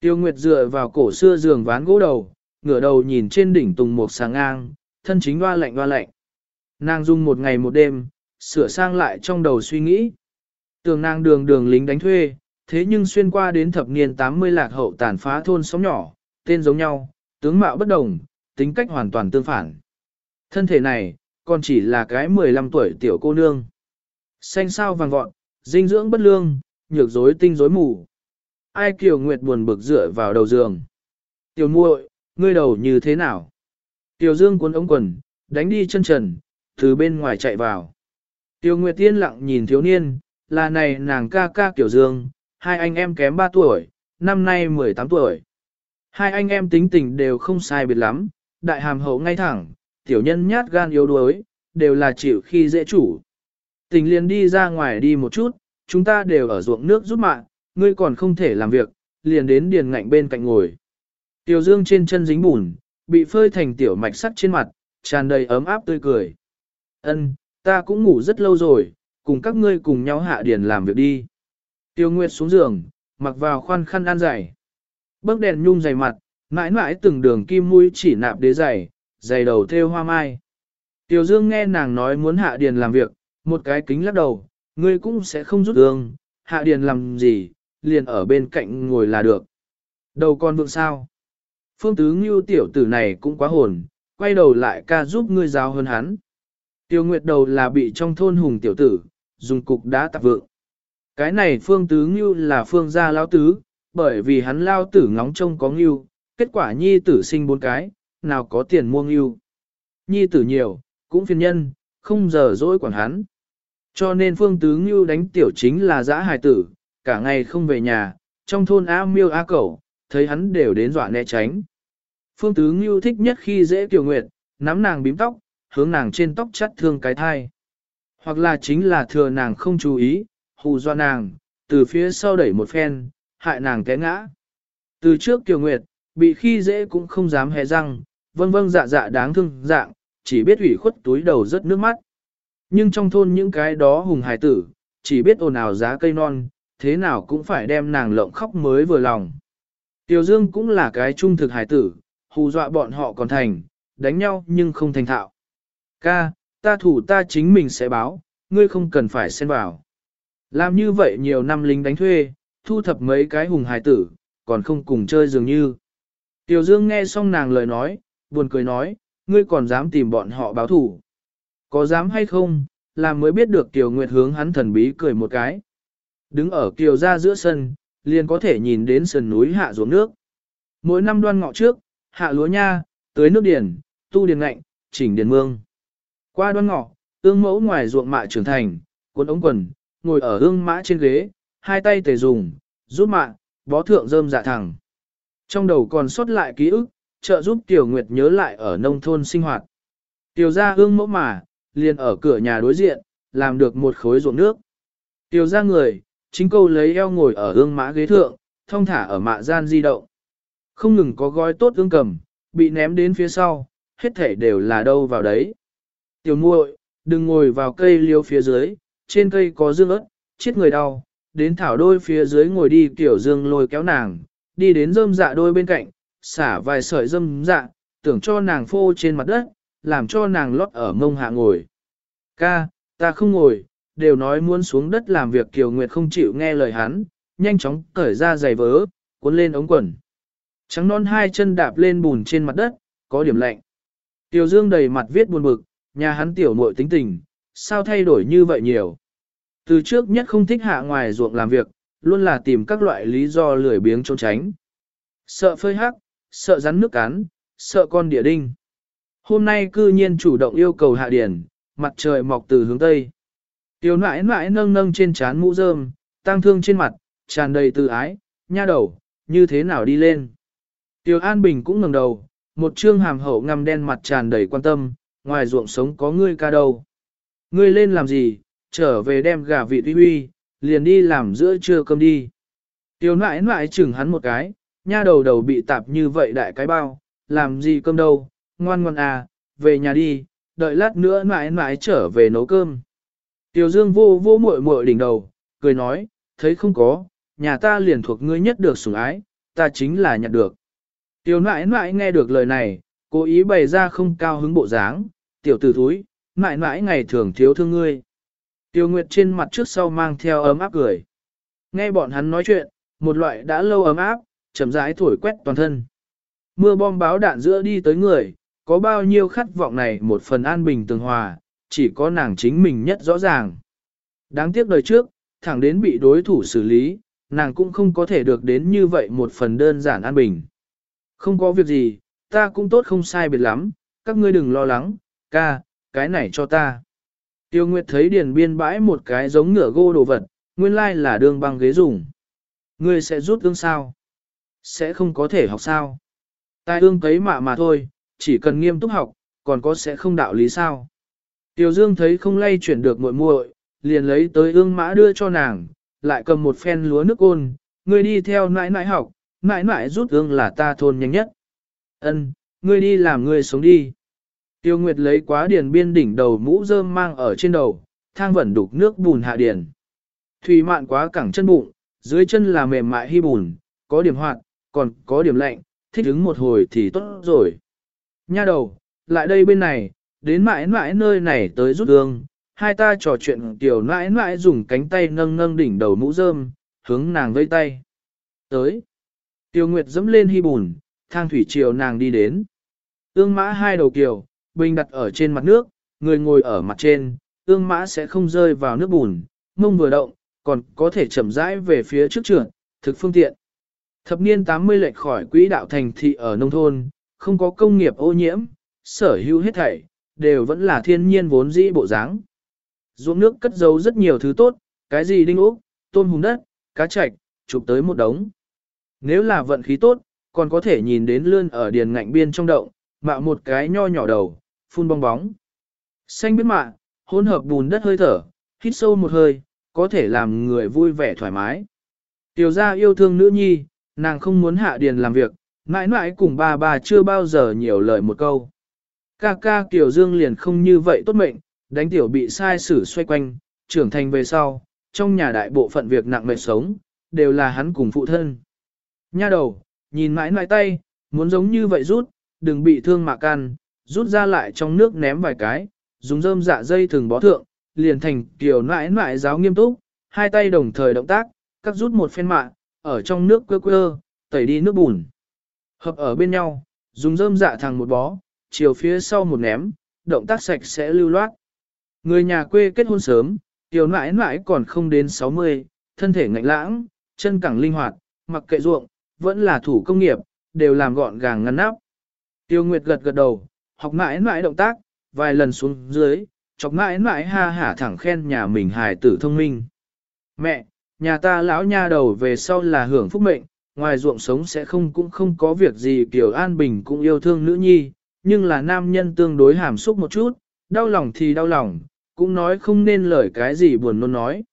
Tiêu Nguyệt dựa vào cổ xưa giường ván gỗ đầu, ngửa đầu nhìn trên đỉnh tùng một sáng ngang, thân chính hoa lạnh hoa lạnh. Nàng dung một ngày một đêm, sửa sang lại trong đầu suy nghĩ. Tường nàng đường đường lính đánh thuê, thế nhưng xuyên qua đến thập niên 80 lạc hậu tàn phá thôn xóm nhỏ, tên giống nhau, tướng mạo bất đồng, tính cách hoàn toàn tương phản. Thân thể này, còn chỉ là cái 15 tuổi tiểu cô nương. Xanh sao vàng vọt, dinh dưỡng bất lương, nhược dối tinh rối mù. Ai kiều nguyệt buồn bực dựa vào đầu giường. Tiểu muội, ngươi đầu như thế nào? Tiểu dương cuốn ống quần, đánh đi chân trần, từ bên ngoài chạy vào. Tiểu nguyệt tiên lặng nhìn thiếu niên, là này nàng ca ca tiểu dương, hai anh em kém 3 tuổi, năm nay 18 tuổi. Hai anh em tính tình đều không sai biệt lắm, đại hàm hậu ngay thẳng, tiểu nhân nhát gan yếu đuối, đều là chịu khi dễ chủ. Tình liền đi ra ngoài đi một chút, chúng ta đều ở ruộng nước giúp mạng, ngươi còn không thể làm việc, liền đến điền ngạnh bên cạnh ngồi. Tiểu dương trên chân dính bùn, bị phơi thành tiểu mạch sắt trên mặt, tràn đầy ấm áp tươi cười. Ân, ta cũng ngủ rất lâu rồi, cùng các ngươi cùng nhau hạ điền làm việc đi. Tiêu Nguyệt xuống giường, mặc vào khoan khăn ăn dày. Bấc đèn nhung dày mặt, mãi mãi từng đường kim mũi chỉ nạp đế dày, dày đầu theo hoa mai. Tiểu Dương nghe nàng nói muốn hạ điền làm việc, một cái kính lắc đầu, ngươi cũng sẽ không rút ương, hạ điền làm gì, liền ở bên cạnh ngồi là được. Đầu con vượng sao? Phương tứ ngưu tiểu tử này cũng quá hồn, quay đầu lại ca giúp ngươi giáo hơn hắn. Tiêu Nguyệt đầu là bị trong thôn hùng tiểu tử, dùng cục đá tạp vượng. Cái này phương tứ ngưu là phương gia lao tứ, bởi vì hắn lao tử ngóng trông có ngưu, kết quả nhi tử sinh bốn cái, nào có tiền mua ngưu. Nhi tử nhiều, cũng phiền nhân, không giờ dỗi quản hắn. Cho nên phương tứ ngưu đánh tiểu chính là giã hài tử, cả ngày không về nhà, trong thôn A miêu A cẩu, thấy hắn đều đến dọa né tránh. Phương tứ ngưu thích nhất khi dễ tiểu nguyệt, nắm nàng bím tóc, hướng nàng trên tóc chắt thương cái thai. Hoặc là chính là thừa nàng không chú ý, hù do nàng, từ phía sau đẩy một phen, hại nàng té ngã. Từ trước Tiểu Nguyệt, bị khi dễ cũng không dám hé răng, vâng vâng dạ dạ đáng thương dạng, chỉ biết ủy khuất túi đầu rất nước mắt. Nhưng trong thôn những cái đó hùng hài tử, chỉ biết ồn ào giá cây non, thế nào cũng phải đem nàng lộng khóc mới vừa lòng. Tiểu Dương cũng là cái trung thực hải tử, hù dọa bọn họ còn thành, đánh nhau nhưng không thành thạo. Ca, ta thủ ta chính mình sẽ báo, ngươi không cần phải xen vào. Làm như vậy nhiều năm lính đánh thuê, thu thập mấy cái hùng hải tử, còn không cùng chơi dường như. Tiểu Dương nghe xong nàng lời nói, buồn cười nói, ngươi còn dám tìm bọn họ báo thủ. Có dám hay không, làm mới biết được Tiểu Nguyệt hướng hắn thần bí cười một cái. Đứng ở kiều ra giữa sân, liền có thể nhìn đến sườn núi hạ ruộng nước. Mỗi năm đoan ngọ trước, hạ lúa nha, tới nước điển, tu điền ngạnh, chỉnh điền mương. Qua đoan ngọ, ương mẫu ngoài ruộng mạ trưởng thành, cuốn ống quần, ngồi ở ương mã trên ghế, hai tay tề dùng, rút mạ, bó thượng rơm dạ thẳng. Trong đầu còn sót lại ký ức, trợ giúp Tiểu Nguyệt nhớ lại ở nông thôn sinh hoạt. Tiểu ra ương mẫu mà, liền ở cửa nhà đối diện, làm được một khối ruộng nước. Tiểu ra người, chính câu lấy eo ngồi ở ương mã ghế thượng, thông thả ở mạ gian di động. Không ngừng có gói tốt ương cầm, bị ném đến phía sau, hết thể đều là đâu vào đấy. Tiểu muội, đừng ngồi vào cây liêu phía dưới, trên cây có dương ớt, chết người đau, đến thảo đôi phía dưới ngồi đi tiểu dương lôi kéo nàng, đi đến rơm dạ đôi bên cạnh, xả vài sợi rơm dạ, tưởng cho nàng phô trên mặt đất, làm cho nàng lót ở mông hạ ngồi. Ca, ta không ngồi, đều nói muốn xuống đất làm việc Kiều Nguyệt không chịu nghe lời hắn, nhanh chóng cởi ra giày vớ, cuốn lên ống quần. Trắng non hai chân đạp lên bùn trên mặt đất, có điểm lạnh. Tiểu Dương đầy mặt viết buồn bực, nhà hắn tiểu muội tính tình, sao thay đổi như vậy nhiều. Từ trước nhất không thích hạ ngoài ruộng làm việc, luôn là tìm các loại lý do lười biếng trốn tránh. Sợ phơi hắc, sợ rắn nước cắn, sợ con địa đinh. Hôm nay cư nhiên chủ động yêu cầu hạ điển, mặt trời mọc từ hướng tây. Tiểu nãi nãi nâng nâng trên trán mũ rơm, tăng thương trên mặt, tràn đầy tự ái, nha đầu, như thế nào đi lên. Tiểu An Bình cũng ngẩng đầu, một trương hàm hậu ngăm đen mặt tràn đầy quan tâm, ngoài ruộng sống có ngươi ca đâu. Ngươi lên làm gì, trở về đem gà vị uy uy, liền đi làm giữa trưa cơm đi. Tiểu nãi nãi chừng hắn một cái, nha đầu đầu bị tạp như vậy đại cái bao, làm gì cơm đâu, ngoan ngoan à, về nhà đi, đợi lát nữa nãi nãi trở về nấu cơm. Tiểu Dương vô vô muội muội đỉnh đầu, cười nói, thấy không có, nhà ta liền thuộc ngươi nhất được sủng ái, ta chính là nhặt được. Tiểu nãi nãi nghe được lời này, cố ý bày ra không cao hứng bộ dáng, tiểu tử thúi, nãi nãi ngày thường thiếu thương ngươi. Tiêu Nguyệt trên mặt trước sau mang theo ấm áp cười. Nghe bọn hắn nói chuyện, một loại đã lâu ấm áp, chậm rãi thổi quét toàn thân. Mưa bom báo đạn giữa đi tới người, có bao nhiêu khát vọng này một phần an bình tường hòa, chỉ có nàng chính mình nhất rõ ràng. Đáng tiếc đời trước, thẳng đến bị đối thủ xử lý, nàng cũng không có thể được đến như vậy một phần đơn giản an bình. Không có việc gì, ta cũng tốt không sai biệt lắm, các ngươi đừng lo lắng, ca, cái này cho ta. Tiêu Nguyệt thấy điền biên bãi một cái giống ngựa gô đồ vật, nguyên lai là đường băng ghế dùng. Ngươi sẽ rút ương sao? Sẽ không có thể học sao? Tai ương cấy mạ mà thôi, chỉ cần nghiêm túc học, còn có sẽ không đạo lý sao? Tiêu Dương thấy không lay chuyển được muội muội, liền lấy tới ương mã đưa cho nàng, lại cầm một phen lúa nước ôn, ngươi đi theo nãi nãi học, nãi nãi rút ương là ta thôn nhanh nhất. Ân, ngươi đi làm ngươi sống đi. Tiêu Nguyệt lấy quá điền biên đỉnh đầu mũ rơm mang ở trên đầu, thang vẫn đục nước bùn hạ điền. Thủy mạn quá cẳng chân bụng, dưới chân là mềm mại hy bùn, có điểm hoạt, còn có điểm lạnh, thích ứng một hồi thì tốt rồi. Nha đầu, lại đây bên này, đến mãi mãi nơi này tới rút gương, hai ta trò chuyện tiểu mãi mãi dùng cánh tay nâng nâng đỉnh đầu mũ rơm, hướng nàng vây tay. Tới. Tiêu Nguyệt dẫm lên hy bùn, thang thủy chiều nàng đi đến. Ương mã hai đầu kiều, bình đặt ở trên mặt nước, người ngồi ở mặt trên, ương mã sẽ không rơi vào nước bùn, mông vừa động, còn có thể chậm rãi về phía trước trưởng thực phương tiện. Thập niên 80 lệch khỏi quỹ đạo thành thị ở nông thôn, không có công nghiệp ô nhiễm, sở hữu hết thảy, đều vẫn là thiên nhiên vốn dĩ bộ dáng. Ruộng nước cất giấu rất nhiều thứ tốt, cái gì đinh ốc, tôm hùng đất, cá chạch, chụp tới một đống. Nếu là vận khí tốt, còn có thể nhìn đến lươn ở điền ngạnh biên trong động, mạo một cái nho nhỏ đầu, phun bong bóng. Xanh biết mạ, hỗn hợp bùn đất hơi thở, hít sâu một hơi, có thể làm người vui vẻ thoải mái. Tiểu gia yêu thương nữ nhi, nàng không muốn hạ điền làm việc, mãi mãi cùng bà bà chưa bao giờ nhiều lời một câu. Ca ca Tiểu Dương liền không như vậy tốt mệnh, đánh tiểu bị sai xử xoay quanh, trưởng thành về sau, trong nhà đại bộ phận việc nặng mệt sống, đều là hắn cùng phụ thân. Nha đầu, nhìn mãi mãi tay, muốn giống như vậy rút, đừng bị thương mà can, rút ra lại trong nước ném vài cái, dùng rơm dạ dây thường bó thượng, liền thành kiểu mãi mãi giáo nghiêm túc, hai tay đồng thời động tác, cắt rút một phen mạ, ở trong nước quơ quơ, tẩy đi nước bùn. Hợp ở bên nhau, dùng rơm dạ thằng một bó, chiều phía sau một ném, động tác sạch sẽ lưu loát. Người nhà quê kết hôn sớm, tiểu nãi nãi còn không đến 60, thân thể ngạnh lãng, chân cẳng linh hoạt, mặc kệ ruộng, vẫn là thủ công nghiệp, đều làm gọn gàng ngăn nắp. Tiêu Nguyệt gật gật đầu, học mãi mãi động tác, vài lần xuống dưới, chọc mãi mãi ha hả thẳng khen nhà mình hài tử thông minh. Mẹ, nhà ta lão nha đầu về sau là hưởng phúc mệnh, ngoài ruộng sống sẽ không cũng không có việc gì Kiều an bình cũng yêu thương nữ nhi, nhưng là nam nhân tương đối hàm xúc một chút, đau lòng thì đau lòng, cũng nói không nên lời cái gì buồn nôn nói.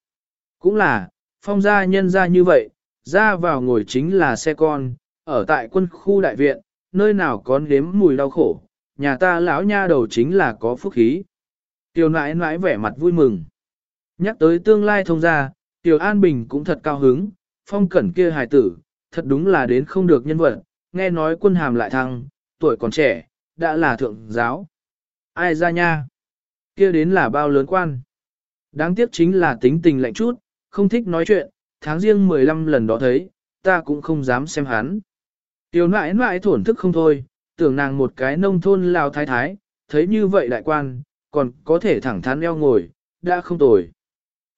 Cũng là, phong gia nhân ra như vậy, ra vào ngồi chính là xe con, ở tại quân khu đại viện, nơi nào có nếm mùi đau khổ, nhà ta lão nha đầu chính là có phúc khí. Tiểu nãi nãi vẻ mặt vui mừng. Nhắc tới tương lai thông gia, Tiểu An Bình cũng thật cao hứng, phong cẩn kia hài tử, thật đúng là đến không được nhân vật, nghe nói quân hàm lại thăng, tuổi còn trẻ, đã là thượng giáo. Ai ra nha? Kia đến là bao lớn quan. Đáng tiếc chính là tính tình lạnh chút, không thích nói chuyện, tháng riêng 15 lần đó thấy, ta cũng không dám xem hắn. Tiểu nãi nãi thổn thức không thôi, tưởng nàng một cái nông thôn lào thái thái, thấy như vậy đại quan, còn có thể thẳng thắn eo ngồi, đã không tồi.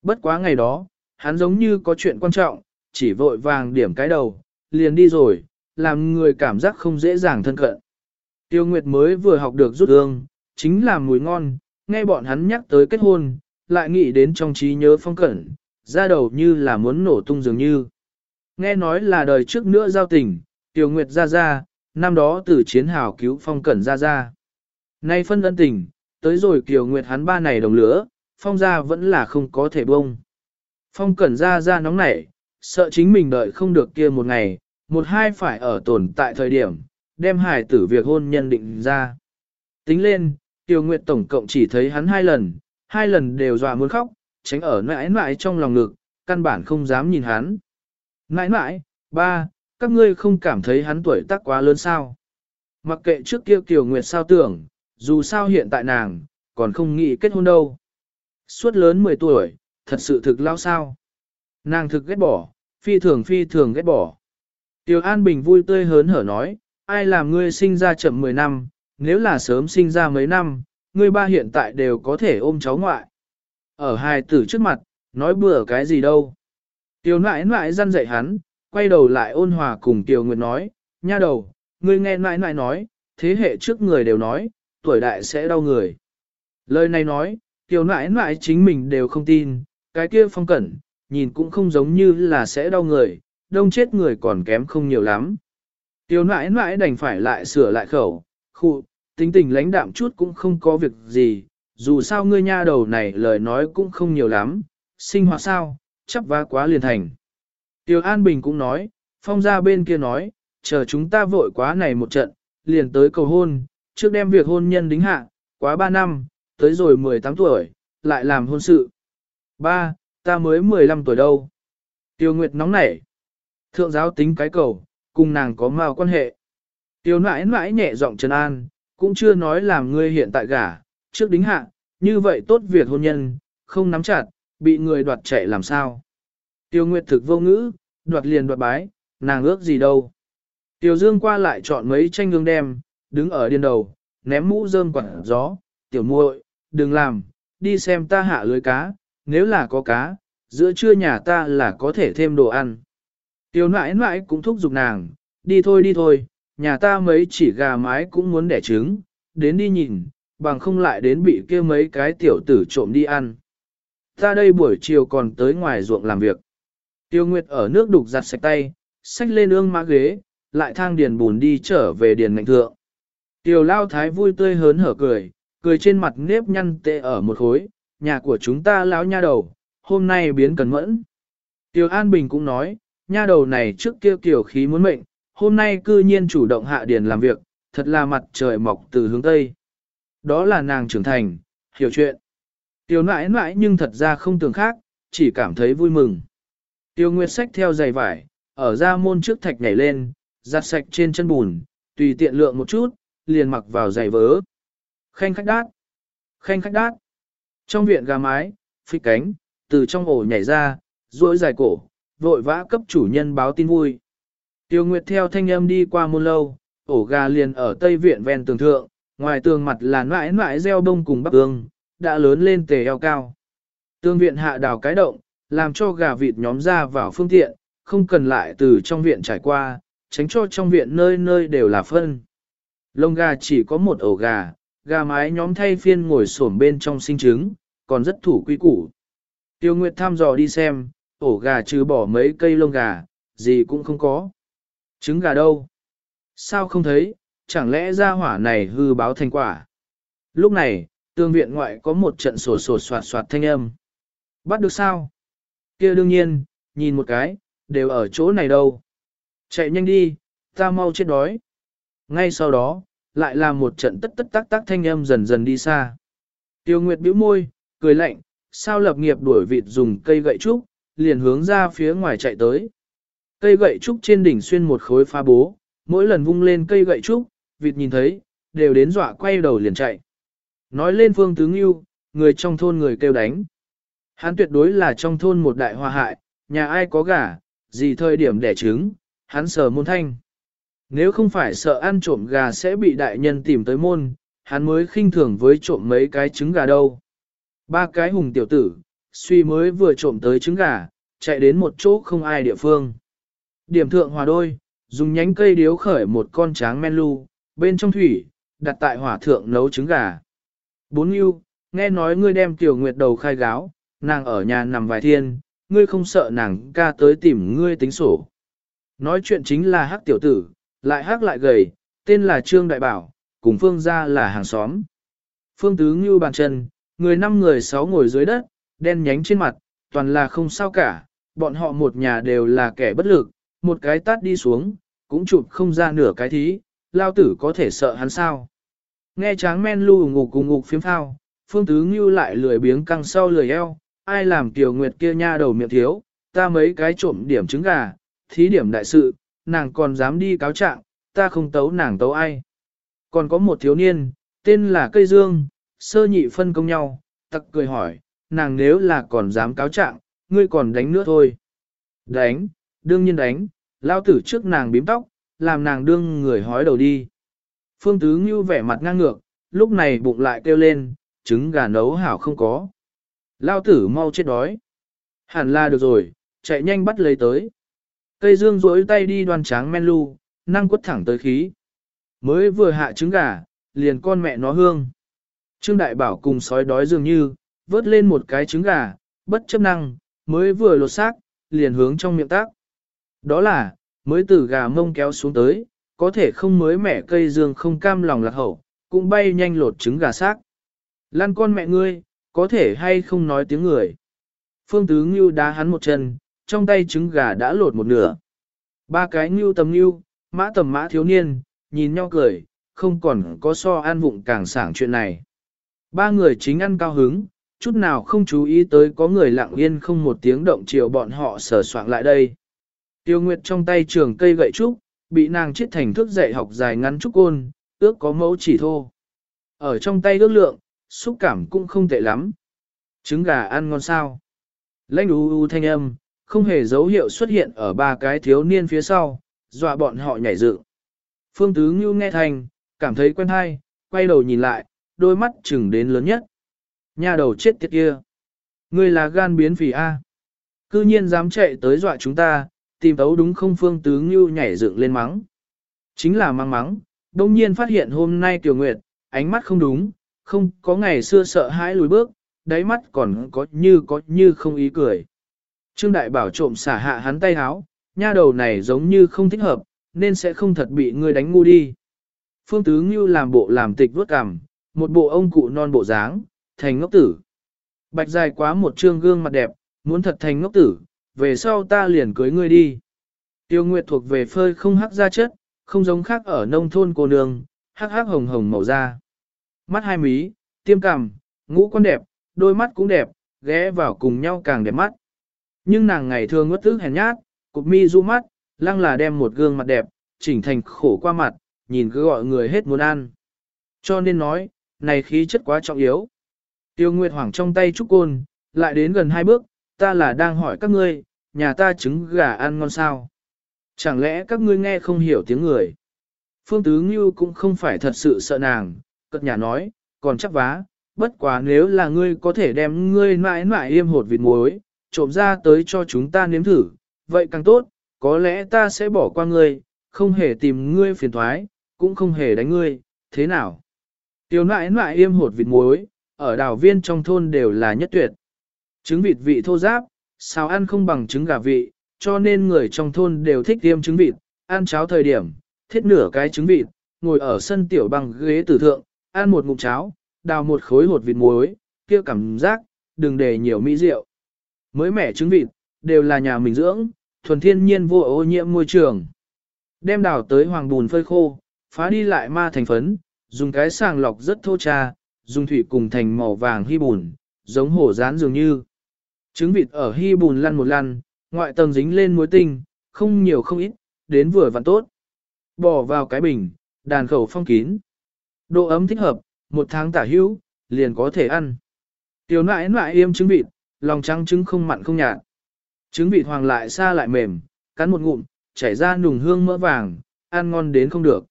Bất quá ngày đó, hắn giống như có chuyện quan trọng, chỉ vội vàng điểm cái đầu, liền đi rồi, làm người cảm giác không dễ dàng thân cận. Tiêu Nguyệt mới vừa học được rút ương, chính là mùi ngon, nghe bọn hắn nhắc tới kết hôn, lại nghĩ đến trong trí nhớ phong cẩn, ra đầu như là muốn nổ tung dường như. Nghe nói là đời trước nữa giao tình, Tiêu Nguyệt ra ra, năm đó từ chiến hào cứu phong cẩn ra ra. Nay phân ân tình, tới rồi Kiều Nguyệt hắn ba này đồng lửa, phong ra vẫn là không có thể bông. Phong cẩn ra ra nóng nảy, sợ chính mình đợi không được kia một ngày, một hai phải ở tồn tại thời điểm, đem hải tử việc hôn nhân định ra. Tính lên, Tiêu Nguyệt tổng cộng chỉ thấy hắn hai lần, hai lần đều dọa muốn khóc, tránh ở mãi mãi trong lòng ngực, căn bản không dám nhìn hắn. Mãi mãi, ba, các ngươi không cảm thấy hắn tuổi tác quá lớn sao. Mặc kệ trước kia Kiều Nguyệt sao tưởng, dù sao hiện tại nàng, còn không nghĩ kết hôn đâu. Suốt lớn 10 tuổi, thật sự thực lao sao. Nàng thực ghét bỏ, phi thường phi thường ghét bỏ. Tiểu An Bình vui tươi hớn hở nói, ai làm ngươi sinh ra chậm 10 năm, nếu là sớm sinh ra mấy năm, ngươi ba hiện tại đều có thể ôm cháu ngoại. Ở hai tử trước mặt, nói bừa cái gì đâu. Tiểu nãi nãi răn dạy hắn, quay đầu lại ôn hòa cùng Tiểu Nguyệt nói, nha đầu, ngươi nghe nãi nãi nói, thế hệ trước người đều nói, tuổi đại sẽ đau người. Lời này nói, Tiểu nãi nãi chính mình đều không tin, cái kia phong cẩn, nhìn cũng không giống như là sẽ đau người, đông chết người còn kém không nhiều lắm. Tiểu nãi nãi đành phải lại sửa lại khẩu, khu, tính tình lãnh đạm chút cũng không có việc gì, dù sao ngươi nha đầu này lời nói cũng không nhiều lắm, sinh hoạt sao, chắp vá quá liền thành. Tiểu An Bình cũng nói, phong gia bên kia nói, chờ chúng ta vội quá này một trận, liền tới cầu hôn, trước đem việc hôn nhân đính hạ, quá 3 năm, tới rồi 18 tuổi, lại làm hôn sự. Ba, ta mới 15 tuổi đâu. Tiêu Nguyệt nóng nảy. Thượng giáo tính cái cầu, cùng nàng có mao quan hệ. Tiêu nãi nãi nhẹ giọng trấn an, cũng chưa nói làm ngươi hiện tại gả, trước đính hạ, như vậy tốt việc hôn nhân, không nắm chặt, bị người đoạt chạy làm sao. Tiêu Nguyệt thực vô ngữ, đoạt liền đoạt bái, nàng ước gì đâu. Tiêu Dương qua lại chọn mấy tranh gương đem, đứng ở điên đầu, ném mũ rơm quẩn gió, tiểu muội, đừng làm, đi xem ta hạ lưới cá, nếu là có cá, giữa trưa nhà ta là có thể thêm đồ ăn. Tiểu nãi nãi cũng thúc giục nàng, đi thôi đi thôi, nhà ta mấy chỉ gà mái cũng muốn đẻ trứng, đến đi nhìn, bằng không lại đến bị kia mấy cái tiểu tử trộm đi ăn. Ta đây buổi chiều còn tới ngoài ruộng làm việc. Tiêu Nguyệt ở nước đục giặt sạch tay, xách lên ương mã ghế, lại thang điền bùn đi trở về điền ngạnh thượng. Tiêu Lao Thái vui tươi hớn hở cười, cười trên mặt nếp nhăn tệ ở một khối, nhà của chúng ta lão nha đầu, hôm nay biến cẩn mẫn. Tiêu An Bình cũng nói, nha đầu này trước kia kiểu khí muốn mệnh, hôm nay cư nhiên chủ động hạ điền làm việc, thật là mặt trời mọc từ hướng Tây. Đó là nàng trưởng thành, hiểu chuyện. Tiểu nãi nãi nhưng thật ra không tưởng khác, chỉ cảm thấy vui mừng. Tiêu Nguyệt sách theo giày vải, ở ra môn trước thạch nhảy lên, giặt sạch trên chân bùn, tùy tiện lượng một chút, liền mặc vào giày vớ. Khanh khách đát, khanh khách đát. Trong viện gà mái, phi cánh, từ trong ổ nhảy ra, duỗi dài cổ, vội vã cấp chủ nhân báo tin vui. Tiêu Nguyệt theo thanh âm đi qua môn lâu, ổ gà liền ở tây viện ven tường thượng, ngoài tường mặt là mãi mãi gieo bông cùng bắp ương, đã lớn lên tề eo cao. Tương viện hạ đào cái động, làm cho gà vịt nhóm ra vào phương tiện, không cần lại từ trong viện trải qua, tránh cho trong viện nơi nơi đều là phân. Lông gà chỉ có một ổ gà, gà mái nhóm thay phiên ngồi xổm bên trong sinh trứng, còn rất thủ quy củ. Tiêu Nguyệt thăm dò đi xem, ổ gà trừ bỏ mấy cây lông gà, gì cũng không có. Trứng gà đâu? Sao không thấy, chẳng lẽ ra hỏa này hư báo thành quả? Lúc này, tương viện ngoại có một trận sổ sổ soạt soạt thanh âm. Bắt được sao? kia đương nhiên, nhìn một cái, đều ở chỗ này đâu. Chạy nhanh đi, ta mau chết đói. Ngay sau đó, lại là một trận tất tất tác tác thanh âm dần dần đi xa. Tiêu Nguyệt bĩu môi, cười lạnh, sao lập nghiệp đuổi vịt dùng cây gậy trúc, liền hướng ra phía ngoài chạy tới. Cây gậy trúc trên đỉnh xuyên một khối pha bố, mỗi lần vung lên cây gậy trúc, vịt nhìn thấy, đều đến dọa quay đầu liền chạy. Nói lên phương tướng yêu, người trong thôn người kêu đánh. Hắn tuyệt đối là trong thôn một đại hòa hại, nhà ai có gà, gì thời điểm đẻ trứng, hắn sờ môn thanh. Nếu không phải sợ ăn trộm gà sẽ bị đại nhân tìm tới môn, hắn mới khinh thường với trộm mấy cái trứng gà đâu. Ba cái hùng tiểu tử, suy mới vừa trộm tới trứng gà, chạy đến một chỗ không ai địa phương. Điểm thượng hòa đôi, dùng nhánh cây điếu khởi một con tráng men lu, bên trong thủy, đặt tại hỏa thượng nấu trứng gà. Bốn yêu, nghe nói ngươi đem tiểu nguyệt đầu khai gáo, nàng ở nhà nằm vài thiên, ngươi không sợ nàng ca tới tìm ngươi tính sổ. Nói chuyện chính là hắc tiểu tử, lại hắc lại gầy, tên là Trương Đại Bảo, cùng Phương gia là hàng xóm. Phương Tứ Ngưu bàn chân, người năm người sáu ngồi dưới đất, đen nhánh trên mặt, toàn là không sao cả, bọn họ một nhà đều là kẻ bất lực, một cái tát đi xuống, cũng chụp không ra nửa cái thí, lao tử có thể sợ hắn sao. Nghe tráng men lưu ngục cùng ngục phiếm thao, Phương Tứ Ngưu lại lười biếng căng sau lười eo, ai làm tiểu nguyệt kia nha đầu miệng thiếu, ta mấy cái trộm điểm trứng gà, thí điểm đại sự, nàng còn dám đi cáo trạng, ta không tấu nàng tấu ai. Còn có một thiếu niên, tên là Cây Dương, sơ nhị phân công nhau, tặc cười hỏi, nàng nếu là còn dám cáo trạng, ngươi còn đánh nữa thôi. Đánh, đương nhiên đánh, lao tử trước nàng bím tóc, làm nàng đương người hói đầu đi. Phương Tứ Ngưu vẻ mặt ngang ngược, lúc này bụng lại kêu lên, trứng gà nấu hảo không có. Lao tử mau chết đói. Hẳn là được rồi, chạy nhanh bắt lấy tới. Cây dương rỗi tay đi đoan tráng men lu, năng quất thẳng tới khí. Mới vừa hạ trứng gà, liền con mẹ nó hương. Trương Đại Bảo cùng sói đói dường như, vớt lên một cái trứng gà, bất chấp năng, mới vừa lột xác, liền hướng trong miệng tác. Đó là, mới từ gà mông kéo xuống tới, có thể không mới mẻ cây dương không cam lòng lạc hậu, cũng bay nhanh lột trứng gà xác. Lan con mẹ ngươi, có thể hay không nói tiếng người. Phương Tứ Ngưu đá hắn một chân, trong tay trứng gà đã lột một nửa. Ba cái Ngưu tầm Ngưu, mã tầm mã thiếu niên, nhìn nhau cười, không còn có so an vụng càng sảng chuyện này. Ba người chính ăn cao hứng, chút nào không chú ý tới có người lặng yên không một tiếng động chiều bọn họ sở soạn lại đây. Tiêu Nguyệt trong tay trường cây gậy trúc, bị nàng chết thành thước dạy học dài ngắn trúc côn, ước có mẫu chỉ thô. Ở trong tay ước lượng, xúc cảm cũng không tệ lắm. Trứng gà ăn ngon sao. Lãnh u u thanh âm, không hề dấu hiệu xuất hiện ở ba cái thiếu niên phía sau, dọa bọn họ nhảy dựng. Phương Tứ Ngưu nghe thành, cảm thấy quen hay, quay đầu nhìn lại, đôi mắt chừng đến lớn nhất. Nhà đầu chết tiệt kia. Ngươi là gan biến phì A. Cư nhiên dám chạy tới dọa chúng ta, tìm tấu đúng không Phương Tứ Ngưu nhảy dựng lên mắng. Chính là mang mắng, đông nhiên phát hiện hôm nay Tiểu Nguyệt, ánh mắt không đúng, không có ngày xưa sợ hãi lùi bước, đáy mắt còn có như có như không ý cười. Trương Đại Bảo trộm xả hạ hắn tay háo, nha đầu này giống như không thích hợp, nên sẽ không thật bị ngươi đánh ngu đi. Phương Tứ Ngưu làm bộ làm tịch vuốt cằm, một bộ ông cụ non bộ dáng, thành ngốc tử. Bạch dài quá một trương gương mặt đẹp, muốn thật thành ngốc tử, về sau ta liền cưới ngươi đi. Tiêu Nguyệt thuộc về phơi không hắc da chất, không giống khác ở nông thôn cô nương, hắc hắc hồng hồng màu da. Mắt hai mí, tiêm cằm, ngũ quan đẹp, đôi mắt cũng đẹp, ghé vào cùng nhau càng đẹp mắt. Nhưng nàng ngày thường ngất tức hèn nhát, cục mi du mắt, lăng là đem một gương mặt đẹp, chỉnh thành khổ qua mặt, nhìn cứ gọi người hết muốn ăn. Cho nên nói, này khí chất quá trọng yếu. Tiêu Nguyệt Hoàng trong tay trúc côn, lại đến gần hai bước, ta là đang hỏi các ngươi, nhà ta trứng gà ăn ngon sao? Chẳng lẽ các ngươi nghe không hiểu tiếng người? Phương Tứ Ngưu cũng không phải thật sự sợ nàng, cất nhà nói, còn chắc vá, bất quá nếu là ngươi có thể đem ngươi mãi mãi yêm hột vịt muối, trộm ra tới cho chúng ta nếm thử, vậy càng tốt, có lẽ ta sẽ bỏ qua ngươi, không hề tìm ngươi phiền thoái, cũng không hề đánh ngươi, thế nào? Tiểu nãi nãi yêm hột vịt muối, ở đảo viên trong thôn đều là nhất tuyệt. Trứng vịt vị thô giáp, sao ăn không bằng trứng gà vị, cho nên người trong thôn đều thích tiêm trứng vịt, ăn cháo thời điểm, thiết nửa cái trứng vịt, ngồi ở sân tiểu bằng ghế tử thượng, ăn một ngụm cháo, đào một khối hột vịt muối, kia cảm giác, đừng để nhiều mỹ rượu. Mới mẻ trứng vịt, đều là nhà mình dưỡng, thuần thiên nhiên vô ô nhiễm môi trường. Đem đào tới hoàng bùn phơi khô, phá đi lại ma thành phấn, dùng cái sàng lọc rất thô trà dùng thủy cùng thành màu vàng hy bùn, giống hổ rán dường như. Trứng vịt ở hy bùn lăn một lăn, ngoại tầng dính lên muối tinh, không nhiều không ít, đến vừa vặn tốt. Bỏ vào cái bình, đàn khẩu phong kín. Độ ấm thích hợp, một tháng tả hữu, liền có thể ăn. Tiểu nãi nãi yêm trứng vịt, lòng trắng trứng không mặn không nhạt. Trứng vịt hoàng lại xa lại mềm, cắn một ngụm, chảy ra nùng hương mỡ vàng, ăn ngon đến không được.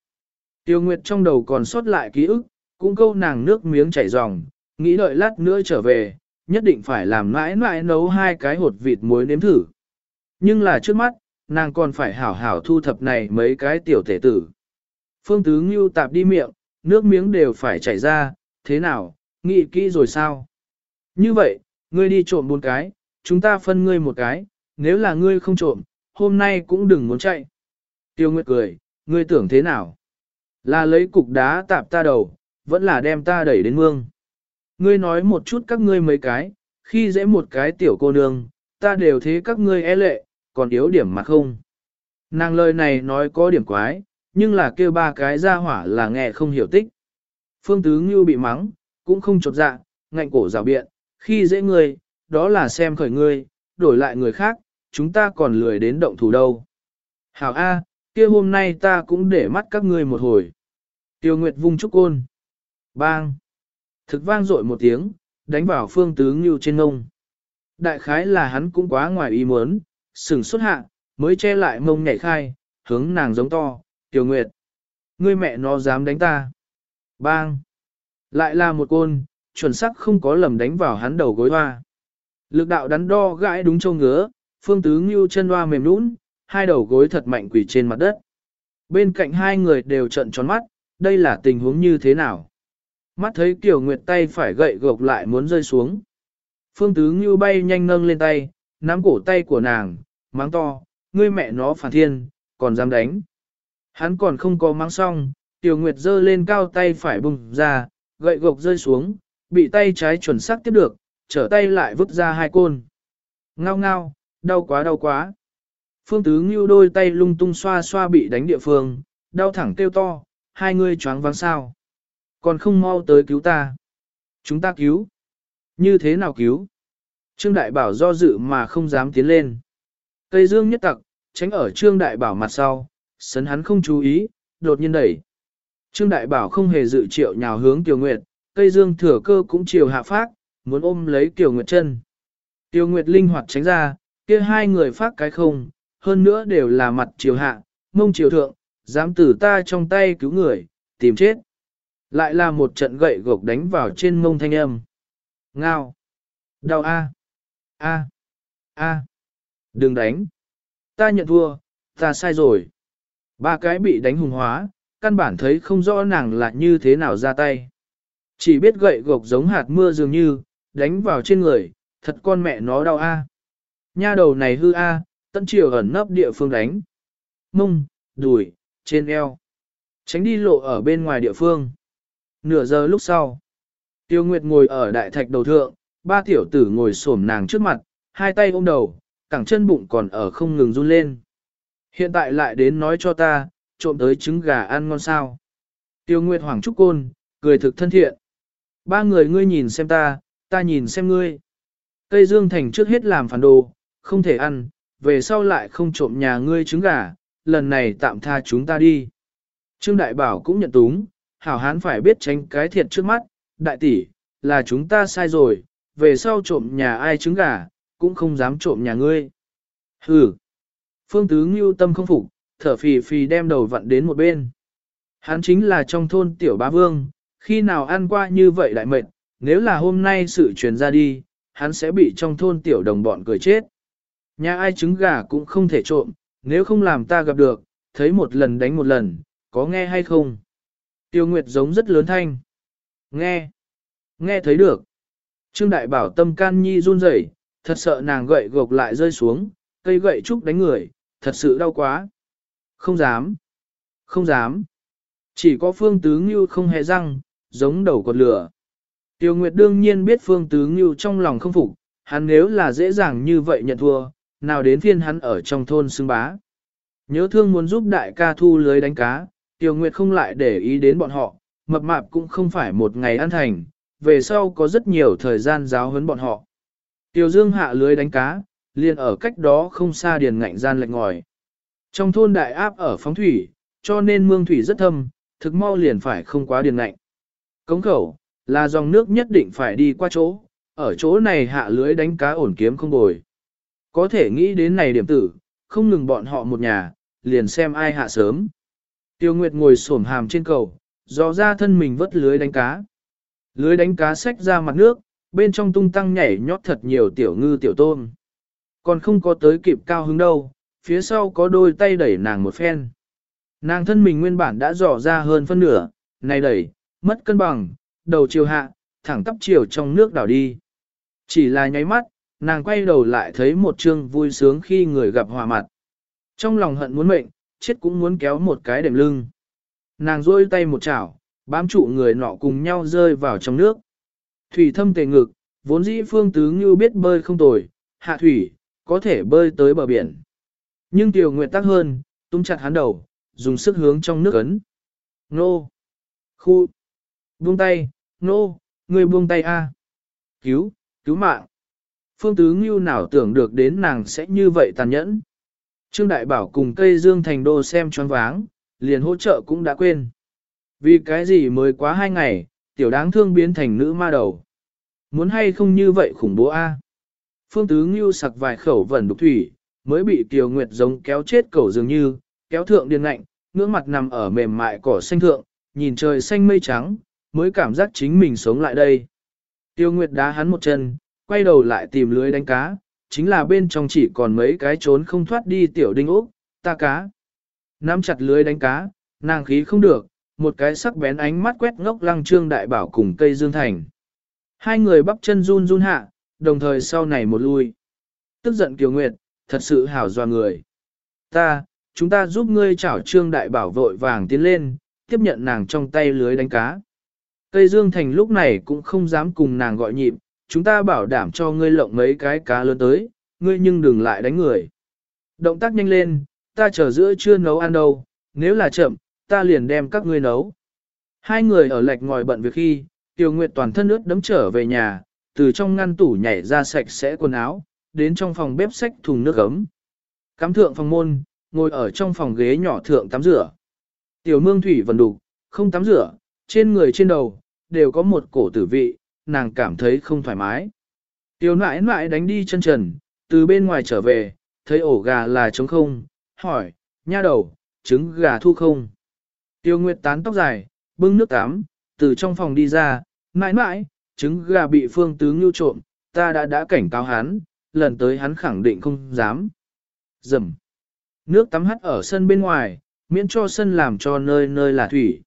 Tiêu Nguyệt trong đầu còn sót lại ký ức, cũng câu nàng nước miếng chảy ròng, nghĩ đợi lát nữa trở về, nhất định phải làm mãi mãi nấu hai cái hột vịt muối nếm thử. Nhưng là trước mắt, nàng còn phải hảo hảo thu thập này mấy cái tiểu thể tử. Phương Tứ Ngưu tạp đi miệng, nước miếng đều phải chảy ra, thế nào, nghĩ kỹ rồi sao? Như vậy, ngươi đi trộm bốn cái, chúng ta phân ngươi một cái, nếu là ngươi không trộm, hôm nay cũng đừng muốn chạy. Tiêu Nguyệt cười, ngươi tưởng thế nào? Là lấy cục đá tạp ta đầu, vẫn là đem ta đẩy đến mương. Ngươi nói một chút các ngươi mấy cái, khi dễ một cái tiểu cô nương, ta đều thế các ngươi e lệ, còn yếu điểm mà không. Nàng lời này nói có điểm quái, nhưng là kêu ba cái ra hỏa là nghe không hiểu tích. Phương Tứ Ngưu bị mắng, cũng không chột dạ, ngạnh cổ rào biện, khi dễ ngươi, đó là xem khởi ngươi, đổi lại người khác, chúng ta còn lười đến động thủ đâu. Hảo A, kia hôm nay ta cũng để mắt các ngươi một hồi. Tiêu Nguyệt vung trúc côn. Bang! Thực vang dội một tiếng, đánh vào phương tứ ngưu trên ngông. Đại khái là hắn cũng quá ngoài ý muốn, sừng xuất hạ, mới che lại mông nhảy khai, hướng nàng giống to, Tiểu Nguyệt. Ngươi mẹ nó dám đánh ta. Bang! Lại là một côn, chuẩn xác không có lầm đánh vào hắn đầu gối hoa. Lực đạo đắn đo gãi đúng châu ngứa, phương tứ ngưu chân hoa mềm nũng, hai đầu gối thật mạnh quỷ trên mặt đất. Bên cạnh hai người đều trận tròn mắt, đây là tình huống như thế nào? Mắt thấy Kiều Nguyệt tay phải gậy gộc lại muốn rơi xuống. Phương Tứ Ngưu bay nhanh nâng lên tay, nắm cổ tay của nàng, mắng to, ngươi mẹ nó phản thiên, còn dám đánh. Hắn còn không có mắng xong, Tiểu Nguyệt giơ lên cao tay phải bùng ra, gậy gộc rơi xuống, bị tay trái chuẩn xác tiếp được, trở tay lại vứt ra hai côn. Ngao ngao, đau quá đau quá. Phương Tứ Ngưu đôi tay lung tung xoa xoa bị đánh địa phương, đau thẳng kêu to, hai người choáng váng sao. Còn không mau tới cứu ta. Chúng ta cứu. Như thế nào cứu? Trương Đại Bảo do dự mà không dám tiến lên. Cây dương nhất tặc, tránh ở Trương Đại Bảo mặt sau, sấn hắn không chú ý, đột nhiên đẩy. Trương Đại Bảo không hề dự triệu nhào hướng Tiểu Nguyệt, cây dương thừa cơ cũng chiều hạ phát, muốn ôm lấy Tiểu Nguyệt chân. Tiểu Nguyệt linh hoạt tránh ra, kia hai người phát cái không, hơn nữa đều là mặt chiều hạ, mông chiều thượng, dám tử ta trong tay cứu người, tìm chết. Lại là một trận gậy gộc đánh vào trên mông thanh âm. Ngao. Đau a. A. A. Đừng đánh. Ta nhận thua, ta sai rồi. Ba cái bị đánh hùng hóa, căn bản thấy không rõ nàng là như thế nào ra tay. Chỉ biết gậy gộc giống hạt mưa dường như, đánh vào trên người, thật con mẹ nó đau a. Nha đầu này hư a, tận chiều ẩn nấp địa phương đánh. Mông, đùi, trên eo. Tránh đi lộ ở bên ngoài địa phương. Nửa giờ lúc sau, Tiêu Nguyệt ngồi ở đại thạch đầu thượng, ba tiểu tử ngồi xổm nàng trước mặt, hai tay ôm đầu, cẳng chân bụng còn ở không ngừng run lên. Hiện tại lại đến nói cho ta, trộm tới trứng gà ăn ngon sao. Tiêu Nguyệt Hoàng Trúc Côn, cười thực thân thiện. Ba người ngươi nhìn xem ta, ta nhìn xem ngươi. Cây Dương Thành trước hết làm phản đồ, không thể ăn, về sau lại không trộm nhà ngươi trứng gà, lần này tạm tha chúng ta đi. Trương Đại Bảo cũng nhận túng, hảo hán phải biết tránh cái thiệt trước mắt, đại tỷ, là chúng ta sai rồi, về sau trộm nhà ai trứng gà, cũng không dám trộm nhà ngươi. Hừ. Phương Tứ Ngưu tâm không phục, thở phì phì đem đầu vặn đến một bên. Hắn chính là trong thôn tiểu bá vương, khi nào ăn qua như vậy đại mệnh, nếu là hôm nay sự truyền ra đi, hắn sẽ bị trong thôn tiểu đồng bọn cười chết. Nhà ai trứng gà cũng không thể trộm, nếu không làm ta gặp được, thấy một lần đánh một lần, có nghe hay không? Tiêu Nguyệt giống rất lớn thanh. Nghe. Nghe thấy được. Trương Đại Bảo tâm can nhi run rẩy, thật sợ nàng gậy gộc lại rơi xuống, cây gậy trúc đánh người, thật sự đau quá. Không dám. Không dám. Chỉ có Phương Tứ Ngưu không hề răng, giống đầu cột lửa. Tiêu Nguyệt đương nhiên biết Phương Tứ Ngưu trong lòng không phục, hắn nếu là dễ dàng như vậy nhận thua, nào đến phiên hắn ở trong thôn xưng bá. Nhớ thương muốn giúp đại ca thu lưới đánh cá, Tiêu Nguyệt không lại để ý đến bọn họ, mập mạp cũng không phải một ngày ăn thành, về sau có rất nhiều thời gian giáo huấn bọn họ. Tiêu Dương hạ lưới đánh cá, liền ở cách đó không xa điền ngạnh gian lệch ngòi. Trong thôn đại áp ở phóng thủy, cho nên mương thủy rất thâm, thực mau liền phải không quá điền ngạnh. Cống khẩu, là dòng nước nhất định phải đi qua chỗ, ở chỗ này hạ lưới đánh cá ổn kiếm không bồi. Có thể nghĩ đến này điểm tử, không ngừng bọn họ một nhà, liền xem ai hạ sớm. Tiêu Nguyệt ngồi xổm hàm trên cầu, dò ra thân mình vớt lưới đánh cá. Lưới đánh cá xách ra mặt nước, bên trong tung tăng nhảy nhót thật nhiều tiểu ngư tiểu tôm. Còn không có tới kịp cao hứng đâu, phía sau có đôi tay đẩy nàng một phen. Nàng thân mình nguyên bản đã dò ra hơn phân nửa, này đẩy, mất cân bằng, đầu chiều hạ, thẳng tắp chiều trong nước đảo đi. Chỉ là nháy mắt, nàng quay đầu lại thấy một chương vui sướng khi người gặp hòa mặt. Trong lòng hận muốn mệnh, chết cũng muốn kéo một cái đệm lưng. Nàng rôi tay một chảo, bám trụ người nọ cùng nhau rơi vào trong nước. Thủy thâm tề ngực, vốn dĩ phương tứ như biết bơi không tồi, hạ thủy, có thể bơi tới bờ biển. Nhưng tiểu nguyệt tắc hơn, tung chặt hắn đầu, dùng sức hướng trong nước ấn. Nô! Khu! Buông tay! Nô! Người buông tay a! Cứu! Cứu mạng! Phương tứ như nào tưởng được đến nàng sẽ như vậy tàn nhẫn. Trương Đại Bảo cùng cây dương thành đô xem choáng váng, liền hỗ trợ cũng đã quên. Vì cái gì mới quá hai ngày, tiểu đáng thương biến thành nữ ma đầu. Muốn hay không như vậy khủng bố a? Phương Tứ Ngưu sặc vài khẩu vẩn đục thủy, mới bị Kiều Nguyệt giống kéo chết cầu dường như, kéo thượng điên lạnh, ngưỡng mặt nằm ở mềm mại cỏ xanh thượng, nhìn trời xanh mây trắng, mới cảm giác chính mình sống lại đây. Tiêu Nguyệt đá hắn một chân, quay đầu lại tìm lưới đánh cá, chính là bên trong chỉ còn mấy cái trốn không thoát đi tiểu đinh ốc, ta cá. Nắm chặt lưới đánh cá, nàng khí không được, một cái sắc bén ánh mắt quét ngốc lăng trương đại bảo cùng cây dương thành. Hai người bắp chân run run hạ, đồng thời sau này một lui. Tức giận Kiều Nguyệt, thật sự hảo doa người. Ta, chúng ta giúp ngươi chảo trương đại bảo vội vàng tiến lên, tiếp nhận nàng trong tay lưới đánh cá. Cây Dương Thành lúc này cũng không dám cùng nàng gọi nhịp, chúng ta bảo đảm cho ngươi lộng mấy cái cá lớn tới, ngươi nhưng đừng lại đánh người. Động tác nhanh lên, ta chờ giữa chưa nấu ăn đâu, nếu là chậm, ta liền đem các ngươi nấu. Hai người ở lệch ngồi bận việc khi, Tiêu Nguyệt toàn thân ướt đấm trở về nhà, từ trong ngăn tủ nhảy ra sạch sẽ quần áo, đến trong phòng bếp xách thùng nước ấm. Cắm thượng phòng môn, ngồi ở trong phòng ghế nhỏ thượng tắm rửa. Tiểu mương thủy vần đục, không tắm rửa, trên người trên đầu, đều có một cổ tử vị, nàng cảm thấy không thoải mái. Tiểu nãi nãi đánh đi chân trần, từ bên ngoài trở về, thấy ổ gà là trống không, hỏi, nha đầu, trứng gà thu không? Tiêu Nguyệt tán tóc dài, bưng nước tắm, từ trong phòng đi ra, nãi nãi, trứng gà bị phương tướng nhu trộm, ta đã đã cảnh cáo hắn, lần tới hắn khẳng định không dám. Dầm. Nước tắm hắt ở sân bên ngoài, miễn cho sân làm cho nơi nơi là thủy.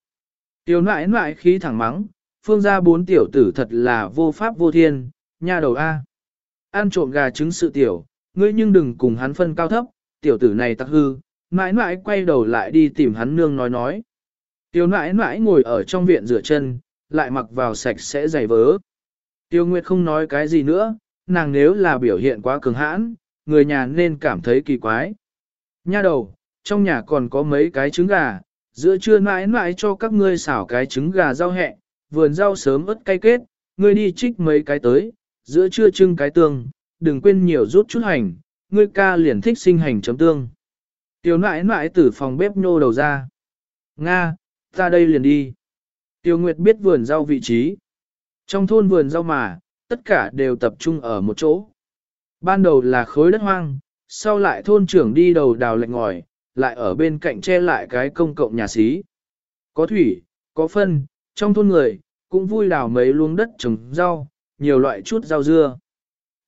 Tiêu nãi nãi khí thẳng mắng, phương gia bốn tiểu tử thật là vô pháp vô thiên, nha đầu A. Ăn trộm gà trứng sự tiểu, ngươi nhưng đừng cùng hắn phân cao thấp, tiểu tử này tắc hư, mãi mãi quay đầu lại đi tìm hắn nương nói nói. Tiểu nãi nãi ngồi ở trong viện rửa chân, lại mặc vào sạch sẽ giày vớ. Tiêu Nguyệt không nói cái gì nữa, nàng nếu là biểu hiện quá cường hãn, người nhà nên cảm thấy kỳ quái. Nha đầu, trong nhà còn có mấy cái trứng gà, giữa trưa mãi mãi cho các ngươi xảo cái trứng gà rau hẹ, vườn rau sớm ớt cay kết, ngươi đi trích mấy cái tới, giữa trưa trưng cái tương, đừng quên nhiều rút chút hành, ngươi ca liền thích sinh hành chấm tương. Tiểu nãi nãi từ phòng bếp nhô đầu ra. Nga, ta đây liền đi. Tiêu Nguyệt biết vườn rau vị trí. Trong thôn vườn rau mà, tất cả đều tập trung ở một chỗ. Ban đầu là khối đất hoang, sau lại thôn trưởng đi đầu đào lệnh ngòi, lại ở bên cạnh che lại cái công cộng nhà xí. Có thủy, có phân, trong thôn người, cũng vui đào mấy luống đất trồng rau, nhiều loại chút rau dưa.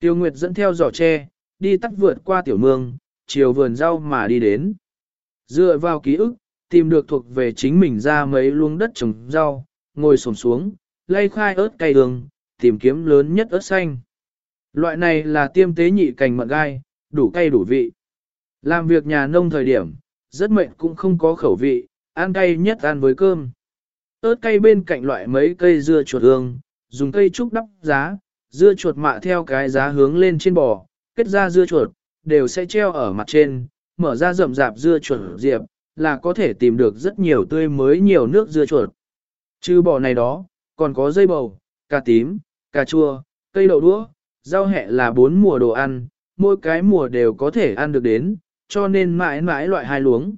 Tiêu Nguyệt dẫn theo giỏ tre, đi tắt vượt qua tiểu mương, chiều vườn rau mà đi đến. Dựa vào ký ức, tìm được thuộc về chính mình ra mấy luống đất trồng rau, ngồi xổm xuống, lay khai ớt cay đường, tìm kiếm lớn nhất ớt xanh. Loại này là tiêm tế nhị cành mận gai, đủ cay đủ vị. Làm việc nhà nông thời điểm, rất mệnh cũng không có khẩu vị, ăn cay nhất ăn với cơm ớt cây bên cạnh loại mấy cây dưa chuột hương, dùng cây trúc đắp giá, dưa chuột mạ theo cái giá hướng lên trên bò, kết ra dưa chuột, đều sẽ treo ở mặt trên, mở ra rậm rạp dưa chuột diệp, là có thể tìm được rất nhiều tươi mới nhiều nước dưa chuột. Trừ bò này đó, còn có dây bầu, cà tím, cà chua, cây đậu đũa, rau hẹ là bốn mùa đồ ăn, mỗi cái mùa đều có thể ăn được đến, cho nên mãi mãi loại hai luống.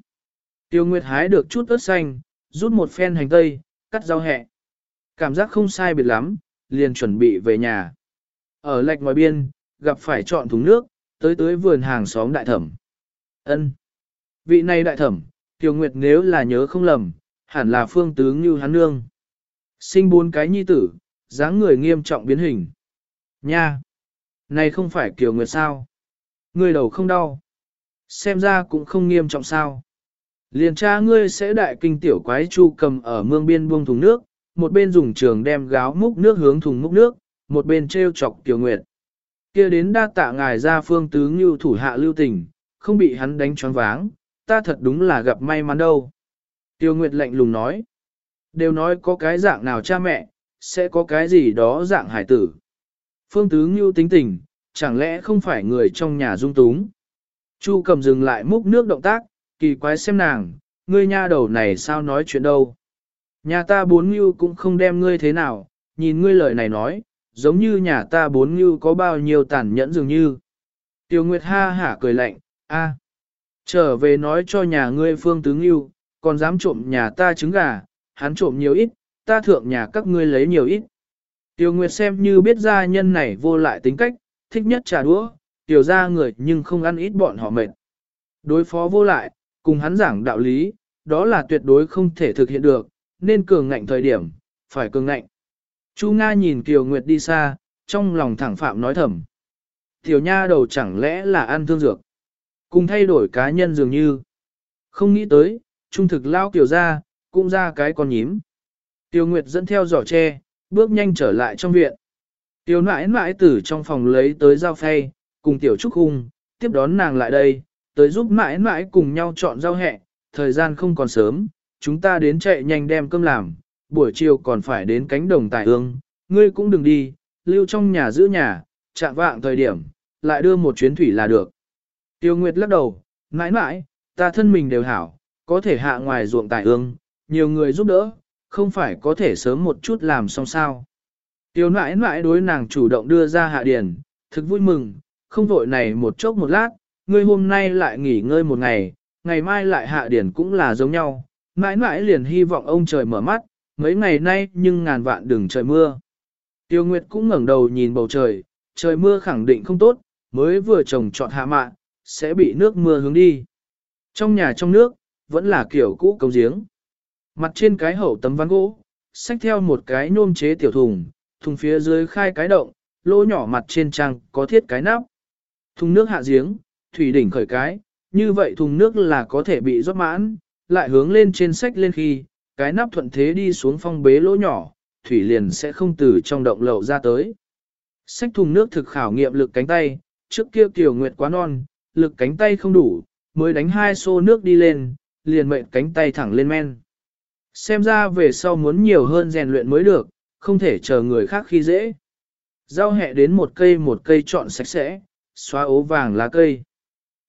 Tiêu Nguyệt hái được chút ớt xanh, rút một phen hành tây, cắt rau hẹ. Cảm giác không sai biệt lắm, liền chuẩn bị về nhà. Ở lạch ngoài biên, gặp phải chọn thùng nước, tới tới vườn hàng xóm đại thẩm. ân Vị này đại thẩm, Tiêu Nguyệt nếu là nhớ không lầm, hẳn là phương tướng như hắn nương. Sinh bốn cái nhi tử, dáng người nghiêm trọng biến hình. Nha! Này không phải Kiều Nguyệt sao? Người đầu không đau. Xem ra cũng không nghiêm trọng sao. Liền cha ngươi sẽ đại kinh tiểu quái chu cầm ở mương biên buông thùng nước, một bên dùng trường đem gáo múc nước hướng thùng múc nước, một bên treo chọc Kiều Nguyệt. kia đến đa tạ ngài ra phương tứ như thủ hạ lưu tình, không bị hắn đánh choáng váng, ta thật đúng là gặp may mắn đâu. Tiêu Nguyệt lạnh lùng nói, đều nói có cái dạng nào cha mẹ, sẽ có cái gì đó dạng hải tử. Phương Tứ như tính tình, chẳng lẽ không phải người trong nhà dung túng. Chu cầm dừng lại múc nước động tác, kỳ quái xem nàng, ngươi nha đầu này sao nói chuyện đâu. Nhà ta bốn ngưu cũng không đem ngươi thế nào, nhìn ngươi lời này nói, giống như nhà ta bốn ngưu có bao nhiêu tàn nhẫn dường như. Tiêu Nguyệt ha hả cười lạnh, a, Trở về nói cho nhà ngươi phương tướng ngưu, còn dám trộm nhà ta trứng gà, hắn trộm nhiều ít, ta thượng nhà các ngươi lấy nhiều ít. Tiêu Nguyệt xem như biết gia nhân này vô lại tính cách, thích nhất trà đũa, tiểu ra người nhưng không ăn ít bọn họ mệt. Đối phó vô lại, cùng hắn giảng đạo lý, đó là tuyệt đối không thể thực hiện được, nên cường ngạnh thời điểm, phải cường ngạnh. Chu Nga nhìn Kiều Nguyệt đi xa, trong lòng thẳng phạm nói thầm. Tiểu nha đầu chẳng lẽ là ăn thương dược, cùng thay đổi cá nhân dường như. Không nghĩ tới, trung thực lao Kiều ra, cũng ra cái con nhím. Tiêu Nguyệt dẫn theo giỏ tre, bước nhanh trở lại trong viện. Tiêu nãi nãi tử trong phòng lấy tới dao phay, cùng Tiểu Trúc Hung, tiếp đón nàng lại đây, tới giúp mãi mãi cùng nhau chọn rau hẹ, thời gian không còn sớm, chúng ta đến chạy nhanh đem cơm làm, buổi chiều còn phải đến cánh đồng tài ương, ngươi cũng đừng đi, lưu trong nhà giữ nhà, chạm vạng thời điểm, lại đưa một chuyến thủy là được. Tiêu Nguyệt lắc đầu, mãi mãi, ta thân mình đều hảo, có thể hạ ngoài ruộng tài ương, nhiều người giúp đỡ, không phải có thể sớm một chút làm xong sao. Tiêu nãi nãi đối nàng chủ động đưa ra hạ điển, thực vui mừng, không vội này một chốc một lát, ngươi hôm nay lại nghỉ ngơi một ngày, ngày mai lại hạ điển cũng là giống nhau, mãi mãi liền hy vọng ông trời mở mắt, mấy ngày nay nhưng ngàn vạn đừng trời mưa. Tiêu Nguyệt cũng ngẩng đầu nhìn bầu trời, trời mưa khẳng định không tốt, mới vừa trồng trọt hạ mạ, sẽ bị nước mưa hướng đi. Trong nhà trong nước, vẫn là kiểu cũ cống giếng. Mặt trên cái hậu tấm ván gỗ, xách theo một cái nôm chế tiểu thùng, thùng phía dưới khai cái động, lỗ nhỏ mặt trên trang có thiết cái nắp. Thùng nước hạ giếng, thủy đỉnh khởi cái, như vậy thùng nước là có thể bị rót mãn, lại hướng lên trên sách lên khi, cái nắp thuận thế đi xuống phong bế lỗ nhỏ, thủy liền sẽ không từ trong động lậu ra tới. Sách thùng nước thực khảo nghiệm lực cánh tay, trước kia Kiều Nguyệt quá non, lực cánh tay không đủ, mới đánh hai xô nước đi lên, liền mệnh cánh tay thẳng lên men. Xem ra về sau muốn nhiều hơn rèn luyện mới được, không thể chờ người khác khi dễ. Rau hẹ đến một cây một cây chọn sạch sẽ, xóa ố vàng lá cây.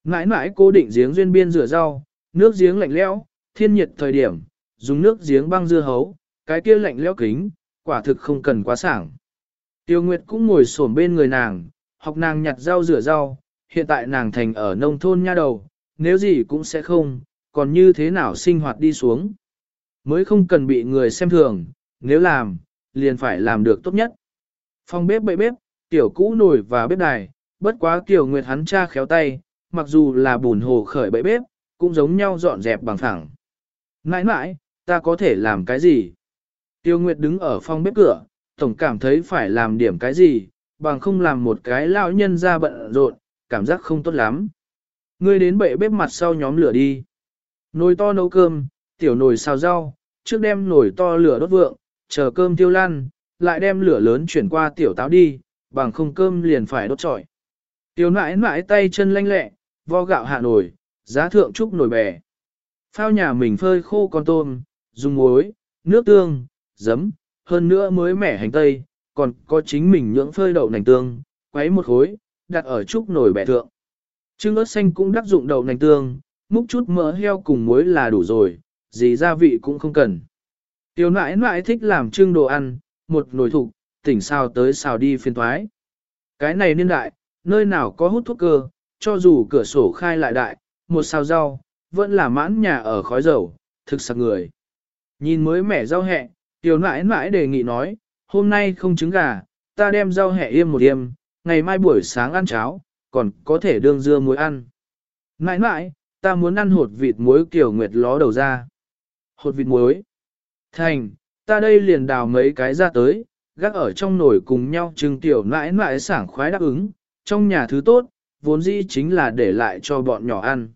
Mãi mãi cố định giếng duyên biên rửa rau, nước giếng lạnh lẽo, thiên nhiệt thời điểm, dùng nước giếng băng dưa hấu, cái kia lạnh lẽo kính, quả thực không cần quá sảng. Tiêu Nguyệt cũng ngồi xổm bên người nàng, học nàng nhặt rau rửa rau, hiện tại nàng thành ở nông thôn nha đầu, nếu gì cũng sẽ không, còn như thế nào sinh hoạt đi xuống. Mới không cần bị người xem thường, nếu làm, liền phải làm được tốt nhất. Phòng bếp bậy bếp, tiểu cũ nồi và bếp đài, bất quá tiểu Nguyệt hắn cha khéo tay, mặc dù là bùn hồ khởi bậy bếp, cũng giống nhau dọn dẹp bằng phẳng. Nãi nãi, ta có thể làm cái gì? Tiêu Nguyệt đứng ở phòng bếp cửa, tổng cảm thấy phải làm điểm cái gì, bằng không làm một cái lão nhân ra bận rộn, cảm giác không tốt lắm. Ngươi đến bệ bếp mặt sau nhóm lửa đi. Nồi to nấu cơm, tiểu nồi xào rau, trước đem nồi to lửa đốt vượng, chờ cơm tiêu lan, lại đem lửa lớn chuyển qua tiểu táo đi, bằng không cơm liền phải đốt trọi. Tiểu nãi nãi tay chân lanh lẹ, vo gạo hạ nổi, giá thượng trúc nổi bè. Phao nhà mình phơi khô con tôm, dùng muối, nước tương, giấm, hơn nữa mới mẻ hành tây, còn có chính mình nhưỡng phơi đậu nành tương, quấy một khối, đặt ở trúc nổi bẻ thượng. Trưng ớt xanh cũng đắc dụng đậu nành tương, múc chút mỡ heo cùng muối là đủ rồi, gì gia vị cũng không cần. Tiểu nãi nãi thích làm trưng đồ ăn, một nồi thục, tỉnh sao tới xào đi phiên thoái. Cái này niên đại, nơi nào có hút thuốc cơ, cho dù cửa sổ khai lại đại, một sao rau, vẫn là mãn nhà ở khói dầu, thực sặc người. Nhìn mới mẻ rau hẹ, tiểu nãi nãi đề nghị nói, hôm nay không trứng gà, ta đem rau hẹ yêm một yêm, ngày mai buổi sáng ăn cháo, còn có thể đương dưa muối ăn. Nãi nãi, ta muốn ăn hột vịt muối kiểu nguyệt ló đầu ra. Hột vịt muối. Thành, ta đây liền đào mấy cái ra tới, gác ở trong nồi cùng nhau trưng tiểu nãi nãi sảng khoái đáp ứng, trong nhà thứ tốt, vốn dĩ chính là để lại cho bọn nhỏ ăn.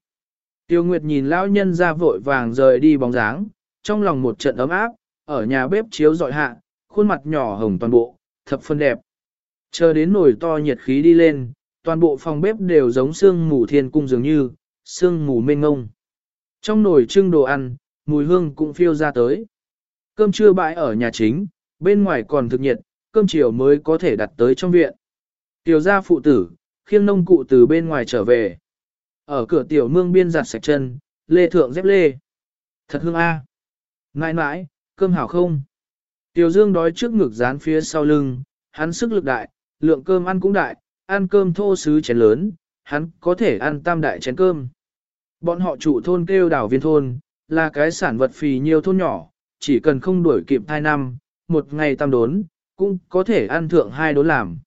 Tiêu Nguyệt nhìn lão nhân ra vội vàng rời đi bóng dáng, trong lòng một trận ấm áp, ở nhà bếp chiếu dọi hạ, khuôn mặt nhỏ hồng toàn bộ, thập phân đẹp. Chờ đến nồi to nhiệt khí đi lên, toàn bộ phòng bếp đều giống sương mù thiên cung dường như, sương mù mênh ngông. Trong nồi trưng đồ ăn, mùi hương cũng phiêu ra tới. Cơm trưa bãi ở nhà chính, bên ngoài còn thực nhiệt, cơm chiều mới có thể đặt tới trong viện. Tiểu gia phụ tử, khiêng nông cụ từ bên ngoài trở về. Ở cửa tiểu mương biên giặt sạch chân, lê thượng dép lê. Thật hương a. Nãi nãi, cơm hảo không? Tiểu dương đói trước ngực dán phía sau lưng, hắn sức lực đại, lượng cơm ăn cũng đại, ăn cơm thô sứ chén lớn, hắn có thể ăn tam đại chén cơm. Bọn họ trụ thôn kêu đảo viên thôn, là cái sản vật phì nhiều thôn nhỏ, chỉ cần không đuổi kịp hai năm, một ngày tam đốn, cũng có thể ăn thượng hai đốn làm.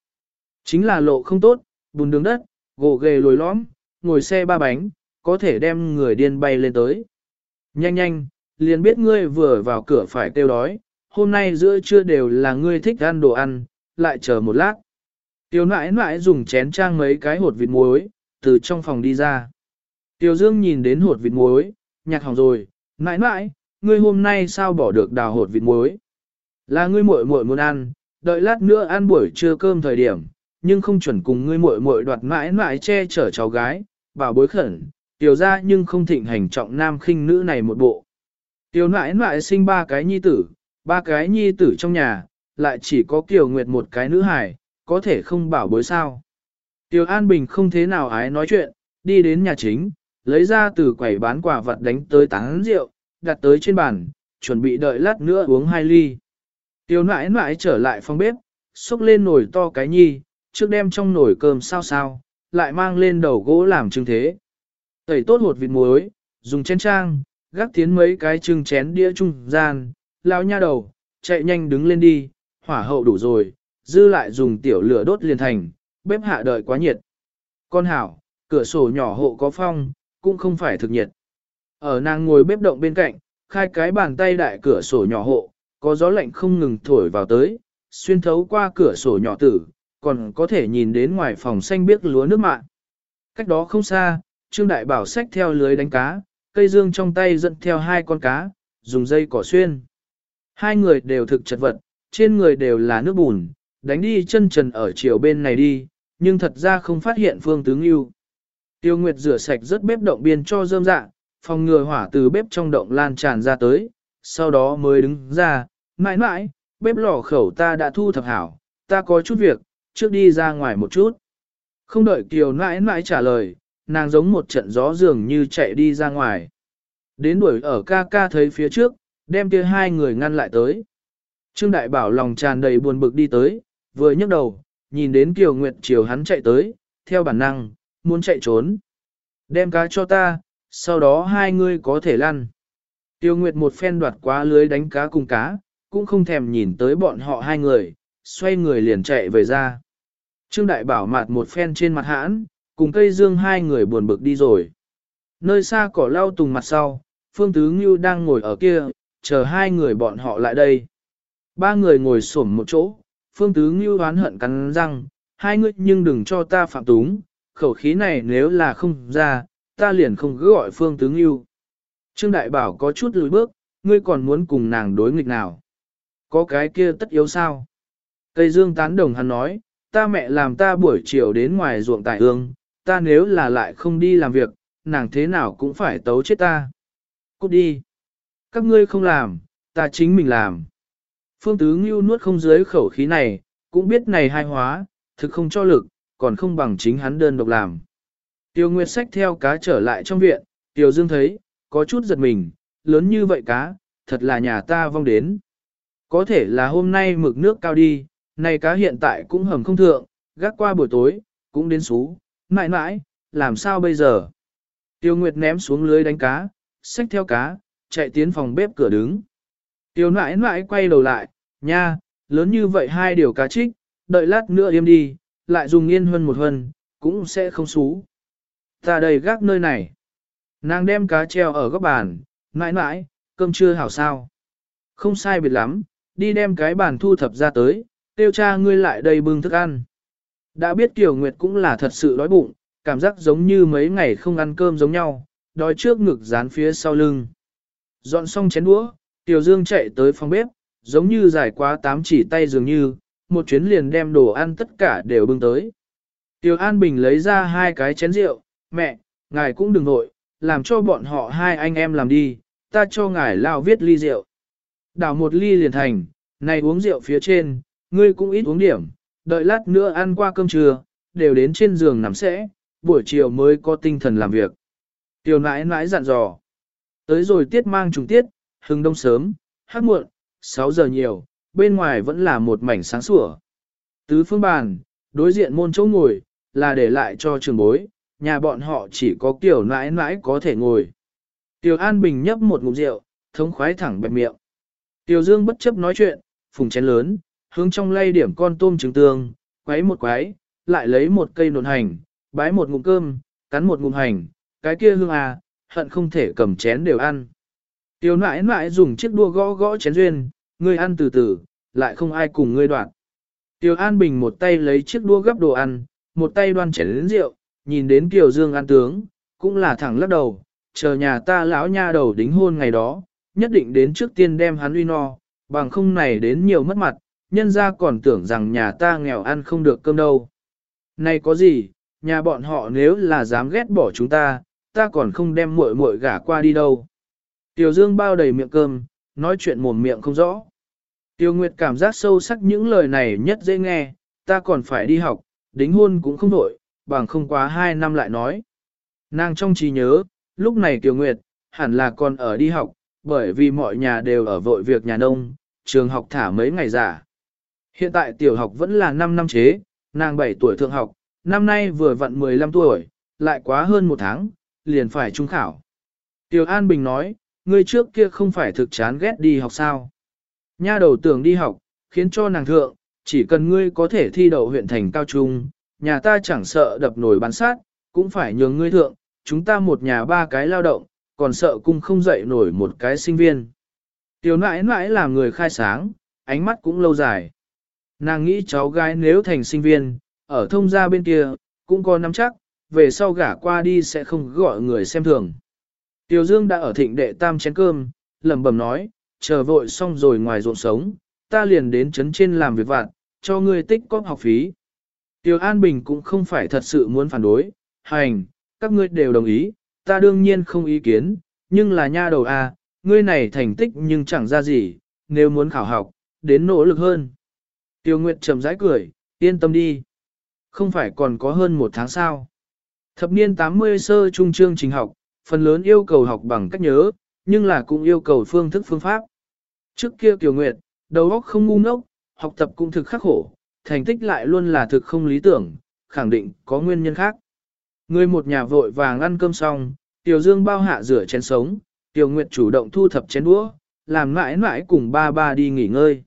Chính là lộ không tốt, bùn đường đất, gỗ ghề lồi lõm, ngồi xe ba bánh, có thể đem người điên bay lên tới. Nhanh nhanh, liền biết ngươi vừa vào cửa phải kêu đói, hôm nay giữa trưa đều là ngươi thích ăn đồ ăn, lại chờ một lát. Tiểu nãi nãi dùng chén trang mấy cái hột vịt muối, từ trong phòng đi ra. Tiểu Dương nhìn đến hột vịt muối, nhạc hỏng rồi, nãi nãi, ngươi hôm nay sao bỏ được đào hột vịt muối? Là ngươi muội muội muốn ăn, đợi lát nữa ăn buổi trưa cơm thời điểm, nhưng không chuẩn cùng ngươi muội muội đoạt mãi mãi che chở cháu gái, bảo bối khẩn, tiểu ra nhưng không thịnh hành trọng nam khinh nữ này một bộ. Tiểu nãi nãi sinh ba cái nhi tử, ba cái nhi tử trong nhà, lại chỉ có Kiều Nguyệt một cái nữ hài, có thể không bảo bối sao. Tiểu An Bình không thế nào ái nói chuyện, đi đến nhà chính, lấy ra từ quầy bán quả vật đánh tới tán rượu, đặt tới trên bàn, chuẩn bị đợi lát nữa uống hai ly. Tiểu nãi nãi trở lại phòng bếp, xúc lên nồi to cái nhi, trước đem trong nồi cơm sao sao, lại mang lên đầu gỗ làm trưng thế. Tẩy tốt hột vịt muối, dùng chén trang, gác tiến mấy cái trưng chén đĩa trung gian, lao nha đầu, chạy nhanh đứng lên đi, hỏa hậu đủ rồi, dư lại dùng tiểu lửa đốt liền thành, bếp hạ đợi quá nhiệt. Con hảo, cửa sổ nhỏ hộ có phong, cũng không phải thực nhiệt. Ở nàng ngồi bếp động bên cạnh, khai cái bàn tay đại cửa sổ nhỏ hộ, có gió lạnh không ngừng thổi vào tới, xuyên thấu qua cửa sổ nhỏ tử, còn có thể nhìn đến ngoài phòng xanh biếc lúa nước mạn. Cách đó không xa, Trương Đại Bảo xách theo lưới đánh cá, cây dương trong tay dẫn theo hai con cá, dùng dây cỏ xuyên. Hai người đều thực chật vật, trên người đều là nước bùn, đánh đi chân trần ở chiều bên này đi, nhưng thật ra không phát hiện phương tướng yêu. Tiêu Nguyệt rửa sạch rất bếp động biên cho rơm dạ, phòng ngừa hỏa từ bếp trong động lan tràn ra tới, sau đó mới đứng ra, mãi mãi, bếp lò khẩu ta đã thu thập hảo, ta có chút việc, trước đi ra ngoài một chút. Không đợi Kiều nãi nãi trả lời, nàng giống một trận gió dường như chạy đi ra ngoài. Đến đuổi ở ca ca thấy phía trước, đem kia hai người ngăn lại tới. Trương Đại Bảo lòng tràn đầy buồn bực đi tới, vừa nhấc đầu, nhìn đến Kiều Nguyệt chiều hắn chạy tới, theo bản năng, muốn chạy trốn. Đem cá cho ta, sau đó hai ngươi có thể lăn. Tiêu Nguyệt một phen đoạt quá lưới đánh cá cùng cá, cũng không thèm nhìn tới bọn họ hai người, xoay người liền chạy về ra. Trương Đại Bảo mặt một phen trên mặt hãn, cùng cây dương hai người buồn bực đi rồi. Nơi xa cỏ lau tùng mặt sau, Phương Tứ Ngưu đang ngồi ở kia, chờ hai người bọn họ lại đây. Ba người ngồi xổm một chỗ, Phương Tứ Ngưu oán hận cắn răng, hai người nhưng đừng cho ta phạm túng, khẩu khí này nếu là không ra, ta liền không cứ gọi Phương Tứ Ngưu. Trương Đại Bảo có chút lùi bước, ngươi còn muốn cùng nàng đối nghịch nào? Có cái kia tất yếu sao? Tây Dương tán đồng hắn nói, ta mẹ làm ta buổi chiều đến ngoài ruộng tại hương, ta nếu là lại không đi làm việc, nàng thế nào cũng phải tấu chết ta. Cút đi. Các ngươi không làm, ta chính mình làm. Phương Tứ Ngưu nuốt không dưới khẩu khí này, cũng biết này hai hóa, thực không cho lực, còn không bằng chính hắn đơn độc làm. Tiêu Nguyệt sách theo cá trở lại trong viện, Tiêu Dương thấy, có chút giật mình, lớn như vậy cá, thật là nhà ta vong đến. Có thể là hôm nay mực nước cao đi, này cá hiện tại cũng hầm không thượng, gác qua buổi tối, cũng đến xú, mãi mãi, làm sao bây giờ? Tiêu Nguyệt ném xuống lưới đánh cá, xách theo cá, chạy tiến phòng bếp cửa đứng. Tiêu nãi nãi quay đầu lại, nha, lớn như vậy hai điều cá trích, đợi lát nữa im đi, lại dùng yên hơn một hơn, cũng sẽ không xú. Ta đây gác nơi này. Nàng đem cá treo ở góc bàn, mãi mãi, cơm chưa hảo sao. Không sai biệt lắm, đi đem cái bàn thu thập ra tới, tiêu cha ngươi lại đây bưng thức ăn. Đã biết Kiều Nguyệt cũng là thật sự đói bụng, cảm giác giống như mấy ngày không ăn cơm giống nhau, đói trước ngực dán phía sau lưng. Dọn xong chén đũa, Tiểu Dương chạy tới phòng bếp, giống như dài quá tám chỉ tay dường như, một chuyến liền đem đồ ăn tất cả đều bưng tới. Tiểu An Bình lấy ra hai cái chén rượu, mẹ, ngài cũng đừng nội, làm cho bọn họ hai anh em làm đi, ta cho ngài lao viết ly rượu. Đảo một ly liền thành, này uống rượu phía trên, ngươi cũng ít uống điểm, đợi lát nữa ăn qua cơm trưa, đều đến trên giường nằm sẽ, buổi chiều mới có tinh thần làm việc. Tiểu nãi nãi dặn dò. Tới rồi tiết mang trùng tiết, hừng đông sớm, hát muộn, 6 giờ nhiều, bên ngoài vẫn là một mảnh sáng sủa. Tứ phương bàn, đối diện môn chỗ ngồi, là để lại cho trường bối, nhà bọn họ chỉ có kiểu nãi nãi có thể ngồi. Tiểu An Bình nhấp một ngụm rượu, thống khoái thẳng bẹp miệng. Tiểu Dương bất chấp nói chuyện, phùng chén lớn, hướng trong lay điểm con tôm trứng tương, quấy một quấy, lại lấy một cây nồn hành, bái một ngụm cơm, cắn một ngụm hành, cái kia hương à, hận không thể cầm chén đều ăn. Tiểu nãi nãi dùng chiếc đua gõ gõ chén duyên, ngươi ăn từ từ, lại không ai cùng ngươi đoạn. Tiểu An Bình một tay lấy chiếc đua gấp đồ ăn, một tay đoan chén đến rượu, nhìn đến Kiều Dương ăn tướng, cũng là thẳng lắc đầu, chờ nhà ta lão nha đầu đính hôn ngày đó, nhất định đến trước tiên đem hắn uy no, bằng không này đến nhiều mất mặt, nhân ra còn tưởng rằng nhà ta nghèo ăn không được cơm đâu. Này có gì, nhà bọn họ nếu là dám ghét bỏ chúng ta, ta còn không đem muội muội gả qua đi đâu. Tiểu Dương bao đầy miệng cơm, nói chuyện mồm miệng không rõ. Tiêu Nguyệt cảm giác sâu sắc những lời này nhất dễ nghe, ta còn phải đi học, đính hôn cũng không đổi, bằng không quá hai năm lại nói. Nàng trong trí nhớ, lúc này Tiêu Nguyệt, hẳn là còn ở đi học, bởi vì mọi nhà đều ở vội việc nhà nông, trường học thả mấy ngày giả. Hiện tại tiểu học vẫn là 5 năm chế, nàng 7 tuổi thượng học, năm nay vừa vặn 15 tuổi, lại quá hơn một tháng, liền phải trung khảo. Tiểu An Bình nói, ngươi trước kia không phải thực chán ghét đi học sao. Nha đầu tưởng đi học, khiến cho nàng thượng, chỉ cần ngươi có thể thi đậu huyện thành cao trung, nhà ta chẳng sợ đập nổi bán sát, cũng phải nhường ngươi thượng, chúng ta một nhà ba cái lao động, còn sợ cung không dậy nổi một cái sinh viên. Tiểu nãi nãi là người khai sáng, ánh mắt cũng lâu dài. Nàng nghĩ cháu gái nếu thành sinh viên, ở thông gia bên kia, cũng có nắm chắc, về sau gả qua đi sẽ không gọi người xem thường. Tiểu Dương đã ở thịnh đệ tam chén cơm, lẩm bẩm nói, chờ vội xong rồi ngoài ruộng sống, ta liền đến chấn trên làm việc vặt, cho ngươi tích cóp học phí. Tiểu An Bình cũng không phải thật sự muốn phản đối, hành, các ngươi đều đồng ý, ta đương nhiên không ý kiến, nhưng là nha đầu a, à, ngươi này thành tích nhưng chẳng ra gì, nếu muốn khảo học, đến nỗ lực hơn. Tiêu Nguyệt trầm rãi cười, yên tâm đi. Không phải còn có hơn một tháng sao. Thập niên 80 sơ trung chương trình học, phần lớn yêu cầu học bằng cách nhớ, nhưng là cũng yêu cầu phương thức phương pháp. Trước kia Kiều Nguyệt, đầu óc không ngu ngốc, học tập cũng thực khắc khổ, thành tích lại luôn là thực không lý tưởng, khẳng định có nguyên nhân khác. Người một nhà vội vàng ăn cơm xong, Tiểu Dương bao hạ rửa chén sống, Tiểu Nguyệt chủ động thu thập chén đũa, làm mãi mãi cùng ba ba đi nghỉ ngơi.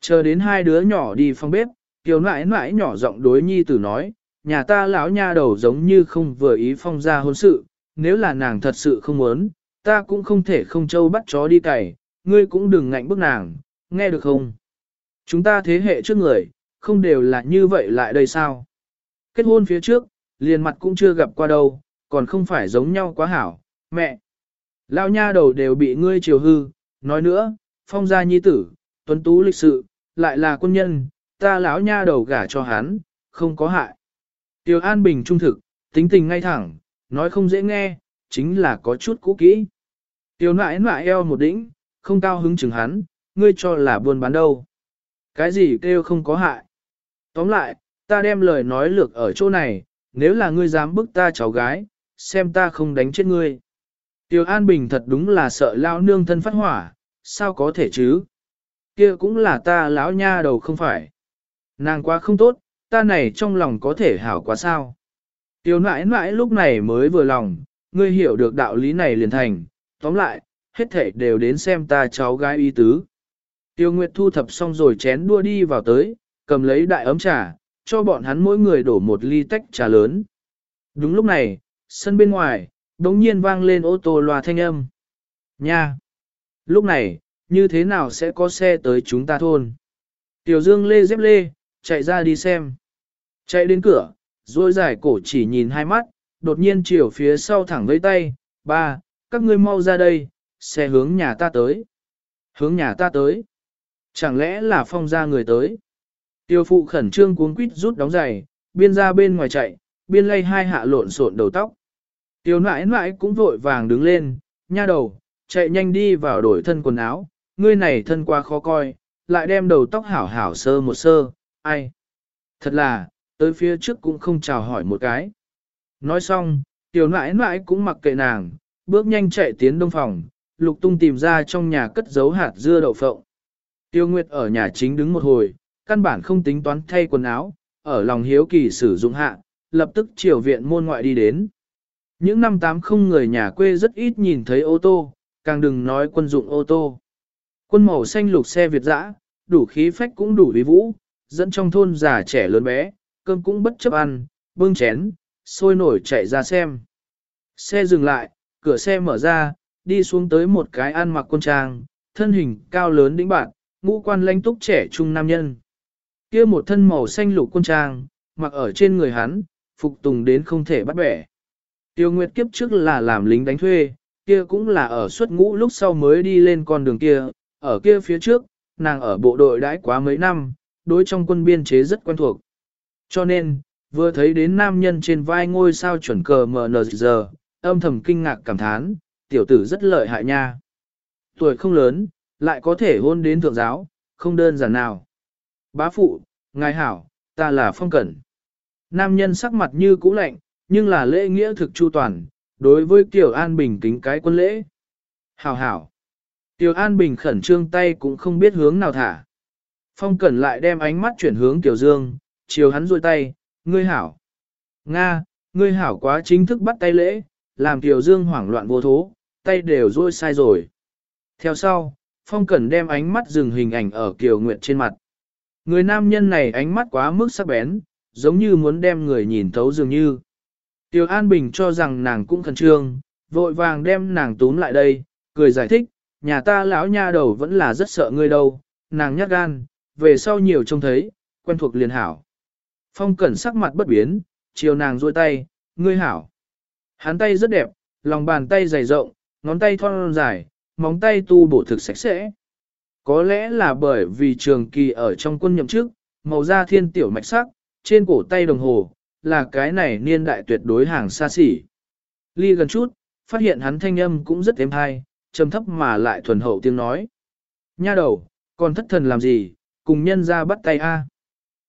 Chờ đến hai đứa nhỏ đi phòng bếp, Kiều nãi nãi nhỏ giọng đối nhi tử nói, nhà ta lão nha đầu giống như không vừa ý phong ra hôn sự, nếu là nàng thật sự không muốn, ta cũng không thể không châu bắt chó đi cày, ngươi cũng đừng ngạnh bức nàng, nghe được không? Chúng ta thế hệ trước người, không đều là như vậy lại đây sao? Kết hôn phía trước, liền mặt cũng chưa gặp qua đâu, còn không phải giống nhau quá hảo, mẹ. Lão nha đầu đều bị ngươi chiều hư, nói nữa, phong gia nhi tử, tuấn tú lịch sự, lại là quân nhân, ta lão nha đầu gả cho hắn, không có hại. Tiêu An Bình trung thực, tính tình ngay thẳng, nói không dễ nghe, chính là có chút cũ kỹ. Tiêu nãi nãi eo một đỉnh, không cao hứng chừng hắn, ngươi cho là buôn bán đâu. Cái gì kêu không có hại. Tóm lại, ta đem lời nói lược ở chỗ này, nếu là ngươi dám bức ta cháu gái, xem ta không đánh chết ngươi. Tiêu An Bình thật đúng là sợ lao nương thân phát hỏa, sao có thể chứ? Kia cũng là ta lão nha đầu không phải. Nàng quá không tốt, ta này trong lòng có thể hảo quá sao? tiểu nãi nãi lúc này mới vừa lòng, ngươi hiểu được đạo lý này liền thành, tóm lại, hết thể đều đến xem ta cháu gái y tứ. Tiêu Nguyệt thu thập xong rồi chén đua đi vào tới, cầm lấy đại ấm trà, cho bọn hắn mỗi người đổ một ly tách trà lớn. Đúng lúc này, sân bên ngoài, đống nhiên vang lên ô tô loa thanh âm. Nha! Lúc này, như thế nào sẽ có xe tới chúng ta thôn? Tiểu Dương lê dép lê, chạy ra đi xem. Chạy đến cửa, rồi giải cổ chỉ nhìn hai mắt, đột nhiên chiều phía sau thẳng với tay, ba, các ngươi mau ra đây, xe hướng nhà ta tới. Hướng nhà ta tới. Chẳng lẽ là phong ra người tới? Tiêu phụ khẩn trương cuống quýt rút đóng giày, biên ra bên ngoài chạy, biên lay hai hạ lộn xộn đầu tóc. Tiêu nãi nãi cũng vội vàng đứng lên, nha đầu, chạy nhanh đi vào đổi thân quần áo, ngươi này thân quá khó coi, lại đem đầu tóc hảo hảo sơ một sơ, ai? Thật là, tới phía trước cũng không chào hỏi một cái. Nói xong, tiểu nãi nãi cũng mặc kệ nàng, bước nhanh chạy tiến đông phòng, lục tung tìm ra trong nhà cất giấu hạt dưa đậu phộng. Tiêu Nguyệt ở nhà chính đứng một hồi, căn bản không tính toán thay quần áo, ở lòng hiếu kỳ sử dụng hạ, lập tức chiều viện môn ngoại đi đến. Những năm tám không người nhà quê rất ít nhìn thấy ô tô, càng đừng nói quân dụng ô tô. Quân màu xanh lục xe Việt dã, đủ khí phách cũng đủ uy vũ, dẫn trong thôn già trẻ lớn bé, cơm cũng bất chấp ăn, bưng chén, sôi nổi chạy ra xem. Xe dừng lại, cửa xe mở ra, đi xuống tới một cái ăn mặc quân trang, thân hình cao lớn đĩnh bạn, ngũ quan lãnh túc trẻ trung nam nhân. kia một thân màu xanh lục quân trang, mặc ở trên người hắn, phục tùng đến không thể bắt bẻ. Tiêu Nguyệt kiếp trước là làm lính đánh thuê, kia cũng là ở xuất ngũ lúc sau mới đi lên con đường kia, ở kia phía trước, nàng ở bộ đội đãi quá mấy năm, đối trong quân biên chế rất quen thuộc. Cho nên, vừa thấy đến nam nhân trên vai ngôi sao chuẩn cờ MNZ, âm thầm kinh ngạc cảm thán, tiểu tử rất lợi hại nha. Tuổi không lớn, lại có thể hôn đến thượng giáo, không đơn giản nào. Bá phụ, ngài hảo, ta là phong cẩn. Nam nhân sắc mặt như cũ lạnh, nhưng là lễ nghĩa thực chu toàn, đối với Kiều An Bình kính cái quân lễ. Hảo hảo. Tiểu An Bình khẩn trương tay cũng không biết hướng nào thả. Phong Cẩn lại đem ánh mắt chuyển hướng Tiểu Dương, chiều hắn rôi tay, ngươi hảo. Nga, ngươi hảo quá chính thức bắt tay lễ, làm Tiểu Dương hoảng loạn vô thố, tay đều rôi sai rồi. Theo sau, Phong Cẩn đem ánh mắt dừng hình ảnh ở Kiều Nguyệt trên mặt. Người nam nhân này ánh mắt quá mức sắc bén, giống như muốn đem người nhìn thấu dường như. Tiểu An Bình cho rằng nàng cũng khẩn trương, vội vàng đem nàng túm lại đây, cười giải thích, nhà ta lão nha đầu vẫn là rất sợ ngươi đâu, nàng nhát gan, về sau nhiều trông thấy, quen thuộc liền hảo. Phong cẩn sắc mặt bất biến, chiều nàng duỗi tay, ngươi hảo. Hắn tay rất đẹp, lòng bàn tay dày rộng, ngón tay thon dài, móng tay tu bổ thực sạch sẽ. Có lẽ là bởi vì trường kỳ ở trong quân nhậm chức, màu da thiên tiểu mạch sắc, trên cổ tay đồng hồ, là cái này niên đại tuyệt đối hàng xa xỉ. Ly gần chút, phát hiện hắn thanh âm cũng rất êm hay, trầm thấp mà lại thuần hậu tiếng nói. Nha đầu, còn thất thần làm gì, cùng nhân ra bắt tay a.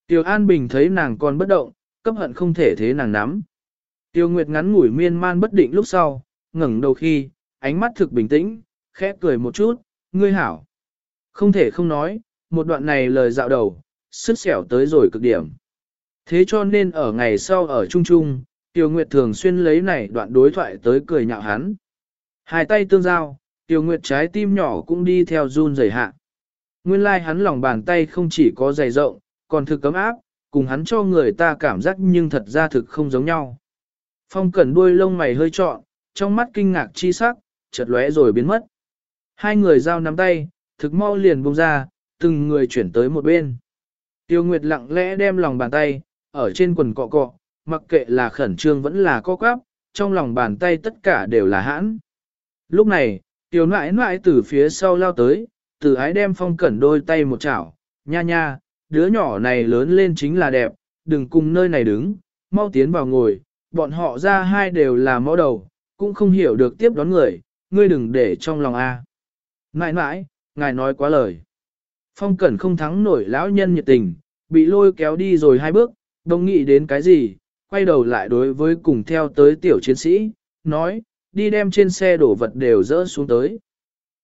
tiểu An Bình thấy nàng còn bất động, cấp hận không thể thế nàng nắm. Tiêu Nguyệt ngắn ngủi miên man bất định lúc sau, ngẩng đầu khi, ánh mắt thực bình tĩnh, khẽ cười một chút, ngươi hảo. Không thể không nói, một đoạn này lời dạo đầu, sức xẻo tới rồi cực điểm. Thế cho nên ở ngày sau ở Trung Trung, Tiêu Nguyệt thường xuyên lấy này đoạn đối thoại tới cười nhạo hắn. Hai tay tương giao, Tiêu Nguyệt trái tim nhỏ cũng đi theo run rẩy hạ. Nguyên lai like hắn lòng bàn tay không chỉ có dày rộng, còn thực cấm áp, cùng hắn cho người ta cảm giác nhưng thật ra thực không giống nhau. Phong cẩn đuôi lông mày hơi trọn, trong mắt kinh ngạc chi sắc, chợt lóe rồi biến mất. Hai người giao nắm tay, thực mau liền buông ra, từng người chuyển tới một bên. Tiêu Nguyệt lặng lẽ đem lòng bàn tay, ở trên quần cọ cọ, mặc kệ là khẩn trương vẫn là co quắp, trong lòng bàn tay tất cả đều là hãn. Lúc này, Tiểu nãi nãi từ phía sau lao tới, từ ái đem phong cẩn đôi tay một chảo, nha nha, đứa nhỏ này lớn lên chính là đẹp, đừng cùng nơi này đứng, mau tiến vào ngồi, bọn họ ra hai đều là mẫu đầu, cũng không hiểu được tiếp đón người, ngươi đừng để trong lòng a. Nãi nãi, ngài nói quá lời. Phong cẩn không thắng nổi lão nhân nhiệt tình, bị lôi kéo đi rồi hai bước, đồng nghĩ đến cái gì, quay đầu lại đối với cùng theo tới tiểu chiến sĩ, nói, đi đem trên xe đổ vật đều dỡ xuống tới.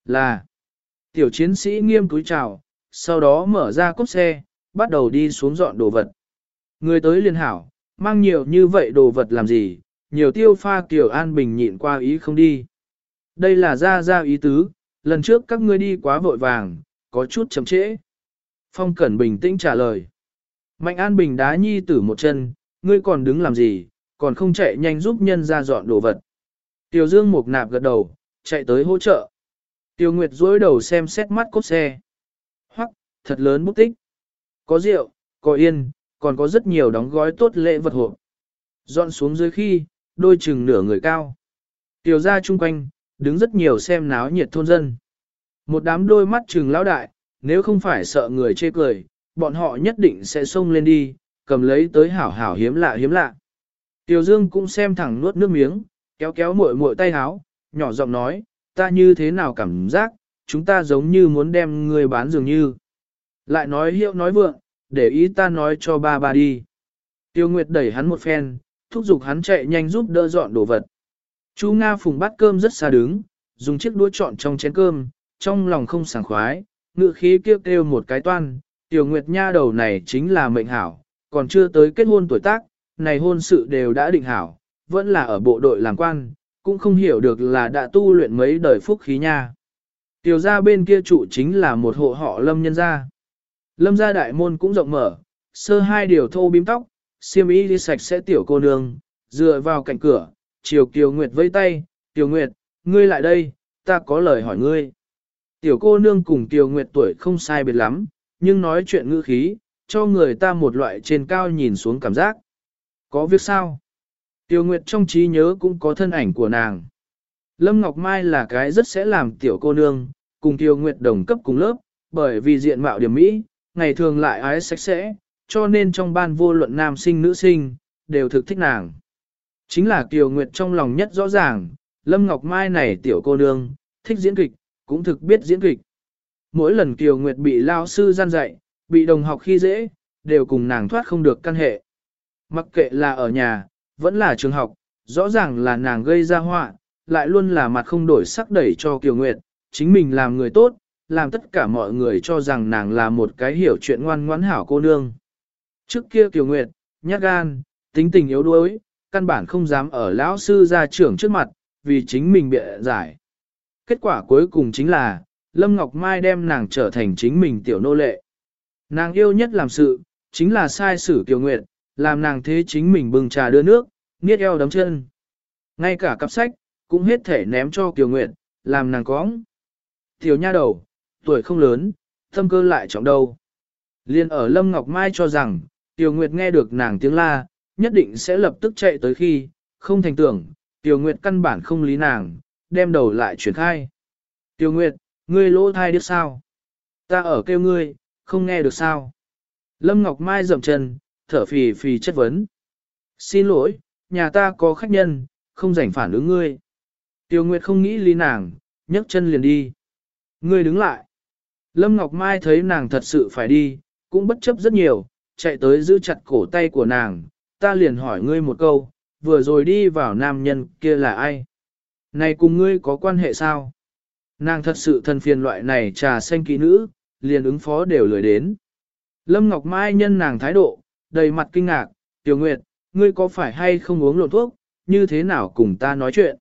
Là, tiểu chiến sĩ nghiêm túi chào, sau đó mở ra cốp xe, bắt đầu đi xuống dọn đồ vật. Người tới liên hảo, mang nhiều như vậy đồ vật làm gì, nhiều tiêu pha kiểu an bình nhịn qua ý không đi. Đây là ra ra ý tứ, lần trước các ngươi đi quá vội vàng, có chút chậm trễ. Phong Cẩn bình tĩnh trả lời. Mạnh An Bình đá nhi tử một chân, ngươi còn đứng làm gì, còn không chạy nhanh giúp nhân ra dọn đồ vật. Tiểu Dương Mục nạp gật đầu, chạy tới hỗ trợ. Tiêu Nguyệt dối đầu xem xét mắt cốt xe. Hoặc, thật lớn bút tích. Có rượu, có yên, còn có rất nhiều đóng gói tốt lễ vật hộp. Dọn xuống dưới khi, đôi chừng nửa người cao. Tiểu ra chung quanh, đứng rất nhiều xem náo nhiệt thôn dân. Một đám đôi mắt chừng lão đại, nếu không phải sợ người chê cười, bọn họ nhất định sẽ xông lên đi, cầm lấy tới hảo hảo hiếm lạ hiếm lạ. Tiểu Dương cũng xem thẳng nuốt nước miếng, kéo kéo muội muội tay háo, nhỏ giọng nói, ta như thế nào cảm giác, chúng ta giống như muốn đem người bán dường như. Lại nói hiệu nói vượng, để ý ta nói cho ba ba đi. Tiêu Nguyệt đẩy hắn một phen, thúc giục hắn chạy nhanh giúp đỡ dọn đồ vật. Chú Nga phùng bát cơm rất xa đứng, dùng chiếc đũa chọn trong chén cơm, trong lòng không sảng khoái, ngựa khí kêu kêu một cái toan, Tiêu Nguyệt Nha đầu này chính là mệnh hảo, còn chưa tới kết hôn tuổi tác, này hôn sự đều đã định hảo, vẫn là ở bộ đội làm quan, cũng không hiểu được là đã tu luyện mấy đời phúc khí nha. Tiểu gia bên kia trụ chính là một hộ họ lâm nhân gia. Lâm gia đại môn cũng rộng mở, sơ hai điều thô bím tóc, xiêm y đi sạch sẽ tiểu cô nương, dựa vào cạnh cửa, chiều Kiều Nguyệt vây tay, tiểu Nguyệt, ngươi lại đây, ta có lời hỏi ngươi. Tiểu cô nương cùng tiểu Nguyệt tuổi không sai biệt lắm, nhưng nói chuyện ngữ khí, cho người ta một loại trên cao nhìn xuống cảm giác. Có việc sao? Tiểu Nguyệt trong trí nhớ cũng có thân ảnh của nàng. Lâm Ngọc Mai là cái rất sẽ làm tiểu cô nương, cùng Tiểu Nguyệt đồng cấp cùng lớp, bởi vì diện mạo điểm mỹ, ngày thường lại ái sạch sẽ, cho nên trong ban vô luận nam sinh nữ sinh, đều thực thích nàng. Chính là Kiều Nguyệt trong lòng nhất rõ ràng, Lâm Ngọc Mai này tiểu cô nương, thích diễn kịch, cũng thực biết diễn kịch. Mỗi lần Kiều Nguyệt bị lao sư gian dạy, bị đồng học khi dễ, đều cùng nàng thoát không được căn hệ. Mặc kệ là ở nhà, vẫn là trường học, rõ ràng là nàng gây ra họa, lại luôn là mặt không đổi sắc đẩy cho Kiều Nguyệt, chính mình làm người tốt, làm tất cả mọi người cho rằng nàng là một cái hiểu chuyện ngoan ngoãn hảo cô nương. Trước kia Kiều Nguyệt, nhát gan, tính tình yếu đuối, căn bản không dám ở lão sư gia trưởng trước mặt, vì chính mình bịa giải. Kết quả cuối cùng chính là, Lâm Ngọc Mai đem nàng trở thành chính mình tiểu nô lệ. Nàng yêu nhất làm sự, chính là sai xử Kiều Nguyệt, làm nàng thế chính mình bưng trà đưa nước, niết eo đấm chân. Ngay cả cặp sách, cũng hết thể ném cho Kiều Nguyệt, làm nàng cóng. Tiểu nha đầu, tuổi không lớn, tâm cơ lại trọng đâu. Liên ở Lâm Ngọc Mai cho rằng, Tiểu Nguyệt nghe được nàng tiếng la, nhất định sẽ lập tức chạy tới khi, không thành tưởng, Tiểu Nguyệt căn bản không lý nàng, đem đầu lại chuyển khai. Tiểu Nguyệt, ngươi lỗ thai điếc sao? Ta ở kêu ngươi, không nghe được sao? Lâm Ngọc Mai dậm chân, thở phì phì chất vấn. Xin lỗi, nhà ta có khách nhân, không rảnh phản ứng ngươi. Tiêu Nguyệt không nghĩ lý nàng, nhấc chân liền đi. Ngươi đứng lại. Lâm Ngọc Mai thấy nàng thật sự phải đi, cũng bất chấp rất nhiều, chạy tới giữ chặt cổ tay của nàng, ta liền hỏi ngươi một câu, vừa rồi đi vào nam nhân kia là ai? Này cùng ngươi có quan hệ sao? Nàng thật sự thân phiền loại này trà xanh kỹ nữ, liền ứng phó đều lười đến. Lâm Ngọc Mai nhân nàng thái độ, đầy mặt kinh ngạc, Tiểu Nguyệt, ngươi có phải hay không uống lộn thuốc, như thế nào cùng ta nói chuyện?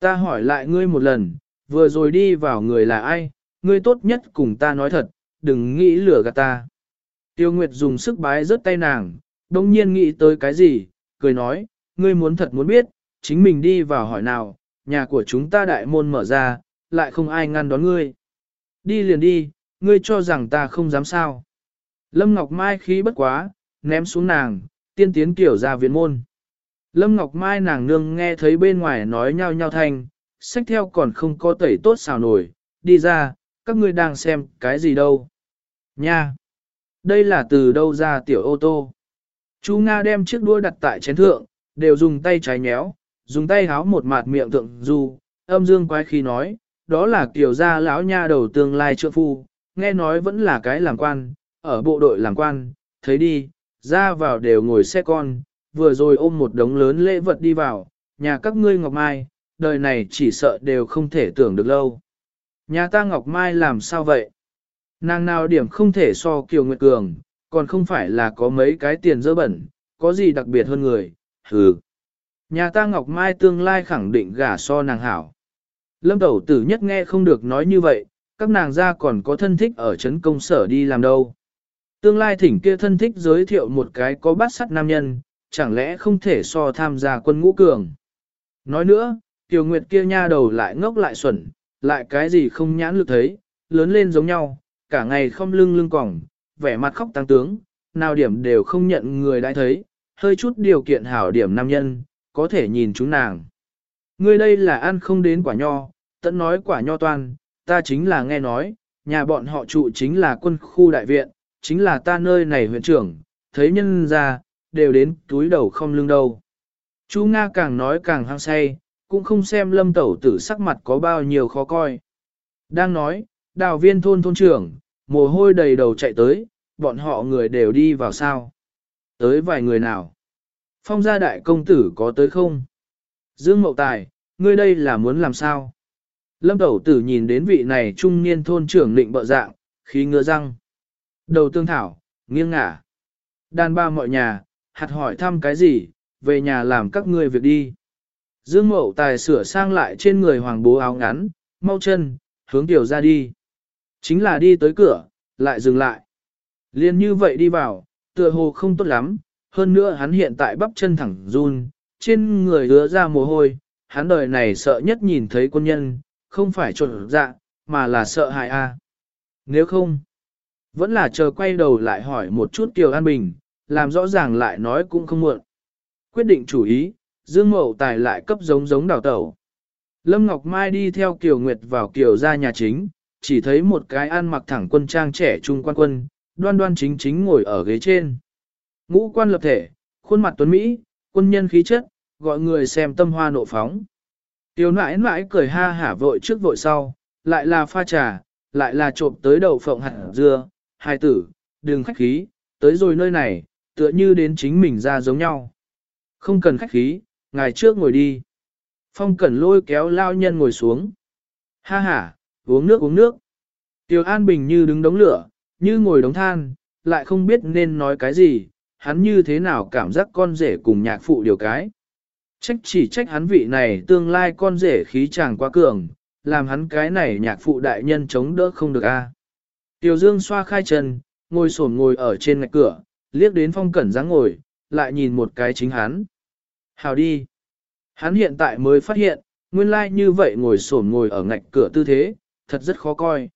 Ta hỏi lại ngươi một lần, vừa rồi đi vào người là ai, ngươi tốt nhất cùng ta nói thật, đừng nghĩ lừa gạt ta. Tiêu Nguyệt dùng sức bái rớt tay nàng, đồng nhiên nghĩ tới cái gì, cười nói, ngươi muốn thật muốn biết, chính mình đi vào hỏi nào, nhà của chúng ta đại môn mở ra, lại không ai ngăn đón ngươi. Đi liền đi, ngươi cho rằng ta không dám sao. Lâm Ngọc Mai khí bất quá, ném xuống nàng, tiên tiến kiểu ra viện môn. Lâm Ngọc Mai nàng nương nghe thấy bên ngoài nói nhau nhau thanh, sách theo còn không có tẩy tốt xào nổi, đi ra, các ngươi đang xem cái gì đâu. Nha! Đây là từ đâu ra tiểu ô tô. Chú Nga đem chiếc đua đặt tại chén thượng, đều dùng tay trái nhéo, dùng tay háo một mạt miệng thượng du, âm dương quái khi nói, đó là kiểu gia lão nha đầu tương lai trượng phu, nghe nói vẫn là cái làm quan, ở bộ đội làm quan, thấy đi, ra vào đều ngồi xe con, vừa rồi ôm một đống lớn lễ vật đi vào, nhà các ngươi Ngọc Mai, đời này chỉ sợ đều không thể tưởng được lâu. Nhà ta Ngọc Mai làm sao vậy? Nàng nào điểm không thể so Kiều Nguyệt Cường, còn không phải là có mấy cái tiền dơ bẩn, có gì đặc biệt hơn người, hừ. Nhà ta Ngọc Mai tương lai khẳng định gả so nàng hảo. Lâm Tẩu tử nhất nghe không được nói như vậy, các nàng ra còn có thân thích ở trấn công sở đi làm đâu. Tương lai thỉnh kia thân thích giới thiệu một cái có bát sắt nam nhân, chẳng lẽ không thể so tham gia quân ngũ cường. Nói nữa, Tiểu Nguyệt kia nha đầu lại ngốc lại xuẩn, lại cái gì không nhãn lực thấy, lớn lên giống nhau, cả ngày không lưng lưng còng, vẻ mặt khóc tăng tướng, nào điểm đều không nhận người đã thấy, hơi chút điều kiện hảo điểm nam nhân, có thể nhìn chúng nàng. Ngươi đây là ăn không đến quả nho, tận nói quả nho toan, ta chính là nghe nói, nhà bọn họ trụ chính là quân khu đại viện, chính là ta nơi này huyện trưởng, thấy nhân ra, đều đến túi đầu không lưng đâu. Chú Nga càng nói càng hăng say, cũng không xem lâm tẩu tử sắc mặt có bao nhiêu khó coi. Đang nói, đào viên thôn thôn trưởng, mồ hôi đầy đầu chạy tới, bọn họ người đều đi vào sao. Tới vài người nào? Phong gia đại công tử có tới không? Dương Mậu Tài, ngươi đây là muốn làm sao? Lâm Tẩu Tử nhìn đến vị này trung niên thôn trưởng định bợ dạng, khí ngựa răng. Đầu tương thảo, nghiêng ngả. Đàn ba mọi nhà, hạt hỏi thăm cái gì, về nhà làm các ngươi việc đi. Dương Mậu Tài sửa sang lại trên người hoàng bố áo ngắn, mau chân, hướng tiểu ra đi. Chính là đi tới cửa, lại dừng lại. Liên như vậy đi vào, tựa hồ không tốt lắm, hơn nữa hắn hiện tại bắp chân thẳng run, trên người hứa ra mồ hôi, hắn đời này sợ nhất nhìn thấy quân nhân, không phải trộn dạ, mà là sợ hại a. Nếu không, vẫn là chờ quay đầu lại hỏi một chút Kiều An Bình, làm rõ ràng lại nói cũng không muộn. Quyết định chủ ý, Dương Mậu Tài lại cấp giống giống đào tẩu. Lâm Ngọc Mai đi theo Kiều Nguyệt vào Kiều ra nhà chính, chỉ thấy một cái ăn mặc thẳng quân trang trẻ trung quan quân, đoan đoan chính chính ngồi ở ghế trên. Ngũ quan lập thể, khuôn mặt tuấn Mỹ, quân nhân khí chất, gọi người xem tâm hoa nộ phóng. Tiểu nãi nãi cười ha hả vội trước vội sau, lại là pha trà, lại là trộm tới đầu phộng hạt dưa, hai tử, đừng khách khí, tới rồi nơi này, tựa như đến chính mình ra giống nhau. Không cần khách khí, ngài trước ngồi đi. Phong cẩn lôi kéo lao nhân ngồi xuống. Ha ha, uống nước uống nước. Tiểu An Bình như đứng đống lửa, như ngồi đống than, lại không biết nên nói cái gì, hắn như thế nào cảm giác con rể cùng nhạc phụ điều cái. Trách chỉ trách hắn vị này tương lai con rể khí chàng quá cường, làm hắn cái này nhạc phụ đại nhân chống đỡ không được a. Tiểu Dương xoa khai chân, ngồi xổm ngồi ở trên ngạch cửa, liếc đến phong cẩn dáng ngồi, lại nhìn một cái chính hắn. Hào đi. Hắn hiện tại mới phát hiện, nguyên lai like như vậy ngồi xổm ngồi ở ngạch cửa tư thế, thật rất khó coi.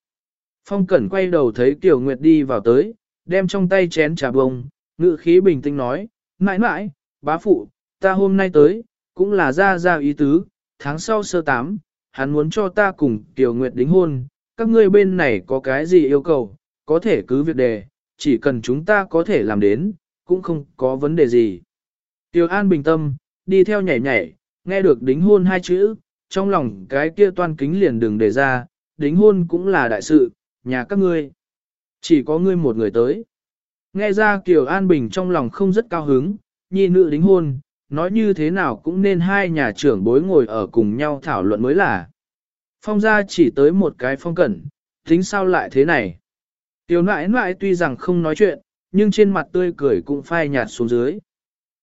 Phong cẩn quay đầu thấy Tiểu Nguyệt đi vào tới, đem trong tay chén trà bông, ngự khí bình tĩnh nói, mãi mãi, bá phụ, ta hôm nay tới, cũng là ra ra ý tứ, tháng sau sơ tám, hắn muốn cho ta cùng Tiểu Nguyệt đính hôn, các ngươi bên này có cái gì yêu cầu, có thể cứ việc đề, chỉ cần chúng ta có thể làm đến, cũng không có vấn đề gì. Tiểu An bình tâm, đi theo nhảy nhảy, nghe được đính hôn hai chữ, trong lòng cái kia toan kính liền đừng đề ra, đính hôn cũng là đại sự, nhà các ngươi. Chỉ có ngươi một người tới. Nghe ra Kiều An Bình trong lòng không rất cao hứng, nhi nữ đính hôn, nói như thế nào cũng nên hai nhà trưởng bối ngồi ở cùng nhau thảo luận mới là. Phong gia chỉ tới một cái phong cẩn, tính sao lại thế này. Tiểu nãi nãi tuy rằng không nói chuyện, nhưng trên mặt tươi cười cũng phai nhạt xuống dưới.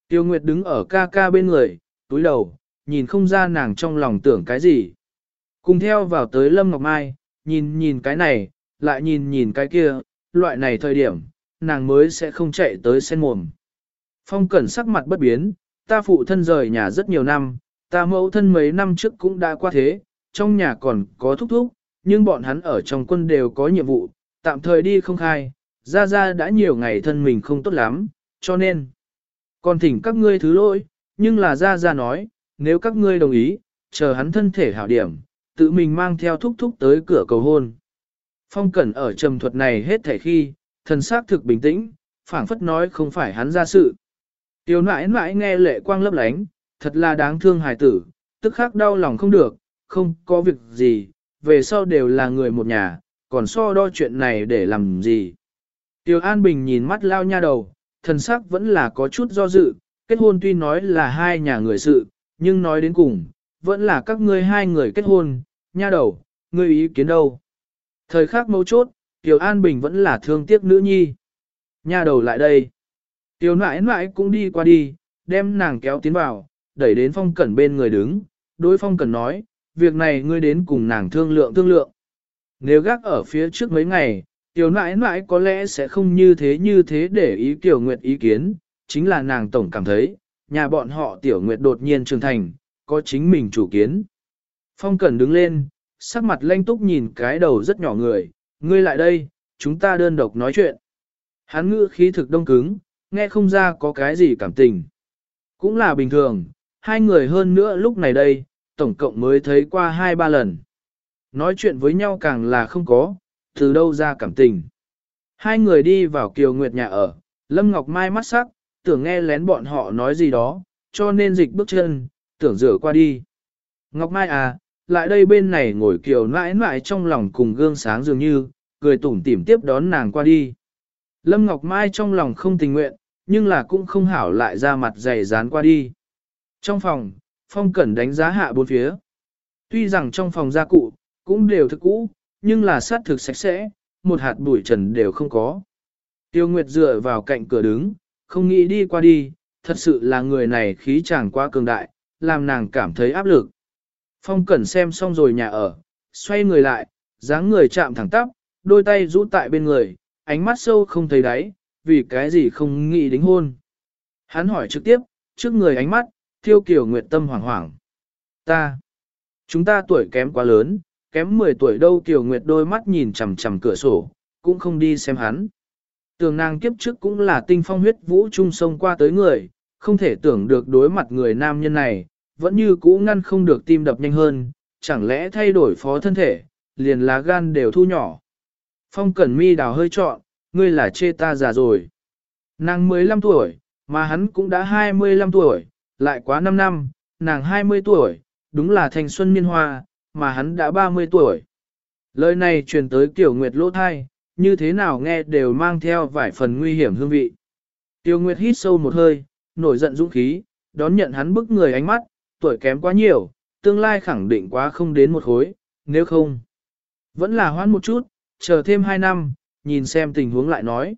Tiêu Nguyệt đứng ở ca ca bên người, túi đầu, nhìn không ra nàng trong lòng tưởng cái gì. Cùng theo vào tới Lâm Ngọc Mai, nhìn nhìn cái này, lại nhìn nhìn cái kia, loại này thời điểm, nàng mới sẽ không chạy tới sen mồm. Phong cẩn sắc mặt bất biến, ta phụ thân rời nhà rất nhiều năm, ta mẫu thân mấy năm trước cũng đã qua thế, trong nhà còn có thúc thúc, nhưng bọn hắn ở trong quân đều có nhiệm vụ, tạm thời đi không khai, ra ra đã nhiều ngày thân mình không tốt lắm, cho nên, còn thỉnh các ngươi thứ lỗi, nhưng là ra ra nói, nếu các ngươi đồng ý, chờ hắn thân thể hảo điểm, tự mình mang theo thúc thúc tới cửa cầu hôn. Phong Cẩn ở trầm thuật này hết thể khi, thần xác thực bình tĩnh, phảng phất nói không phải hắn ra sự. Tiểu nãi nãi nghe lệ quang lấp lánh, thật là đáng thương hài tử, tức khắc đau lòng không được, không có việc gì, về sau đều là người một nhà, còn so đo chuyện này để làm gì. Tiểu An Bình nhìn mắt lao nha đầu, thần sắc vẫn là có chút do dự, kết hôn tuy nói là hai nhà người sự, nhưng nói đến cùng, vẫn là các ngươi hai người kết hôn, nha đầu, ngươi ý kiến đâu. Thời khắc mấu chốt, Tiểu An Bình vẫn là thương tiếc nữ nhi. Nha đầu lại đây. Tiểu nãi nãi cũng đi qua đi, đem nàng kéo tiến vào, đẩy đến phong cẩn bên người đứng. Đối phong cẩn nói, việc này ngươi đến cùng nàng thương lượng thương lượng. Nếu gác ở phía trước mấy ngày, tiểu nãi nãi có lẽ sẽ không như thế như thế để ý tiểu nguyệt ý kiến, chính là nàng tổng cảm thấy, nhà bọn họ tiểu nguyệt đột nhiên trưởng thành, có chính mình chủ kiến. Phong cẩn đứng lên, sắc mặt lanh túc nhìn cái đầu rất nhỏ người, ngươi lại đây, chúng ta đơn độc nói chuyện. Hán ngữ khí thực đông cứng, nghe không ra có cái gì cảm tình. Cũng là bình thường, hai người hơn nữa lúc này đây, tổng cộng mới thấy qua hai ba lần. Nói chuyện với nhau càng là không có, từ đâu ra cảm tình. Hai người đi vào Kiều Nguyệt nhà ở, Lâm Ngọc Mai mắt sắc, tưởng nghe lén bọn họ nói gì đó, cho nên dịch bước chân, tưởng rửa qua đi. Ngọc Mai à, lại đây bên này ngồi Kiều nãi nãi trong lòng cùng gương sáng dường như, cười tủm tỉm tiếp đón nàng qua đi. Lâm Ngọc Mai trong lòng không tình nguyện, nhưng là cũng không hảo lại ra mặt dày dán qua đi. Trong phòng, Phong Cẩn đánh giá hạ bốn phía. Tuy rằng trong phòng gia cụ, cũng đều thực cũ, nhưng là sát thực sạch sẽ, một hạt bụi trần đều không có. Tiêu Nguyệt dựa vào cạnh cửa đứng, không nghĩ đi qua đi, thật sự là người này khí chàng quá cường đại, làm nàng cảm thấy áp lực. Phong Cẩn xem xong rồi nhà ở, xoay người lại, dáng người chạm thẳng tắp, đôi tay rũ tại bên người, ánh mắt sâu không thấy đáy, vì cái gì không nghĩ đính hôn. Hắn hỏi trực tiếp, trước người ánh mắt, thiêu Kiều nguyệt tâm hoảng hoảng. Ta, chúng ta tuổi kém quá lớn, kém 10 tuổi đâu Kiều Nguyệt đôi mắt nhìn chằm chằm cửa sổ, cũng không đi xem hắn. Tường nàng kiếp trước cũng là tinh phong huyết vũ trung sông qua tới người, không thể tưởng được đối mặt người nam nhân này, vẫn như cũ ngăn không được tim đập nhanh hơn, chẳng lẽ thay đổi phó thân thể, liền lá gan đều thu nhỏ. Phong cẩn mi đào hơi trọn, ngươi là chê ta già rồi. Nàng 15 tuổi, mà hắn cũng đã 25 tuổi, lại quá 5 năm, nàng 20 tuổi, đúng là thanh xuân niên hoa, mà hắn đã 30 tuổi. Lời này truyền tới Tiểu Nguyệt lỗ thai, như thế nào nghe đều mang theo vài phần nguy hiểm hương vị. Tiểu Nguyệt hít sâu một hơi, nổi giận dũng khí, đón nhận hắn bức người ánh mắt, tuổi kém quá nhiều, tương lai khẳng định quá không đến một khối, nếu không. Vẫn là hoãn một chút, chờ thêm hai năm, nhìn xem tình huống lại nói.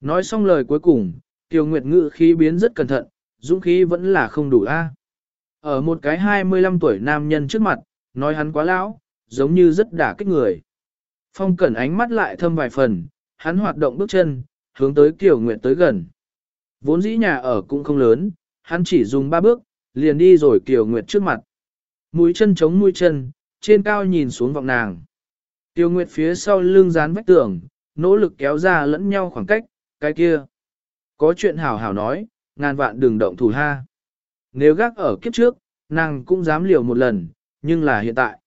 Nói xong lời cuối cùng, Tiêu Nguyệt ngự khí biến rất cẩn thận, dũng khí vẫn là không đủ a. Ở một cái 25 tuổi nam nhân trước mặt, nói hắn quá lão, giống như rất đả kích người. Phong cẩn ánh mắt lại thâm vài phần, hắn hoạt động bước chân, hướng tới Kiều Nguyệt tới gần. Vốn dĩ nhà ở cũng không lớn, hắn chỉ dùng ba bước, liền đi rồi Kiều Nguyệt trước mặt. Mũi chân chống mũi chân, trên cao nhìn xuống vọng nàng. Tiêu Nguyệt phía sau lưng dán vách tường, nỗ lực kéo ra lẫn nhau khoảng cách, cái kia. Có chuyện hảo hảo nói, ngàn vạn đừng động thủ ha. Nếu gác ở kiếp trước, nàng cũng dám liều một lần, nhưng là hiện tại.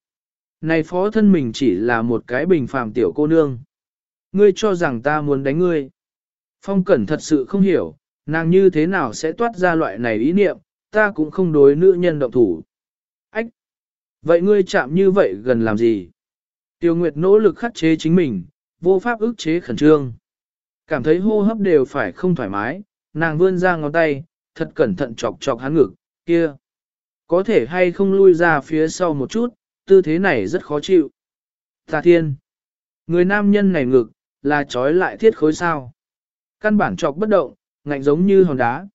Này phó thân mình chỉ là một cái bình phàm tiểu cô nương. Ngươi cho rằng ta muốn đánh ngươi. Phong Cẩn thật sự không hiểu, nàng như thế nào sẽ toát ra loại này ý niệm, ta cũng không đối nữ nhân động thủ. Ách! Vậy ngươi chạm như vậy gần làm gì? Tiêu Nguyệt nỗ lực khắc chế chính mình, vô pháp ức chế khẩn trương. Cảm thấy hô hấp đều phải không thoải mái, nàng vươn ra ngón tay, thật cẩn thận chọc chọc hắn ngực, kia. Có thể hay không lui ra phía sau một chút, tư thế này rất khó chịu. Tà thiên. Người nam nhân này ngực, là trói lại thiết khối sao. Căn bản chọc bất động, ngạnh giống như hòn đá.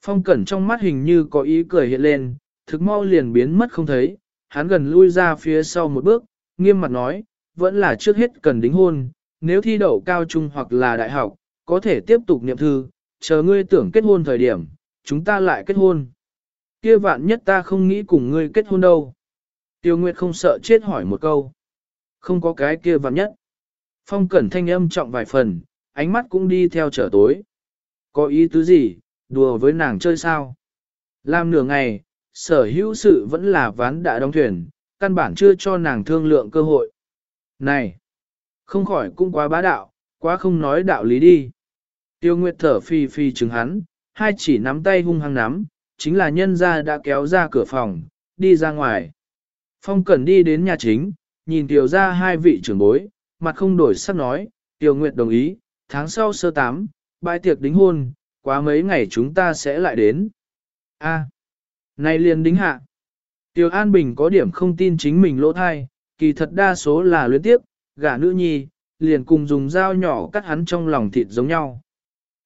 Phong cẩn trong mắt hình như có ý cười hiện lên, thực mau liền biến mất không thấy, hắn gần lui ra phía sau một bước, nghiêm mặt nói, vẫn là trước hết cần đính hôn, nếu thi đậu cao trung hoặc là đại học, có thể tiếp tục niệm thư, chờ ngươi tưởng kết hôn thời điểm, chúng ta lại kết hôn. Kia vạn nhất ta không nghĩ cùng ngươi kết hôn đâu. Tiêu Nguyệt không sợ chết hỏi một câu. Không có cái kia vạn nhất. Phong cẩn thanh âm trọng vài phần, ánh mắt cũng đi theo trở tối. Có ý tứ gì, đùa với nàng chơi sao? Làm nửa ngày, sở hữu sự vẫn là ván đã đóng thuyền, căn bản chưa cho nàng thương lượng cơ hội. Này! Không khỏi cũng quá bá đạo, quá không nói đạo lý đi. Tiêu Nguyệt thở phi phi chứng hắn, hai chỉ nắm tay hung hăng nắm, chính là nhân ra đã kéo ra cửa phòng, đi ra ngoài. Phong Cẩn đi đến nhà chính, nhìn Tiểu ra hai vị trưởng bối, mặt không đổi sắc nói, Tiêu Nguyệt đồng ý, tháng sau sơ tám, bãi tiệc đính hôn, quá mấy ngày chúng ta sẽ lại đến. A, này liền đính hạ. Tiêu An Bình có điểm không tin chính mình lỗ thai, kỳ thật đa số là luyến tiếp, gả nữ nhi, liền cùng dùng dao nhỏ cắt hắn trong lòng thịt giống nhau.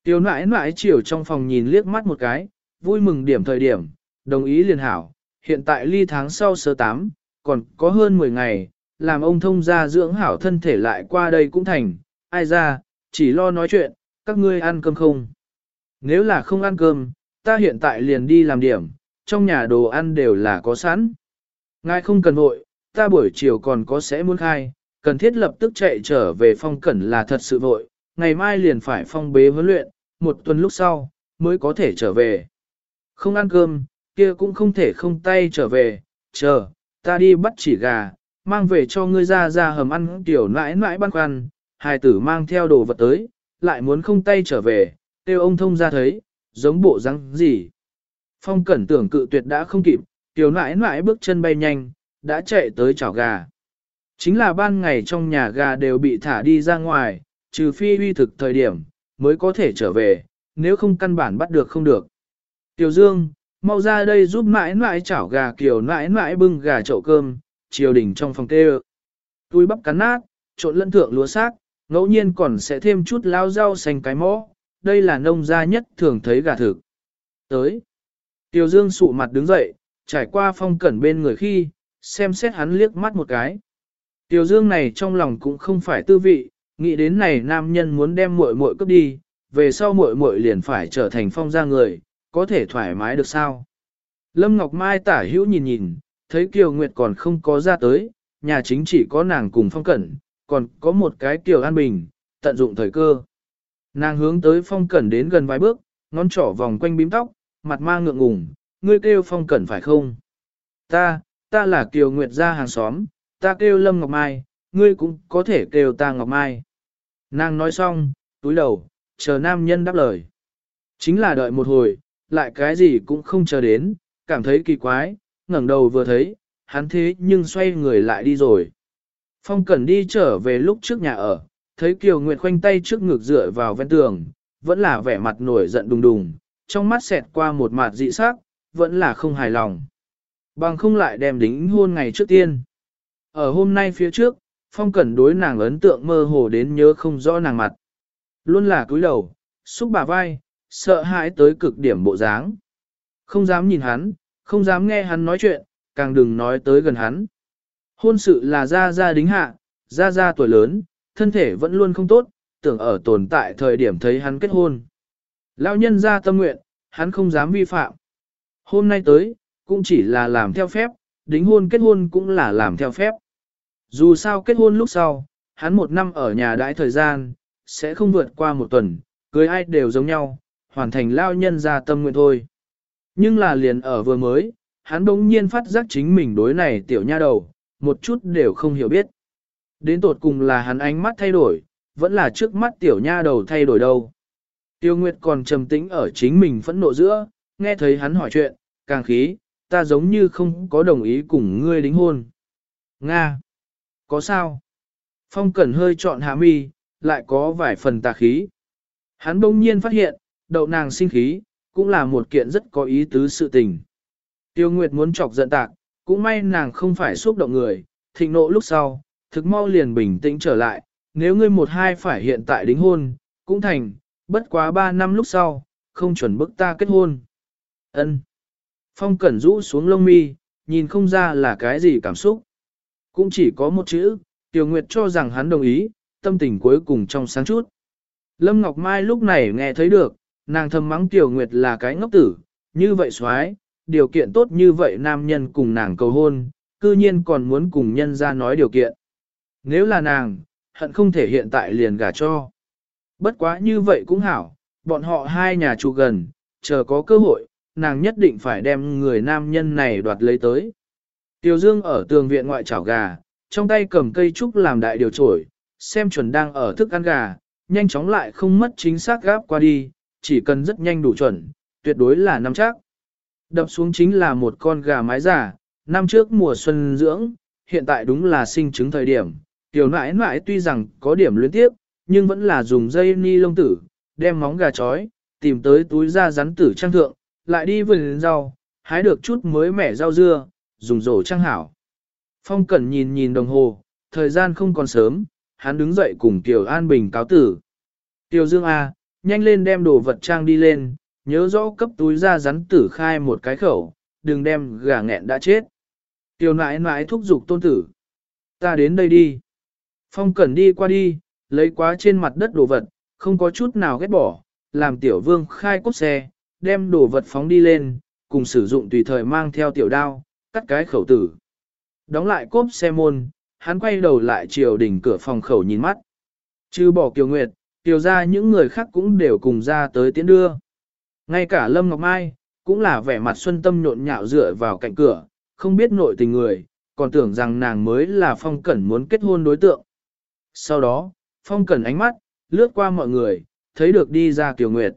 Tiểu nãi nãi chiều trong phòng nhìn liếc mắt một cái, vui mừng điểm thời điểm, đồng ý liền hảo, hiện tại ly tháng sau sơ tám, còn có hơn 10 ngày, làm ông thông gia dưỡng hảo thân thể lại qua đây cũng thành, ai ra, chỉ lo nói chuyện, các ngươi ăn cơm không? Nếu là không ăn cơm, ta hiện tại liền đi làm điểm, trong nhà đồ ăn đều là có sẵn. Ngài không cần vội, ta buổi chiều còn có sẽ muốn khai, cần thiết lập tức chạy trở về phong cẩn là thật sự vội, ngày mai liền phải phong bế huấn luyện, một tuần lúc sau, mới có thể trở về. Không ăn cơm, kia cũng không thể không tay trở về, chờ, ta đi bắt chỉ gà, mang về cho ngươi ra ra hầm ăn tiểu nãi nãi băn khoăn, hài tử mang theo đồ vật tới, lại muốn không tay trở về, tiêu ông thông ra thấy, giống bộ răng gì. Phong cẩn tưởng cự tuyệt đã không kịp, tiểu nãi nãi bước chân bay nhanh, đã chạy tới chảo gà. Chính là ban ngày trong nhà gà đều bị thả đi ra ngoài, trừ phi uy thực thời điểm, mới có thể trở về, nếu không căn bản bắt được không được. Tiểu Dương, mau ra đây giúp mãi mãi chảo gà kiểu mãi mãi bưng gà chậu cơm, triều đình trong phòng tê Túi bắp cắn nát, trộn lẫn thượng lúa xác, ngẫu nhiên còn sẽ thêm chút lao rau xanh cái mõ, đây là nông gia nhất thường thấy gà thực. Tới. Tiểu Dương sụ mặt đứng dậy, trải qua phong cẩn bên người khi, xem xét hắn liếc mắt một cái. Tiểu Dương này trong lòng cũng không phải tư vị, nghĩ đến này nam nhân muốn đem muội muội cướp đi, về sau muội muội liền phải trở thành phong gia người, có thể thoải mái được sao? Lâm Ngọc Mai tả hữu nhìn nhìn, thấy Kiều Nguyệt còn không có ra tới, nhà chính chỉ có nàng cùng phong cẩn, còn có một cái Kiều An Bình, tận dụng thời cơ. Nàng hướng tới phong cẩn đến gần vài bước, ngón trỏ vòng quanh bím tóc, mặt mang ngượng ngùng, ngươi kêu phong cẩn phải không? Ta, ta là Kiều Nguyệt gia hàng xóm, ta kêu Lâm Ngọc Mai, ngươi cũng có thể kêu ta Ngọc Mai. Nàng nói xong, túi đầu, chờ nam nhân đáp lời. Chính là đợi một hồi, lại cái gì cũng không chờ đến, cảm thấy kỳ quái, ngẩng đầu vừa thấy, hắn thế nhưng xoay người lại đi rồi. Phong Cẩn đi trở về lúc trước nhà ở, thấy Kiều Nguyệt khoanh tay trước ngực dựa vào ven tường, vẫn là vẻ mặt nổi giận đùng đùng, trong mắt xẹt qua một mặt dị sắc, vẫn là không hài lòng. Bằng không lại đem đính hôn ngày trước tiên. Ở hôm nay phía trước, Phong Cẩn đối nàng ấn tượng mơ hồ đến nhớ không rõ nàng mặt. Luôn là cúi đầu, xúc bà vai, sợ hãi tới cực điểm bộ dáng. Không dám nhìn hắn, không dám nghe hắn nói chuyện, càng đừng nói tới gần hắn. Hôn sự là ra ra đính hạ, ra ra tuổi lớn, thân thể vẫn luôn không tốt, tưởng ở tồn tại thời điểm thấy hắn kết hôn. Lão nhân ra tâm nguyện, hắn không dám vi phạm. Hôm nay tới, cũng chỉ là làm theo phép, đính hôn kết hôn cũng là làm theo phép. Dù sao kết hôn lúc sau, hắn một năm ở nhà đãi thời gian, sẽ không vượt qua một tuần, cưới ai đều giống nhau, hoàn thành lao nhân ra tâm nguyện thôi. Nhưng là liền ở vừa mới, hắn bỗng nhiên phát giác chính mình đối này tiểu nha đầu, một chút đều không hiểu biết. Đến tột cùng là hắn ánh mắt thay đổi, vẫn là trước mắt tiểu nha đầu thay đổi đâu. Tiêu Nguyệt còn trầm tĩnh ở chính mình phẫn nộ giữa, nghe thấy hắn hỏi chuyện, càng khí, ta giống như không có đồng ý cùng ngươi đính hôn. Nga! Có sao? Phong Cẩn hơi chọn hạ mi, lại có vài phần tà khí. Hắn bỗng nhiên phát hiện, đậu nàng sinh khí, cũng là một kiện rất có ý tứ sự tình. Tiêu Nguyệt muốn chọc giận tạc, cũng may nàng không phải xúc động người, thịnh nộ lúc sau, thực mau liền bình tĩnh trở lại, nếu ngươi một hai phải hiện tại đính hôn, cũng thành, bất quá ba năm lúc sau, không chuẩn bức ta kết hôn. Ân. Phong Cẩn rũ xuống lông mi, nhìn không ra là cái gì cảm xúc. Cũng chỉ có một chữ, Tiểu Nguyệt cho rằng hắn đồng ý, tâm tình cuối cùng trong sáng chút. Lâm Ngọc Mai lúc này nghe thấy được, nàng thầm mắng Tiểu Nguyệt là cái ngốc tử, như vậy xoái, điều kiện tốt như vậy nam nhân cùng nàng cầu hôn, cư nhiên còn muốn cùng nhân ra nói điều kiện. Nếu là nàng, hận không thể hiện tại liền gả cho. Bất quá như vậy cũng hảo, bọn họ hai nhà trụ gần, chờ có cơ hội, nàng nhất định phải đem người nam nhân này đoạt lấy tới. Tiểu Dương ở tường viện ngoại chảo gà, trong tay cầm cây trúc làm đại điều trổi, xem chuẩn đang ở thức ăn gà, nhanh chóng lại không mất chính xác gáp qua đi, chỉ cần rất nhanh đủ chuẩn, tuyệt đối là năm chắc. Đập xuống chính là một con gà mái giả, năm trước mùa xuân dưỡng, hiện tại đúng là sinh trứng thời điểm. Tiểu nãi nãi tuy rằng có điểm luyến tiếp, nhưng vẫn là dùng dây ni lông tử, đem móng gà chói, tìm tới túi da rắn tử trang thượng, lại đi vườn rau, hái được chút mới mẻ rau dưa, dùng rổ trang hảo. Phong Cẩn nhìn nhìn đồng hồ, thời gian không còn sớm, hắn đứng dậy cùng Tiểu An Bình cáo tử. Tiểu Dương A, nhanh lên đem đồ vật trang đi lên, nhớ rõ cấp túi ra rắn tử khai một cái khẩu, đừng đem gà nghẹn đã chết. Tiểu nãi nãi thúc giục tôn tử. Ta đến đây đi. Phong Cẩn đi qua đi, lấy quá trên mặt đất đồ vật, không có chút nào ghét bỏ, làm tiểu vương khai cốt xe, đem đồ vật phóng đi lên, cùng sử dụng tùy thời mang theo tiểu đao, cắt cái khẩu tử. Đóng lại cốp xe môn, hắn quay đầu lại chiều đỉnh cửa phòng khẩu nhìn mắt. Chứ bỏ Kiều Nguyệt, Kiều ra những người khác cũng đều cùng ra tới tiến đưa. Ngay cả Lâm Ngọc Mai, cũng là vẻ mặt xuân tâm nhộn nhạo dựa vào cạnh cửa, không biết nội tình người, còn tưởng rằng nàng mới là Phong Cẩn muốn kết hôn đối tượng. Sau đó, Phong Cẩn ánh mắt, lướt qua mọi người, thấy được đi ra Kiều Nguyệt.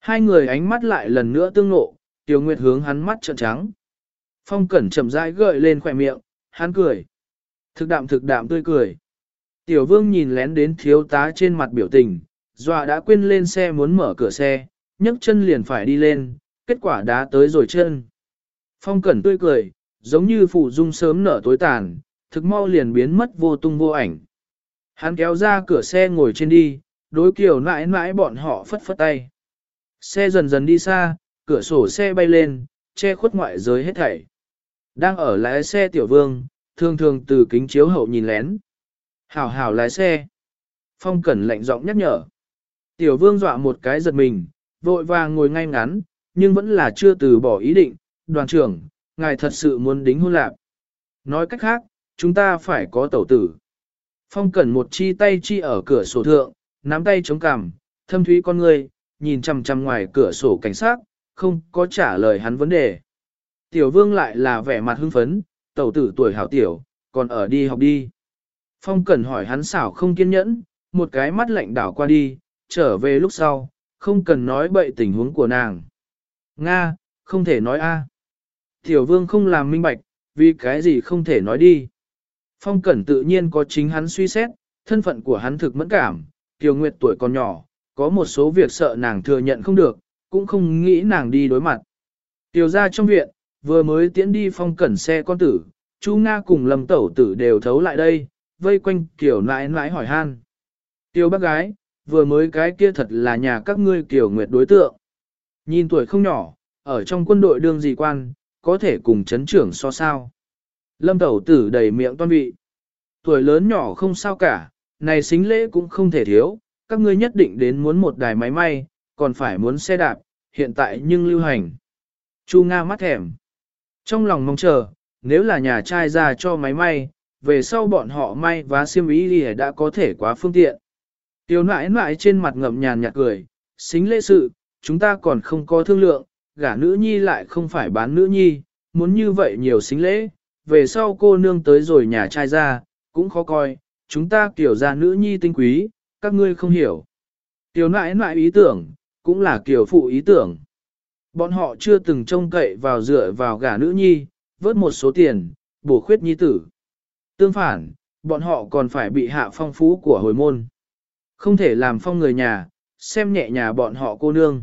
Hai người ánh mắt lại lần nữa tương ngộ, Kiều Nguyệt hướng hắn mắt trợn trắng. Phong Cẩn chậm rãi gợi lên khỏe miệng, hắn cười. Thực đạm thực đạm tươi cười. Tiểu vương nhìn lén đến thiếu tá trên mặt biểu tình, dọa đã quên lên xe muốn mở cửa xe, nhấc chân liền phải đi lên, kết quả đã tới rồi chân. Phong cẩn tươi cười, giống như phụ dung sớm nở tối tàn, thực mau liền biến mất vô tung vô ảnh. Hắn kéo ra cửa xe ngồi trên đi, đối kiểu mãi mãi bọn họ phất phất tay. Xe dần dần đi xa, cửa sổ xe bay lên, che khuất ngoại giới hết thảy. Đang ở lái xe tiểu vương, thường thường từ kính chiếu hậu nhìn lén. Hảo hảo lái xe. Phong Cẩn lạnh giọng nhắc nhở. Tiểu vương dọa một cái giật mình, vội vàng ngồi ngay ngắn, nhưng vẫn là chưa từ bỏ ý định. Đoàn trưởng, ngài thật sự muốn đính hôn lạc. Nói cách khác, chúng ta phải có tẩu tử. Phong Cẩn một chi tay chi ở cửa sổ thượng, nắm tay chống cằm, thâm thúy con người, nhìn chằm chằm ngoài cửa sổ cảnh sát, không có trả lời hắn vấn đề. Tiểu vương lại là vẻ mặt hưng phấn, tẩu tử tuổi hảo tiểu, còn ở đi học đi. Phong Cẩn hỏi hắn xảo không kiên nhẫn, một cái mắt lạnh đảo qua đi, trở về lúc sau, không cần nói bậy tình huống của nàng. Nga, không thể nói a. Tiểu vương không làm minh bạch, vì cái gì không thể nói đi. Phong Cẩn tự nhiên có chính hắn suy xét, thân phận của hắn thực mẫn cảm, Tiểu Nguyệt tuổi còn nhỏ, có một số việc sợ nàng thừa nhận không được, cũng không nghĩ nàng đi đối mặt. Tiểu ra trong viện, vừa mới tiễn đi Phong Cẩn xe con tử, chú Nga cùng Lâm Tẩu tử đều thấu lại đây, vây quanh kiểu nãi nãi hỏi han. Tiểu bác gái, vừa mới cái kia thật là nhà các ngươi kiểu Nguyệt đối tượng. Nhìn tuổi không nhỏ, ở trong quân đội đương gì quan, có thể cùng chấn trưởng so sao. Lâm tẩu tử đầy miệng toan vị. Tuổi lớn nhỏ không sao cả, này xính lễ cũng không thể thiếu, các ngươi nhất định đến muốn một đài máy may, còn phải muốn xe đạp, hiện tại nhưng lưu hành. Chu Nga mắt thèm. Trong lòng mong chờ, nếu là nhà trai ra cho máy may, về sau bọn họ may và xiêm ý thì đã có thể quá phương tiện. tiểu nãi nãi trên mặt ngậm nhàn nhạt cười, xính lễ sự, chúng ta còn không có thương lượng, gả nữ nhi lại không phải bán nữ nhi, muốn như vậy nhiều xính lễ, về sau cô nương tới rồi nhà trai ra, cũng khó coi, chúng ta kiểu ra nữ nhi tinh quý, các ngươi không hiểu. Tiểu nãi nãi ý tưởng, cũng là kiểu phụ ý tưởng. Bọn họ chưa từng trông cậy vào dựa vào gả nữ nhi, vớt một số tiền, bổ khuyết nhi tử. Tương phản, bọn họ còn phải bị hạ phong phú của hồi môn. Không thể làm phong người nhà, xem nhẹ nhà bọn họ cô nương.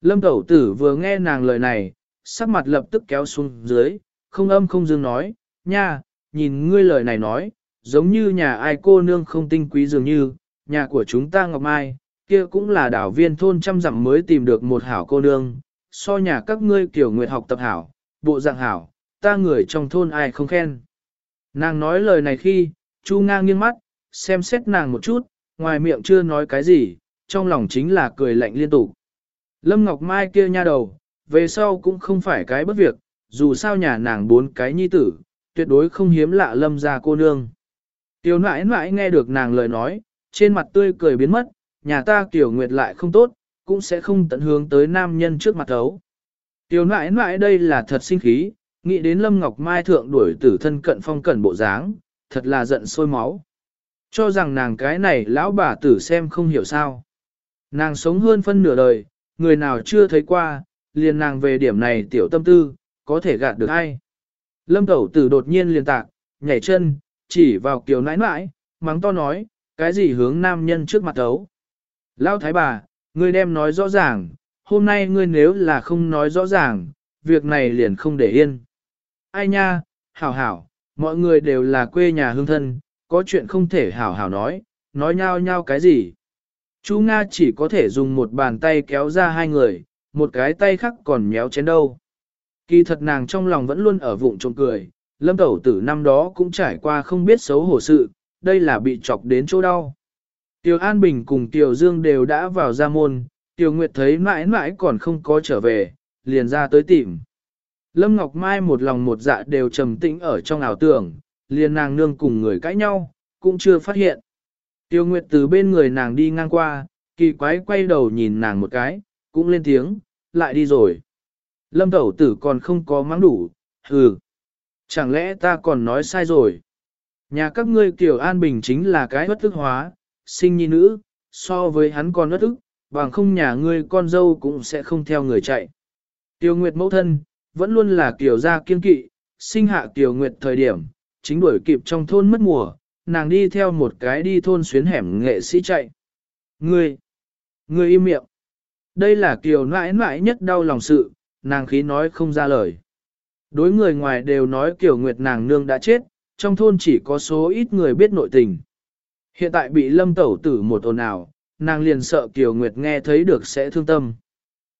Lâm Tẩu Tử vừa nghe nàng lời này, sắc mặt lập tức kéo xuống dưới, không âm không dương nói, nha, nhìn ngươi lời này nói, giống như nhà ai cô nương không tinh quý dường như, nhà của chúng ta Ngọc Mai, kia cũng là đảo viên thôn trăm dặm mới tìm được một hảo cô nương, so nhà các ngươi kiểu nguyệt học tập hảo, bộ dạng hảo, ta người trong thôn ai không khen. Nàng nói lời này khi, Chu ngang nghiêng mắt, xem xét nàng một chút, ngoài miệng chưa nói cái gì, trong lòng chính là cười lạnh liên tục. Lâm Ngọc Mai kia nha đầu, về sau cũng không phải cái bất việc, dù sao nhà nàng bốn cái nhi tử, tuyệt đối không hiếm lạ lâm ra cô nương. Tiểu nãi nãi nghe được nàng lời nói, trên mặt tươi cười biến mất, nhà ta kiểu nguyệt lại không tốt, cũng sẽ không tận hướng tới nam nhân trước mặt thấu. Tiểu nãi nãi đây là thật sinh khí, nghĩ đến Lâm Ngọc Mai thượng đuổi tử thân cận phong cẩn bộ dáng, thật là giận sôi máu. Cho rằng nàng cái này lão bà tử xem không hiểu sao. Nàng sống hơn phân nửa đời, người nào chưa thấy qua, liền nàng về điểm này tiểu tâm tư, có thể gạt được ai. Lâm tẩu tử đột nhiên liền tạc, nhảy chân, chỉ vào kiều nãi nãi, mắng to nói, cái gì hướng nam nhân trước mặt tấu. Lão thái bà, ngươi đem nói rõ ràng, hôm nay ngươi nếu là không nói rõ ràng, việc này liền không để yên. Ai nha, hảo hảo, mọi người đều là quê nhà hương thân, có chuyện không thể hảo hảo nói, nói nhau nhau cái gì. Chú Nga chỉ có thể dùng một bàn tay kéo ra hai người, một cái tay khác còn méo chén đâu. Kỳ thật nàng trong lòng vẫn luôn ở vụng trộm cười, lâm tẩu tử năm đó cũng trải qua không biết xấu hổ sự, đây là bị chọc đến chỗ đau. Tiêu An Bình cùng Tiêu Dương đều đã vào ra môn, Tiêu Nguyệt thấy mãi mãi còn không có trở về, liền ra tới tìm. Lâm Ngọc Mai một lòng một dạ đều trầm tĩnh ở trong ảo tưởng, liền nàng nương cùng người cãi nhau, cũng chưa phát hiện. Tiêu Nguyệt từ bên người nàng đi ngang qua, kỳ quái quay đầu nhìn nàng một cái, cũng lên tiếng, lại đi rồi. Lâm Tẩu Tử còn không có mắng đủ, hừ. Chẳng lẽ ta còn nói sai rồi? Nhà các ngươi kiểu an bình chính là cái bất thức hóa, sinh nhi nữ, so với hắn còn bất ức, bằng không nhà ngươi con dâu cũng sẽ không theo người chạy. Tiêu Nguyệt mẫu thân, vẫn luôn là kiểu gia kiên kỵ, sinh hạ Tiêu Nguyệt thời điểm, chính đuổi kịp trong thôn mất mùa, nàng đi theo một cái đi thôn xuyến hẻm nghệ sĩ chạy. Ngươi, ngươi im miệng. Đây là Kiều nãi nãi nhất đau lòng sự, nàng khí nói không ra lời. Đối người ngoài đều nói Kiều Nguyệt nàng nương đã chết, trong thôn chỉ có số ít người biết nội tình. Hiện tại bị lâm tẩu tử một ồn ào, nàng liền sợ Kiều Nguyệt nghe thấy được sẽ thương tâm.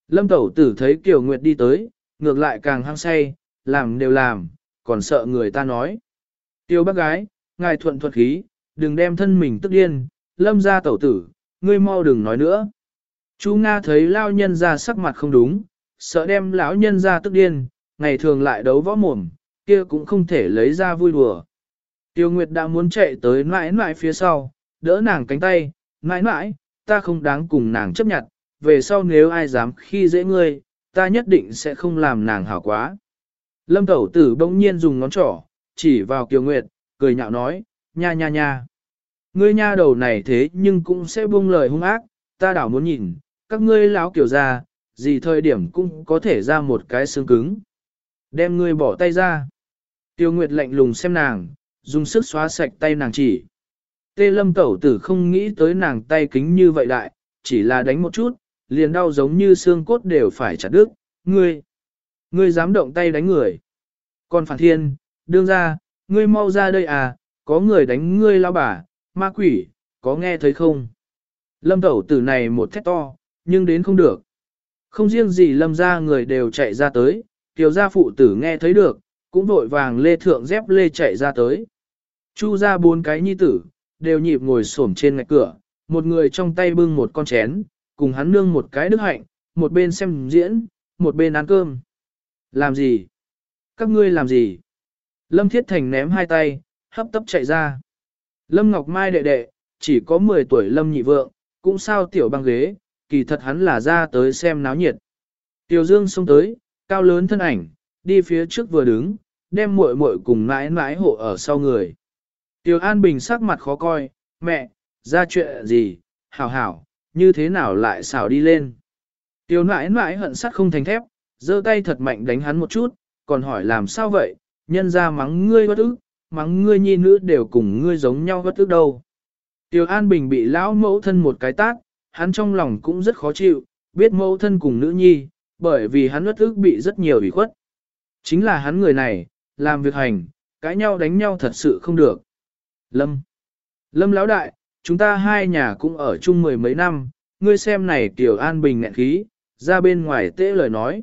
Lâm tẩu tử thấy Kiều Nguyệt đi tới, ngược lại càng hăng say, làm đều làm, còn sợ người ta nói. Tiêu bác gái, ngài thuận thuật khí, đừng đem thân mình tức điên, lâm ra tẩu tử, ngươi mau đừng nói nữa. Chú Nga thấy lao nhân ra sắc mặt không đúng, sợ đem lão nhân ra tức điên, ngày thường lại đấu võ mồm, kia cũng không thể lấy ra vui đùa. Tiêu Nguyệt đã muốn chạy tới mãi mãi phía sau, đỡ nàng cánh tay, mãi mãi, ta không đáng cùng nàng chấp nhận, về sau nếu ai dám khi dễ ngươi, ta nhất định sẽ không làm nàng hảo quá. Lâm Tẩu Tử bỗng nhiên dùng ngón trỏ, chỉ vào Kiều Nguyệt, cười nhạo nói, nha nha nha. Ngươi nha đầu này thế nhưng cũng sẽ buông lời hung ác, ta đảo muốn nhìn, các ngươi láo kiểu ra, gì thời điểm cũng có thể ra một cái xương cứng. Đem ngươi bỏ tay ra. Tiêu Nguyệt lạnh lùng xem nàng, dùng sức xóa sạch tay nàng chỉ. Tê lâm tẩu tử không nghĩ tới nàng tay kính như vậy đại, chỉ là đánh một chút, liền đau giống như xương cốt đều phải chặt đứt. Ngươi, ngươi dám động tay đánh người. Còn phản thiên, đương ra, ngươi mau ra đây à, có người đánh ngươi lao bà, ma quỷ, có nghe thấy không? Lâm tẩu tử này một thét to, nhưng đến không được. Không riêng gì lâm ra người đều chạy ra tới, kiều gia phụ tử nghe thấy được, cũng vội vàng lê thượng dép lê chạy ra tới. Chu ra bốn cái nhi tử, đều nhịp ngồi xổm trên ngạch cửa, một người trong tay bưng một con chén, cùng hắn nương một cái đức hạnh, một bên xem diễn, một bên ăn cơm. Làm gì? Các ngươi làm gì? Lâm Thiết Thành ném hai tay, hấp tấp chạy ra. Lâm Ngọc Mai đệ đệ, chỉ có 10 tuổi Lâm nhị vượng, cũng sao tiểu băng ghế, kỳ thật hắn là ra tới xem náo nhiệt. Tiểu Dương xông tới, cao lớn thân ảnh, đi phía trước vừa đứng, đem muội muội cùng mãi mãi hộ ở sau người. Tiểu An Bình sắc mặt khó coi, mẹ, ra chuyện gì, hảo hảo, như thế nào lại xảo đi lên. Tiểu nãi nãi hận sắt không thành thép, giơ tay thật mạnh đánh hắn một chút, còn hỏi làm sao vậy, nhân ra mắng ngươi bất ức, mắng ngươi nhi nữ đều cùng ngươi giống nhau bất ức đâu. Tiểu An Bình bị lão mẫu thân một cái tát, hắn trong lòng cũng rất khó chịu, biết mẫu thân cùng nữ nhi, bởi vì hắn bất ức bị rất nhiều ủy khuất. Chính là hắn người này, làm việc hành, cãi nhau đánh nhau thật sự không được. Lâm. Lâm lão đại, chúng ta hai nhà cũng ở chung mười mấy năm, ngươi xem này Tiểu An Bình nghẹn khí, ra bên ngoài tễ lời nói.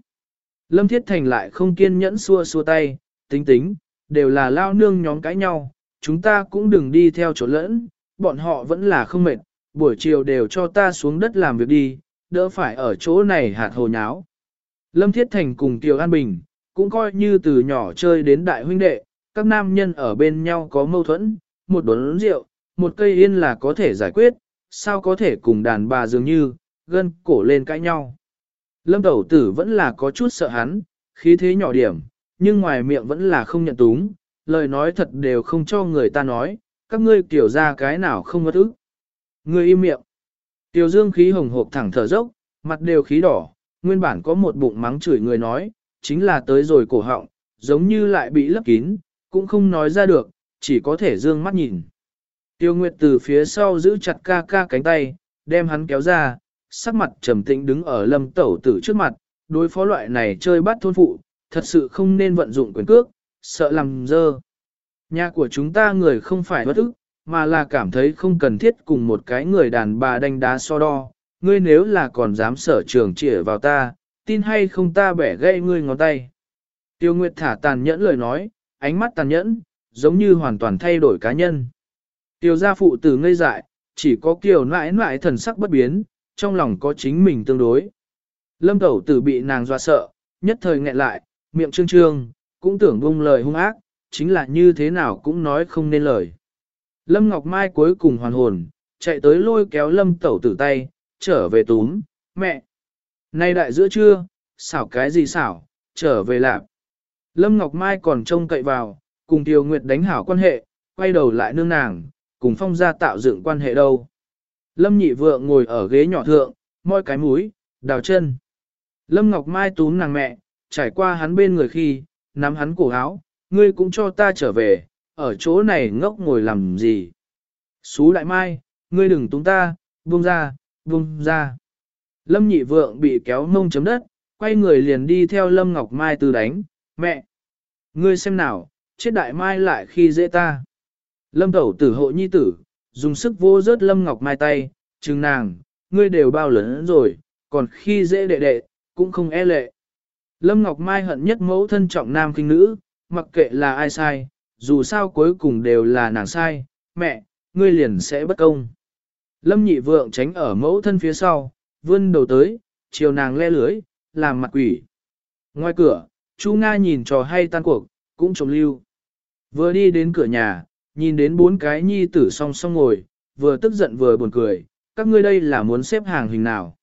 Lâm Thiết Thành lại không kiên nhẫn xua xua tay, tính tính, đều là lao nương nhóm cãi nhau, chúng ta cũng đừng đi theo chỗ lẫn, bọn họ vẫn là không mệt, buổi chiều đều cho ta xuống đất làm việc đi, đỡ phải ở chỗ này hạt hồ nháo. Lâm Thiết Thành cùng Kiều An Bình, cũng coi như từ nhỏ chơi đến đại huynh đệ, các nam nhân ở bên nhau có mâu thuẫn, một đốn rượu, một cây yên là có thể giải quyết, sao có thể cùng đàn bà dường như, gân cổ lên cãi nhau. Lâm Tẩu Tử vẫn là có chút sợ hắn, khí thế nhỏ điểm, nhưng ngoài miệng vẫn là không nhận túng, lời nói thật đều không cho người ta nói, các ngươi tiểu ra cái nào không ngất ức. Ngươi im miệng. Tiểu dương khí hồng hộp thẳng thở dốc, mặt đều khí đỏ, nguyên bản có một bụng mắng chửi người nói, chính là tới rồi cổ họng, giống như lại bị lấp kín, cũng không nói ra được, chỉ có thể dương mắt nhìn. Tiêu Nguyệt từ phía sau giữ chặt ca ca cánh tay, đem hắn kéo ra, sắc mặt trầm tĩnh đứng ở lâm tẩu tử trước mặt, đối phó loại này chơi bắt thôn phụ, thật sự không nên vận dụng quyền cước, sợ làm dơ. Nhà của chúng ta người không phải bất ức, mà là cảm thấy không cần thiết cùng một cái người đàn bà đánh đá so đo. Ngươi nếu là còn dám sở trường chỉ vào ta, tin hay không ta bẻ gãy ngươi ngón tay. Tiêu Nguyệt thả tàn nhẫn lời nói, ánh mắt tàn nhẫn, giống như hoàn toàn thay đổi cá nhân. Tiêu gia phụ tử ngây dại, chỉ có kiều nãi nãi thần sắc bất biến, trong lòng có chính mình tương đối. Lâm tẩu tử bị nàng dọa sợ, nhất thời nghẹn lại, miệng trương trương, cũng tưởng bung lời hung ác, chính là như thế nào cũng nói không nên lời. Lâm Ngọc Mai cuối cùng hoàn hồn, chạy tới lôi kéo Lâm tẩu tử tay, trở về túm, mẹ. Nay đại giữa trưa, xảo cái gì xảo, trở về lạp. Lâm Ngọc Mai còn trông cậy vào, cùng Tiêu Nguyệt đánh hảo quan hệ, quay đầu lại nương nàng, cùng phong gia tạo dựng quan hệ đâu. Lâm nhị vượng ngồi ở ghế nhỏ thượng, môi cái mũi, đào chân. Lâm Ngọc Mai túm nàng mẹ, trải qua hắn bên người khi, nắm hắn cổ áo, ngươi cũng cho ta trở về, ở chỗ này ngốc ngồi làm gì. Xú đại mai, ngươi đừng túng ta, buông ra, buông ra. Lâm nhị vượng bị kéo mông chấm đất, quay người liền đi theo Lâm Ngọc Mai từ đánh, mẹ. Ngươi xem nào, chết đại mai lại khi dễ ta. Lâm tẩu tử hộ nhi tử, dùng sức vô rớt Lâm Ngọc Mai tay, chừng nàng, ngươi đều bao lớn rồi, còn khi dễ đệ đệ, cũng không e lệ. Lâm Ngọc Mai hận nhất mẫu thân trọng nam kinh nữ, mặc kệ là ai sai, dù sao cuối cùng đều là nàng sai, mẹ, ngươi liền sẽ bất công. Lâm nhị vượng tránh ở mẫu thân phía sau, vươn đầu tới, chiều nàng le lưới, làm mặt quỷ. Ngoài cửa, Chu Nga nhìn trò hay tan cuộc, cũng trông lưu. Vừa đi đến cửa nhà, nhìn đến bốn cái nhi tử song song ngồi, vừa tức giận vừa buồn cười, các ngươi đây là muốn xếp hàng hình nào.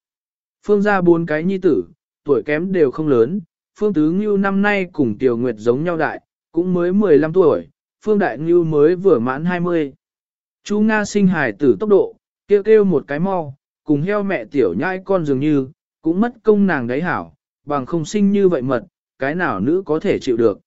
Phương ra bốn cái nhi tử, tuổi kém đều không lớn, Phương Tứ Ngưu năm nay cùng Tiểu Nguyệt giống nhau đại, cũng mới 15 tuổi, Phương Đại Ngưu mới vừa mãn 20. chú Nga sinh hài tử tốc độ, kêu kêu một cái mau, cùng heo mẹ tiểu nhai con dường như, cũng mất công nàng đấy hảo, bằng không sinh như vậy mật, cái nào nữ có thể chịu được.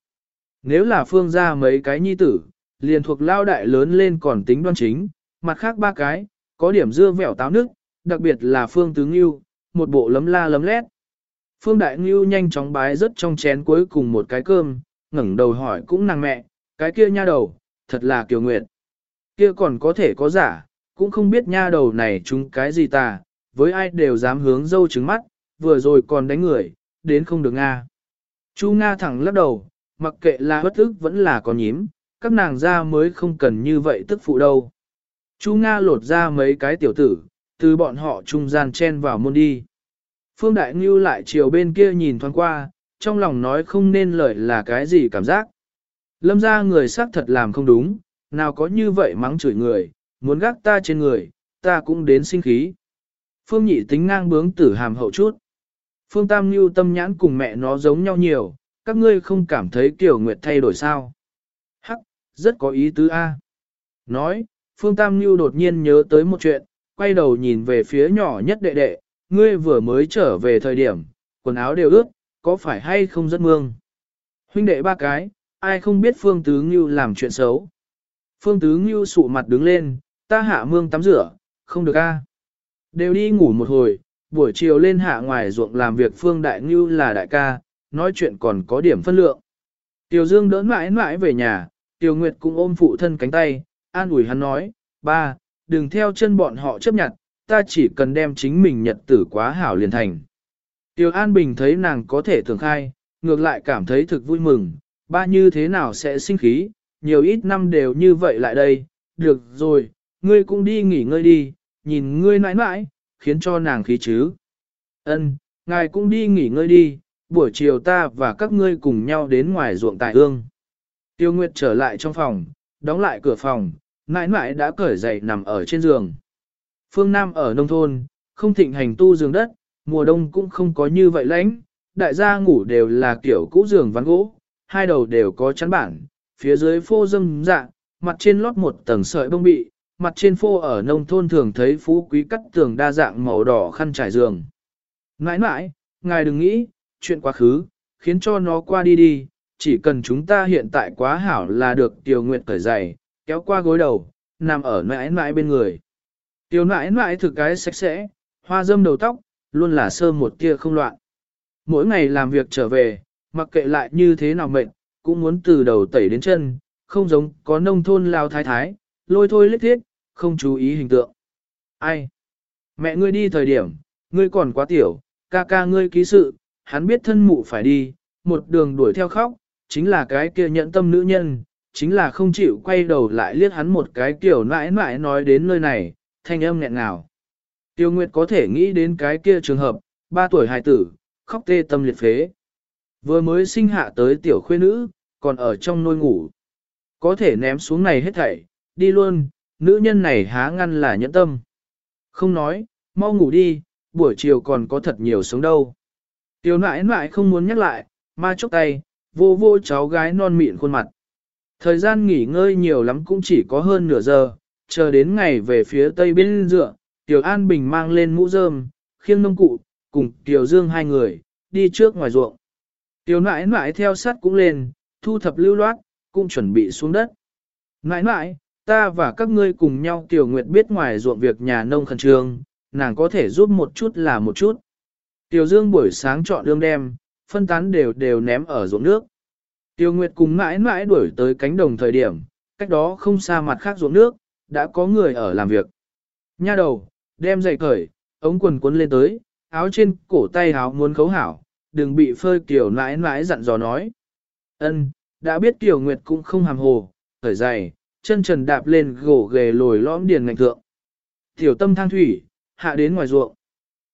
Nếu là phương ra mấy cái nhi tử, liền thuộc lao đại lớn lên còn tính đoan chính, mặt khác ba cái, có điểm dưa vẻo táo nước, đặc biệt là phương tướng ngưu, một bộ lấm la lấm lét. Phương đại ngưu nhanh chóng bái rất trong chén cuối cùng một cái cơm, ngẩng đầu hỏi cũng nàng mẹ, cái kia nha đầu, thật là kiều nguyệt. Kia còn có thể có giả, cũng không biết nha đầu này chúng cái gì ta, với ai đều dám hướng dâu trứng mắt, vừa rồi còn đánh người, đến không được Nga. Chu Nga thẳng lắc đầu, mặc kệ là bất ức vẫn là con nhím, các nàng ra mới không cần như vậy tức phụ đâu. Chu Nga lột ra mấy cái tiểu tử, từ bọn họ trung gian chen vào môn đi. Phương Đại Ngưu lại chiều bên kia nhìn thoáng qua, trong lòng nói không nên lời là cái gì cảm giác. Lâm ra người xác thật làm không đúng, nào có như vậy mắng chửi người, muốn gác ta trên người, ta cũng đến sinh khí. Phương nhị tính ngang bướng tử hàm hậu chút. Phương Tam Ngưu tâm nhãn cùng mẹ nó giống nhau nhiều, các ngươi không cảm thấy Kiều Nguyệt thay đổi sao? Hắc, rất có ý tứ a. Nói, Phương Tam Nhu đột nhiên nhớ tới một chuyện, quay đầu nhìn về phía nhỏ nhất đệ đệ, ngươi vừa mới trở về thời điểm, quần áo đều ướt, có phải hay không rất mương? Huynh đệ ba cái, ai không biết Phương Tứ Ngưu làm chuyện xấu? Phương Tứ Ngưu sụ mặt đứng lên, ta hạ mương tắm rửa, không được a. Đều đi ngủ một hồi, buổi chiều lên hạ ngoài ruộng làm việc Phương Đại Ngưu là đại ca, nói chuyện còn có điểm phân lượng. Tiểu Dương đỡ mãi mãi về nhà, Tiểu Nguyệt cũng ôm phụ thân cánh tay, an ủi hắn nói, ba, đừng theo chân bọn họ chấp nhận, ta chỉ cần đem chính mình nhật tử quá hảo liền thành. Tiểu An Bình thấy nàng có thể thường khai, ngược lại cảm thấy thực vui mừng, ba như thế nào sẽ sinh khí, nhiều ít năm đều như vậy lại đây, được rồi, ngươi cũng đi nghỉ ngơi đi, nhìn ngươi nãi nãi, khiến cho nàng khí chứ. Ân, ngài cũng đi nghỉ ngơi đi, buổi chiều ta và các ngươi cùng nhau đến ngoài ruộng tại ương. Tiêu Nguyệt trở lại trong phòng, đóng lại cửa phòng, nãi nãi đã cởi giày nằm ở trên giường. Phương Nam ở nông thôn, không thịnh hành tu giường đất, mùa đông cũng không có như vậy lạnh, đại gia ngủ đều là kiểu cũ giường ván gỗ, hai đầu đều có chắn bản, phía dưới phô dâm dạng, mặt trên lót một tầng sợi bông bị, mặt trên phô ở nông thôn thường thấy phú quý cắt tường đa dạng màu đỏ khăn trải giường. Nãi nãi, ngài đừng nghĩ, chuyện quá khứ, khiến cho nó qua đi đi, chỉ cần chúng ta hiện tại quá hảo là được Tiểu Nguyệt cởi giày, kéo qua gối đầu, nằm ở nãi nãi bên người. Tiểu nãi nãi thực cái sạch sẽ, hoa dâm đầu tóc, luôn là sơ một tia không loạn. Mỗi ngày làm việc trở về, mặc kệ lại như thế nào mệt, cũng muốn từ đầu tẩy đến chân, không giống có nông thôn lao thái thái, lôi thôi lết thiết, không chú ý hình tượng. Ai? Mẹ ngươi đi thời điểm, ngươi còn quá tiểu, ca ca ngươi ký sự, hắn biết thân mụ phải đi, một đường đuổi theo khóc, chính là cái kia nhận tâm nữ nhân, chính là không chịu quay đầu lại liếc hắn một cái kiểu nãi nãi nói đến nơi này, thanh âm nghẹn ngào. Tiêu Nguyệt có thể nghĩ đến cái kia trường hợp, ba tuổi hài tử, khóc tê tâm liệt phế. Vừa mới sinh hạ tới tiểu khuê nữ, còn ở trong nôi ngủ. Có thể ném xuống này hết thảy, đi luôn, nữ nhân này há ngăn là nhẫn tâm. Không nói, mau ngủ đi, buổi chiều còn có thật nhiều sống đâu. Tiểu nãi nãi không muốn nhắc lại, ma chốc tay, vô vô cháu gái non mịn khuôn mặt. Thời gian nghỉ ngơi nhiều lắm cũng chỉ có hơn nửa giờ, chờ đến ngày về phía tây bên dựa, Tiểu An Bình mang lên mũ rơm, khiêng nông cụ, cùng Tiểu Dương hai người, đi trước ngoài ruộng. Tiểu nãi nãi theo sát cũng lên, thu thập lưu loát, cũng chuẩn bị xuống đất. Nãi nãi, ta và các ngươi cùng nhau Tiểu Nguyệt biết ngoài ruộng việc nhà nông khẩn trương, nàng có thể giúp một chút là một chút. Tiểu Dương buổi sáng chọn đương đem, phân tán đều đều ném ở ruộng nước. Tiểu Nguyệt cùng mãi mãi đuổi tới cánh đồng thời điểm, cách đó không xa mặt khác ruộng nước, đã có người ở làm việc. Nha đầu, đem giày cởi, ống quần cuốn lên tới, áo trên cổ tay áo muốn khấu hảo, đừng bị phơi kiểu mãi mãi dặn dò nói. Ân, đã biết Tiểu Nguyệt cũng không hàm hồ, khởi giày, chân trần đạp lên gỗ ghề lồi lõm điền ngành thượng. Tiểu tâm thang thủy, hạ đến ngoài ruộng.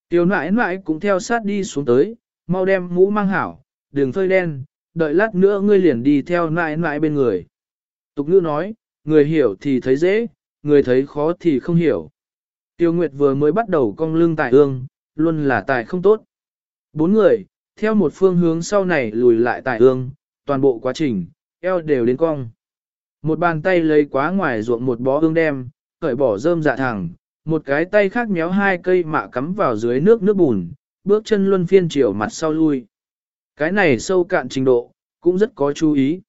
Tiểu nãi nãi cũng theo sát đi xuống tới, mau đem mũ mang hảo, đường phơi đen, đợi lát nữa ngươi liền đi theo nãi nãi bên người. Tục ngữ nói, người hiểu thì thấy dễ, người thấy khó thì không hiểu. Tiêu Nguyệt vừa mới bắt đầu cong lưng tài ương, luôn là tài không tốt. Bốn người, theo một phương hướng sau này lùi lại tài ương, toàn bộ quá trình, eo đều đến cong. Một bàn tay lấy quá ngoài ruộng một bó ương đem, cởi bỏ rơm dạ thẳng, một cái tay khác méo hai cây mạ cắm vào dưới nước nước bùn, bước chân luân phiên chiều mặt sau lui. Cái này sâu cạn trình độ, cũng rất có chú ý.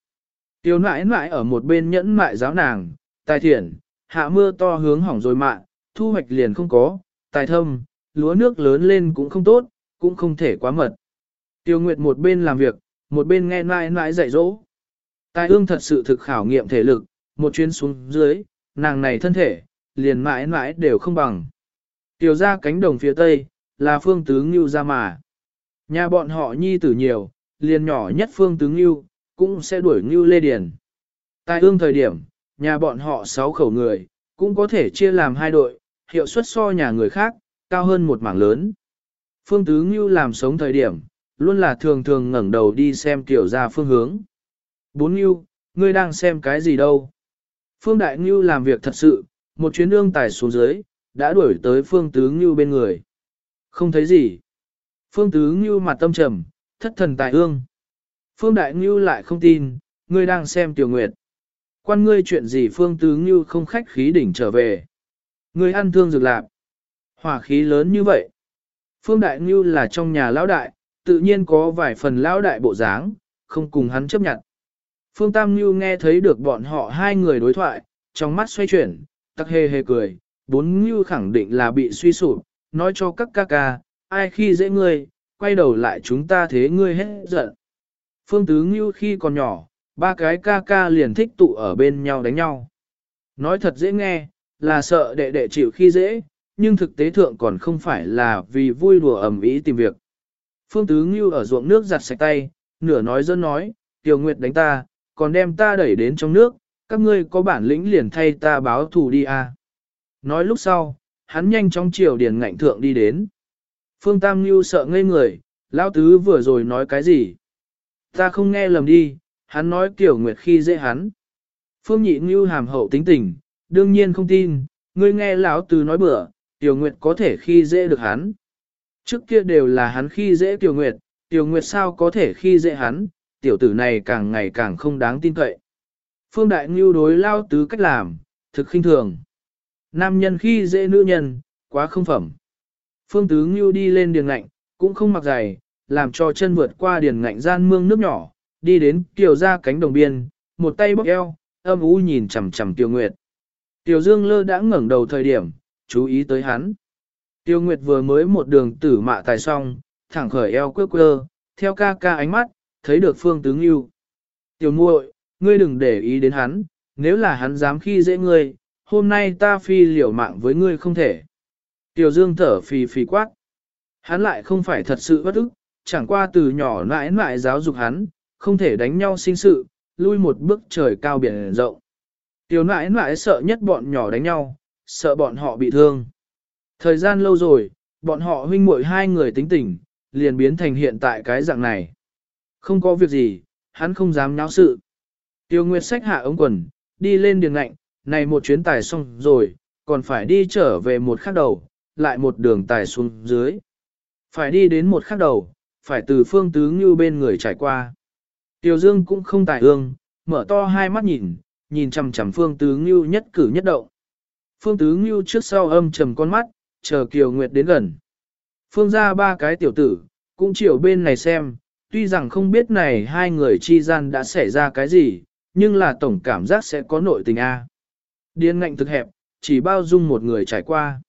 Tiêu nãi nãi ở một bên nhẫn mại giáo nàng, tài thiện, hạ mưa to hướng hỏng rồi mạ, thu hoạch liền không có, tài thâm, lúa nước lớn lên cũng không tốt, cũng không thể quá mật. Tiêu Nguyệt một bên làm việc, một bên nghe nãi nãi dạy dỗ. Tài ương thật sự thực khảo nghiệm thể lực, một chuyến xuống dưới, nàng này thân thể, liền mãi mãi đều không bằng. Tiểu ra cánh đồng phía tây, là phương tướng Ngưu ra mà. Nhà bọn họ nhi tử nhiều, liền nhỏ nhất phương tướng Ngưu, cũng sẽ đuổi Ngưu Lê Điền. Tại ương thời điểm, nhà bọn họ sáu khẩu người, cũng có thể chia làm hai đội, hiệu suất so nhà người khác, cao hơn một mảng lớn. Phương Tứ Ngưu làm sống thời điểm, luôn là thường thường ngẩng đầu đi xem tiểu ra phương hướng. Bốn Ngưu, ngươi đang xem cái gì đâu? Phương Đại Ngưu làm việc thật sự, một chuyến ương tài xuống dưới, đã đuổi tới Phương Tứ Ngưu bên người. Không thấy gì. Phương Tứ Ngưu mặt tâm trầm, thất thần tài ương. Phương Đại Ngưu lại không tin, ngươi đang xem Tiểu Nguyệt. Quan ngươi chuyện gì Phương Tứ Ngưu không khách khí đỉnh trở về. Ngươi ăn thương dược lạc. Hỏa khí lớn như vậy. Phương Đại Ngưu là trong nhà lão đại, tự nhiên có vài phần lão đại bộ dáng, không cùng hắn chấp nhận. Phương Tam Ngưu nghe thấy được bọn họ hai người đối thoại, trong mắt xoay chuyển, tắc hê hê cười, bốn Ngưu khẳng định là bị suy sụp, nói cho các ca ca, ai khi dễ ngươi, quay đầu lại chúng ta thế ngươi hết giận. Phương Tứ Ngưu khi còn nhỏ, ba cái ca ca liền thích tụ ở bên nhau đánh nhau. Nói thật dễ nghe, là sợ đệ đệ chịu khi dễ, nhưng thực tế thượng còn không phải là vì vui đùa ẩm ý tìm việc. Phương Tứ Ngưu ở ruộng nước giặt sạch tay, nửa nói dân nói, Tiểu Nguyệt đánh ta, còn đem ta đẩy đến trong nước, các ngươi có bản lĩnh liền thay ta báo thù đi à. Nói lúc sau, hắn nhanh chóng chiều điền ngạnh thượng đi đến. Phương Tam Nhu sợ ngây người, lão tứ vừa rồi nói cái gì? Ta không nghe lầm đi, hắn nói kiểu Nguyệt khi dễ hắn. Phương Nhị Nhu hàm hậu tính tình, đương nhiên không tin, ngươi nghe lão tứ nói bữa, Tiểu Nguyệt có thể khi dễ được hắn. Trước kia đều là hắn khi dễ Tiểu Nguyệt, Tiểu Nguyệt sao có thể khi dễ hắn, tiểu tử này càng ngày càng không đáng tin cậy. Phương Đại Ngưu đối lao tứ cách làm, thực khinh thường. Nam nhân khi dễ nữ nhân, quá không phẩm. Phương Tứ Ngưu đi lên điền ngạnh, cũng không mặc giày, làm cho chân vượt qua điền ngạnh gian mương nước nhỏ, đi đến kiều ra cánh đồng biên, một tay bóc eo, âm u nhìn chằm chằm Tiêu Nguyệt. Tiêu Dương lơ đã ngẩng đầu thời điểm, chú ý tới hắn. Tiêu Nguyệt vừa mới một đường tử mạ tài xong, thẳng khởi eo quơ quơ, theo ca ca ánh mắt, thấy được Phương Tứ Ngưu. Tiểu muội, ngươi đừng để ý đến hắn, nếu là hắn dám khi dễ ngươi, hôm nay ta phi liều mạng với ngươi không thể. Tiểu Dương thở phì phì quát. Hắn lại không phải thật sự bất ức, chẳng qua từ nhỏ nãi nãi giáo dục hắn, không thể đánh nhau sinh sự, lui một bước trời cao biển rộng. Tiểu nãi nãi sợ nhất bọn nhỏ đánh nhau, sợ bọn họ bị thương. Thời gian lâu rồi, bọn họ huynh muội hai người tính tình, liền biến thành hiện tại cái dạng này. Không có việc gì, hắn không dám nháo sự. Tiêu Nguyệt sách hạ ống quần, đi lên đường ngạnh, này một chuyến tài xong rồi, còn phải đi trở về một khắc đầu, lại một đường tài xuống dưới. Phải đi đến một khắc đầu, phải từ phương tứ như bên người trải qua. Tiêu Dương cũng không tài ương, mở to hai mắt nhìn, nhìn chằm chằm phương tứ như nhất cử nhất động. Phương tứ như trước sau âm trầm con mắt, chờ Kiều Nguyệt đến gần. Phương ra ba cái tiểu tử, cũng chiều bên này xem, tuy rằng không biết này hai người chi gian đã xảy ra cái gì, nhưng là tổng cảm giác sẽ có nội tình A. Điên ngạnh thực hẹp, chỉ bao dung một người trải qua.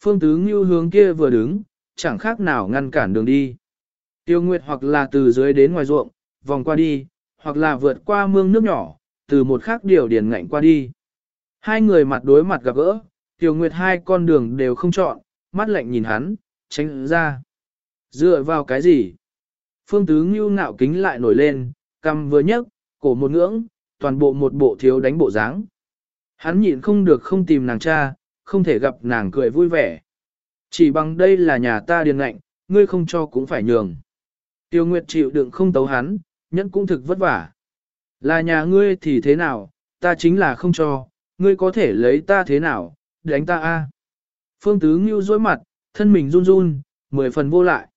Phương Tứ như hướng kia vừa đứng, chẳng khác nào ngăn cản đường đi. Tiêu Nguyệt hoặc là từ dưới đến ngoài ruộng, vòng qua đi, hoặc là vượt qua mương nước nhỏ, từ một khác điều điền ngạnh qua đi. Hai người mặt đối mặt gặp gỡ, Tiêu Nguyệt hai con đường đều không chọn, mắt lạnh nhìn hắn, tránh ra. Dựa vào cái gì? Phương Tứ Ngưu ngạo kính lại nổi lên, cầm vừa nhấc, cổ một ngưỡng, toàn bộ một bộ thiếu đánh bộ dáng. Hắn nhịn không được không tìm nàng cha, không thể gặp nàng cười vui vẻ. Chỉ bằng đây là nhà ta điền ngạnh, ngươi không cho cũng phải nhường. Tiêu Nguyệt chịu đựng không tấu hắn, nhẫn cũng thực vất vả. Là nhà ngươi thì thế nào, ta chính là không cho, ngươi có thể lấy ta thế nào, đánh ta a. Phương Tứ Ngưu dối mặt, thân mình run run, mười phần vô lại.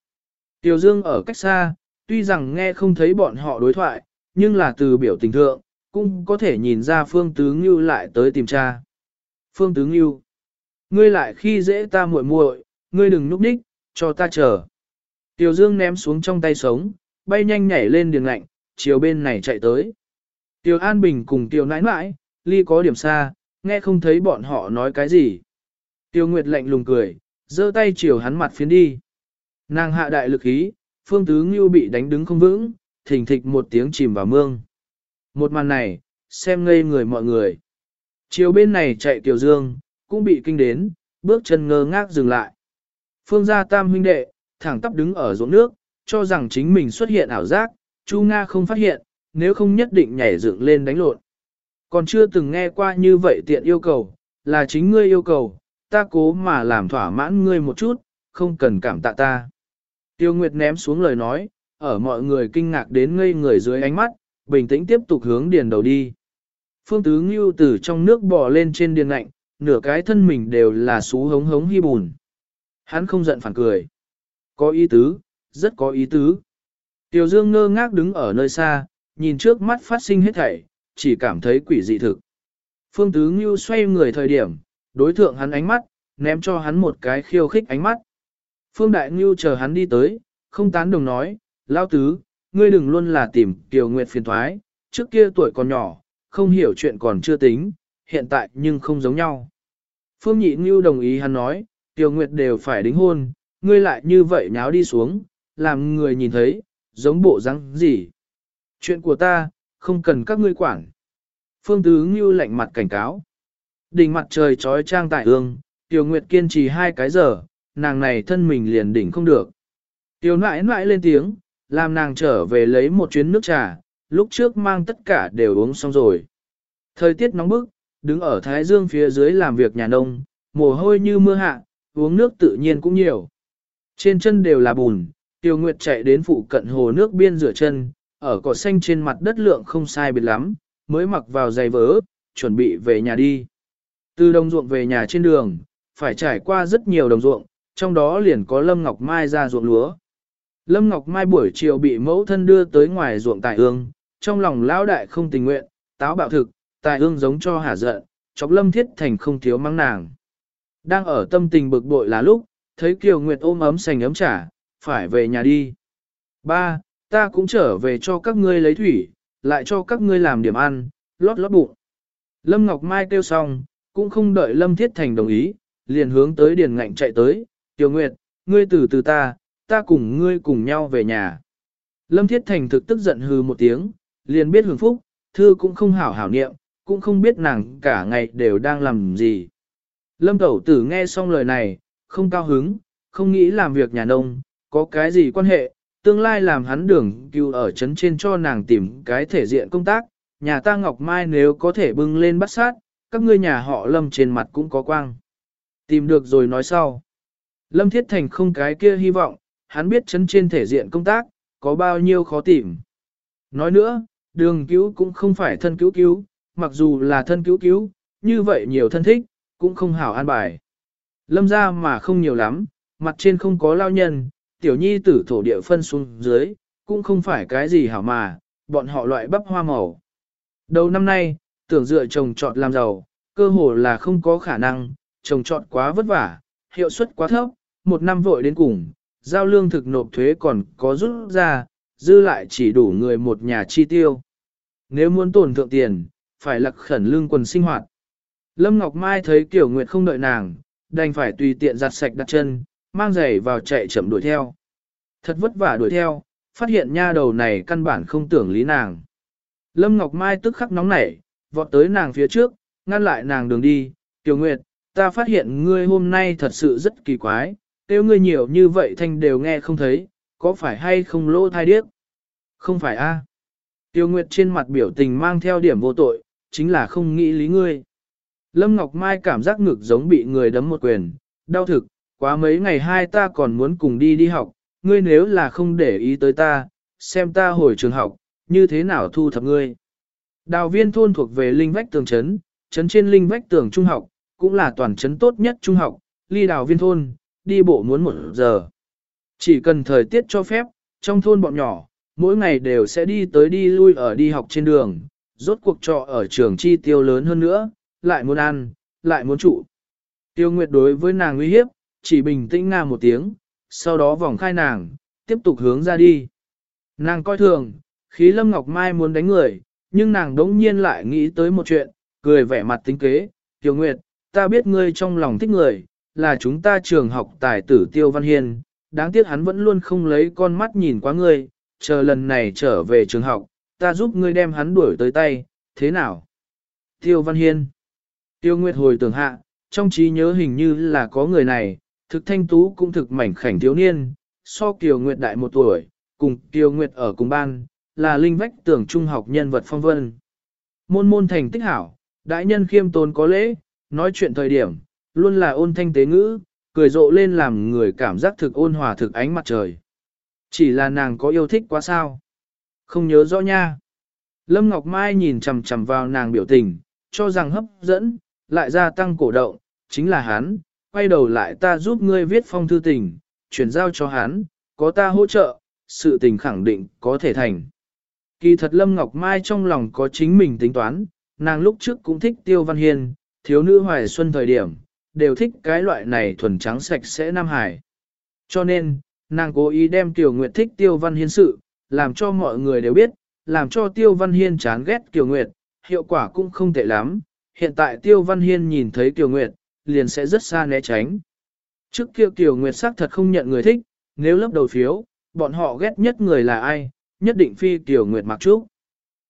Tiểu Dương ở cách xa, tuy rằng nghe không thấy bọn họ đối thoại, nhưng là từ biểu tình thượng, cũng có thể nhìn ra Phương Tứ Ngưu lại tới tìm cha. Phương Tứ Ngưu, ngươi lại khi dễ ta muội muội, ngươi đừng núp đích, cho ta chờ. Tiểu Dương ném xuống trong tay sống, bay nhanh nhảy lên đường lạnh, chiều bên này chạy tới. Tiểu An Bình cùng Tiểu nãi nãi, ly có điểm xa, nghe không thấy bọn họ nói cái gì. tiểu Nguyệt lạnh lùng cười, giơ tay chiều hắn mặt phiến đi. Nàng hạ đại lực ý, phương tứ ngưu bị đánh đứng không vững, thình thịch một tiếng chìm vào mương. Một màn này, xem ngây người mọi người. Chiều bên này chạy Tiểu Dương, cũng bị kinh đến, bước chân ngơ ngác dừng lại. Phương gia tam huynh đệ, thẳng tắp đứng ở ruộng nước, cho rằng chính mình xuất hiện ảo giác, Chu Nga không phát hiện, nếu không nhất định nhảy dựng lên đánh lộn. Còn chưa từng nghe qua như vậy tiện yêu cầu, là chính ngươi yêu cầu, ta cố mà làm thỏa mãn ngươi một chút, không cần cảm tạ ta. Tiêu Nguyệt ném xuống lời nói, ở mọi người kinh ngạc đến ngây người dưới ánh mắt, bình tĩnh tiếp tục hướng điền đầu đi. Phương Tứ Ngưu từ trong nước bò lên trên điền lạnh, nửa cái thân mình đều là xú hống hống hy bùn. Hắn không giận phản cười. Có ý tứ, rất có ý tứ. Tiểu Dương ngơ ngác đứng ở nơi xa, nhìn trước mắt phát sinh hết thảy, chỉ cảm thấy quỷ dị thực. Phương Tứ Ngưu xoay người thời điểm, đối thượng hắn ánh mắt, ném cho hắn một cái khiêu khích ánh mắt. Phương Đại Ngưu chờ hắn đi tới, không tán đồng nói, Lao Tứ, ngươi đừng luôn là tìm Kiều Nguyệt phiền thoái, trước kia tuổi còn nhỏ, không hiểu chuyện còn chưa tính, hiện tại nhưng không giống nhau. Phương Nhị Ngưu đồng ý hắn nói, Kiều Nguyệt đều phải đính hôn, ngươi lại như vậy nháo đi xuống, làm người nhìn thấy, giống bộ răng gì. Chuyện của ta, không cần các ngươi quản. Phương Tứ Ngưu lạnh mặt cảnh cáo. Đỉnh mặt trời trói trang tại ương, Tiểu Nguyệt kiên trì hai cái giờ, nàng này thân mình liền đỉnh không được. Tiểu nãi nãi lên tiếng, làm nàng trở về lấy một chuyến nước trà, lúc trước mang tất cả đều uống xong rồi. Thời tiết nóng bức, đứng ở Thái Dương phía dưới làm việc nhà nông, mồ hôi như mưa hạ, uống nước tự nhiên cũng nhiều. Trên chân đều là bùn, Tiêu Nguyệt chạy đến phụ cận hồ nước biên rửa chân, ở cỏ xanh trên mặt đất lượng không sai biệt lắm, mới mặc vào giày vớ, chuẩn bị về nhà đi. Từ đồng ruộng về nhà trên đường, phải trải qua rất nhiều đồng ruộng, trong đó liền có Lâm Ngọc Mai ra ruộng lúa. Lâm Ngọc Mai buổi chiều bị mẫu thân đưa tới ngoài ruộng tài ương, trong lòng lão đại không tình nguyện, táo bạo thực, tài ương giống cho hả giận, chọc Lâm Thiết Thành không thiếu mắng nàng. Đang ở tâm tình bực bội là lúc, thấy Kiều Nguyệt ôm ấm sành ấm trả, phải về nhà đi. Ba, ta cũng trở về cho các ngươi lấy thủy, lại cho các ngươi làm điểm ăn, lót lót bụng. Lâm Ngọc Mai kêu xong, cũng không đợi Lâm Thiết Thành đồng ý, liền hướng tới Điền Ngạnh chạy tới, Tiểu Nguyệt, ngươi từ từ ta, ta cùng ngươi cùng nhau về nhà. Lâm Thiết Thành thực tức giận hừ một tiếng, liền biết hưởng phúc, thư cũng không hảo hảo niệm, cũng không biết nàng cả ngày đều đang làm gì. Lâm Tẩu Tử nghe xong lời này, không cao hứng, không nghĩ làm việc nhà nông, có cái gì quan hệ, tương lai làm hắn đường cứu ở chấn trên cho nàng tìm cái thể diện công tác, nhà ta Ngọc Mai nếu có thể bưng lên bắt sát, các ngươi nhà họ Lâm trên mặt cũng có quang. Tìm được rồi nói sau. Lâm Thiết Thành không cái kia hy vọng, hắn biết chấn trên thể diện công tác, có bao nhiêu khó tìm. Nói nữa, đường cứu cũng không phải thân cứu cứu, mặc dù là thân cứu cứu, như vậy nhiều thân thích, cũng không hảo an bài. Lâm ra mà không nhiều lắm, mặt trên không có lao nhân, tiểu nhi tử thổ địa phân xuống dưới, cũng không phải cái gì hảo mà, bọn họ loại bắp hoa màu. Đầu năm nay, tưởng dựa trồng trọt làm giàu, cơ hồ là không có khả năng, trồng trọt quá vất vả, hiệu suất quá thấp, một năm vội đến cùng, giao lương thực nộp thuế còn có rút ra, dư lại chỉ đủ người một nhà chi tiêu. Nếu muốn tổn thượng tiền, phải lặc khẩn lương quần sinh hoạt. Lâm Ngọc Mai thấy Kiều Nguyệt không đợi nàng, đành phải tùy tiện giặt sạch đặt chân, mang giày vào chạy chậm đuổi theo. Thật vất vả đuổi theo, phát hiện nha đầu này căn bản không tưởng lý nàng. Lâm Ngọc Mai tức khắc nóng nảy, vọt tới nàng phía trước, ngăn lại nàng đường đi, Tiểu Nguyệt, ta phát hiện ngươi hôm nay thật sự rất kỳ quái, tiêu ngươi nhiều như vậy thanh đều nghe không thấy, có phải hay không lỗ thai điếc? Không phải a. Tiêu Nguyệt trên mặt biểu tình mang theo điểm vô tội, chính là không nghĩ lý ngươi. Lâm Ngọc Mai cảm giác ngực giống bị người đấm một quyền, đau thực, quá mấy ngày hai ta còn muốn cùng đi đi học, ngươi nếu là không để ý tới ta, xem ta hồi trường học, như thế nào thu thập ngươi. Đào viên thôn thuộc về linh vách tường trấn, trấn trên linh vách tường trung học, cũng là toàn trấn tốt nhất trung học, ly đào viên thôn, đi bộ muốn một giờ. Chỉ cần thời tiết cho phép, trong thôn bọn nhỏ, mỗi ngày đều sẽ đi tới đi lui ở đi học trên đường, rốt cuộc trọ ở trường chi tiêu lớn hơn nữa, lại muốn ăn, lại muốn trụ. Tiêu Nguyệt đối với nàng uy hiếp, chỉ bình tĩnh nga một tiếng, sau đó vòng khai nàng, tiếp tục hướng ra đi. Nàng coi thường, khí Lâm Ngọc Mai muốn đánh người, nhưng nàng đống nhiên lại nghĩ tới một chuyện, cười vẻ mặt tính kế, Tiêu Nguyệt, ta biết ngươi trong lòng thích người, là chúng ta trường học tài tử Tiêu Văn Hiên, đáng tiếc hắn vẫn luôn không lấy con mắt nhìn qua ngươi, chờ lần này trở về trường học, ta giúp ngươi đem hắn đuổi tới tay, thế nào? Tiêu Văn Hiên Tiêu Nguyệt hồi tưởng hạ, trong trí nhớ hình như là có người này, thực thanh tú cũng thực mảnh khảnh thiếu niên, so Kiều Nguyệt đại một tuổi, cùng Kiều Nguyệt ở cùng ban, là linh vách tưởng trung học nhân vật phong vân. Môn môn thành tích hảo, đại nhân khiêm tốn có lễ, nói chuyện thời điểm, luôn là ôn thanh tế ngữ, cười rộ lên làm người cảm giác thực ôn hòa thực ánh mặt trời. Chỉ là nàng có yêu thích quá sao? Không nhớ rõ nha. Lâm Ngọc Mai nhìn chằm chằm vào nàng biểu tình, cho rằng hấp dẫn, lại gia tăng cổ động, chính là hắn, quay đầu lại ta giúp ngươi viết phong thư tình, chuyển giao cho hắn, có ta hỗ trợ, sự tình khẳng định có thể thành. Kỳ thật Lâm Ngọc Mai trong lòng có chính mình tính toán, nàng lúc trước cũng thích Tiêu Văn Hiên, thiếu nữ hoài xuân thời điểm, đều thích cái loại này thuần trắng sạch sẽ Nam Hải. Cho nên, nàng cố ý đem Tiêu Nguyệt thích Tiêu Văn Hiên sự, làm cho mọi người đều biết, làm cho Tiêu Văn Hiên chán ghét Tiểu Nguyệt, hiệu quả cũng không tệ lắm. Hiện tại Tiêu Văn Hiên nhìn thấy Tiểu Nguyệt, liền sẽ rất xa né tránh. Trước kia Tiểu Nguyệt xác thật không nhận người thích, nếu lớp đầu phiếu, bọn họ ghét nhất người là ai, nhất định phi Tiểu Nguyệt mặc trúc.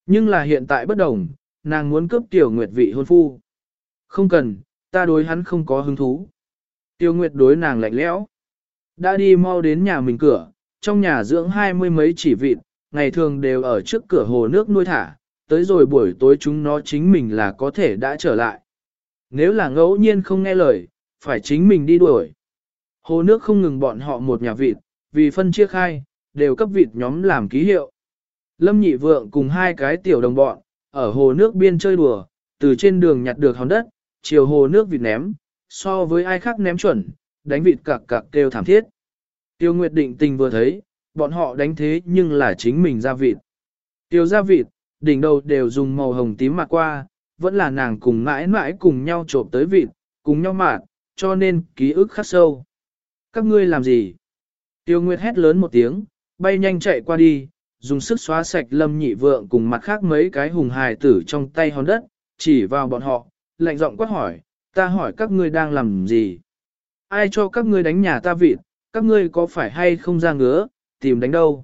Nhưng là hiện tại bất đồng, nàng muốn cướp Tiểu Nguyệt vị hôn phu. Không cần, ta đối hắn không có hứng thú. Tiêu Nguyệt đối nàng lạnh lẽo. Đã đi mau đến nhà mình cửa, trong nhà dưỡng hai mươi mấy chỉ vịt, ngày thường đều ở trước cửa hồ nước nuôi thả, tới rồi buổi tối chúng nó chính mình là có thể đã trở lại. Nếu là ngẫu nhiên không nghe lời, phải chính mình đi đuổi. Hồ nước không ngừng bọn họ một nhà vịt, vì phân chia khai, đều cấp vịt nhóm làm ký hiệu. Lâm nhị vượng cùng hai cái tiểu đồng bọn, ở hồ nước biên chơi đùa, từ trên đường nhặt được hòn đất, chiều hồ nước vịt ném, so với ai khác ném chuẩn, đánh vịt cặc cặc kêu thảm thiết. Tiêu Nguyệt định tình vừa thấy, bọn họ đánh thế nhưng là chính mình ra vịt. Tiêu ra vịt, đỉnh đầu đều dùng màu hồng tím mặt qua, vẫn là nàng cùng mãi mãi cùng nhau trộm tới vịt, cùng nhau mạt, cho nên ký ức khắc sâu. Các ngươi làm gì? Tiêu Nguyệt hét lớn một tiếng, bay nhanh chạy qua đi, dùng sức xóa sạch lâm nhị vượng cùng mặt khác mấy cái hùng hài tử trong tay hòn đất, chỉ vào bọn họ, lạnh giọng quát hỏi, ta hỏi các ngươi đang làm gì? Ai cho các ngươi đánh nhà ta vịt, các ngươi có phải hay không ra ngứa, tìm đánh đâu?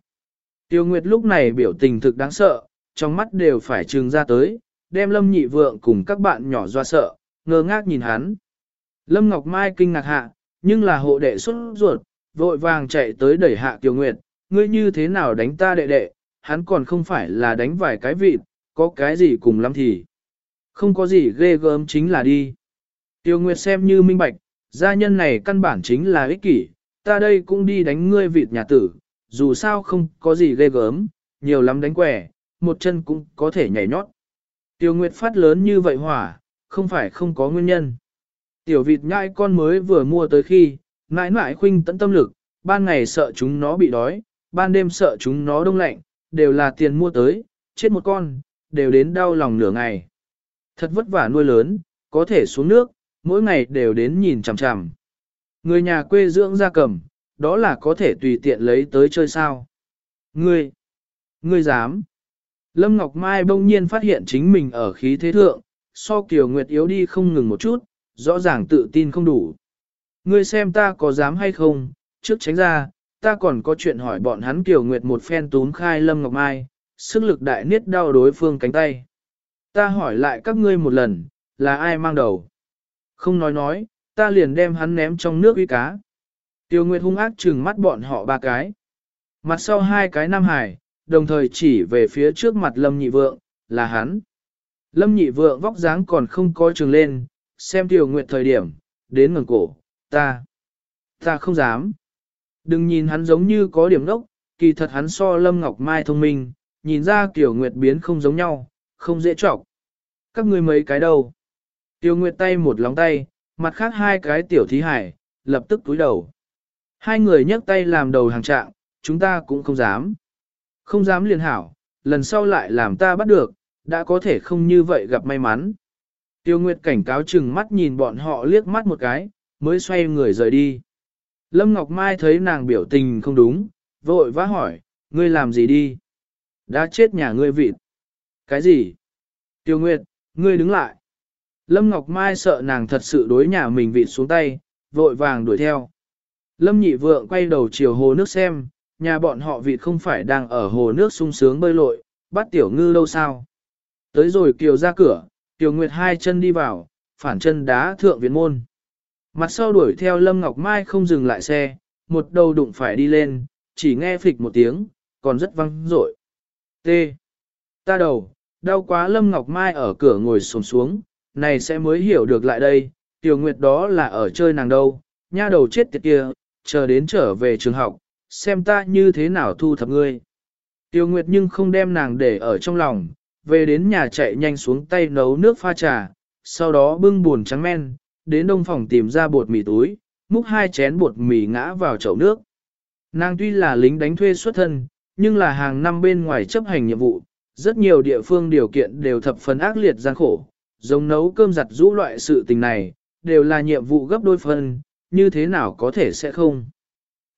Tiêu Nguyệt lúc này biểu tình thực đáng sợ, trong mắt đều phải trừng ra tới, đem Lâm Nhị Vượng cùng các bạn nhỏ doa sợ, ngơ ngác nhìn hắn. Lâm Ngọc Mai kinh ngạc hạ, nhưng là hộ đệ xuất ruột, vội vàng chạy tới đẩy hạ Tiêu Nguyệt, ngươi như thế nào đánh ta đệ đệ, hắn còn không phải là đánh vài cái vịt, có cái gì cùng lắm thì. Không có gì ghê gớm chính là đi. Tiêu Nguyệt xem như minh bạch, gia nhân này căn bản chính là ích kỷ, ta đây cũng đi đánh ngươi vịt nhà tử, dù sao không có gì ghê gớm, nhiều lắm đánh quẻ, một chân cũng có thể nhảy nhót. Tiêu Nguyệt phát lớn như vậy hỏa, không phải không có nguyên nhân. Tiểu vịt nhãi con mới vừa mua tới khi, mãi mãi khuynh tận tâm lực, ban ngày sợ chúng nó bị đói, ban đêm sợ chúng nó đông lạnh, đều là tiền mua tới, chết một con, đều đến đau lòng nửa ngày. Thật vất vả nuôi lớn, có thể xuống nước, mỗi ngày đều đến nhìn chằm chằm. Người nhà quê dưỡng gia cầm, đó là có thể tùy tiện lấy tới chơi sao. Ngươi, ngươi dám. Lâm Ngọc Mai bỗng nhiên phát hiện chính mình ở khí thế thượng, so Kiều Nguyệt yếu đi không ngừng một chút, rõ ràng tự tin không đủ. Ngươi xem ta có dám hay không, trước tránh ra, ta còn có chuyện hỏi bọn hắn Kiều Nguyệt một phen túm khai Lâm Ngọc Mai, sức lực đại niết đau đối phương cánh tay. Ta hỏi lại các ngươi một lần, là ai mang đầu? Không nói nói, ta liền đem hắn ném trong nước uy cá. Tiêu Nguyệt hung ác trừng mắt bọn họ ba cái. Mặt sau hai cái nam hải, đồng thời chỉ về phía trước mặt Lâm Nhị Vượng, là hắn. Lâm Nhị Vượng vóc dáng còn không có trường lên, xem Tiêu Nguyệt thời điểm, đến ngẩng cổ, ta, ta không dám. Đừng nhìn hắn giống như có điểm đốc, kỳ thật hắn so Lâm Ngọc Mai thông minh, nhìn ra Tiểu Nguyệt biến không giống nhau, không dễ chọc. Các ngươi mấy cái đâu? Tiêu Nguyệt tay một lóng tay, mặt khác hai cái tiểu thí hải, lập tức túi đầu. Hai người nhấc tay làm đầu hàng trạng, chúng ta cũng không dám. Không dám liền hảo, lần sau lại làm ta bắt được, đã có thể không như vậy gặp may mắn. Tiêu Nguyệt cảnh cáo chừng mắt nhìn bọn họ liếc mắt một cái, mới xoay người rời đi. Lâm Ngọc Mai thấy nàng biểu tình không đúng, vội vã hỏi, ngươi làm gì đi? Đã chết nhà ngươi vịt. Cái gì? Tiêu Nguyệt, ngươi đứng lại. Lâm Ngọc Mai sợ nàng thật sự đối nhà mình vịt xuống tay, vội vàng đuổi theo. Lâm nhị vượng quay đầu chiều hồ nước xem, nhà bọn họ vịt không phải đang ở hồ nước sung sướng bơi lội, bắt tiểu ngư lâu sao. Tới rồi kiều ra cửa, Tiêu nguyệt hai chân đi vào, phản chân đá thượng viện môn. Mặt sau đuổi theo Lâm Ngọc Mai không dừng lại xe, một đầu đụng phải đi lên, chỉ nghe phịch một tiếng, còn rất văng rội. T. Ta đầu, đau quá Lâm Ngọc Mai ở cửa ngồi xổm xuống, này sẽ mới hiểu được lại đây, tiểu nguyệt đó là ở chơi nàng đâu, nha đầu chết tiệt kia, chờ đến trở về trường học, xem ta như thế nào thu thập ngươi. tiểu Nguyệt nhưng không đem nàng để ở trong lòng, về đến nhà chạy nhanh xuống tay nấu nước pha trà, sau đó bưng buồn trắng men, đến đông phòng tìm ra bột mì túi, múc hai chén bột mì ngã vào chậu nước. Nàng tuy là lính đánh thuê xuất thân, nhưng là hàng năm bên ngoài chấp hành nhiệm vụ, rất nhiều địa phương điều kiện đều thập phần ác liệt gian khổ, giống nấu cơm giặt rũ loại sự tình này, đều là nhiệm vụ gấp đôi phần, như thế nào có thể sẽ không.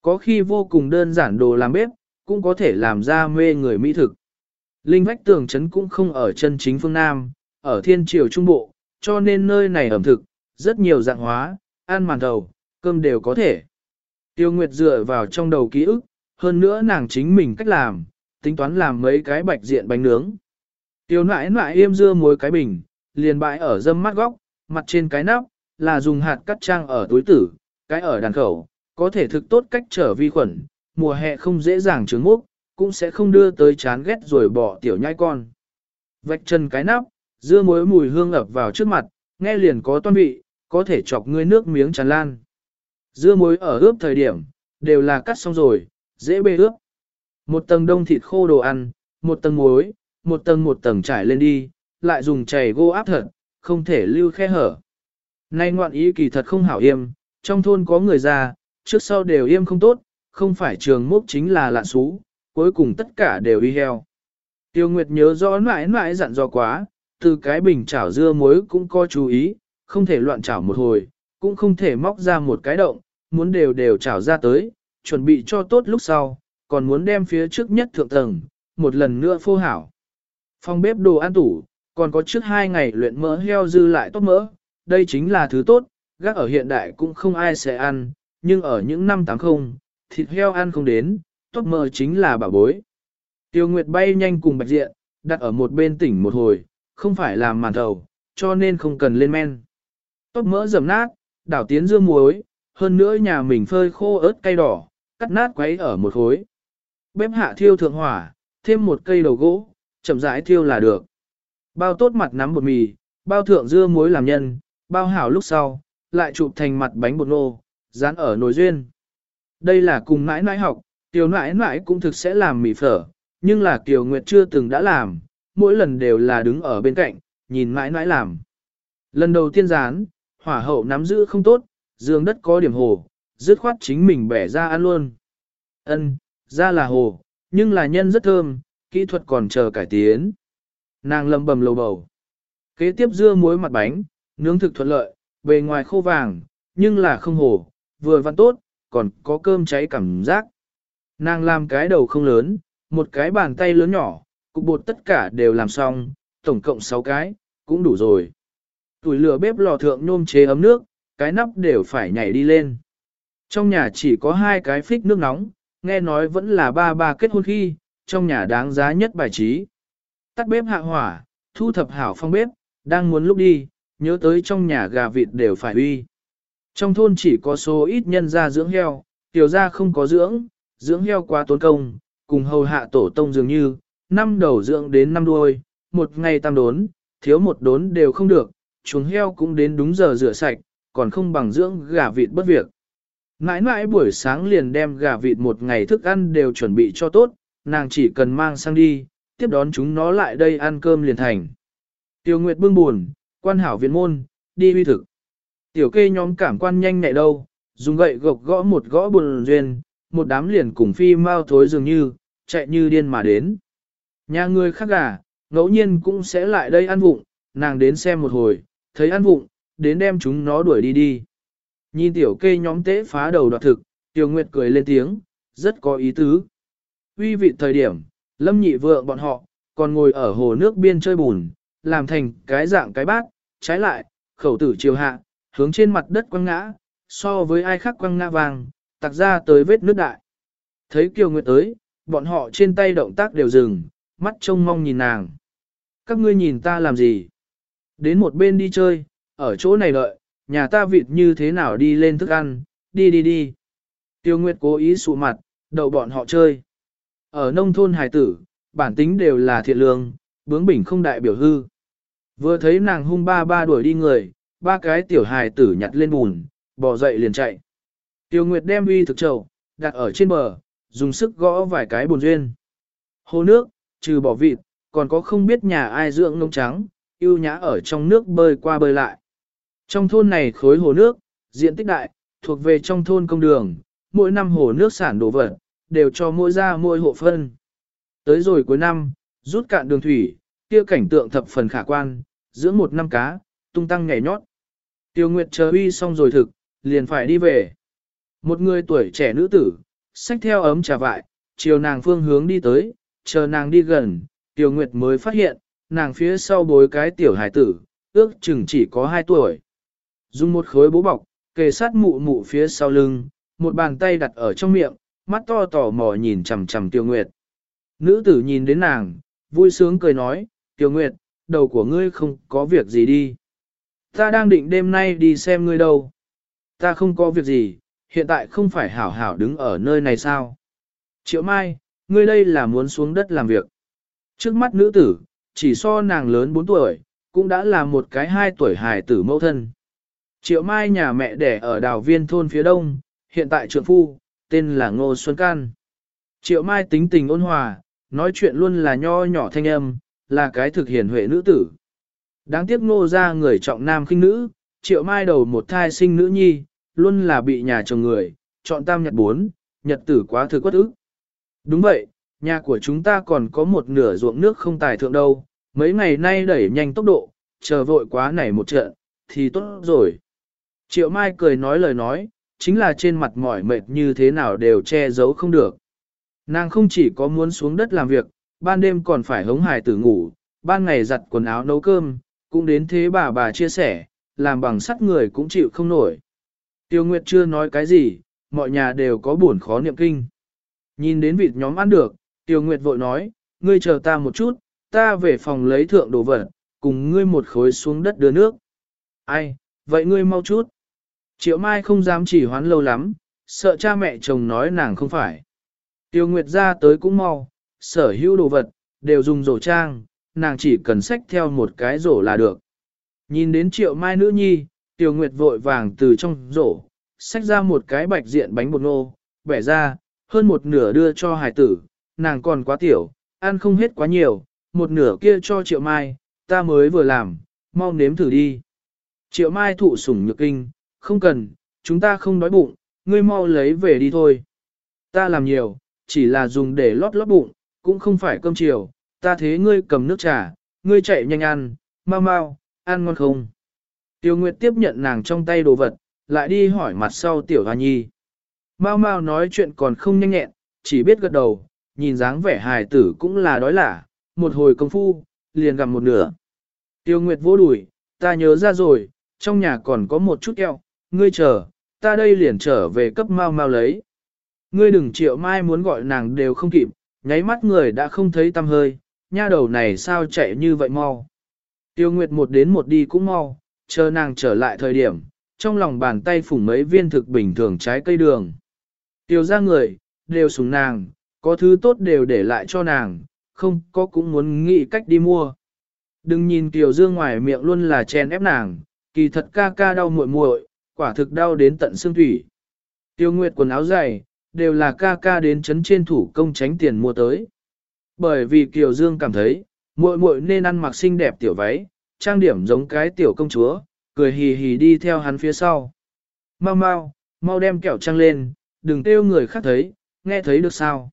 Có khi vô cùng đơn giản đồ làm bếp, cũng có thể làm ra mê người mỹ thực. Linh vách tường trấn cũng không ở chân chính phương Nam, ở thiên triều trung bộ, cho nên nơi này ẩm thực, rất nhiều dạng hóa, ăn màn đầu, cơm đều có thể. Tiêu Nguyệt dựa vào trong đầu ký ức, hơn nữa nàng chính mình cách làm, tính toán làm mấy cái bạch diện bánh nướng. Tiêu nãi nãi im dưa muối cái bình, liền bãi ở dâm mắt góc, mặt trên cái nắp, là dùng hạt cắt trang ở túi tử, cái ở đàn khẩu, có thể thực tốt cách trở vi khuẩn, mùa hè không dễ dàng trứng múc, cũng sẽ không đưa tới chán ghét rồi bỏ tiểu nhai con. Vạch chân cái nắp, dưa muối mùi hương ập vào trước mặt, nghe liền có toan vị, có thể chọc ngươi nước miếng tràn lan. Dưa muối ở ướp thời điểm, đều là cắt xong rồi, dễ bê ướp. Một tầng đông thịt khô đồ ăn, một tầng muối, một tầng một tầng trải lên đi, lại dùng chày gô áp thật, không thể lưu khe hở. Nay ngoạn ý kỳ thật không hảo yêm, trong thôn có người già, trước sau đều yêm không tốt, không phải trường mốc chính là lạn xú, cuối cùng tất cả đều y heo. Tiêu Nguyệt nhớ rõ mãi mãi dặn dò quá, từ cái bình chảo dưa muối cũng có chú ý, không thể loạn chảo một hồi, cũng không thể móc ra một cái động, muốn đều đều chảo ra tới, chuẩn bị cho tốt lúc sau, còn muốn đem phía trước nhất thượng tầng, một lần nữa phô hảo. Phòng bếp đồ ăn tủ, còn có trước hai ngày luyện mỡ heo dư lại tốt mỡ, đây chính là thứ tốt, gác ở hiện đại cũng không ai sẽ ăn, nhưng ở những năm 80, thịt heo ăn không đến, tốt mỡ chính là bảo bối. Tiêu Nguyệt bay nhanh cùng bạch diện, đặt ở một bên tỉnh một hồi, không phải làm màn thầu, cho nên không cần lên men. Tốt mỡ dầm nát, đảo tiến dưa muối, hơn nữa nhà mình phơi khô ớt cay đỏ, cắt nát quấy ở một khối. Bếp hạ thiêu thượng hỏa, thêm một cây đầu gỗ, chậm rãi thiêu là được. Bao tốt mặt nắm bột mì, bao thượng dưa muối làm nhân, bao hảo lúc sau, lại chụp thành mặt bánh bột nô, dán ở nồi duyên. Đây là cùng nãi nãi học, tiểu nãi nãi cũng thực sẽ làm mì phở, nhưng là tiểu Nguyệt chưa từng đã làm, mỗi lần đều là đứng ở bên cạnh, nhìn nãi nãi làm. Lần đầu tiên dán, hỏa hậu nắm giữ không tốt, giường đất có điểm hồ, dứt khoát chính mình bẻ ra ăn luôn. Ân, ra là hồ, nhưng là nhân rất thơm, kỹ thuật còn chờ cải tiến. Nàng lầm bầm lầu bầu. Kế tiếp dưa muối mặt bánh, nướng thực thuận lợi, bề ngoài khô vàng, nhưng là không hồ, vừa văn tốt, còn có cơm cháy cảm giác. Nàng làm cái đầu không lớn, một cái bàn tay lớn nhỏ, cục bột tất cả đều làm xong, tổng cộng 6 cái, cũng đủ rồi. Tuổi lửa bếp lò thượng nhôm chế ấm nước, cái nắp đều phải nhảy đi lên. Trong nhà chỉ có hai cái phích nước nóng, nghe nói vẫn là ba ba kết hôn khi, trong nhà đáng giá nhất bài trí. Tắt bếp hạ hỏa, thu thập hảo phong bếp, đang muốn lúc đi, nhớ tới trong nhà gà vịt đều phải uy. Trong thôn chỉ có số ít nhân gia dưỡng heo, tiểu ra không có dưỡng, dưỡng heo quá tốn công, cùng hầu hạ tổ tông dường như, năm đầu dưỡng đến năm đuôi, một ngày tam đốn, thiếu một đốn đều không được, chuồng heo cũng đến đúng giờ rửa sạch, còn không bằng dưỡng gà vịt bất việc. Mãi mãi buổi sáng liền đem gà vịt một ngày thức ăn đều chuẩn bị cho tốt, nàng chỉ cần mang sang đi, tiếp đón chúng nó lại đây ăn cơm liền thành. Tiêu Nguyệt bưng buồn, quan hảo viện môn, đi huy thực. Tiểu kê nhóm cảm quan nhanh nhẹ đâu, dùng gậy gộc gõ một gõ buồn duyên, một đám liền cùng phi mau thối dường như, chạy như điên mà đến. Nhà người khác gà, ngẫu nhiên cũng sẽ lại đây ăn vụng, nàng đến xem một hồi, thấy ăn vụng, đến đem chúng nó đuổi đi đi. Nhìn tiểu kê nhóm tế phá đầu đoạt thực, tiểu nguyệt cười lên tiếng, rất có ý tứ. Uy vị thời điểm, lâm nhị vượng bọn họ, còn ngồi ở hồ nước biên chơi bùn, làm thành cái dạng cái bát, trái lại, khẩu tử chiều hạ, hướng trên mặt đất quăng ngã, so với ai khác quăng ngã vàng, tặc ra tới vết nước đại. Thấy Kiều Nguyệt tới, bọn họ trên tay động tác đều dừng, mắt trông mong nhìn nàng. Các ngươi nhìn ta làm gì? Đến một bên đi chơi, ở chỗ này đợi, nhà ta vịt như thế nào đi lên thức ăn, đi đi đi. Tiêu Nguyệt cố ý sụ mặt, đậu bọn họ chơi. Ở nông thôn hải tử, bản tính đều là thiện lương, bướng bỉnh không đại biểu hư. Vừa thấy nàng hung ba ba đuổi đi người, ba cái tiểu hài tử nhặt lên bùn, bò dậy liền chạy. Tiêu Nguyệt đem uy thực trầu, đặt ở trên bờ, dùng sức gõ vài cái bùn duyên. Hồ nước, trừ bỏ vịt, còn có không biết nhà ai dưỡng nông trắng, yêu nhã ở trong nước bơi qua bơi lại. Trong thôn này khối hồ nước, diện tích đại, thuộc về trong thôn công đường, mỗi năm hồ nước sản đồ vật, đều cho mỗi gia mỗi hộ phân. Tới rồi cuối năm, rút cạn đường thủy, kia cảnh tượng thập phần khả quan, giữa một năm cá, tung tăng nhảy nhót. Tiêu Nguyệt chờ uy xong rồi thực, liền phải đi về. Một người tuổi trẻ nữ tử, xách theo ấm trà vại, chiều nàng phương hướng đi tới, chờ nàng đi gần, Tiêu Nguyệt mới phát hiện, nàng phía sau bối cái tiểu hải tử, ước chừng chỉ có 2 tuổi. Dùng một khối bố bọc, kề sát mụ mụ phía sau lưng, một bàn tay đặt ở trong miệng, mắt to tò mò nhìn chằm chằm Tiêu Nguyệt. Nữ tử nhìn đến nàng, vui sướng cười nói, Tiêu Nguyệt, đầu của ngươi không có việc gì đi. Ta đang định đêm nay đi xem ngươi đâu. Ta không có việc gì, hiện tại không phải hảo hảo đứng ở nơi này sao. Triệu Mai, ngươi đây là muốn xuống đất làm việc. Trước mắt nữ tử, chỉ so nàng lớn 4 tuổi, cũng đã là một cái 2 tuổi hài tử mẫu thân. Triệu Mai nhà mẹ đẻ ở đảo viên thôn phía đông, hiện tại trượng phu, tên là Ngô Xuân Can. Triệu Mai tính tình ôn hòa, nói chuyện luôn là nho nhỏ thanh âm, là cái thực hiển huệ nữ tử. Đáng tiếc Ngô ra người trọng nam khinh nữ, Triệu Mai đầu một thai sinh nữ nhi, luôn là bị nhà chồng người, chọn tam nhật bốn, nhật tử quá thực quất ức. Đúng vậy, nhà của chúng ta còn có một nửa ruộng nước không tài thượng đâu, mấy ngày nay đẩy nhanh tốc độ, chờ vội quá này một trận, thì tốt rồi. Triệu Mai cười nói lời nói, chính là trên mặt mỏi mệt như thế nào đều che giấu không được. Nàng không chỉ có muốn xuống đất làm việc, ban đêm còn phải hống hài tử ngủ, ban ngày giặt quần áo nấu cơm, cũng đến thế bà bà chia sẻ, làm bằng sắt người cũng chịu không nổi. Tiêu Nguyệt chưa nói cái gì, mọi nhà đều có buồn khó niệm kinh. Nhìn đến vịt nhóm ăn được, Tiêu Nguyệt vội nói, ngươi chờ ta một chút, ta về phòng lấy thượng đồ vật, cùng ngươi một khối xuống đất đưa nước. Ai, vậy ngươi mau chút. Triệu Mai không dám chỉ hoán lâu lắm, sợ cha mẹ chồng nói nàng không phải. Tiêu Nguyệt ra tới cũng mau, sở hữu đồ vật, đều dùng rổ trang, nàng chỉ cần xách theo một cái rổ là được. Nhìn đến Triệu Mai nữ nhi, Tiêu Nguyệt vội vàng từ trong rổ, xách ra một cái bạch diện bánh bột nô, bẻ ra, hơn một nửa đưa cho hải tử, nàng còn quá tiểu, ăn không hết quá nhiều, một nửa kia cho Triệu Mai, ta mới vừa làm, mau nếm thử đi. Triệu Mai thụ sủng nhược kinh, không cần, chúng ta không đói bụng, ngươi mau lấy về đi thôi. Ta làm nhiều, chỉ là dùng để lót lót bụng, cũng không phải cơm chiều, ta thế ngươi cầm nước trà, ngươi chạy nhanh ăn, mau mau, ăn ngon không. Tiêu Nguyệt tiếp nhận nàng trong tay đồ vật, lại đi hỏi mặt sau tiểu hoa nhi. Mau mau nói chuyện còn không nhanh nhẹn, chỉ biết gật đầu, nhìn dáng vẻ hài tử cũng là đói lả, một hồi công phu, liền gặm một nửa. Tiêu Nguyệt vô đuổi, ta nhớ ra rồi, trong nhà còn có một chút keo, ngươi chờ, ta đây liền trở về cấp mau mau lấy. Ngươi đừng triệu mai muốn gọi nàng đều không kịp, nháy mắt người đã không thấy tâm hơi, nha đầu này sao chạy như vậy mau. Tiêu Nguyệt một đến một đi cũng mau, chờ nàng trở lại thời điểm, trong lòng bàn tay phủng mấy viên thực bình thường trái cây đường. Tiêu ra người, đều sủng nàng, có thứ tốt đều để lại cho nàng, không có cũng muốn nghĩ cách đi mua. Đừng nhìn Tiểu Dương ngoài miệng luôn là chen ép nàng, kỳ thật ca ca đau muội muội, quả thực đau đến tận xương thủy. Tiêu Nguyệt quần áo dày, đều là ca ca đến chấn trên thủ công tránh tiền mua tới. Bởi vì Kiều Dương cảm thấy, muội muội nên ăn mặc xinh đẹp tiểu váy, trang điểm giống cái tiểu công chúa, cười hì hì đi theo hắn phía sau. Mau mau, mau đem kẹo trăng lên, đừng kêu người khác thấy, nghe thấy được sao.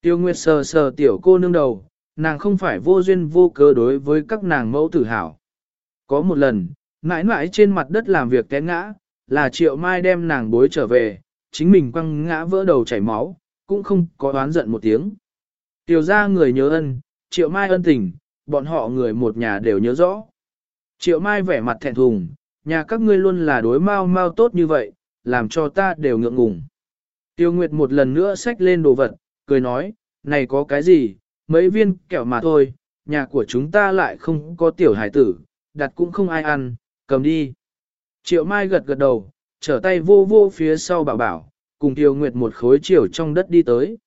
Tiêu Nguyệt sờ sờ tiểu cô nương đầu, nàng không phải vô duyên vô cớ đối với các nàng mẫu tử hảo. Có một lần, mãi mãi trên mặt đất làm việc té ngã, là triệu mai đem nàng bối trở về, chính mình quăng ngã vỡ đầu chảy máu, cũng không có oán giận một tiếng. Tiểu ra người nhớ ân, triệu mai ân tình, bọn họ người một nhà đều nhớ rõ. Triệu mai vẻ mặt thẹn thùng, nhà các ngươi luôn là đối mau mau tốt như vậy, làm cho ta đều ngượng ngùng. Tiêu Nguyệt một lần nữa xách lên đồ vật, cười nói, này có cái gì, mấy viên kẹo mà thôi, nhà của chúng ta lại không có tiểu hải tử, đặt cũng không ai ăn, cầm đi. Triệu Mai gật gật đầu, trở tay vô vô phía sau bảo bảo, cùng Tiêu Nguyệt một khối chiều trong đất đi tới.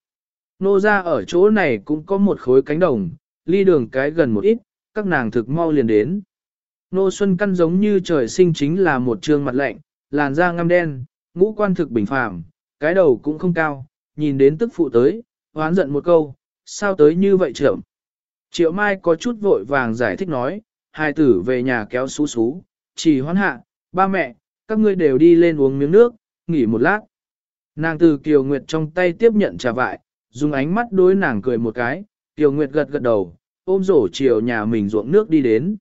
Nô ra ở chỗ này cũng có một khối cánh đồng, ly đường cái gần một ít, các nàng thực mau liền đến. Nô Xuân Căn giống như trời sinh chính là một trương mặt lạnh, làn da ngăm đen, ngũ quan thực bình phàm, cái đầu cũng không cao, nhìn đến tức phụ tới, hoán giận một câu, sao tới như vậy trưởng. Triệu Mai có chút vội vàng giải thích nói, hai tử về nhà kéo xú xú, chỉ hoán hạ, ba mẹ, các ngươi đều đi lên uống miếng nước, nghỉ một lát. Nàng từ Kiều Nguyệt trong tay tiếp nhận trà vại, dùng ánh mắt đối nàng cười một cái, Kiều Nguyệt gật gật đầu, ôm rổ chiều nhà mình ruộng nước đi đến.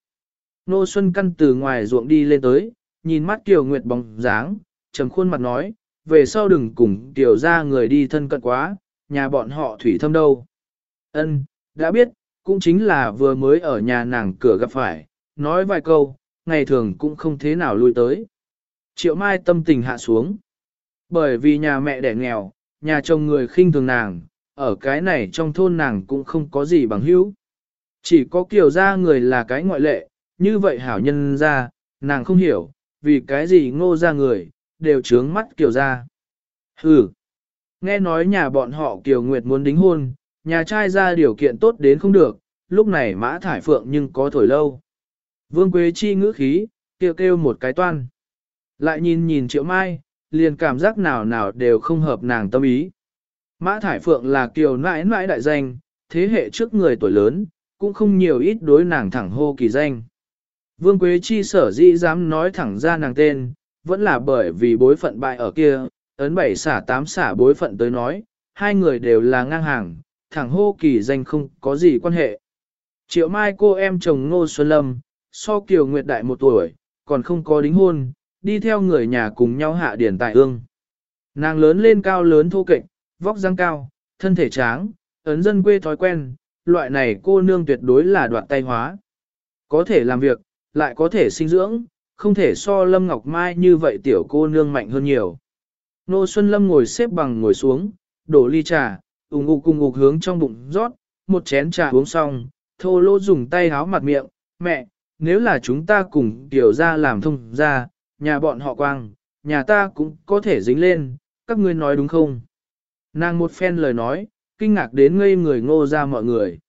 Nô Xuân Căn từ ngoài ruộng đi lên tới, nhìn mắt Kiều Nguyệt bóng dáng, trầm khuôn mặt nói, về sau đừng cùng Kiều ra người đi thân cận quá, nhà bọn họ thủy thâm đâu. Ân, đã biết, cũng chính là vừa mới ở nhà nàng cửa gặp phải, nói vài câu, ngày thường cũng không thế nào lui tới. Triệu Mai tâm tình hạ xuống. Bởi vì nhà mẹ đẻ nghèo, nhà chồng người khinh thường nàng, ở cái này trong thôn nàng cũng không có gì bằng hữu. Chỉ có kiểu ra người là cái ngoại lệ, như vậy hảo nhân ra, nàng không hiểu, vì cái gì ngô ra người, đều trướng mắt kiểu ra. Hừ, nghe nói nhà bọn họ Kiều Nguyệt muốn đính hôn, nhà trai ra điều kiện tốt đến không được, lúc này mã thải phượng nhưng có thổi lâu. Vương Quế Chi ngữ khí, kêu kêu một cái toan. Lại nhìn nhìn triệu mai, liền cảm giác nào nào đều không hợp nàng tâm ý. Mã Thải Phượng là kiều nãi nãi đại danh, thế hệ trước người tuổi lớn, cũng không nhiều ít đối nàng thẳng hô kỳ danh. Vương Quế Chi sở dĩ dám nói thẳng ra nàng tên, vẫn là bởi vì bối phận bại ở kia, ấn bảy xả tám xả bối phận tới nói, hai người đều là ngang hàng, thẳng hô kỳ danh không có gì quan hệ. Triệu mai cô em chồng Ngô Xuân Lâm, so Kiều Nguyệt Đại một tuổi, còn không có đính hôn, đi theo người nhà cùng nhau hạ điển tại ương. Nàng lớn lên cao lớn thô kệch, vóc dáng cao, thân thể tráng, ấn dân quê thói quen, loại này cô nương tuyệt đối là đoạn tay hóa. Có thể làm việc, lại có thể sinh dưỡng, không thể so Lâm Ngọc Mai như vậy tiểu cô nương mạnh hơn nhiều. Nô Xuân Lâm ngồi xếp bằng ngồi xuống, đổ ly trà, ủng ục cùng ục hướng trong bụng rót, một chén trà uống xong, thô lỗ dùng tay háo mặt miệng, mẹ, nếu là chúng ta cùng tiểu ra làm thông ra, nhà bọn họ quang, nhà ta cũng có thể dính lên, các ngươi nói đúng không? Nàng một phen lời nói, kinh ngạc đến ngây người ngô ra mọi người.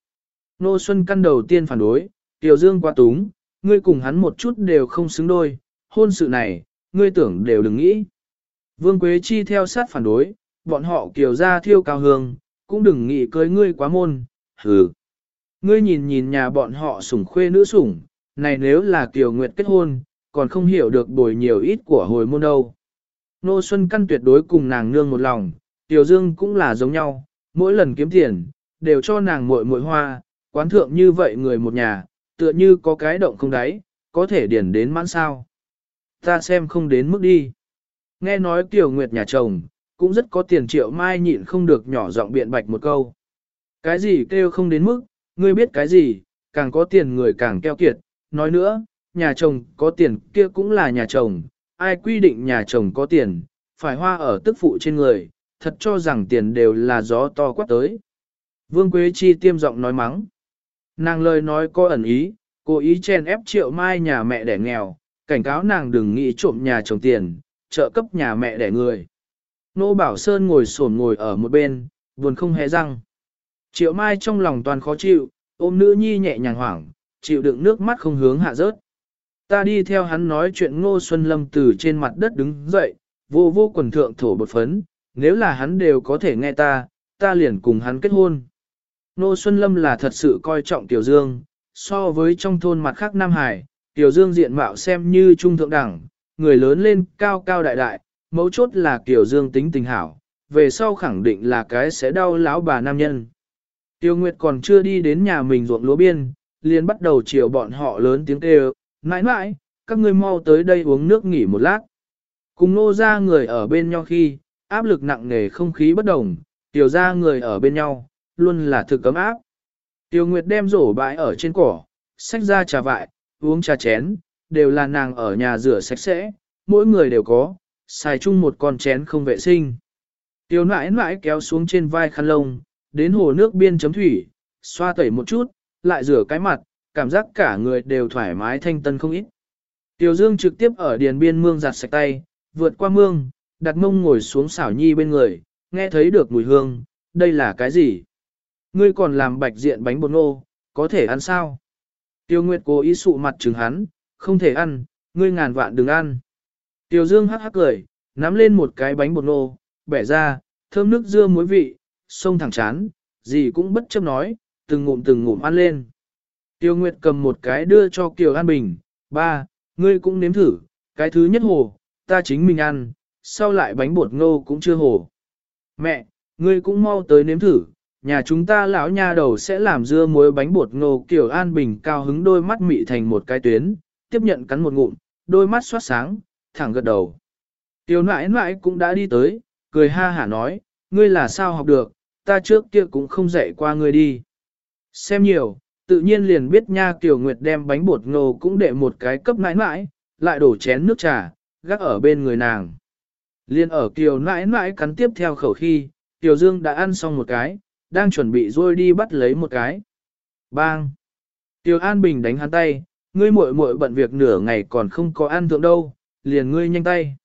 Nô Xuân căn đầu tiên phản đối, Tiểu Dương quá túng, ngươi cùng hắn một chút đều không xứng đôi, hôn sự này, ngươi tưởng đều đừng nghĩ. Vương Quế Chi theo sát phản đối, bọn họ kiều ra thiêu cao hương, cũng đừng nghĩ cưới ngươi quá môn, hừ. Ngươi nhìn nhìn nhà bọn họ sủng khuê nữ sủng, này nếu là kiều nguyệt kết hôn, còn không hiểu được bồi nhiều ít của hồi môn đâu. Nô Xuân Căn tuyệt đối cùng nàng nương một lòng, Tiểu Dương cũng là giống nhau, mỗi lần kiếm tiền, đều cho nàng muội muội hoa, quán thượng như vậy người một nhà, tựa như có cái động không đáy, có thể điển đến mãn sao. Ta xem không đến mức đi. Nghe nói Kiều Nguyệt nhà chồng, cũng rất có tiền triệu mai nhịn không được nhỏ giọng biện bạch một câu. Cái gì kêu không đến mức, ngươi biết cái gì, càng có tiền người càng keo kiệt, nói nữa, nhà chồng có tiền kia cũng là nhà chồng, ai quy định nhà chồng có tiền, phải hoa ở tức phụ trên người, thật cho rằng tiền đều là gió to quát tới. Vương Quế Chi tiêm giọng nói mắng. Nàng lời nói có ẩn ý, cố ý chen ép triệu mai nhà mẹ đẻ nghèo, cảnh cáo nàng đừng nghĩ trộm nhà chồng tiền, trợ cấp nhà mẹ đẻ người. Nô Bảo Sơn ngồi sổn ngồi ở một bên, buồn không hề răng. Triệu Mai trong lòng toàn khó chịu, ôm nữ nhi nhẹ nhàng hoảng, chịu đựng nước mắt không hướng hạ rớt. Ta đi theo hắn nói chuyện Ngô Xuân Lâm từ trên mặt đất đứng dậy, vô vô quần thượng thổ bột phấn, nếu là hắn đều có thể nghe ta, ta liền cùng hắn kết hôn. Ngô Xuân Lâm là thật sự coi trọng Tiểu Dương, so với trong thôn mặt khác Nam Hải, Tiểu Dương diện mạo xem như trung thượng đẳng, người lớn lên cao cao đại đại, mấu chốt là Tiểu Dương tính tình hảo, về sau khẳng định là cái sẽ đau lão bà nam nhân. Tiêu Nguyệt còn chưa đi đến nhà mình ruộng lúa biên, liền bắt đầu chiều bọn họ lớn tiếng kêu, mãi mãi, các ngươi mau tới đây uống nước nghỉ một lát. Cùng nô ra người ở bên nhau khi, áp lực nặng nề không khí bất đồng, tiểu ra người ở bên nhau, luôn là thực cấm áp. Tiêu Nguyệt đem rổ bãi ở trên cỏ, xách ra trà vại, uống trà chén, đều là nàng ở nhà rửa sạch sẽ, mỗi người đều có, xài chung một con chén không vệ sinh. Tiêu nãi nãi kéo xuống trên vai khăn lông, đến hồ nước biên chấm thủy, xoa tẩy một chút, lại rửa cái mặt, cảm giác cả người đều thoải mái thanh tân không ít. Tiểu Dương trực tiếp ở điền biên mương giặt sạch tay, vượt qua mương, đặt mông ngồi xuống xảo nhi bên người, nghe thấy được mùi hương, đây là cái gì? Ngươi còn làm bạch diện bánh bột ngô, có thể ăn sao? Tiêu Nguyệt cố ý sụ mặt trừng hắn, không thể ăn, ngươi ngàn vạn đừng ăn. Tiểu Dương hắc hắc cười, nắm lên một cái bánh bột ngô, bẻ ra, thơm nước dưa muối vị, sông thẳng chán, gì cũng bất chấp nói, từng ngụm từng ngụm ăn lên. Tiêu Nguyệt cầm một cái đưa cho Kiều An Bình, ba, ngươi cũng nếm thử, cái thứ nhất hồ, ta chính mình ăn, sau lại bánh bột ngô cũng chưa hồ. Mẹ, ngươi cũng mau tới nếm thử, nhà chúng ta lão nha đầu sẽ làm dưa muối bánh bột ngô Kiều An Bình cao hứng đôi mắt mị thành một cái tuyến, tiếp nhận cắn một ngụm, đôi mắt xoát sáng, thẳng gật đầu. Tiêu nãi nãi cũng đã đi tới, cười ha hả nói, ngươi là sao học được, ta trước kia cũng không dạy qua ngươi đi. Xem nhiều, tự nhiên liền biết nha Kiều Nguyệt đem bánh bột ngô cũng để một cái cấp nãi nãi, lại đổ chén nước trà, gác ở bên người nàng. Liên ở Kiều nãi nãi cắn tiếp theo khẩu khi, Kiều Dương đã ăn xong một cái, đang chuẩn bị rôi đi bắt lấy một cái. Bang! Kiều An Bình đánh hắn tay, ngươi muội muội bận việc nửa ngày còn không có ăn thượng đâu, liền ngươi nhanh tay.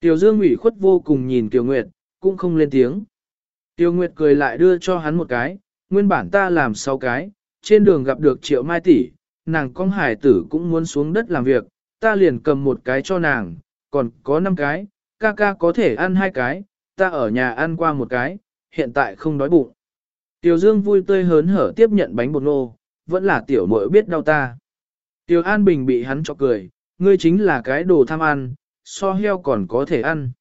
Tiểu Dương ủy khuất vô cùng nhìn Tiểu Nguyệt, cũng không lên tiếng. Tiêu Nguyệt cười lại đưa cho hắn một cái, nguyên bản ta làm sáu cái, trên đường gặp được triệu mai tỷ, nàng con hải tử cũng muốn xuống đất làm việc, ta liền cầm một cái cho nàng, còn có năm cái, ca ca có thể ăn hai cái, ta ở nhà ăn qua một cái, hiện tại không đói bụng. Tiểu Dương vui tươi hớn hở tiếp nhận bánh bột nô, vẫn là tiểu muội biết đau ta. Tiểu An Bình bị hắn cho cười, ngươi chính là cái đồ tham ăn, so heo còn có thể ăn.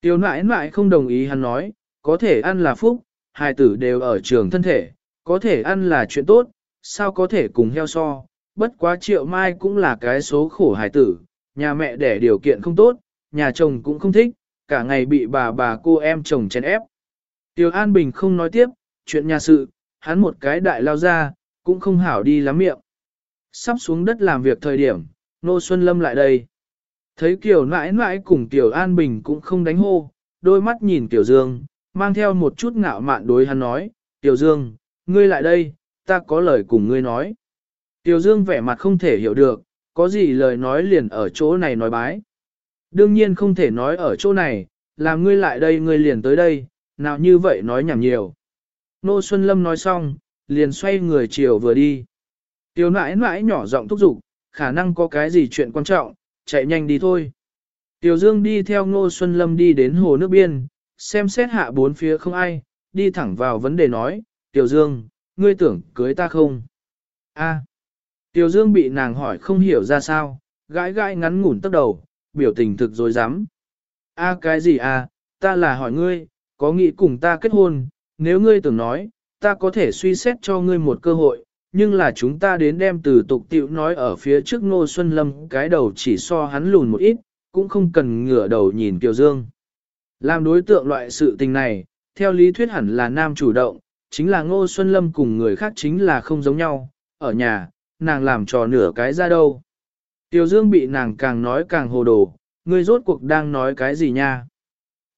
Tiểu nãi nãi không đồng ý hắn nói, có thể ăn là phúc, hai tử đều ở trường thân thể, có thể ăn là chuyện tốt, sao có thể cùng heo so, bất quá triệu mai cũng là cái số khổ hài tử, nhà mẹ đẻ điều kiện không tốt, nhà chồng cũng không thích, cả ngày bị bà bà cô em chồng chèn ép. Tiêu An Bình không nói tiếp, chuyện nhà sự, hắn một cái đại lao ra, cũng không hảo đi lắm miệng. Sắp xuống đất làm việc thời điểm, Nô Xuân Lâm lại đây. Thấy Kiều nãi nãi cùng Tiểu An Bình cũng không đánh hô, đôi mắt nhìn Tiểu Dương, mang theo một chút ngạo mạn đối hắn nói, Tiểu Dương, ngươi lại đây, ta có lời cùng ngươi nói. Tiểu Dương vẻ mặt không thể hiểu được, có gì lời nói liền ở chỗ này nói bái. Đương nhiên không thể nói ở chỗ này, làm ngươi lại đây ngươi liền tới đây, nào như vậy nói nhảm nhiều. Nô Xuân Lâm nói xong, liền xoay người chiều vừa đi. Tiểu nãi nãi nhỏ giọng thúc giục, khả năng có cái gì chuyện quan trọng, chạy nhanh đi thôi. Tiểu Dương đi theo Ngô Xuân Lâm đi đến hồ nước biên, xem xét hạ bốn phía không ai, đi thẳng vào vấn đề nói, Tiểu Dương, ngươi tưởng cưới ta không? A. Tiểu Dương bị nàng hỏi không hiểu ra sao, gãi gãi ngắn ngủn tóc đầu, biểu tình thực dối rắm A cái gì a? ta là hỏi ngươi, có nghĩ cùng ta kết hôn, nếu ngươi tưởng nói, ta có thể suy xét cho ngươi một cơ hội, nhưng là chúng ta đến đem từ tục tiệu nói ở phía trước Ngô Xuân Lâm cái đầu chỉ so hắn lùn một ít, cũng không cần ngửa đầu nhìn Kiều Dương. Làm đối tượng loại sự tình này, theo lý thuyết hẳn là nam chủ động, chính là Ngô Xuân Lâm cùng người khác chính là không giống nhau, ở nhà, nàng làm trò nửa cái ra đâu. Tiểu Dương bị nàng càng nói càng hồ đồ, ngươi rốt cuộc đang nói cái gì nha?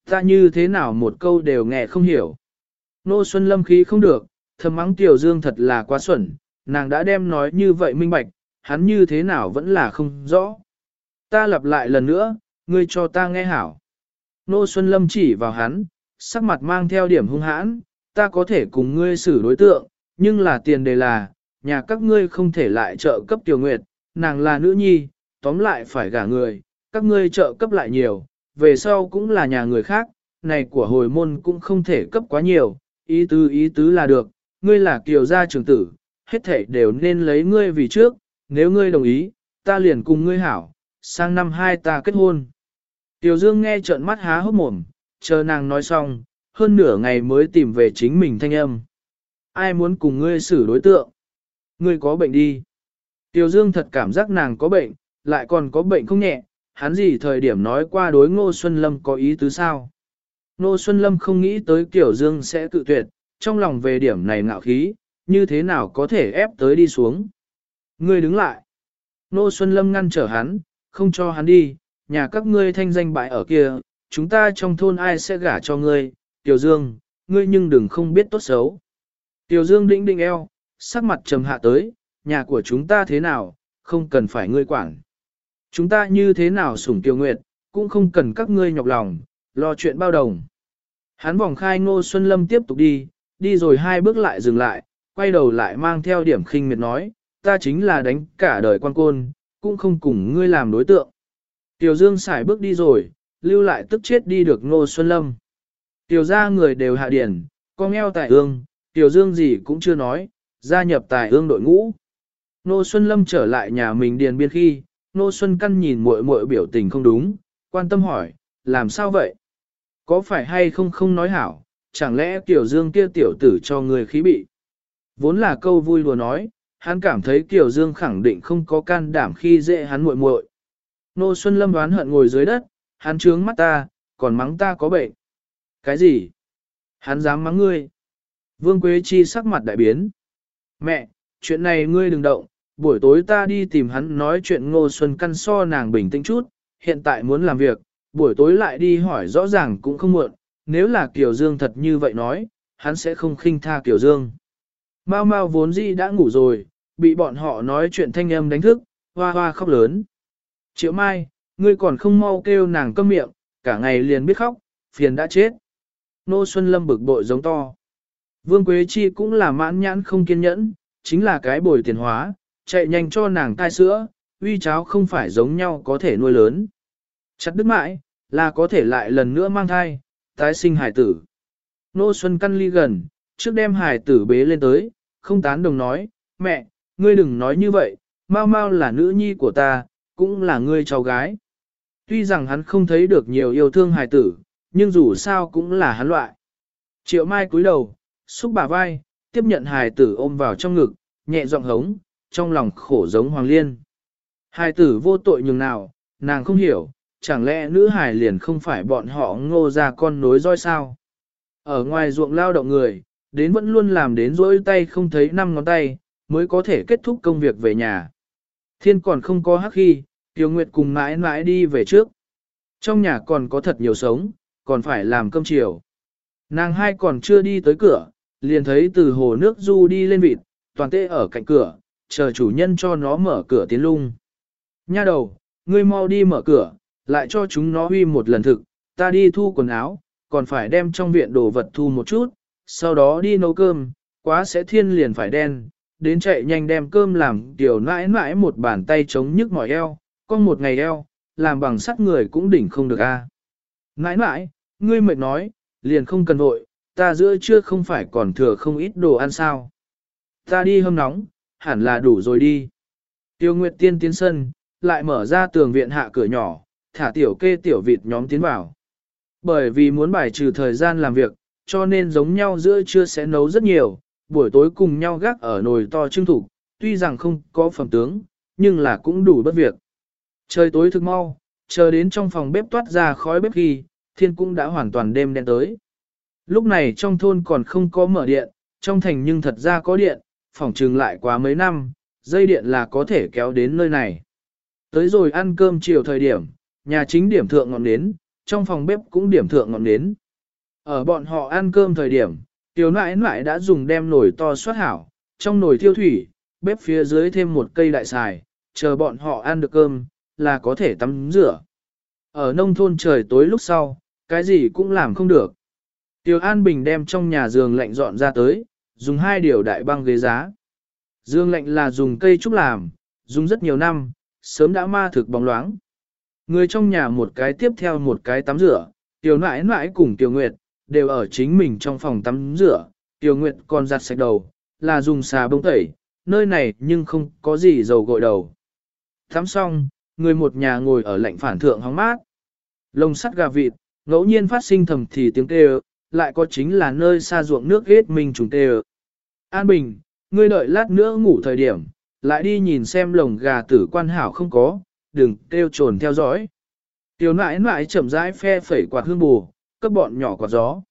Ta như thế nào một câu đều nghe không hiểu. Ngô Xuân Lâm khí không được, thầm mắng Tiểu Dương thật là quá xuẩn, nàng đã đem nói như vậy minh bạch, hắn như thế nào vẫn là không rõ. Ta lặp lại lần nữa, ngươi cho ta nghe hảo. Nô Xuân Lâm chỉ vào hắn, sắc mặt mang theo điểm hung hãn, ta có thể cùng ngươi xử đối tượng, nhưng là tiền đề là, nhà các ngươi không thể lại trợ cấp tiểu nguyệt, nàng là nữ nhi, tóm lại phải gả người, các ngươi trợ cấp lại nhiều, về sau cũng là nhà người khác, này của hồi môn cũng không thể cấp quá nhiều, ý tứ ý tứ là được, ngươi là kiều gia trưởng tử, hết thảy đều nên lấy ngươi vì trước, nếu ngươi đồng ý, ta liền cùng ngươi hảo, sang năm hai ta kết hôn. Tiểu Dương nghe trợn mắt há hốc mồm, chờ nàng nói xong, hơn nửa ngày mới tìm về chính mình thanh âm. Ai muốn cùng ngươi xử đối tượng? Ngươi có bệnh đi. Tiểu Dương thật cảm giác nàng có bệnh, lại còn có bệnh không nhẹ, hắn gì thời điểm nói qua đối Ngô Xuân Lâm có ý tứ sao? Ngô Xuân Lâm không nghĩ tới Tiểu Dương sẽ cự tuyệt, trong lòng về điểm này ngạo khí, như thế nào có thể ép tới đi xuống. Ngươi đứng lại. Ngô Xuân Lâm ngăn trở hắn, không cho hắn đi, nhà các ngươi thanh danh bại ở kia, chúng ta trong thôn ai sẽ gả cho ngươi, Tiểu Dương, ngươi nhưng đừng không biết tốt xấu. Tiểu Dương đĩnh đĩnh eo, sắc mặt trầm hạ tới, nhà của chúng ta thế nào, không cần phải ngươi quản. Chúng ta như thế nào sủng Tiểu Nguyệt, cũng không cần các ngươi nhọc lòng, lo chuyện bao đồng. Hắn vòng khai Ngô Xuân Lâm tiếp tục đi, đi rồi hai bước lại dừng lại, quay đầu lại mang theo điểm khinh miệt nói, ta chính là đánh cả đời quan côn, cũng không cùng ngươi làm đối tượng. Tiểu Dương xài bước đi rồi, lưu lại tức chết đi được Ngô Xuân Lâm. Tiểu ra người đều hạ điển, con eo tại ương, Tiểu Dương gì cũng chưa nói, gia nhập tài ương đội ngũ. Ngô Xuân Lâm trở lại nhà mình điền biên khi, Ngô Xuân Căn nhìn muội muội biểu tình không đúng, quan tâm hỏi, làm sao vậy? Có phải hay không không nói hảo, chẳng lẽ Tiểu Dương kia tiểu tử cho người khí bị? Vốn là câu vui đùa nói, hắn cảm thấy Tiểu Dương khẳng định không có can đảm khi dễ hắn muội muội. Nô Xuân Lâm đoán hận ngồi dưới đất, hắn trướng mắt ta, còn mắng ta có bệnh. Cái gì? Hắn dám mắng ngươi. Vương Quế Chi sắc mặt đại biến. Mẹ, chuyện này ngươi đừng động, buổi tối ta đi tìm hắn nói chuyện Ngô Xuân Căn so nàng bình tĩnh chút, hiện tại muốn làm việc, buổi tối lại đi hỏi rõ ràng cũng không muộn, nếu là Kiều Dương thật như vậy nói, hắn sẽ không khinh tha Kiều Dương. Mao Mao vốn gì đã ngủ rồi, bị bọn họ nói chuyện thanh âm đánh thức, hoa hoa khóc lớn. Triệu Mai, ngươi còn không mau kêu nàng câm miệng, cả ngày liền biết khóc, phiền đã chết. Nô Xuân Lâm bực bội giống to. Vương Quế Chi cũng là mãn nhãn không kiên nhẫn, chính là cái bồi tiền hóa, chạy nhanh cho nàng thai sữa, uy cháo không phải giống nhau có thể nuôi lớn. Chặt đứt mãi, là có thể lại lần nữa mang thai, tái sinh hải tử. Nô Xuân căn ly gần, trước đem hải tử bế lên tới, không tán đồng nói, mẹ, ngươi đừng nói như vậy, mau mau là nữ nhi của ta, cũng là ngươi cháu gái. Tuy rằng hắn không thấy được nhiều yêu thương hài tử, nhưng dù sao cũng là hắn loại. Triệu Mai cúi đầu, xúc bà vai, tiếp nhận hài tử ôm vào trong ngực, nhẹ giọng hống, trong lòng khổ giống Hoàng Liên. Hài tử vô tội nhường nào, nàng không hiểu, chẳng lẽ nữ hài liền không phải bọn họ ngô ra con nối roi sao? Ở ngoài ruộng lao động người, đến vẫn luôn làm đến rỗi tay không thấy năm ngón tay, mới có thể kết thúc công việc về nhà. Thiên còn không có hắc khi, Tiêu Nguyệt cùng mãi mãi đi về trước. Trong nhà còn có thật nhiều sống, còn phải làm cơm chiều. Nàng hai còn chưa đi tới cửa, liền thấy từ hồ nước du đi lên vịt, toàn tê ở cạnh cửa, chờ chủ nhân cho nó mở cửa tiến lung. Nha đầu, ngươi mau đi mở cửa, lại cho chúng nó huy một lần thực, ta đi thu quần áo, còn phải đem trong viện đồ vật thu một chút, sau đó đi nấu cơm, quá sẽ thiên liền phải đen, đến chạy nhanh đem cơm làm tiểu nãi nãi một bàn tay chống nhức mỏi eo, con một ngày eo, làm bằng sắt người cũng đỉnh không được a. À. Nãi nãi, ngươi mệt nói, liền không cần vội, ta giữa trưa không phải còn thừa không ít đồ ăn sao. Ta đi hâm nóng, hẳn là đủ rồi đi. Tiêu Nguyệt Tiên tiến sân, lại mở ra tường viện hạ cửa nhỏ, thả tiểu kê tiểu vịt nhóm tiến vào. Bởi vì muốn bài trừ thời gian làm việc, cho nên giống nhau giữa trưa sẽ nấu rất nhiều, buổi tối cùng nhau gác ở nồi to trưng thủ, tuy rằng không có phẩm tướng, nhưng là cũng đủ bất việc. Trời tối thực mau, chờ đến trong phòng bếp toát ra khói bếp ghi, thiên cũng đã hoàn toàn đêm đen tới. Lúc này trong thôn còn không có mở điện, trong thành nhưng thật ra có điện, phòng trừng lại quá mấy năm, dây điện là có thể kéo đến nơi này. Tới rồi ăn cơm chiều thời điểm, nhà chính điểm thượng ngọn nến, trong phòng bếp cũng điểm thượng ngọn nến. Ở bọn họ ăn cơm thời điểm, tiểu nãi nãi đã dùng đem nồi to xoát hảo, trong nồi thiêu thủy, bếp phía dưới thêm một cây đại xài, chờ bọn họ ăn được cơm, là có thể tắm rửa. Ở nông thôn trời tối lúc sau, cái gì cũng làm không được. Tiểu An Bình đem trong nhà giường lạnh dọn ra tới, dùng hai điều đại băng ghế giá. Dương lạnh là dùng cây trúc làm, dùng rất nhiều năm, sớm đã ma thực bóng loáng. Người trong nhà một cái tiếp theo một cái tắm rửa, Tiểu nãi nãi cùng Tiểu Nguyệt, đều ở chính mình trong phòng tắm rửa, Tiểu Nguyệt còn giặt sạch đầu, là dùng xà bông tẩy, nơi này nhưng không có gì dầu gội đầu. Tắm xong, người một nhà ngồi ở lạnh phản thượng hóng mát. lồng sắt gà vịt, ngẫu nhiên phát sinh thầm thì tiếng kêu, lại có chính là nơi xa ruộng nước ghét mình trùng kêu. An Bình, ngươi đợi lát nữa ngủ thời điểm, lại đi nhìn xem lồng gà tử quan hảo không có, đừng kêu trồn theo dõi. Tiểu nãi nãi chậm rãi phe phẩy quạt hương bù, cấp bọn nhỏ quạt gió.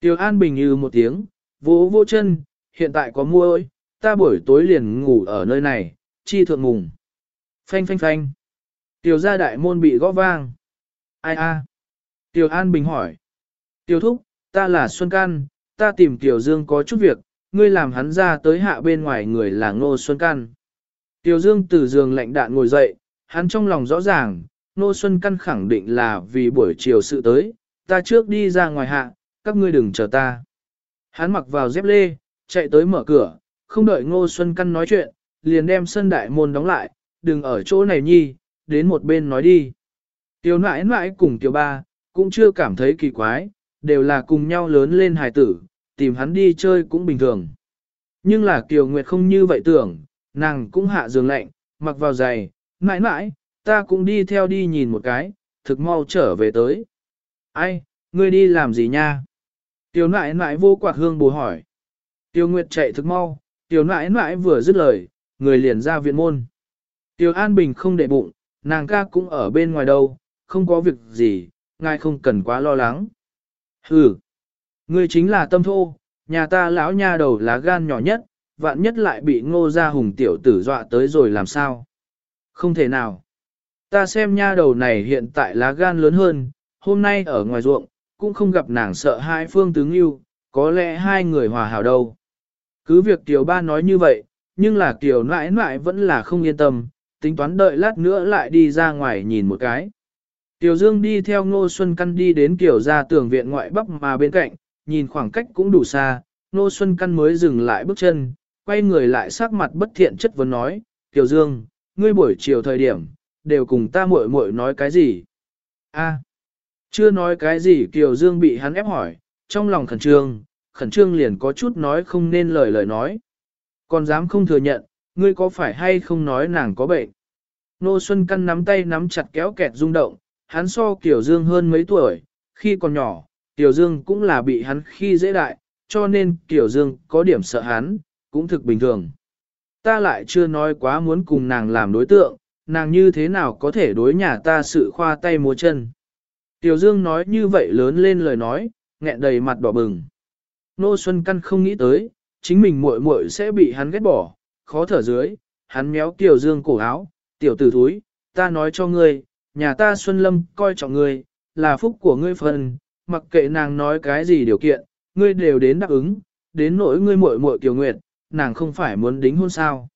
Tiểu An Bình như một tiếng, vỗ vỗ chân, hiện tại có mua ơi, ta buổi tối liền ngủ ở nơi này, chi thượng mùng. Phanh phanh phanh. Tiểu gia đại môn bị gõ vang. Ai a? Tiểu An Bình hỏi. Tiểu Thúc, ta là Xuân Can, ta tìm Tiểu Dương có chút việc, ngươi làm hắn ra tới hạ bên ngoài người là Ngô Xuân Can. Tiểu Dương từ giường lạnh đạn ngồi dậy, hắn trong lòng rõ ràng, Ngô Xuân Căn khẳng định là vì buổi chiều sự tới, ta trước đi ra ngoài hạ, các ngươi đừng chờ ta. Hắn mặc vào dép lê, chạy tới mở cửa, không đợi Ngô Xuân Căn nói chuyện, liền đem sân đại môn đóng lại, đừng ở chỗ này nhi, đến một bên nói đi. Tiểu nãi nãi cùng tiểu ba, cũng chưa cảm thấy kỳ quái, đều là cùng nhau lớn lên hài tử, tìm hắn đi chơi cũng bình thường. Nhưng là Kiều Nguyệt không như vậy tưởng, nàng cũng hạ giường lạnh, mặc vào giày, mãi mãi, ta cũng đi theo đi nhìn một cái, thực mau trở về tới. Ai, ngươi đi làm gì nha? Tiểu nãi nãi vô quạt hương bù hỏi. Tiêu Nguyệt chạy thực mau, tiểu nãi nãi vừa dứt lời, người liền ra viện môn. Tiểu An Bình không để bụng, nàng ca cũng ở bên ngoài đâu, không có việc gì, ngài không cần quá lo lắng. Hừ, ngươi chính là tâm thô, nhà ta lão nha đầu lá gan nhỏ nhất, vạn nhất lại bị ngô gia hùng tiểu tử dọa tới rồi làm sao. Không thể nào. Ta xem nha đầu này hiện tại lá gan lớn hơn, hôm nay ở ngoài ruộng, cũng không gặp nàng sợ hai phương tướng yêu, có lẽ hai người hòa hảo đâu. Cứ việc tiểu ba nói như vậy, nhưng là tiểu nãi nãi vẫn là không yên tâm, tính toán đợi lát nữa lại đi ra ngoài nhìn một cái. Tiểu Dương đi theo Ngô Xuân Căn đi đến kiểu ra tường viện ngoại bắc mà bên cạnh, nhìn khoảng cách cũng đủ xa, Ngô Xuân Căn mới dừng lại bước chân, quay người lại sắc mặt bất thiện chất vấn nói, Tiểu Dương, ngươi buổi chiều thời điểm, đều cùng ta muội muội nói cái gì? A, chưa nói cái gì Kiều Dương bị hắn ép hỏi, trong lòng khẩn trương, khẩn trương liền có chút nói không nên lời lời nói. Còn dám không thừa nhận, ngươi có phải hay không nói nàng có bệnh? Nô Xuân Căn nắm tay nắm chặt kéo kẹt rung động, hắn so Kiều Dương hơn mấy tuổi, khi còn nhỏ, Kiều Dương cũng là bị hắn khi dễ đại, cho nên Kiều Dương có điểm sợ hắn, cũng thực bình thường. Ta lại chưa nói quá muốn cùng nàng làm đối tượng, nàng như thế nào có thể đối nhà ta sự khoa tay múa chân. Tiểu Dương nói như vậy lớn lên lời nói, nghẹn đầy mặt đỏ bừng. Nô Xuân Căn không nghĩ tới, chính mình muội muội sẽ bị hắn ghét bỏ, khó thở dưới, hắn méo Tiểu Dương cổ áo, tiểu tử thúi, ta nói cho ngươi, nhà ta Xuân Lâm coi trọng ngươi, là phúc của ngươi phần, mặc kệ nàng nói cái gì điều kiện, ngươi đều đến đáp ứng, đến nỗi ngươi muội muội Kiều Nguyệt, nàng không phải muốn đính hôn sao.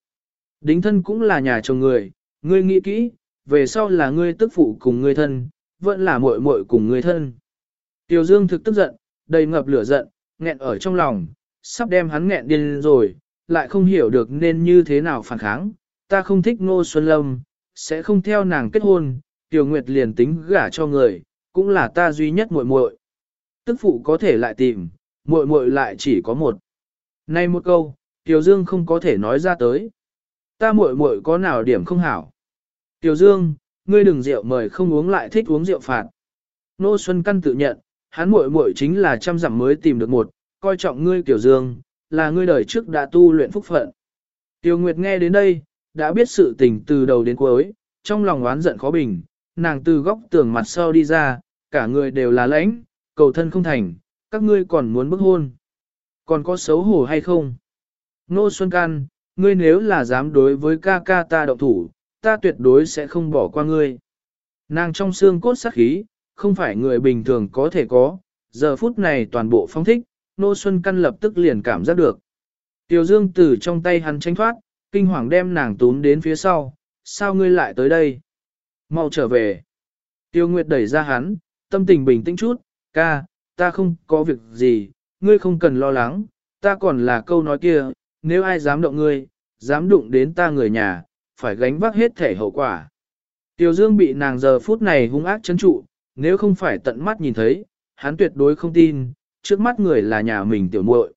Đính thân cũng là nhà chồng người, ngươi nghĩ kỹ, về sau là ngươi tức phụ cùng ngươi thân, vẫn là muội muội cùng người thân. Tiểu Dương thực tức giận, đầy ngập lửa giận, nghẹn ở trong lòng, sắp đem hắn nghẹn điên rồi, lại không hiểu được nên như thế nào phản kháng. Ta không thích Ngô Xuân Lâm, sẽ không theo nàng kết hôn, Tiểu Nguyệt liền tính gả cho người, cũng là ta duy nhất muội muội. Tức phụ có thể lại tìm, muội muội lại chỉ có một. Nay một câu, Tiểu Dương không có thể nói ra tới. Ta muội muội có nào điểm không hảo. Tiểu Dương, ngươi đừng rượu mời không uống lại thích uống rượu phạt. Nô Xuân Căn tự nhận, hắn muội muội chính là trăm dặm mới tìm được một, coi trọng ngươi Tiểu Dương, là ngươi đời trước đã tu luyện phúc phận. Tiểu Nguyệt nghe đến đây, đã biết sự tình từ đầu đến cuối, trong lòng oán giận khó bình, nàng từ góc tường mặt sau đi ra, cả người đều là lãnh, cầu thân không thành, các ngươi còn muốn bức hôn. Còn có xấu hổ hay không? Nô Xuân Can, ngươi nếu là dám đối với ca ca ta động thủ, ta tuyệt đối sẽ không bỏ qua ngươi. Nàng trong xương cốt sắc khí, không phải người bình thường có thể có, giờ phút này toàn bộ phong thích, Nô Xuân Căn lập tức liền cảm giác được. Tiểu Dương từ trong tay hắn tranh thoát, kinh hoàng đem nàng túm đến phía sau, sao ngươi lại tới đây? Mau trở về. Tiêu Nguyệt đẩy ra hắn, tâm tình bình tĩnh chút, Ca, ta không có việc gì, ngươi không cần lo lắng, ta còn là câu nói kia, nếu ai dám động ngươi, dám đụng đến ta người nhà, phải gánh vác hết thể hậu quả. Tiểu Dương bị nàng giờ phút này hung ác chấn trụ, nếu không phải tận mắt nhìn thấy, hắn tuyệt đối không tin, trước mắt người là nhà mình tiểu muội.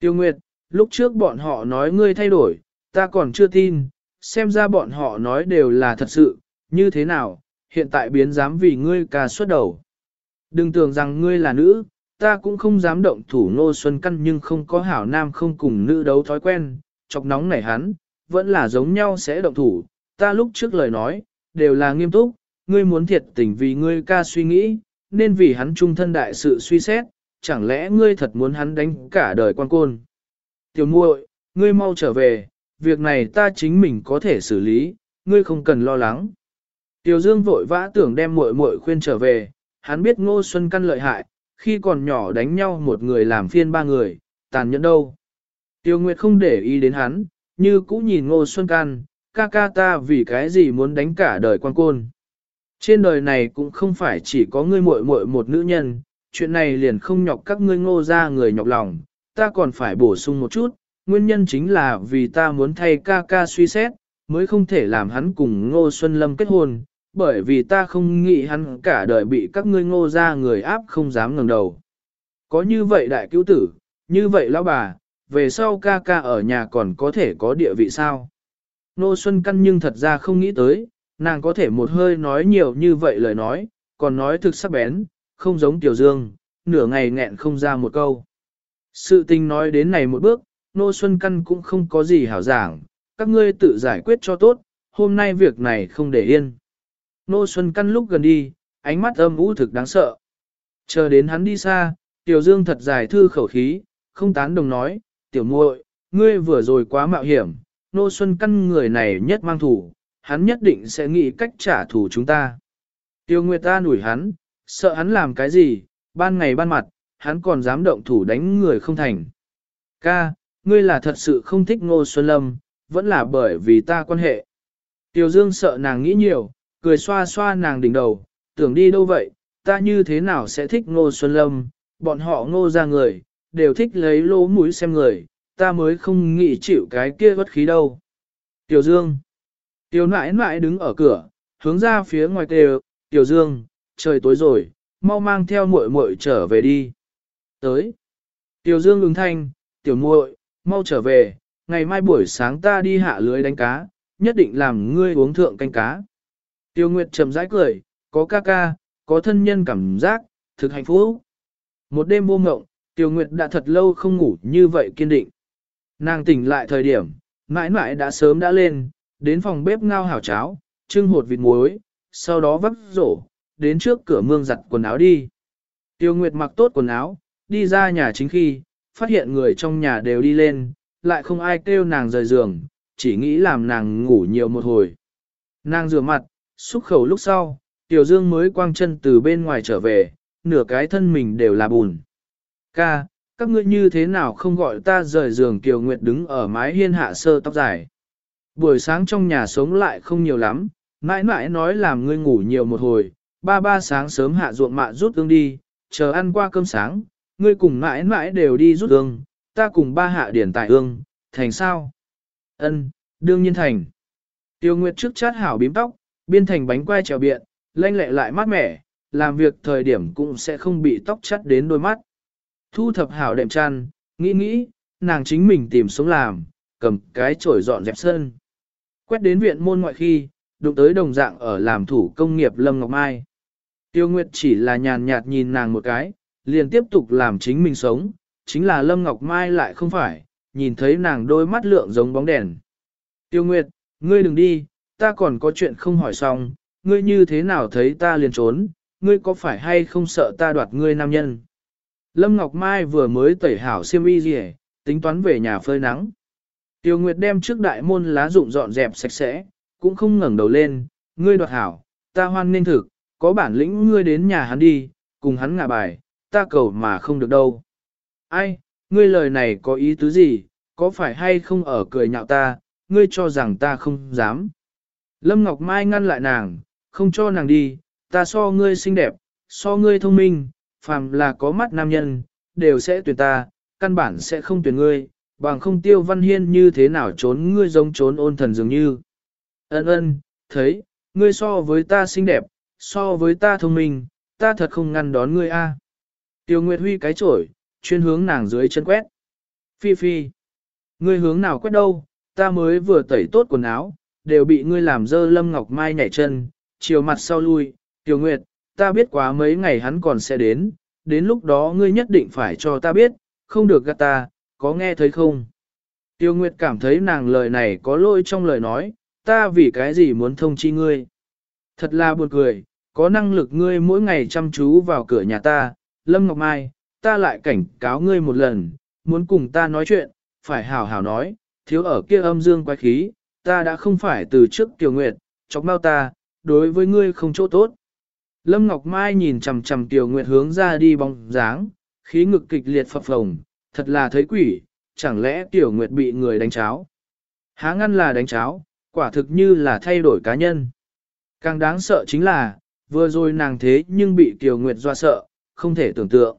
Tiêu Nguyệt, lúc trước bọn họ nói ngươi thay đổi, ta còn chưa tin, xem ra bọn họ nói đều là thật sự, như thế nào, hiện tại biến dám vì ngươi ca xuất đầu. Đừng tưởng rằng ngươi là nữ, ta cũng không dám động thủ Ngô Xuân Căn nhưng không có hảo nam không cùng nữ đấu thói quen, chọc nóng nảy hắn, vẫn là giống nhau sẽ động thủ, ta lúc trước lời nói, đều là nghiêm túc, ngươi muốn thiệt tình vì ngươi ca suy nghĩ, nên vì hắn trung thân đại sự suy xét, chẳng lẽ ngươi thật muốn hắn đánh cả đời quan côn. Tiểu muội, ngươi mau trở về, việc này ta chính mình có thể xử lý, ngươi không cần lo lắng. Tiểu Dương vội vã tưởng đem muội muội khuyên trở về, hắn biết Ngô Xuân Căn lợi hại, khi còn nhỏ đánh nhau một người làm phiên ba người, tàn nhẫn đâu. Tiêu Nguyệt không để ý đến hắn, như cũ nhìn Ngô Xuân Can, ca ca ta vì cái gì muốn đánh cả đời quan côn. Trên đời này cũng không phải chỉ có ngươi muội muội một nữ nhân, chuyện này liền không nhọc các ngươi ngô ra người nhọc lòng, ta còn phải bổ sung một chút, nguyên nhân chính là vì ta muốn thay ca ca suy xét, mới không thể làm hắn cùng ngô Xuân Lâm kết hôn, bởi vì ta không nghĩ hắn cả đời bị các ngươi ngô ra người áp không dám ngẩng đầu. Có như vậy đại cứu tử, như vậy lão bà, về sau ca ca ở nhà còn có thể có địa vị sao? Nô Xuân Căn nhưng thật ra không nghĩ tới, nàng có thể một hơi nói nhiều như vậy lời nói, còn nói thực sắc bén, không giống Tiểu Dương, nửa ngày nghẹn không ra một câu. Sự tình nói đến này một bước, Nô Xuân Căn cũng không có gì hảo giảng, các ngươi tự giải quyết cho tốt, hôm nay việc này không để yên. Nô Xuân Căn lúc gần đi, ánh mắt âm u thực đáng sợ. Chờ đến hắn đi xa, Tiểu Dương thật dài thư khẩu khí, không tán đồng nói, Tiểu muội, ngươi vừa rồi quá mạo hiểm, Nô Xuân Căn người này nhất mang thủ, hắn nhất định sẽ nghĩ cách trả thù chúng ta. Tiêu Nguyệt ta nủi hắn, sợ hắn làm cái gì, ban ngày ban mặt, hắn còn dám động thủ đánh người không thành. Ca, ngươi là thật sự không thích Ngô Xuân Lâm, vẫn là bởi vì ta quan hệ. Tiêu Dương sợ nàng nghĩ nhiều, cười xoa xoa nàng đỉnh đầu, tưởng đi đâu vậy, ta như thế nào sẽ thích Ngô Xuân Lâm, bọn họ ngô ra người, đều thích lấy lỗ mũi xem người, ta mới không nghĩ chịu cái kia bất khí đâu. Tiểu Dương Tiểu nãi nãi đứng ở cửa, hướng ra phía ngoài kêu, Tiểu Dương, trời tối rồi, mau mang theo muội muội trở về đi. Tới. Tiểu Dương ứng thanh, Tiểu muội, mau trở về, ngày mai buổi sáng ta đi hạ lưới đánh cá, nhất định làm ngươi uống thượng canh cá. Tiêu Nguyệt trầm rãi cười, có ca ca, có thân nhân cảm giác, thực hạnh phúc. Một đêm vô ngộng, Tiêu Nguyệt đã thật lâu không ngủ như vậy kiên định. Nàng tỉnh lại thời điểm, mãi mãi đã sớm đã lên, đến phòng bếp ngao hảo cháo, trưng hột vịt muối, sau đó vấp rổ, đến trước cửa mương giặt quần áo đi. Tiêu Nguyệt mặc tốt quần áo, đi ra nhà chính khi, phát hiện người trong nhà đều đi lên, lại không ai kêu nàng rời giường, chỉ nghĩ làm nàng ngủ nhiều một hồi. Nàng rửa mặt, xúc khẩu lúc sau, Tiểu Dương mới quang chân từ bên ngoài trở về, nửa cái thân mình đều là bùn. Ca, các ngươi như thế nào không gọi ta rời giường Kiều Nguyệt đứng ở mái hiên hạ sơ tóc dài. Buổi sáng trong nhà sống lại không nhiều lắm, mãi mãi nói làm ngươi ngủ nhiều một hồi, ba ba sáng sớm hạ ruộng mạ rút ương đi, chờ ăn qua cơm sáng, ngươi cùng mãi mãi đều đi rút ương, ta cùng ba hạ điển tại ương, thành sao? Ân, đương nhiên thành. Tiêu Nguyệt trước chát hảo bím tóc, biên thành bánh quai trèo biện, lanh lẹ lại mát mẻ, làm việc thời điểm cũng sẽ không bị tóc chắt đến đôi mắt. Thu thập hảo đệm chăn, nghĩ nghĩ, nàng chính mình tìm sống làm, cầm cái chổi dọn dẹp sân. Quét đến viện môn ngoại khi, đụng tới đồng dạng ở làm thủ công nghiệp Lâm Ngọc Mai. Tiêu Nguyệt chỉ là nhàn nhạt nhìn nàng một cái, liền tiếp tục làm chính mình sống, chính là Lâm Ngọc Mai lại không phải, nhìn thấy nàng đôi mắt lượng giống bóng đèn. Tiêu Nguyệt, ngươi đừng đi, ta còn có chuyện không hỏi xong, ngươi như thế nào thấy ta liền trốn, ngươi có phải hay không sợ ta đoạt ngươi nam nhân. Lâm Ngọc Mai vừa mới tẩy hảo xiêm y gì tính toán về nhà phơi nắng. Tiêu Nguyệt đem trước đại môn lá rụng dọn dẹp sạch sẽ, cũng không ngẩng đầu lên, ngươi đoạt hảo, ta hoan nên thực, có bản lĩnh ngươi đến nhà hắn đi, cùng hắn ngả bài, ta cầu mà không được đâu. Ai, ngươi lời này có ý tứ gì, có phải hay không ở cười nhạo ta, ngươi cho rằng ta không dám. Lâm Ngọc Mai ngăn lại nàng, không cho nàng đi, ta so ngươi xinh đẹp, so ngươi thông minh, phàm là có mắt nam nhân, đều sẽ tuyển ta, căn bản sẽ không tuyển ngươi, bằng không tiêu văn hiên như thế nào trốn ngươi giống trốn ôn thần dường như. Ân ân, thấy, ngươi so với ta xinh đẹp, so với ta thông minh, ta thật không ngăn đón ngươi a. Tiêu Nguyệt Huy cái chổi, chuyên hướng nàng dưới chân quét. Phi phi, ngươi hướng nào quét đâu, ta mới vừa tẩy tốt quần áo, đều bị ngươi làm dơ Lâm Ngọc Mai nhảy chân, chiều mặt sau lui, Tiêu Nguyệt, ta biết quá mấy ngày hắn còn sẽ đến, đến lúc đó ngươi nhất định phải cho ta biết, không được gạt ta, có nghe thấy không? Tiêu Nguyệt cảm thấy nàng lời này có lỗi trong lời nói, ta vì cái gì muốn thông chi ngươi. Thật là buồn cười, có năng lực ngươi mỗi ngày chăm chú vào cửa nhà ta, Lâm Ngọc Mai, ta lại cảnh cáo ngươi một lần, muốn cùng ta nói chuyện, phải hảo hảo nói, thiếu ở kia âm dương quái khí, ta đã không phải từ trước Tiêu Nguyệt, chọc mau ta, đối với ngươi không chỗ tốt. Lâm Ngọc Mai nhìn chằm chằm Tiểu Nguyệt hướng ra đi bóng dáng, khí ngực kịch liệt phập phồng, thật là thấy quỷ, chẳng lẽ Tiểu Nguyệt bị người đánh cháo. Há ngăn là đánh cháo, quả thực như là thay đổi cá nhân. Càng đáng sợ chính là, vừa rồi nàng thế nhưng bị Tiểu Nguyệt doa sợ, không thể tưởng tượng.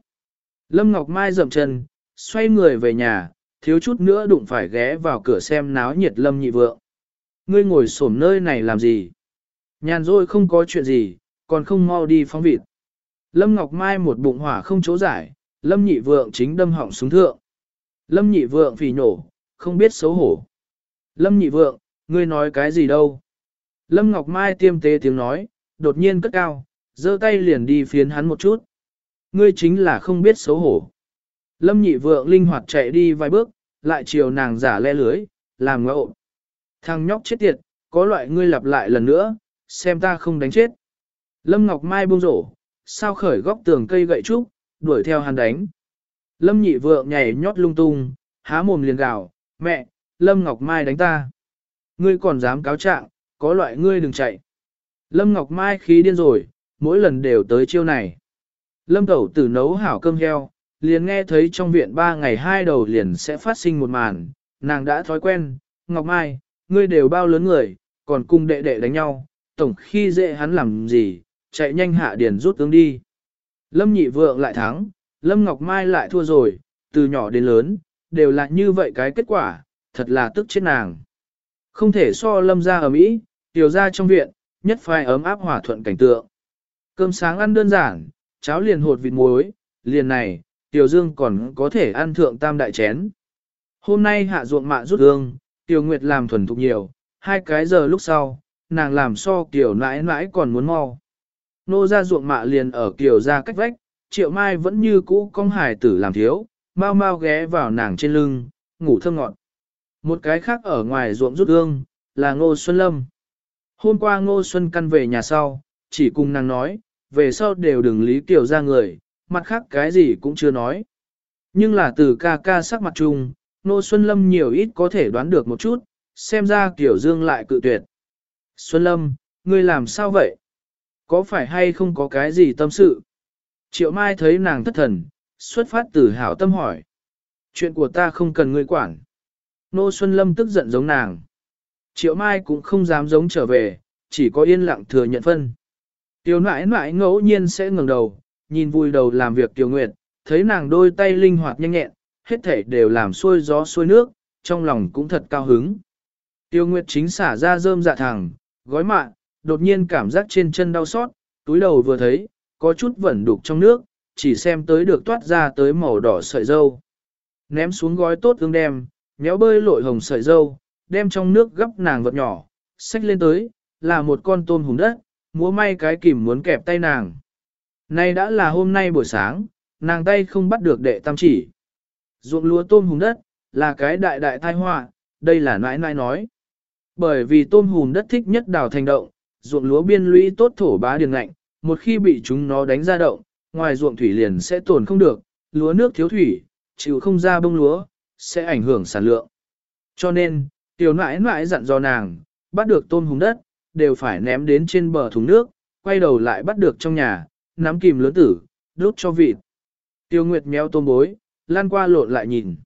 Lâm Ngọc Mai dậm chân, xoay người về nhà, thiếu chút nữa đụng phải ghé vào cửa xem náo nhiệt Lâm nhị vượng. Ngươi ngồi xổm nơi này làm gì? Nhàn rồi không có chuyện gì, còn không mau đi phóng vịt. Lâm Ngọc Mai một bụng hỏa không chỗ giải, Lâm nhị vượng chính đâm họng xuống thượng. Lâm nhị vượng phỉ nổ, không biết xấu hổ. Lâm nhị vượng, ngươi nói cái gì đâu? Lâm Ngọc Mai tiêm tế tiếng nói, đột nhiên cất cao, giơ tay liền đi phiến hắn một chút. Ngươi chính là không biết xấu hổ. Lâm nhị vượng linh hoạt chạy đi vài bước, lại chiều nàng giả le lưới, làm ngộ. Thằng nhóc chết tiệt, có loại ngươi lặp lại lần nữa, xem ta không đánh chết. Lâm Ngọc Mai buông rổ, sao khởi góc tường cây gậy trúc, đuổi theo hắn đánh. Lâm nhị vượng nhảy nhót lung tung, há mồm liền gào, mẹ, Lâm Ngọc Mai đánh ta. Ngươi còn dám cáo trạng, có loại ngươi đừng chạy. Lâm Ngọc Mai khí điên rồi, mỗi lần đều tới chiêu này. Lâm Tẩu tử nấu hảo cơm heo, liền nghe thấy trong viện ba ngày hai đầu liền sẽ phát sinh một màn, nàng đã thói quen, Ngọc Mai, ngươi đều bao lớn người, còn cùng đệ đệ đánh nhau, tổng khi dễ hắn làm gì, chạy nhanh hạ điền rút tướng đi. Lâm nhị vượng lại thắng, Lâm Ngọc Mai lại thua rồi, từ nhỏ đến lớn, đều là như vậy cái kết quả, thật là tức chết nàng. Không thể so Lâm ra ở Mỹ, tiểu ra trong viện, nhất phai ấm áp hòa thuận cảnh tượng. Cơm sáng ăn đơn giản, cháo liền hột vịt muối, liền này, Tiểu Dương còn có thể ăn thượng tam đại chén. Hôm nay hạ ruộng mạ rút gương, Tiểu Nguyệt làm thuần thục nhiều, hai cái giờ lúc sau, nàng làm so Tiểu nãi nãi còn muốn mau. Nô ra ruộng mạ liền ở kiều ra cách vách, Triệu Mai vẫn như cũ con hải tử làm thiếu, mau mau ghé vào nàng trên lưng, ngủ thơm ngọt. Một cái khác ở ngoài ruộng rút ương, là Ngô Xuân Lâm. Hôm qua Ngô Xuân căn về nhà sau, chỉ cùng nàng nói, về sau đều đừng lý kiểu ra người, mặt khác cái gì cũng chưa nói. Nhưng là từ ca ca sắc mặt chung, Ngô Xuân Lâm nhiều ít có thể đoán được một chút, xem ra Tiểu Dương lại cự tuyệt. Xuân Lâm, ngươi làm sao vậy? Có phải hay không có cái gì tâm sự? Triệu Mai thấy nàng thất thần, xuất phát từ hảo tâm hỏi. Chuyện của ta không cần ngươi quản. Nô Xuân Lâm tức giận giống nàng. Triệu Mai cũng không dám giống trở về, chỉ có yên lặng thừa nhận phân. Tiểu nãi nãi ngẫu nhiên sẽ ngẩng đầu, nhìn vui đầu làm việc Tiểu Nguyệt, thấy nàng đôi tay linh hoạt nhanh nhẹn, hết thể đều làm xuôi gió xuôi nước, trong lòng cũng thật cao hứng. Tiêu Nguyệt chính xả ra rơm dạ thẳng, gói mạn đột nhiên cảm giác trên chân đau xót, túi đầu vừa thấy, có chút vẩn đục trong nước, chỉ xem tới được toát ra tới màu đỏ sợi dâu. Ném xuống gói tốt tương đem, méo bơi lội hồng sợi dâu, đem trong nước gấp nàng vật nhỏ, xách lên tới, là một con tôm hùng đất, múa may cái kìm muốn kẹp tay nàng. Nay đã là hôm nay buổi sáng, nàng tay không bắt được đệ tam chỉ. Ruộng lúa tôm hùng đất, là cái đại đại thai họa, đây là nãi nãi nói. Bởi vì tôm hùm đất thích nhất đào thành động, ruộng lúa biên lũy tốt thổ bá điền lạnh, một khi bị chúng nó đánh ra động, ngoài ruộng thủy liền sẽ tồn không được, lúa nước thiếu thủy, chịu không ra bông lúa, sẽ ảnh hưởng sản lượng. Cho nên, tiểu nãi nãi dặn dò nàng, bắt được tôm hùm đất, đều phải ném đến trên bờ thùng nước, quay đầu lại bắt được trong nhà, nắm kìm lớn tử, đốt cho vịt. Tiêu Nguyệt méo tôm bối, lan qua lộn lại nhìn.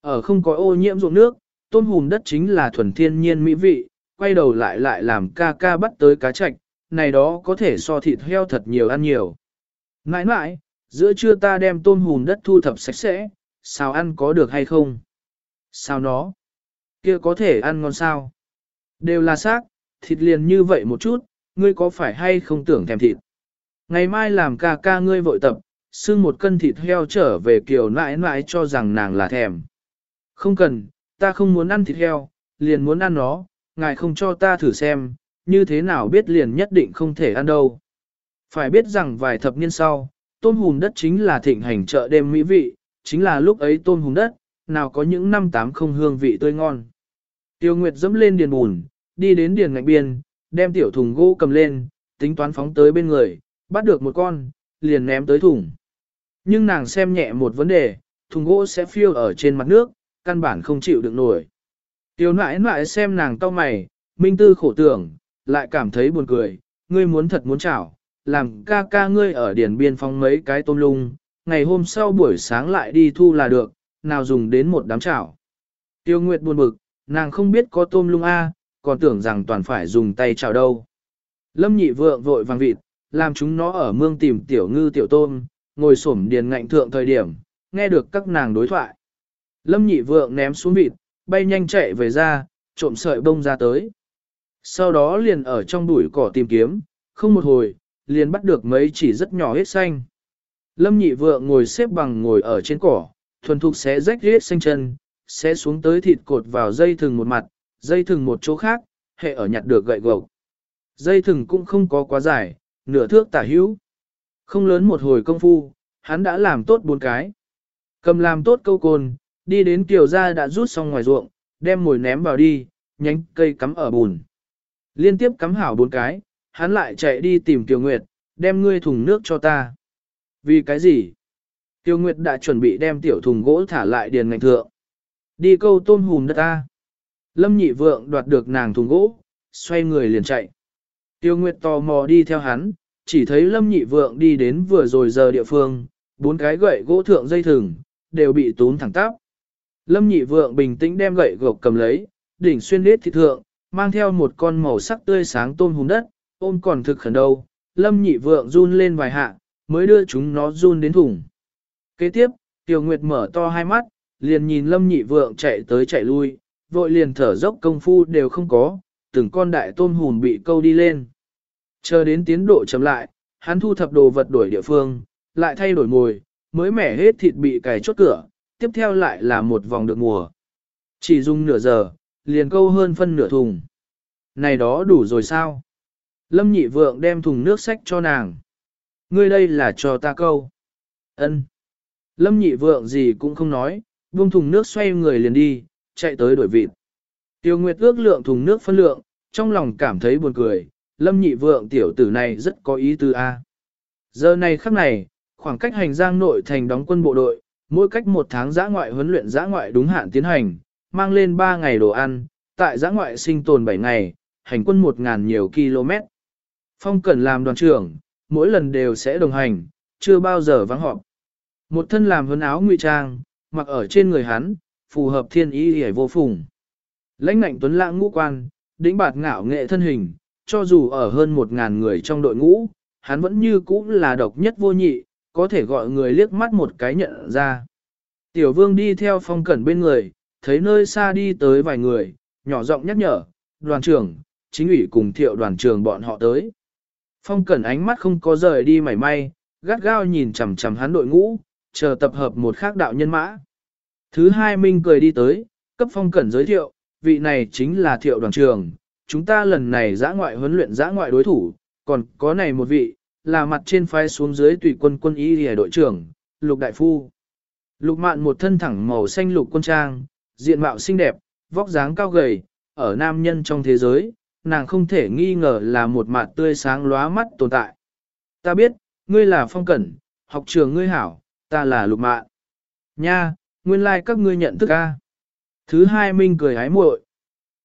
Ở không có ô nhiễm ruộng nước, tôm hùm đất chính là thuần thiên nhiên mỹ vị, quay đầu lại lại làm ca ca bắt tới cá chạch, này đó có thể so thịt heo thật nhiều ăn nhiều. Nãi nãi, giữa trưa ta đem tôm hùm đất thu thập sạch sẽ, sao ăn có được hay không? Sao nó? Kia có thể ăn ngon sao? Đều là xác, thịt liền như vậy một chút, ngươi có phải hay không tưởng thèm thịt? Ngày mai làm ca ca ngươi vội tập, xương một cân thịt heo trở về kiểu nãi nãi cho rằng nàng là thèm. Không cần, ta không muốn ăn thịt heo, liền muốn ăn nó, ngài không cho ta thử xem, như thế nào biết liền nhất định không thể ăn đâu. Phải biết rằng vài thập niên sau, tôm hùm đất chính là thịnh hành chợ đêm mỹ vị, chính là lúc ấy tôm hùm đất, nào có những năm tám không hương vị tươi ngon. Tiêu Nguyệt dẫm lên điền bùn, đi đến điền ngạch biên, đem tiểu thùng gỗ cầm lên, tính toán phóng tới bên người, bắt được một con, liền ném tới thùng. Nhưng nàng xem nhẹ một vấn đề, thùng gỗ sẽ phiêu ở trên mặt nước, căn bản không chịu được nổi. Tiêu nãi nãi xem nàng cau mày, minh tư khổ tưởng, lại cảm thấy buồn cười, ngươi muốn thật muốn chảo, làm ca ca ngươi ở điển biên phong mấy cái tôm lung, ngày hôm sau buổi sáng lại đi thu là được, nào dùng đến một đám chảo. Tiêu Nguyệt buồn bực, nàng không biết có tôm lung A, còn tưởng rằng toàn phải dùng tay chảo đâu. Lâm nhị vượng vội vàng vịt, làm chúng nó ở mương tìm tiểu ngư tiểu tôm, ngồi xổm điền ngạnh thượng thời điểm, nghe được các nàng đối thoại. Lâm nhị vượng ném xuống vịt, bay nhanh chạy về ra, trộm sợi bông ra tới. Sau đó liền ở trong bụi cỏ tìm kiếm, không một hồi, liền bắt được mấy chỉ rất nhỏ hết xanh. Lâm nhị vượng ngồi xếp bằng ngồi ở trên cỏ, thuần thục xé rách hết xanh chân, xé xuống tới thịt cột vào dây thừng một mặt, dây thừng một chỗ khác, hệ ở nhặt được gậy gộc. Dây thừng cũng không có quá dài, nửa thước tả hữu. Không lớn một hồi công phu, hắn đã làm tốt bốn cái. Cầm làm tốt câu côn, đi đến kiều gia đã rút xong ngoài ruộng, đem mồi ném vào đi, nhánh cây cắm ở bùn. Liên tiếp cắm hảo bốn cái, hắn lại chạy đi tìm Kiều Nguyệt, đem ngươi thùng nước cho ta. Vì cái gì? Tiêu Nguyệt đã chuẩn bị đem tiểu thùng gỗ thả lại điền ngành thượng. Đi câu tôm hùm đất ta. Lâm nhị vượng đoạt được nàng thùng gỗ, xoay người liền chạy. Tiêu Nguyệt tò mò đi theo hắn, chỉ thấy Lâm nhị vượng đi đến vừa rồi giờ địa phương, bốn cái gậy gỗ thượng dây thừng, đều bị tún thẳng tắp. Lâm nhị vượng bình tĩnh đem gậy gộc cầm lấy, đỉnh xuyên lết thịt thượng, mang theo một con màu sắc tươi sáng tôm hùm đất, ôm còn thực khẩn đâu. Lâm nhị vượng run lên vài hạ, mới đưa chúng nó run đến thùng. Kế tiếp, Tiểu Nguyệt mở to hai mắt, liền nhìn Lâm nhị vượng chạy tới chạy lui, vội liền thở dốc công phu đều không có, từng con đại tôm hùm bị câu đi lên. Chờ đến tiến độ chậm lại, hắn thu thập đồ vật đổi địa phương, lại thay đổi mồi, mới mẻ hết thịt bị cài chốt cửa, tiếp theo lại là một vòng được mùa. Chỉ dùng nửa giờ, liền câu hơn phân nửa thùng. Này đó đủ rồi sao? Lâm nhị vượng đem thùng nước sách cho nàng. Ngươi đây là cho ta câu. Ân. Lâm nhị vượng gì cũng không nói, buông thùng nước xoay người liền đi, chạy tới đổi vịt. Tiêu Nguyệt ước lượng thùng nước phân lượng, trong lòng cảm thấy buồn cười, lâm nhị vượng tiểu tử này rất có ý tư A. Giờ này khắc này, khoảng cách hành giang nội thành đóng quân bộ đội, mỗi cách một tháng giã ngoại huấn luyện giã ngoại đúng hạn tiến hành, mang lên 3 ngày đồ ăn, tại giã ngoại sinh tồn 7 ngày, hành quân 1.000 nhiều km. Phong Cẩn làm đoàn trưởng, mỗi lần đều sẽ đồng hành, chưa bao giờ vắng họp. Một thân làm huấn áo ngụy trang, mặc ở trên người hắn, phù hợp thiên ý hề vô phùng. Lãnh ngạnh tuấn lãng ngũ quan, đĩnh bạt ngạo nghệ thân hình, cho dù ở hơn 1.000 người trong đội ngũ, hắn vẫn như cũ là độc nhất vô nhị, có thể gọi người liếc mắt một cái nhận ra. Tiểu vương đi theo phong cẩn bên người, thấy nơi xa đi tới vài người, nhỏ giọng nhắc nhở, đoàn trưởng, chính ủy cùng thiệu đoàn trưởng bọn họ tới. Phong cẩn ánh mắt không có rời đi mảy may, gắt gao nhìn chằm chằm hắn đội ngũ, chờ tập hợp một khác đạo nhân mã. Thứ hai Minh cười đi tới, cấp phong cẩn giới thiệu, vị này chính là thiệu đoàn trưởng, chúng ta lần này giã ngoại huấn luyện giã ngoại đối thủ, còn có này một vị, là mặt trên phái xuống dưới tùy quân quân y lìa đội trưởng, Lục Đại Phu. Lục mạn một thân thẳng màu xanh lục quân trang, diện mạo xinh đẹp, vóc dáng cao gầy, ở nam nhân trong thế giới, nàng không thể nghi ngờ là một mặt tươi sáng lóa mắt tồn tại. Ta biết, ngươi là phong cẩn, học trường ngươi hảo, ta là lục mạn. Nha, nguyên lai like các ngươi nhận thức a. Thứ hai Minh cười hái muội.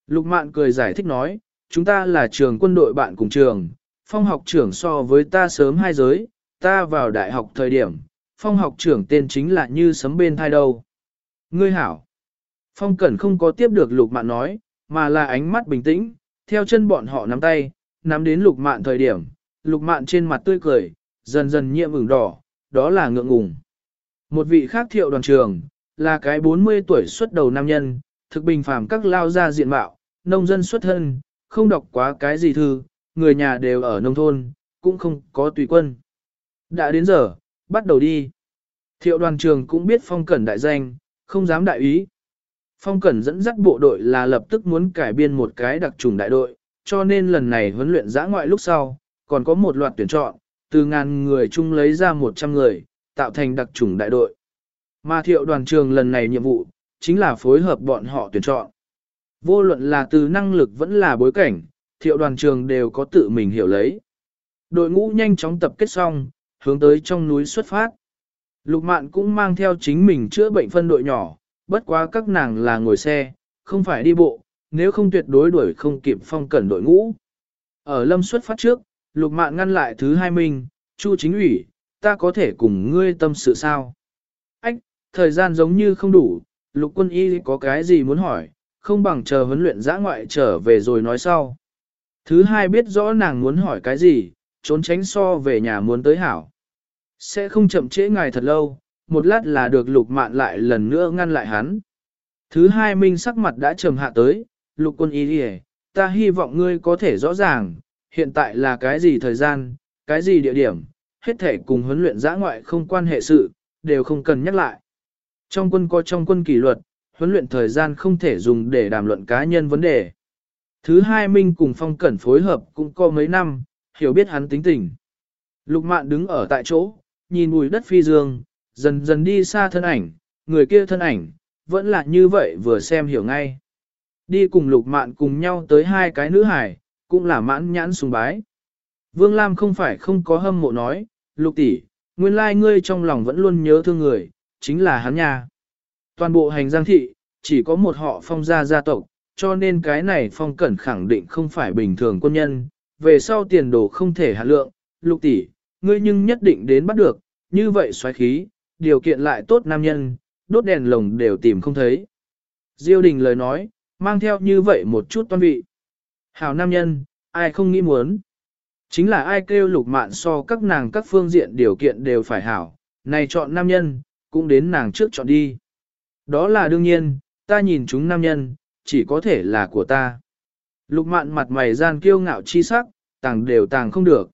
Lục mạn cười giải thích nói, chúng ta là trường quân đội bạn cùng trường, phong học trưởng so với ta sớm hai giới, ta vào đại học thời điểm, phong học trưởng tên chính là như sấm bên thai đâu. Ngươi hảo. Phong cẩn không có tiếp được lục mạn nói, mà là ánh mắt bình tĩnh, theo chân bọn họ nắm tay, nắm đến lục mạn thời điểm, lục mạn trên mặt tươi cười, dần dần nhiệm ửng đỏ, đó là ngượng ngùng. Một vị khác thiệu đoàn trường, là cái 40 tuổi xuất đầu nam nhân, thực bình phàm các lao gia diện mạo, nông dân xuất thân, không đọc quá cái gì thư, người nhà đều ở nông thôn, cũng không có tùy quân. Đã đến giờ, bắt đầu đi. Thiệu đoàn trường cũng biết phong cẩn đại danh, không dám đại ý. Phong cẩn dẫn dắt bộ đội là lập tức muốn cải biên một cái đặc trùng đại đội, cho nên lần này huấn luyện giã ngoại lúc sau, còn có một loạt tuyển chọn, từ ngàn người chung lấy ra 100 người, tạo thành đặc trùng đại đội. Mà thiệu đoàn trường lần này nhiệm vụ, chính là phối hợp bọn họ tuyển chọn. Vô luận là từ năng lực vẫn là bối cảnh, thiệu đoàn trường đều có tự mình hiểu lấy. Đội ngũ nhanh chóng tập kết xong, hướng tới trong núi xuất phát. Lục mạn cũng mang theo chính mình chữa bệnh phân đội nhỏ, bất quá các nàng là ngồi xe, không phải đi bộ, nếu không tuyệt đối đuổi không kịp phong cẩn đội ngũ. Ở lâm xuất phát trước, lục mạn ngăn lại thứ hai mình, chu chính ủy, ta có thể cùng ngươi tâm sự sao? Ách, thời gian giống như không đủ, lục quân y có cái gì muốn hỏi, không bằng chờ huấn luyện giã ngoại trở về rồi nói sau. Thứ hai biết rõ nàng muốn hỏi cái gì, trốn tránh so về nhà muốn tới hảo. Sẽ không chậm trễ ngài thật lâu, một lát là được lục mạn lại lần nữa ngăn lại hắn. Thứ hai minh sắc mặt đã trầm hạ tới, lục quân y đi ta hy vọng ngươi có thể rõ ràng, hiện tại là cái gì thời gian, cái gì địa điểm, hết thể cùng huấn luyện giã ngoại không quan hệ sự, đều không cần nhắc lại. Trong quân có trong quân kỷ luật, huấn luyện thời gian không thể dùng để đàm luận cá nhân vấn đề. Thứ hai Minh cùng Phong Cẩn phối hợp cũng có mấy năm, hiểu biết hắn tính tình. Lục mạn đứng ở tại chỗ, nhìn bùi đất phi dương, dần dần đi xa thân ảnh, người kia thân ảnh, vẫn là như vậy vừa xem hiểu ngay. Đi cùng lục mạn cùng nhau tới hai cái nữ hải, cũng là mãn nhãn sùng bái. Vương Lam không phải không có hâm mộ nói, lục tỷ, nguyên lai ngươi trong lòng vẫn luôn nhớ thương người, chính là hắn nha. Toàn bộ hành giang thị, chỉ có một họ phong gia gia tộc, cho nên cái này phong cẩn khẳng định không phải bình thường quân nhân, về sau tiền đồ không thể hạ lượng, lục tỷ, ngươi nhưng nhất định đến bắt được, như vậy xoáy khí, điều kiện lại tốt nam nhân, đốt đèn lồng đều tìm không thấy. Diêu đình lời nói, mang theo như vậy một chút toan vị. Hảo nam nhân, ai không nghĩ muốn. Chính là ai kêu lục mạn so các nàng các phương diện điều kiện đều phải hảo, này chọn nam nhân, cũng đến nàng trước chọn đi. Đó là đương nhiên, ta nhìn chúng nam nhân, chỉ có thể là của ta. Lục mạn mặt mày gian kiêu ngạo chi sắc, tàng đều tàng không được.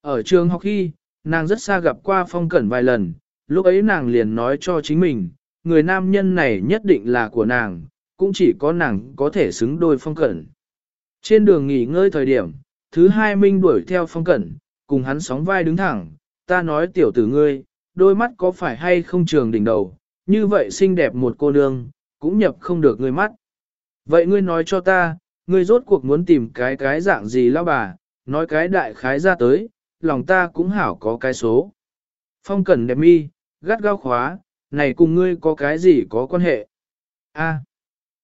Ở trường học khi, nàng rất xa gặp qua phong cẩn vài lần, lúc ấy nàng liền nói cho chính mình, người nam nhân này nhất định là của nàng, cũng chỉ có nàng có thể xứng đôi phong cẩn. Trên đường nghỉ ngơi thời điểm, thứ hai minh đuổi theo phong cẩn, cùng hắn sóng vai đứng thẳng, ta nói tiểu tử ngươi, đôi mắt có phải hay không trường đỉnh đầu, như vậy xinh đẹp một cô nương, cũng nhập không được ngươi mắt. Vậy ngươi nói cho ta, ngươi rốt cuộc muốn tìm cái cái dạng gì lão bà, nói cái đại khái ra tới, lòng ta cũng hảo có cái số. Phong cẩn đẹp mi, gắt gao khóa, này cùng ngươi có cái gì có quan hệ? A,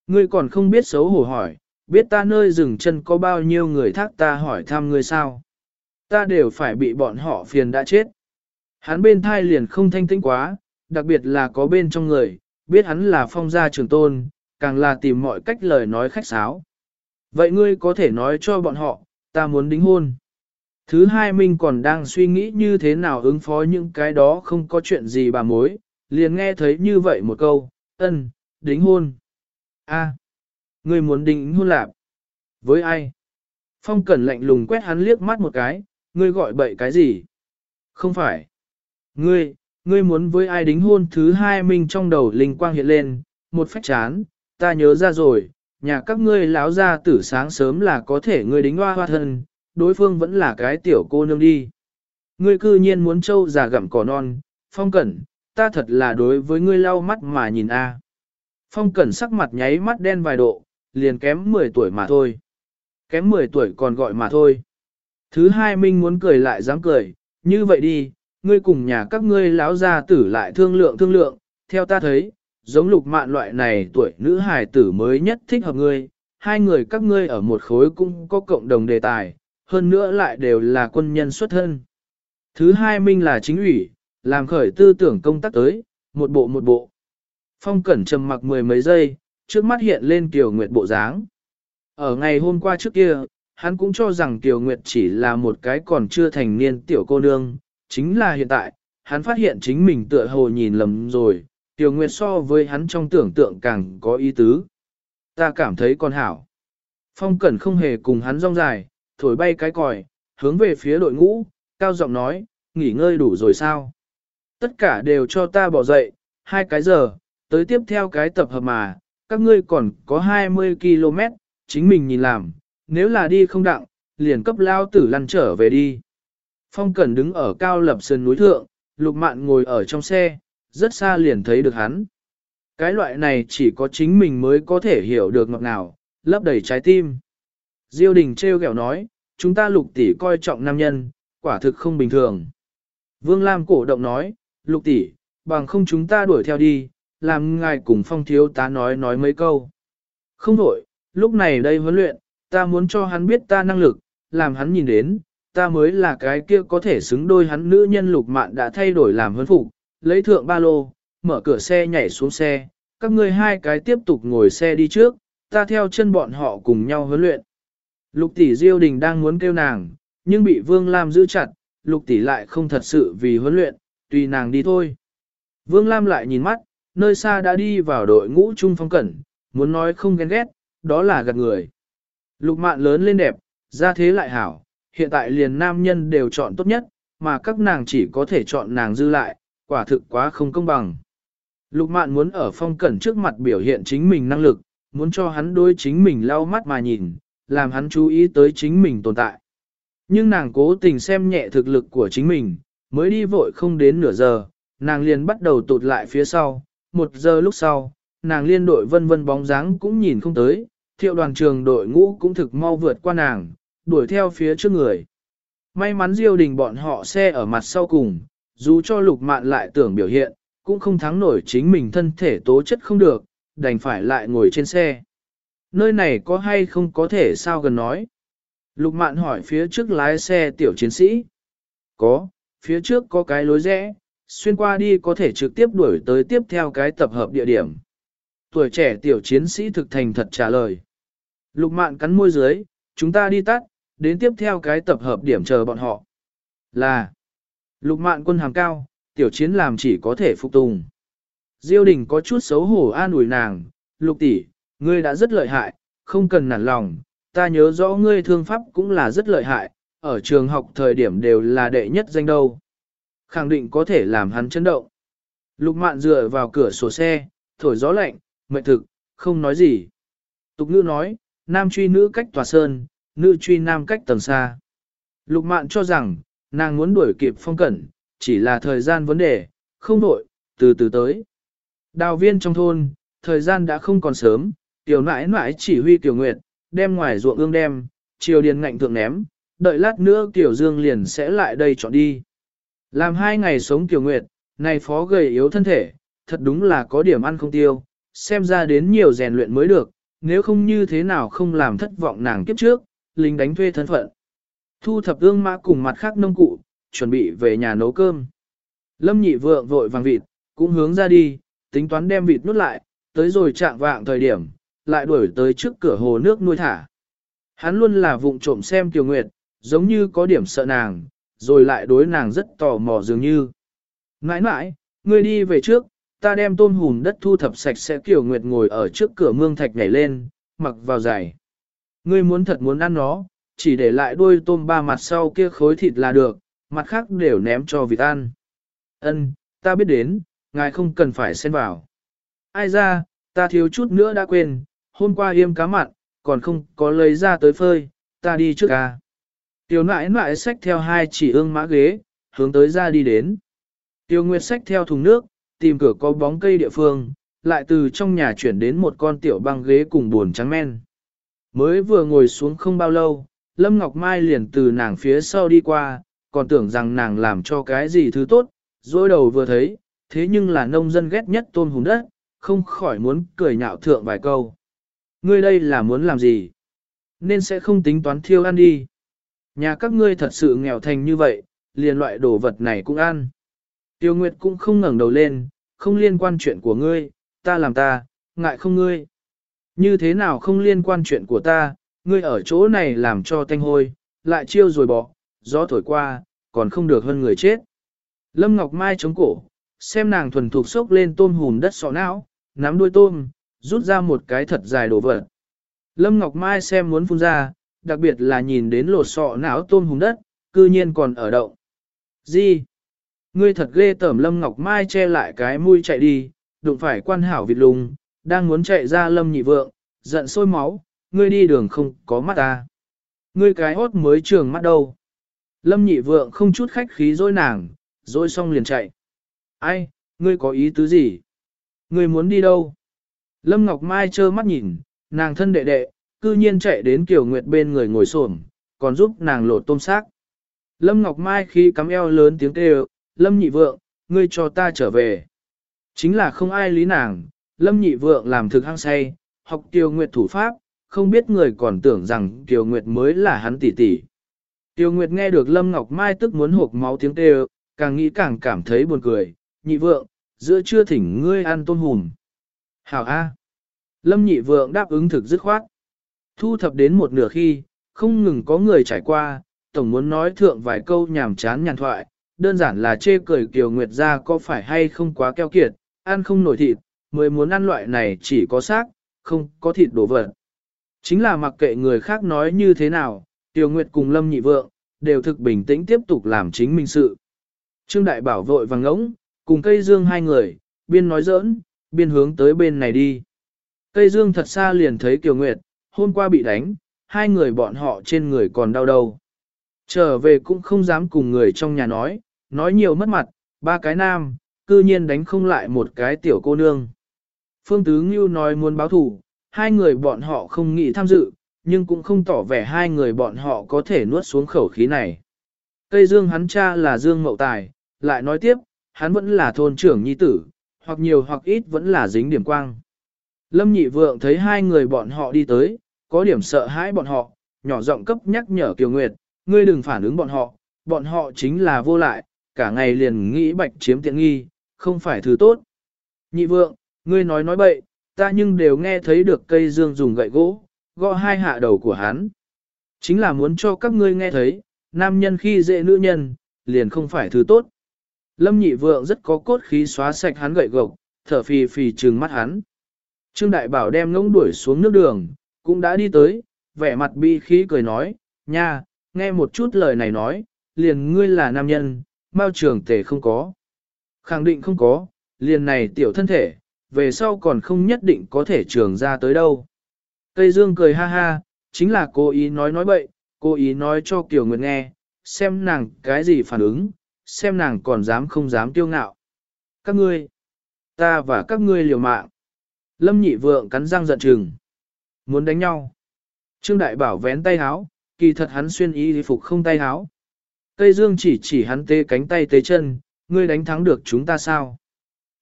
ngươi còn không biết xấu hổ hỏi, biết ta nơi dừng chân có bao nhiêu người thác ta hỏi thăm ngươi sao? Ta đều phải bị bọn họ phiền đã chết. Hắn bên thai liền không thanh tĩnh quá, đặc biệt là có bên trong người, biết hắn là phong gia trường tôn, càng là tìm mọi cách lời nói khách sáo. Vậy ngươi có thể nói cho bọn họ, ta muốn đính hôn. Thứ hai Minh còn đang suy nghĩ như thế nào ứng phó những cái đó không có chuyện gì bà mối, liền nghe thấy như vậy một câu, ân, đính hôn. a ngươi muốn đính hôn lạp. Với ai? Phong Cẩn lạnh lùng quét hắn liếc mắt một cái, ngươi gọi bậy cái gì? Không phải. Ngươi, ngươi muốn với ai đính hôn thứ hai Minh trong đầu linh quang hiện lên, một phách chán, ta nhớ ra rồi, nhà các ngươi lão ra tử sáng sớm là có thể ngươi đính hoa hoa thân, đối phương vẫn là cái tiểu cô nương đi. Ngươi cư nhiên muốn trâu già gặm cỏ non, phong cẩn, ta thật là đối với ngươi lau mắt mà nhìn a. Phong cẩn sắc mặt nháy mắt đen vài độ, liền kém 10 tuổi mà thôi. Kém 10 tuổi còn gọi mà thôi. Thứ hai Minh muốn cười lại dám cười, như vậy đi, ngươi cùng nhà các ngươi lão gia tử lại thương lượng thương lượng, theo ta thấy, giống lục mạn loại này tuổi nữ hài tử mới nhất thích hợp ngươi, hai người các ngươi ở một khối cũng có cộng đồng đề tài, hơn nữa lại đều là quân nhân xuất thân. Thứ hai minh là chính ủy, làm khởi tư tưởng công tác tới, một bộ một bộ. Phong cẩn trầm mặc mười mấy giây, trước mắt hiện lên Kiều Nguyệt bộ dáng. Ở ngày hôm qua trước kia, hắn cũng cho rằng Kiều Nguyệt chỉ là một cái còn chưa thành niên tiểu cô nương, chính là hiện tại, hắn phát hiện chính mình tựa hồ nhìn lầm rồi, Tiểu Nguyệt so với hắn trong tưởng tượng càng có ý tứ. Ta cảm thấy con hảo. Phong Cẩn không hề cùng hắn rong dài, thổi bay cái còi, hướng về phía đội ngũ, cao giọng nói, nghỉ ngơi đủ rồi sao? Tất cả đều cho ta bỏ dậy, hai cái giờ, tới tiếp theo cái tập hợp mà, các ngươi còn có 20 km, chính mình nhìn làm, nếu là đi không đặng, liền cấp lao tử lăn trở về đi. Phong Cẩn đứng ở cao lập sườn núi thượng, lục mạn ngồi ở trong xe, rất xa liền thấy được hắn. Cái loại này chỉ có chính mình mới có thể hiểu được ngọt nào, lấp đầy trái tim. Diêu đình treo kẹo nói, chúng ta lục tỷ coi trọng nam nhân, quả thực không bình thường. Vương Lam cổ động nói, lục tỷ, bằng không chúng ta đuổi theo đi, làm ngài cùng phong thiếu tá nói nói mấy câu. Không đổi, lúc này đây huấn luyện, ta muốn cho hắn biết ta năng lực, làm hắn nhìn đến, ta mới là cái kia có thể xứng đôi hắn nữ nhân lục mạn đã thay đổi làm huấn phục, lấy thượng ba lô, mở cửa xe nhảy xuống xe, các ngươi hai cái tiếp tục ngồi xe đi trước, ta theo chân bọn họ cùng nhau huấn luyện. Lục tỷ Diêu Đình đang muốn kêu nàng, nhưng bị Vương Lam giữ chặt, lục tỷ lại không thật sự vì huấn luyện, tùy nàng đi thôi. Vương Lam lại nhìn mắt, nơi xa đã đi vào đội ngũ trung phong cẩn, muốn nói không ghen ghét, đó là gạt người. Lục mạn lớn lên đẹp, ra thế lại hảo, hiện tại liền nam nhân đều chọn tốt nhất, mà các nàng chỉ có thể chọn nàng dư lại, quả thực quá không công bằng. Lục mạn muốn ở phong cẩn trước mặt biểu hiện chính mình năng lực, muốn cho hắn đối chính mình lau mắt mà nhìn, làm hắn chú ý tới chính mình tồn tại. Nhưng nàng cố tình xem nhẹ thực lực của chính mình, mới đi vội không đến nửa giờ, nàng liền bắt đầu tụt lại phía sau, một giờ lúc sau, nàng liên đội vân vân bóng dáng cũng nhìn không tới, thiệu đoàn trường đội ngũ cũng thực mau vượt qua nàng, đuổi theo phía trước người. May mắn diêu đình bọn họ xe ở mặt sau cùng, dù cho lục mạn lại tưởng biểu hiện, cũng không thắng nổi chính mình thân thể tố chất không được, đành phải lại ngồi trên xe. Nơi này có hay không có thể sao gần nói. Lục mạn hỏi phía trước lái xe tiểu chiến sĩ. Có, phía trước có cái lối rẽ, xuyên qua đi có thể trực tiếp đuổi tới tiếp theo cái tập hợp địa điểm. Tuổi trẻ tiểu chiến sĩ thực thành thật trả lời. Lục mạn cắn môi dưới, chúng ta đi tắt, đến tiếp theo cái tập hợp điểm chờ bọn họ. Là, lục mạn quân hàm cao, tiểu chiến làm chỉ có thể phục tùng. Diêu đình có chút xấu hổ an ủi nàng, lục tỷ, ngươi đã rất lợi hại, không cần nản lòng, ta nhớ rõ ngươi thương pháp cũng là rất lợi hại, ở trường học thời điểm đều là đệ nhất danh đâu. Khẳng định có thể làm hắn chấn động. Lục mạn dựa vào cửa sổ xe, thổi gió lạnh, mệnh thực, không nói gì. Tục ngữ nói, nam truy nữ cách tòa sơn, nữ truy nam cách tầng xa. Lục mạn cho rằng, nàng muốn đuổi kịp phong cẩn, chỉ là thời gian vấn đề, không đổi, từ từ tới. Đào viên trong thôn, thời gian đã không còn sớm, tiểu nãi nãi chỉ huy tiểu nguyệt, đem ngoài ruộng ương đem, chiều điền ngạnh thượng ném, đợi lát nữa tiểu dương liền sẽ lại đây chọn đi. Làm hai ngày sống tiểu nguyệt, này phó gầy yếu thân thể, thật đúng là có điểm ăn không tiêu, xem ra đến nhiều rèn luyện mới được, nếu không như thế nào không làm thất vọng nàng kiếp trước, lính đánh thuê thân phận. Thu thập ương mã cùng mặt khác nông cụ, chuẩn bị về nhà nấu cơm. Lâm nhị vượng vội vàng vịt, cũng hướng ra đi, tính toán đem vịt nút lại, tới rồi chạm vạng thời điểm, lại đuổi tới trước cửa hồ nước nuôi thả. Hắn luôn là vụng trộm xem Tiểu Nguyệt, giống như có điểm sợ nàng, rồi lại đối nàng rất tò mò dường như. Nãi nãi, ngươi đi về trước, ta đem tôm hùm đất thu thập sạch sẽ Kiều Nguyệt ngồi ở trước cửa mương thạch nhảy lên, mặc vào giày. Ngươi muốn thật muốn ăn nó, chỉ để lại đuôi tôm ba mặt sau kia khối thịt là được, mặt khác đều ném cho vịt ăn. Ân, ta biết đến, ngài không cần phải xen vào. Ai ra, ta thiếu chút nữa đã quên, hôm qua yêm cá mặn, còn không có lấy ra tới phơi, ta đi trước ca. Tiểu nãi nãi xách theo hai chỉ ương mã ghế, hướng tới ra đi đến. Tiêu Nguyệt xách theo thùng nước, tìm cửa có bóng cây địa phương, lại từ trong nhà chuyển đến một con tiểu băng ghế cùng buồn trắng men. Mới vừa ngồi xuống không bao lâu, Lâm Ngọc Mai liền từ nàng phía sau đi qua, còn tưởng rằng nàng làm cho cái gì thứ tốt, dối đầu vừa thấy, thế nhưng là nông dân ghét nhất tôm hùm đất, không khỏi muốn cười nhạo thượng vài câu. Ngươi đây là muốn làm gì? Nên sẽ không tính toán thiêu ăn đi. Nhà các ngươi thật sự nghèo thành như vậy, liền loại đồ vật này cũng ăn. Tiêu Nguyệt cũng không ngẩng đầu lên, không liên quan chuyện của ngươi, ta làm ta, ngại không ngươi. Như thế nào không liên quan chuyện của ta, ngươi ở chỗ này làm cho tanh hôi, lại chiêu rồi bỏ, gió thổi qua, còn không được hơn người chết. Lâm Ngọc Mai chống cổ, xem nàng thuần thục sốc lên tôm hùm đất sọ não, nắm đuôi tôm, rút ra một cái thật dài đồ vật. Lâm Ngọc Mai xem muốn phun ra, đặc biệt là nhìn đến lột sọ não tôm hùm đất, cư nhiên còn ở động. Gì? Ngươi thật ghê tởm Lâm Ngọc Mai che lại cái mũi chạy đi, đụng phải quan hảo vịt lùng, đang muốn chạy ra Lâm nhị vượng, giận sôi máu, ngươi đi đường không có mắt ta. Ngươi cái hốt mới trường mắt đâu. Lâm nhị vượng không chút khách khí dối nàng, dối xong liền chạy. Ai, ngươi có ý tứ gì? Ngươi muốn đi đâu? Lâm Ngọc Mai trơ mắt nhìn, nàng thân đệ đệ, cư nhiên chạy đến Kiều Nguyệt bên người ngồi xổm, còn giúp nàng lột tôm xác. Lâm Ngọc Mai khi cắm eo lớn tiếng kêu, Lâm nhị vượng, ngươi cho ta trở về. Chính là không ai lý nàng, Lâm nhị vượng làm thực hăng say, học Kiều Nguyệt thủ pháp, không biết người còn tưởng rằng Kiều Nguyệt mới là hắn tỷ tỷ. Tiêu Nguyệt nghe được Lâm Ngọc Mai tức muốn hộp máu tiếng kêu, càng nghĩ càng cảm thấy buồn cười, nhị vượng, giữa trưa thỉnh ngươi ăn tôm hùm. Hảo A. Lâm nhị vượng đáp ứng thực dứt khoát. Thu thập đến một nửa khi, không ngừng có người trải qua, tổng muốn nói thượng vài câu nhảm chán nhàn thoại, đơn giản là chê cười Kiều Nguyệt ra có phải hay không quá keo kiệt, ăn không nổi thịt, mới muốn ăn loại này chỉ có xác, không có thịt đổ vật. Chính là mặc kệ người khác nói như thế nào, Tiêu Nguyệt cùng Lâm Nhị Vượng, đều thực bình tĩnh tiếp tục làm chính mình sự. Trương Đại Bảo vội vàng ngỗng, cùng cây dương hai người, biên nói giỡn, biên hướng tới bên này đi. Cây dương thật xa liền thấy Kiều Nguyệt, hôm qua bị đánh, hai người bọn họ trên người còn đau đầu. Trở về cũng không dám cùng người trong nhà nói, nói nhiều mất mặt, ba cái nam, cư nhiên đánh không lại một cái tiểu cô nương. Phương Tứ Ngưu nói muốn báo thủ, hai người bọn họ không nghĩ tham dự, nhưng cũng không tỏ vẻ hai người bọn họ có thể nuốt xuống khẩu khí này. Cây dương hắn cha là dương mậu tài, lại nói tiếp, hắn vẫn là thôn trưởng nhi tử, hoặc nhiều hoặc ít vẫn là dính điểm quang. Lâm nhị vượng thấy hai người bọn họ đi tới, có điểm sợ hãi bọn họ, nhỏ giọng cấp nhắc nhở Kiều Nguyệt, ngươi đừng phản ứng bọn họ, bọn họ chính là vô lại, cả ngày liền nghĩ bạch chiếm tiện nghi, không phải thứ tốt. Nhị vượng, ngươi nói nói bậy, ta nhưng đều nghe thấy được cây dương dùng gậy gỗ, gõ hai hạ đầu của hắn. Chính là muốn cho các ngươi nghe thấy, nam nhân khi dễ nữ nhân, liền không phải thứ tốt. Lâm nhị vượng rất có cốt khí xóa sạch hắn gậy gộc, thở phì phì trừng mắt hắn. Trương Đại Bảo đem ngỗng đuổi xuống nước đường, cũng đã đi tới, vẻ mặt bi khí cười nói, nha, nghe một chút lời này nói, liền ngươi là nam nhân, bao trường tề không có. Khẳng định không có, liền này tiểu thân thể, về sau còn không nhất định có thể trường ra tới đâu. Cây dương cười ha ha, chính là cố ý nói nói bậy, cố ý nói cho Kiều Nguyệt nghe, xem nàng cái gì phản ứng, xem nàng còn dám không dám tiêu ngạo. Các ngươi, ta và các ngươi liều mạng. Lâm nhị vượng cắn răng giận chừng. Muốn đánh nhau. Trương Đại Bảo vén tay háo, kỳ thật hắn xuyên y phục không tay háo. Cây dương chỉ chỉ hắn tê cánh tay tê chân, ngươi đánh thắng được chúng ta sao?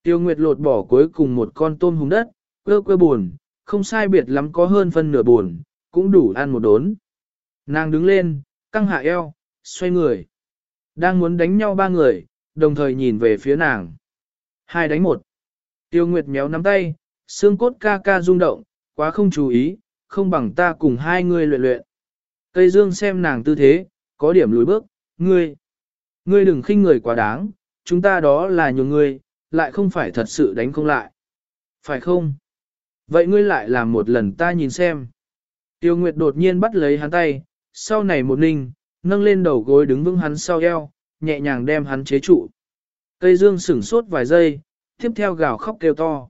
Tiêu Nguyệt lột bỏ cuối cùng một con tôm hùng đất, quơ quơ buồn, không sai biệt lắm có hơn phân nửa buồn, cũng đủ ăn một đốn. Nàng đứng lên, căng hạ eo, xoay người. Đang muốn đánh nhau ba người, đồng thời nhìn về phía nàng. Hai đánh một. Tiêu Nguyệt méo nắm tay, xương cốt ca ca rung động, quá không chú ý, không bằng ta cùng hai người luyện luyện. Cây dương xem nàng tư thế, có điểm lùi bước, ngươi. Ngươi đừng khinh người quá đáng, chúng ta đó là nhiều người, lại không phải thật sự đánh không lại. Phải không? Vậy ngươi lại làm một lần ta nhìn xem. Tiêu Nguyệt đột nhiên bắt lấy hắn tay, sau này một ninh, nâng lên đầu gối đứng vững hắn sau eo, nhẹ nhàng đem hắn chế trụ. Cây dương sửng sốt vài giây, tiếp theo gào khóc kêu to.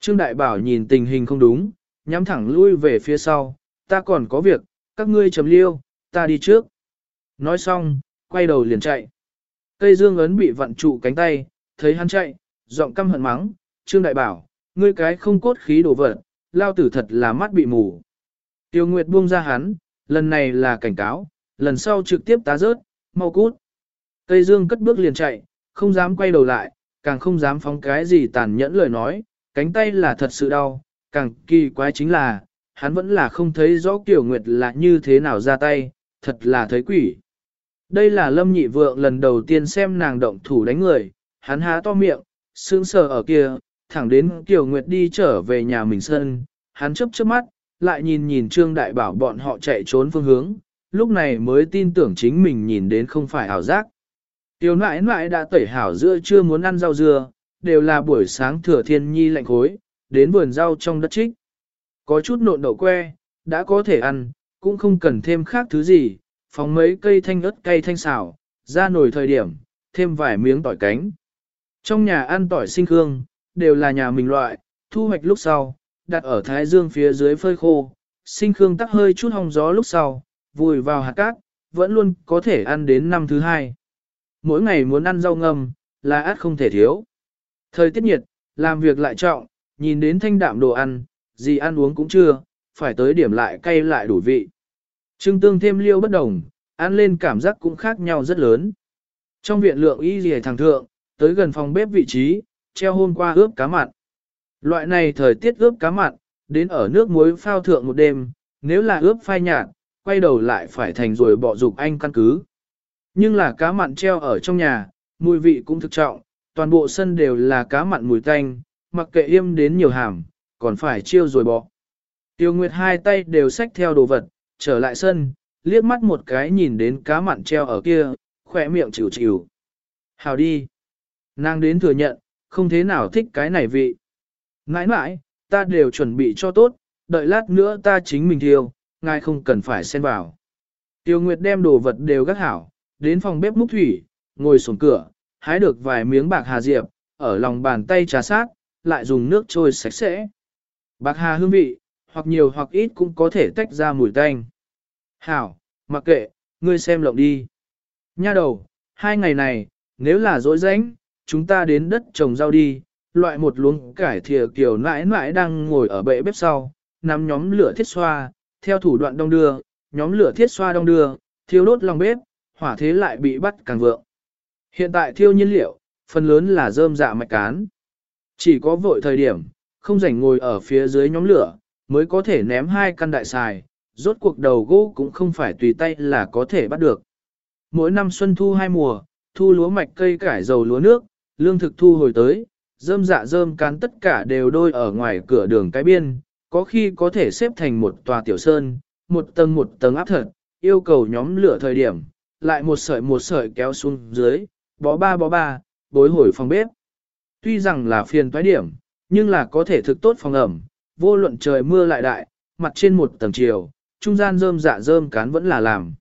Trương Đại Bảo nhìn tình hình không đúng, nhắm thẳng lui về phía sau, ta còn có việc, các ngươi chấm liêu, ta đi trước. Nói xong, quay đầu liền chạy. Cây dương ấn bị vặn trụ cánh tay, thấy hắn chạy, giọng căm hận mắng, Trương Đại Bảo, ngươi cái không cốt khí đồ vật, lao tử thật là mắt bị mù. Tiêu Nguyệt buông ra hắn, lần này là cảnh cáo, lần sau trực tiếp tá rớt, mau cút. Tây Dương cất bước liền chạy, không dám quay đầu lại, càng không dám phóng cái gì tàn nhẫn lời nói, cánh tay là thật sự đau, càng kỳ quái chính là, hắn vẫn là không thấy rõ Kiều Nguyệt là như thế nào ra tay, thật là thấy quỷ. Đây là Lâm Nhị Vượng lần đầu tiên xem nàng động thủ đánh người, hắn há to miệng, sững sờ ở kia, thẳng đến Kiều Nguyệt đi trở về nhà mình sân, hắn chớp chớp mắt, lại nhìn nhìn Trương Đại Bảo bọn họ chạy trốn phương hướng, lúc này mới tin tưởng chính mình nhìn đến không phải ảo giác. Tiểu nãi nãi đã tẩy hảo giữa chưa muốn ăn rau dưa, đều là buổi sáng thừa thiên nhi lạnh khối, đến vườn rau trong đất trích. Có chút nộn đậu que, đã có thể ăn, cũng không cần thêm khác thứ gì, phóng mấy cây thanh ớt cây thanh xào, ra nồi thời điểm, thêm vài miếng tỏi cánh. Trong nhà ăn tỏi sinh hương, đều là nhà mình loại, thu hoạch lúc sau, đặt ở thái dương phía dưới phơi khô, sinh hương tắc hơi chút hong gió lúc sau, vùi vào hạt cát, vẫn luôn có thể ăn đến năm thứ hai. Mỗi ngày muốn ăn rau ngâm, là át không thể thiếu. Thời tiết nhiệt, làm việc lại trọng, nhìn đến thanh đạm đồ ăn, gì ăn uống cũng chưa, phải tới điểm lại cay lại đủ vị. Trưng tương thêm liêu bất đồng, ăn lên cảm giác cũng khác nhau rất lớn. Trong viện lượng y rìa thằng thượng, tới gần phòng bếp vị trí, treo hôm qua ướp cá mặn. Loại này thời tiết ướp cá mặn, đến ở nước muối phao thượng một đêm, nếu là ướp phai nhạt, quay đầu lại phải thành rồi bỏ dục anh căn cứ. Nhưng là cá mặn treo ở trong nhà, mùi vị cũng thực trọng, toàn bộ sân đều là cá mặn mùi tanh, mặc kệ im đến nhiều hàm, còn phải chiêu rồi bỏ. Tiêu Nguyệt hai tay đều xách theo đồ vật, trở lại sân, liếc mắt một cái nhìn đến cá mặn treo ở kia, khỏe miệng chịu chịu. Hào đi. Nàng đến thừa nhận, không thế nào thích cái này vị. Nãi nãi, ta đều chuẩn bị cho tốt, đợi lát nữa ta chính mình thiêu, ngài không cần phải xen vào. Tiêu Nguyệt đem đồ vật đều gác hảo, đến phòng bếp múc thủy, ngồi xuống cửa, hái được vài miếng bạc hà diệp, ở lòng bàn tay trà sát, lại dùng nước trôi sạch sẽ. Bạc hà hương vị, hoặc nhiều hoặc ít cũng có thể tách ra mùi tanh. Hảo, mặc kệ, ngươi xem lộng đi. Nha đầu, hai ngày này, nếu là dỗi rãnh, chúng ta đến đất trồng rau đi, loại một luống cải thìa kiểu nãi nãi đang ngồi ở bệ bếp sau, nắm nhóm lửa thiết xoa, theo thủ đoạn đông đưa, nhóm lửa thiết xoa đông đưa, thiêu đốt lòng bếp, hỏa thế lại bị bắt càng vượng. Hiện tại thiêu nhiên liệu, phần lớn là rơm dạ mạch cán. Chỉ có vội thời điểm, không rảnh ngồi ở phía dưới nhóm lửa, mới có thể ném hai căn đại xài, rốt cuộc đầu gỗ cũng không phải tùy tay là có thể bắt được. Mỗi năm xuân thu hai mùa, thu lúa mạch cây cải dầu lúa nước, lương thực thu hồi tới, rơm dạ rơm cán tất cả đều đôi ở ngoài cửa đường cái biên, có khi có thể xếp thành một tòa tiểu sơn, một tầng một tầng áp thật, yêu cầu nhóm lửa thời điểm, lại một sợi một sợi kéo xuống dưới, bó ba bó ba, bối hồi phòng bếp. Tuy rằng là phiền toái điểm, nhưng là có thể thực tốt phòng ẩm, vô luận trời mưa lại đại, mặt trên một tầng chiều, trung gian rơm dạ rơm cán vẫn là làm.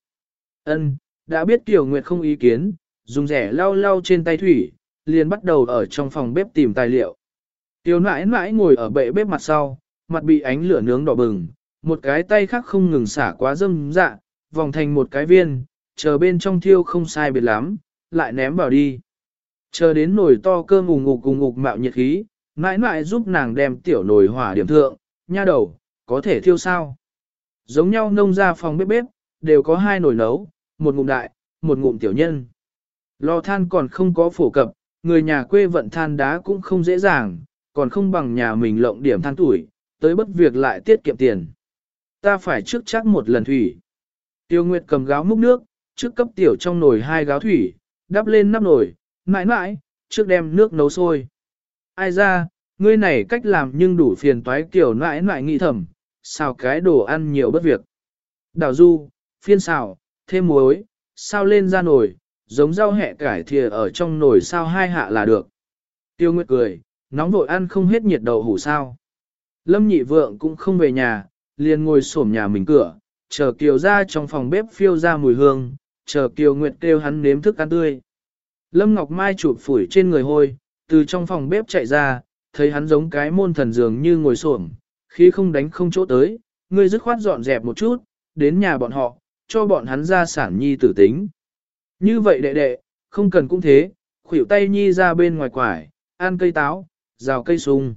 Ân, đã biết Tiểu Nguyệt không ý kiến, dùng rẻ lau lau trên tay thủy, liền bắt đầu ở trong phòng bếp tìm tài liệu. Tiểu nãi nãi ngồi ở bệ bếp mặt sau, mặt bị ánh lửa nướng đỏ bừng, một cái tay khác không ngừng xả quá dâm dạ, vòng thành một cái viên, chờ bên trong thiêu không sai biệt lắm, lại ném vào đi. Chờ đến nồi to cơm ùng ngục cùng ngục mạo nhiệt khí, nãi nãi giúp nàng đem tiểu nồi hỏa điểm thượng, nha đầu, có thể thiêu sao. Giống nhau nông ra phòng bếp bếp, đều có hai nồi nấu, một ngụm đại, một ngụm tiểu nhân. Lò than còn không có phổ cập, người nhà quê vận than đá cũng không dễ dàng, còn không bằng nhà mình lộng điểm than tuổi, tới bất việc lại tiết kiệm tiền. Ta phải trước chắc một lần thủy. Tiêu Nguyệt cầm gáo múc nước, trước cấp tiểu trong nồi hai gáo thủy, đắp lên nắp nồi, mãi mãi, trước đem nước nấu sôi. Ai ra, ngươi này cách làm nhưng đủ phiền toái tiểu mãi mãi nghĩ thầm, xào cái đồ ăn nhiều bất việc. Đào du, phiên xào, thêm muối, sao lên ra nồi, giống rau hẹ cải thìa ở trong nồi sao hai hạ là được. Tiêu Nguyệt cười, nóng vội ăn không hết nhiệt đậu hủ sao. Lâm nhị vượng cũng không về nhà, liền ngồi xổm nhà mình cửa, chờ Kiều ra trong phòng bếp phiêu ra mùi hương, chờ Kiều Nguyệt kêu hắn nếm thức ăn tươi. Lâm Ngọc Mai chụp phủi trên người hôi, từ trong phòng bếp chạy ra, thấy hắn giống cái môn thần dường như ngồi xổm, khi không đánh không chỗ tới, ngươi dứt khoát dọn dẹp một chút, đến nhà bọn họ, cho bọn hắn ra sản nhi tử tính. Như vậy đệ đệ, không cần cũng thế, khuỷu tay nhi ra bên ngoài quải, ăn cây táo, rào cây sung.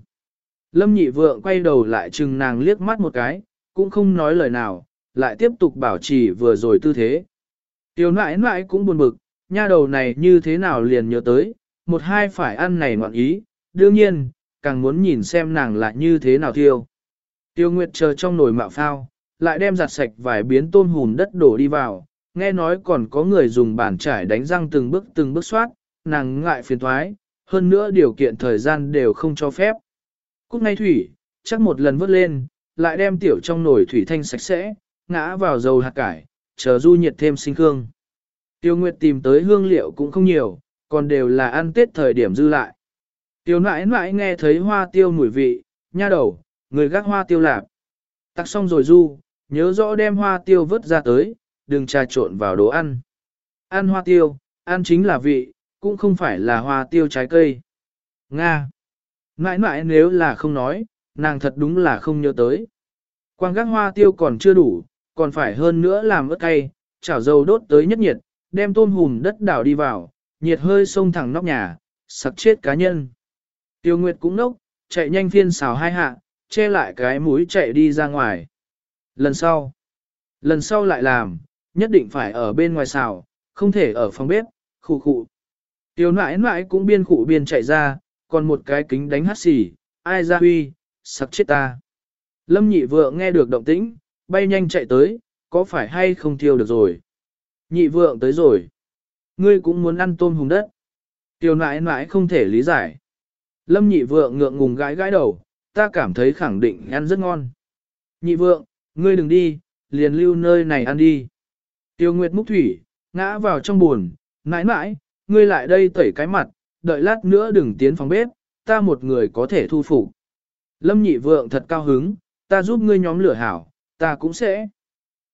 Lâm nhị vượng quay đầu lại chừng nàng liếc mắt một cái, cũng không nói lời nào, lại tiếp tục bảo trì vừa rồi tư thế. Tiểu nãi nãi cũng buồn bực, nha đầu này như thế nào liền nhớ tới, một hai phải ăn này ngoạn ý, đương nhiên, càng muốn nhìn xem nàng là như thế nào thiêu. Tiêu Nguyệt chờ trong nồi mạo phao, lại đem giặt sạch vài biến tôm hùn đất đổ đi vào, nghe nói còn có người dùng bàn trải đánh răng từng bước từng bước soát, nàng ngại phiền thoái, hơn nữa điều kiện thời gian đều không cho phép. Cúc ngay thủy, chắc một lần vớt lên, lại đem tiểu trong nồi thủy thanh sạch sẽ, ngã vào dầu hạt cải, chờ du nhiệt thêm sinh cương. Tiêu Nguyệt tìm tới hương liệu cũng không nhiều, còn đều là ăn tết thời điểm dư lại. Tiêu nãi nãi nghe thấy hoa tiêu mùi vị, nha đầu, người gác hoa tiêu lạp. Tắc xong rồi du, nhớ rõ đem hoa tiêu vớt ra tới, đừng trà trộn vào đồ ăn. Ăn hoa tiêu, ăn chính là vị, cũng không phải là hoa tiêu trái cây. Nga. Mãi mãi nếu là không nói, nàng thật đúng là không nhớ tới. Quang gác hoa tiêu còn chưa đủ, còn phải hơn nữa làm ớt cay, chảo dầu đốt tới nhất nhiệt, đem tôm hùm đất đảo đi vào, nhiệt hơi xông thẳng nóc nhà, sặc chết cá nhân. Tiêu Nguyệt cũng nốc, chạy nhanh phiên xào hai hạ, che lại cái mũi chạy đi ra ngoài. Lần sau, lần sau lại làm, nhất định phải ở bên ngoài xào, không thể ở phòng bếp, khụ khụ. Tiêu nãi nãi cũng biên khụ biên chạy ra, còn một cái kính đánh hát xì, ai ra huy, sặc chết ta. Lâm nhị vượng nghe được động tĩnh, bay nhanh chạy tới, có phải hay không thiêu được rồi. Nhị vượng tới rồi. Ngươi cũng muốn ăn tôm hùng đất. Tiêu nãi nãi không thể lý giải. Lâm nhị vượng ngượng ngùng gãi gãi đầu, ta cảm thấy khẳng định ăn rất ngon. Nhị vượng, ngươi đừng đi, liền lưu nơi này ăn đi. Tiêu Nguyệt múc thủy, ngã vào trong buồn, nãi nãi, ngươi lại đây tẩy cái mặt, đợi lát nữa đừng tiến phòng bếp, ta một người có thể thu phục. Lâm nhị vượng thật cao hứng, ta giúp ngươi nhóm lửa hảo, ta cũng sẽ.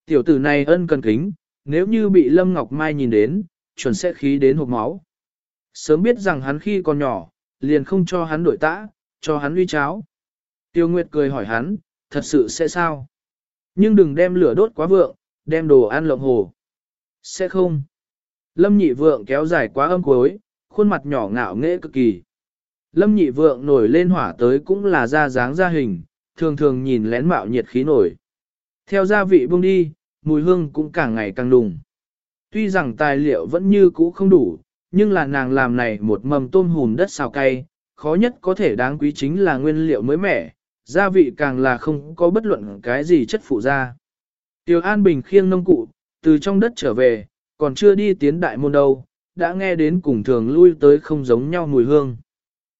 Tiểu tử này ân cần kính, nếu như bị Lâm Ngọc Mai nhìn đến, chuẩn sẽ khí đến hộp máu. Sớm biết rằng hắn khi còn nhỏ, liền không cho hắn đổi tã, cho hắn uy cháo. Tiêu Nguyệt cười hỏi hắn, thật sự sẽ sao? Nhưng đừng đem lửa đốt quá vượng, đem đồ ăn lộng hồ. Sẽ không. Lâm nhị vượng kéo dài quá âm cuối, khuôn mặt nhỏ ngạo nghễ cực kỳ. Lâm nhị vượng nổi lên hỏa tới cũng là ra dáng ra hình, thường thường nhìn lén mạo nhiệt khí nổi. Theo gia vị buông đi, mùi hương cũng càng ngày càng đùng. Tuy rằng tài liệu vẫn như cũ không đủ, nhưng là nàng làm này một mầm tôm hùm đất xào cay, khó nhất có thể đáng quý chính là nguyên liệu mới mẻ, gia vị càng là không có bất luận cái gì chất phụ ra. Tiểu An Bình khiêng nông cụ, từ trong đất trở về, còn chưa đi tiến đại môn đâu, đã nghe đến cùng thường lui tới không giống nhau mùi hương.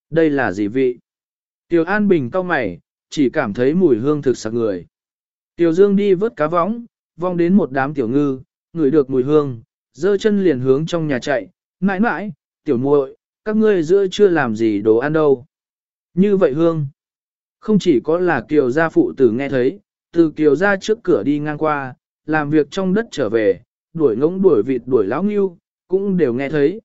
Đây là gì vị? tiểu An Bình cau mày, chỉ cảm thấy mùi hương thực sặc người. tiểu Dương đi vớt cá võng, vong đến một đám tiểu ngư, ngửi được mùi hương, dơ chân liền hướng trong nhà chạy, mãi mãi, tiểu muội, các ngươi giữa chưa làm gì đồ ăn đâu. Như vậy hương, không chỉ có là kiều gia phụ tử nghe thấy, từ kiều gia trước cửa đi ngang qua, làm việc trong đất trở về, đuổi ngỗng đuổi vịt đuổi lão ngưu, cũng đều nghe thấy.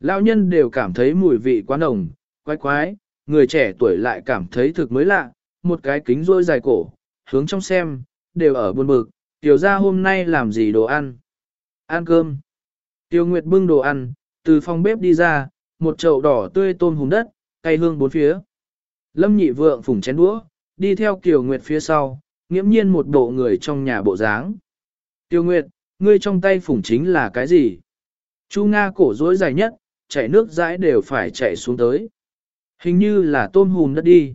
Lão nhân đều cảm thấy mùi vị quá nồng, quái quái, người trẻ tuổi lại cảm thấy thực mới lạ, một cái kính rôi dài cổ, hướng trong xem, đều ở buồn bực, tiểu gia hôm nay làm gì đồ ăn? Ăn cơm. Tiêu Nguyệt bưng đồ ăn, từ phòng bếp đi ra, một chậu đỏ tươi tôm hùm đất, cay hương bốn phía. Lâm nhị vượng phủng chén đũa, đi theo Kiều Nguyệt phía sau, nghiễm nhiên một bộ người trong nhà bộ dáng. Tiêu Nguyệt, ngươi trong tay phủng chính là cái gì? Chu Nga cổ rối dài nhất, chảy nước dãi đều phải chảy xuống tới. Hình như là tôm hùm đất đi.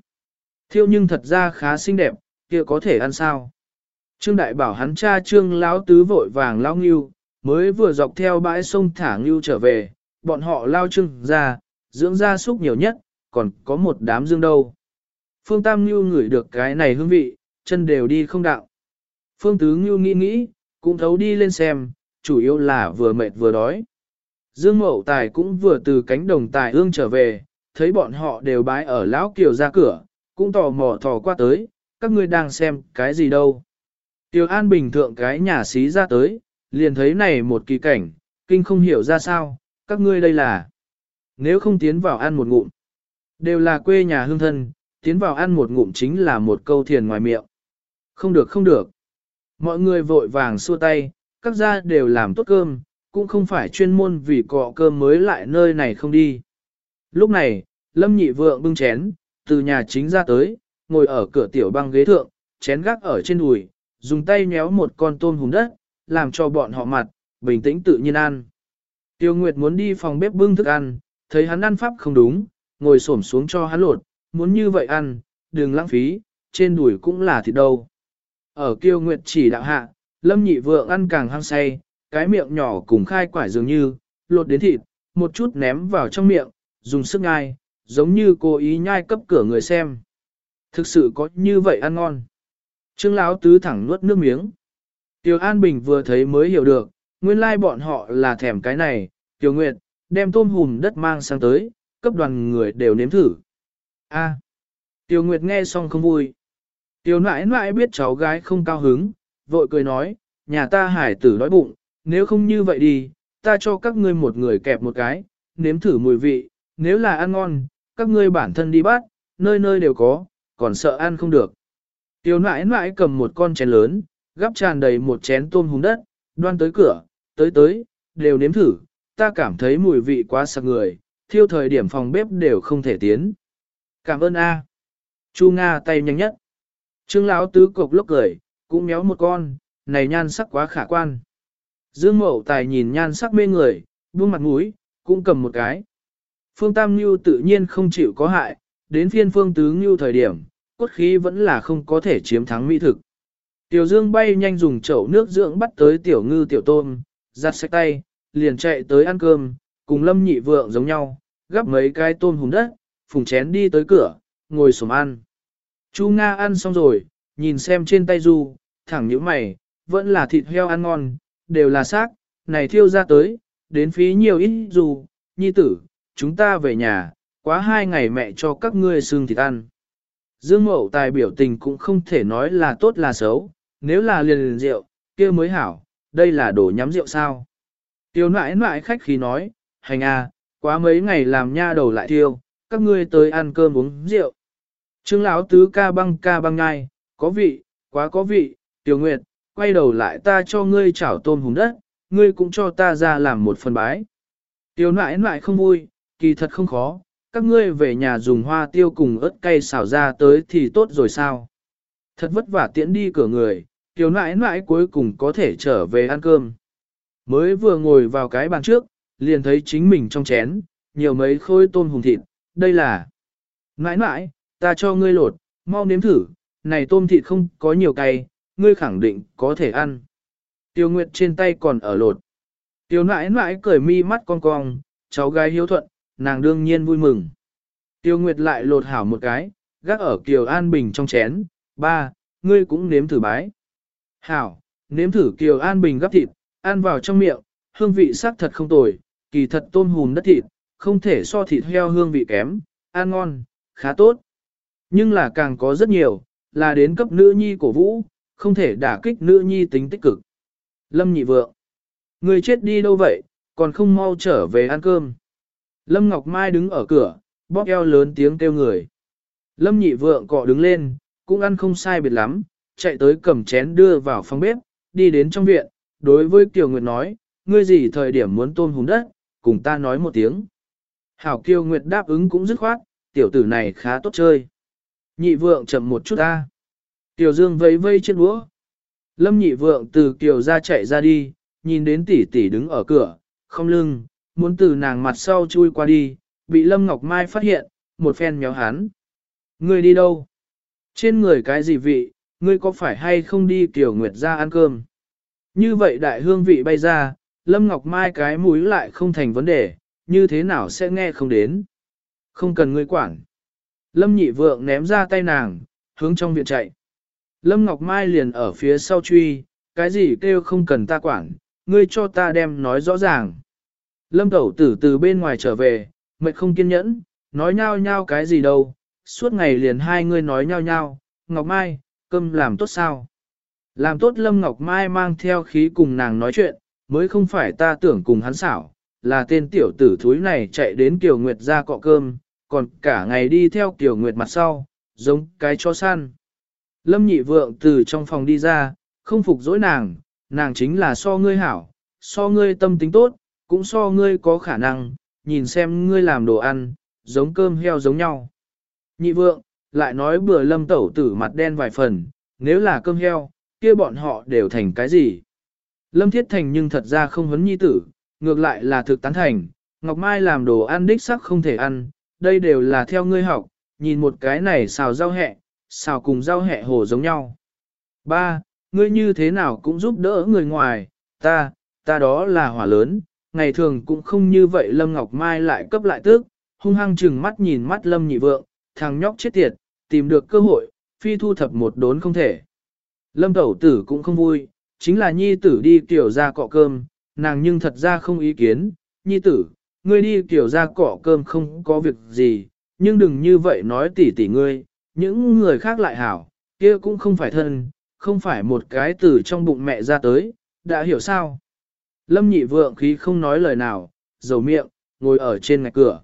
Thiêu nhưng thật ra khá xinh đẹp, kia có thể ăn sao? Trương Đại bảo hắn cha Trương Lão Tứ vội vàng lao nghiêu, mới vừa dọc theo bãi sông thả nghiêu trở về, bọn họ lao trưng ra, dưỡng ra súc nhiều nhất, còn có một đám dương đâu. Phương Tam Nghiêu ngửi được cái này hương vị, chân đều đi không đạo. Phương Tứ Nghiêu nghĩ nghĩ, cũng thấu đi lên xem, chủ yếu là vừa mệt vừa đói. Dương Mậu Tài cũng vừa từ cánh đồng tài ương trở về, thấy bọn họ đều bái ở lão kiều ra cửa, cũng tò mò thò qua tới, các ngươi đang xem cái gì đâu. Tiểu An bình thượng cái nhà xí ra tới, liền thấy này một kỳ cảnh, kinh không hiểu ra sao, các ngươi đây là. Nếu không tiến vào ăn một ngụm, đều là quê nhà hương thân, tiến vào ăn một ngụm chính là một câu thiền ngoài miệng. Không được không được. Mọi người vội vàng xua tay, các gia đều làm tốt cơm, cũng không phải chuyên môn vì cọ cơm mới lại nơi này không đi. Lúc này, Lâm nhị vượng bưng chén, từ nhà chính ra tới, ngồi ở cửa tiểu băng ghế thượng, chén gác ở trên đùi, dùng tay nhéo một con tôm hùm đất, làm cho bọn họ mặt, bình tĩnh tự nhiên ăn. Tiêu Nguyệt muốn đi phòng bếp bưng thức ăn, thấy hắn ăn pháp không đúng, ngồi xổm xuống cho hắn lột, muốn như vậy ăn, đừng lãng phí, trên đùi cũng là thịt đâu. Ở Kiêu Nguyệt chỉ đạo hạ, Lâm Nhị Vượng ăn càng hăng say, cái miệng nhỏ cùng khai quải dường như, lột đến thịt, một chút ném vào trong miệng, dùng sức ngai, giống như cố ý nhai cấp cửa người xem. Thực sự có như vậy ăn ngon. Trương Lão Tứ thẳng nuốt nước miếng. Tiêu An Bình vừa thấy mới hiểu được, nguyên lai bọn họ là thèm cái này, Tiểu Nguyệt, đem tôm hùm đất mang sang tới, cấp đoàn người đều nếm thử. A. Tiểu Nguyệt nghe xong không vui. Tiểu nãi nãi biết cháu gái không cao hứng, vội cười nói, nhà ta hải tử đói bụng, nếu không như vậy đi, ta cho các ngươi một người kẹp một cái, nếm thử mùi vị, nếu là ăn ngon, các ngươi bản thân đi bắt, nơi nơi đều có, còn sợ ăn không được. Tiểu nãi nãi cầm một con chén lớn, gắp tràn đầy một chén tôm hùm đất, đoan tới cửa, tới tới, đều nếm thử, ta cảm thấy mùi vị quá sặc người, thiêu thời điểm phòng bếp đều không thể tiến. Cảm ơn A. Chu Nga tay nhanh nhất. Trương lão tứ cục lốc cười, cũng méo một con, này nhan sắc quá khả quan. Dương Mậu Tài nhìn nhan sắc mê người, buông mặt mũi, cũng cầm một cái. Phương Tam Nhu tự nhiên không chịu có hại, đến phiên Phương Tứ Nhu thời điểm, cốt khí vẫn là không có thể chiếm thắng mỹ thực. Tiểu Dương bay nhanh dùng chậu nước dưỡng bắt tới tiểu ngư tiểu tôm, giặt sạch tay, liền chạy tới ăn cơm, cùng lâm nhị vượng giống nhau, gắp mấy cái tôm hùm đất, phùng chén đi tới cửa, ngồi xổm ăn. Chu Nga ăn xong rồi, nhìn xem trên tay Du, thẳng những mày, vẫn là thịt heo ăn ngon, đều là xác, này thiêu ra tới, đến phí nhiều ít Du, nhi tử, chúng ta về nhà, quá hai ngày mẹ cho các ngươi xương thịt ăn. Dương Mậu Tài biểu tình cũng không thể nói là tốt là xấu, nếu là liền liền rượu, kia mới hảo, đây là đồ nhắm rượu sao. Tiêu nãi nãi khách khí nói, hành à, quá mấy ngày làm nha đầu lại thiêu, các ngươi tới ăn cơm uống rượu. Trương lão tứ ca băng ca băng ngai, có vị, quá có vị, tiểu nguyệt, quay đầu lại ta cho ngươi chảo tôm hùng đất, ngươi cũng cho ta ra làm một phần bái. Tiểu nãi nãi không vui, kỳ thật không khó, các ngươi về nhà dùng hoa tiêu cùng ớt cay xào ra tới thì tốt rồi sao. Thật vất vả tiễn đi cửa người, tiểu nãi nãi cuối cùng có thể trở về ăn cơm. Mới vừa ngồi vào cái bàn trước, liền thấy chính mình trong chén, nhiều mấy khối tôm hùng thịt, đây là... Nãi nãi, ta cho ngươi lột, mau nếm thử, này tôm thịt không có nhiều cay, ngươi khẳng định có thể ăn. Tiêu Nguyệt trên tay còn ở lột. Tiêu nãi nãi cười mi mắt con cong, cháu gái hiếu thuận, nàng đương nhiên vui mừng. Tiêu Nguyệt lại lột hảo một cái, gác ở Kiều An Bình trong chén, ba, ngươi cũng nếm thử bái. Hảo, nếm thử Kiều An Bình gắp thịt, ăn vào trong miệng, hương vị sắc thật không tồi, kỳ thật tôm hùm đất thịt, không thể so thịt heo hương vị kém, ăn ngon, khá tốt. Nhưng là càng có rất nhiều, là đến cấp nữ nhi cổ vũ, không thể đả kích nữ nhi tính tích cực. Lâm nhị vượng, người chết đi đâu vậy, còn không mau trở về ăn cơm. Lâm Ngọc Mai đứng ở cửa, bóp eo lớn tiếng kêu người. Lâm nhị vượng cọ đứng lên, cũng ăn không sai biệt lắm, chạy tới cầm chén đưa vào phòng bếp, đi đến trong viện, đối với Kiều Nguyệt nói, ngươi gì thời điểm muốn tôm hùng đất, cùng ta nói một tiếng. Hảo Kiều Nguyệt đáp ứng cũng dứt khoát, tiểu tử này khá tốt chơi. Nhị vượng chậm một chút ta. Tiểu Dương vẫy vây trên búa. Lâm nhị vượng từ Kiều ra chạy ra đi, nhìn đến tỷ tỷ đứng ở cửa, không lưng, muốn từ nàng mặt sau chui qua đi, bị Lâm Ngọc Mai phát hiện, một phen méo hắn. Ngươi đi đâu? Trên người cái gì vị, ngươi có phải hay không đi Kiều Nguyệt ra ăn cơm? Như vậy đại hương vị bay ra, Lâm Ngọc Mai cái mũi lại không thành vấn đề, như thế nào sẽ nghe không đến. Không cần ngươi quản. Lâm nhị vượng ném ra tay nàng, hướng trong viện chạy. Lâm Ngọc Mai liền ở phía sau truy, cái gì kêu không cần ta quản, ngươi cho ta đem nói rõ ràng. Lâm tẩu tử từ bên ngoài trở về, mệt không kiên nhẫn, nói nhau nhau cái gì đâu, suốt ngày liền hai ngươi nói nhau nhau, Ngọc Mai, cơm làm tốt sao? Làm tốt Lâm Ngọc Mai mang theo khí cùng nàng nói chuyện, mới không phải ta tưởng cùng hắn xảo, là tên tiểu tử thúi này chạy đến Kiều Nguyệt ra cọ cơm, còn cả ngày đi theo kiểu Nguyệt mặt sau, giống cái chó săn. Lâm nhị vượng từ trong phòng đi ra, không phục dỗi nàng, nàng chính là so ngươi hảo, so ngươi tâm tính tốt, cũng so ngươi có khả năng, nhìn xem ngươi làm đồ ăn, giống cơm heo giống nhau. Nhị vượng, lại nói bừa lâm tẩu tử mặt đen vài phần, nếu là cơm heo, kia bọn họ đều thành cái gì? Lâm Thiết Thành nhưng thật ra không huấn nhi tử, ngược lại là thực tán thành, Ngọc Mai làm đồ ăn đích sắc không thể ăn, đây đều là theo ngươi học, nhìn một cái này xào rau hẹ, xào cùng rau hẹ hồ giống nhau. Ba, ngươi như thế nào cũng giúp đỡ người ngoài, ta, ta đó là hỏa lớn, ngày thường cũng không như vậy Lâm Ngọc Mai lại cấp lại tức, hung hăng chừng mắt nhìn mắt Lâm nhị vượng, thằng nhóc chết tiệt, tìm được cơ hội, phi thu thập một đốn không thể. Lâm tẩu tử cũng không vui, chính là nhi tử đi tiểu ra cọ cơm, nàng nhưng thật ra không ý kiến, nhi tử, ngươi đi kiểu ra cỏ cơm không có việc gì, nhưng đừng như vậy nói tỉ tỉ ngươi, những người khác lại hảo, kia cũng không phải thân, không phải một cái từ trong bụng mẹ ra tới, đã hiểu sao? Lâm nhị vượng khí không nói lời nào, dầu miệng, ngồi ở trên ngạch cửa.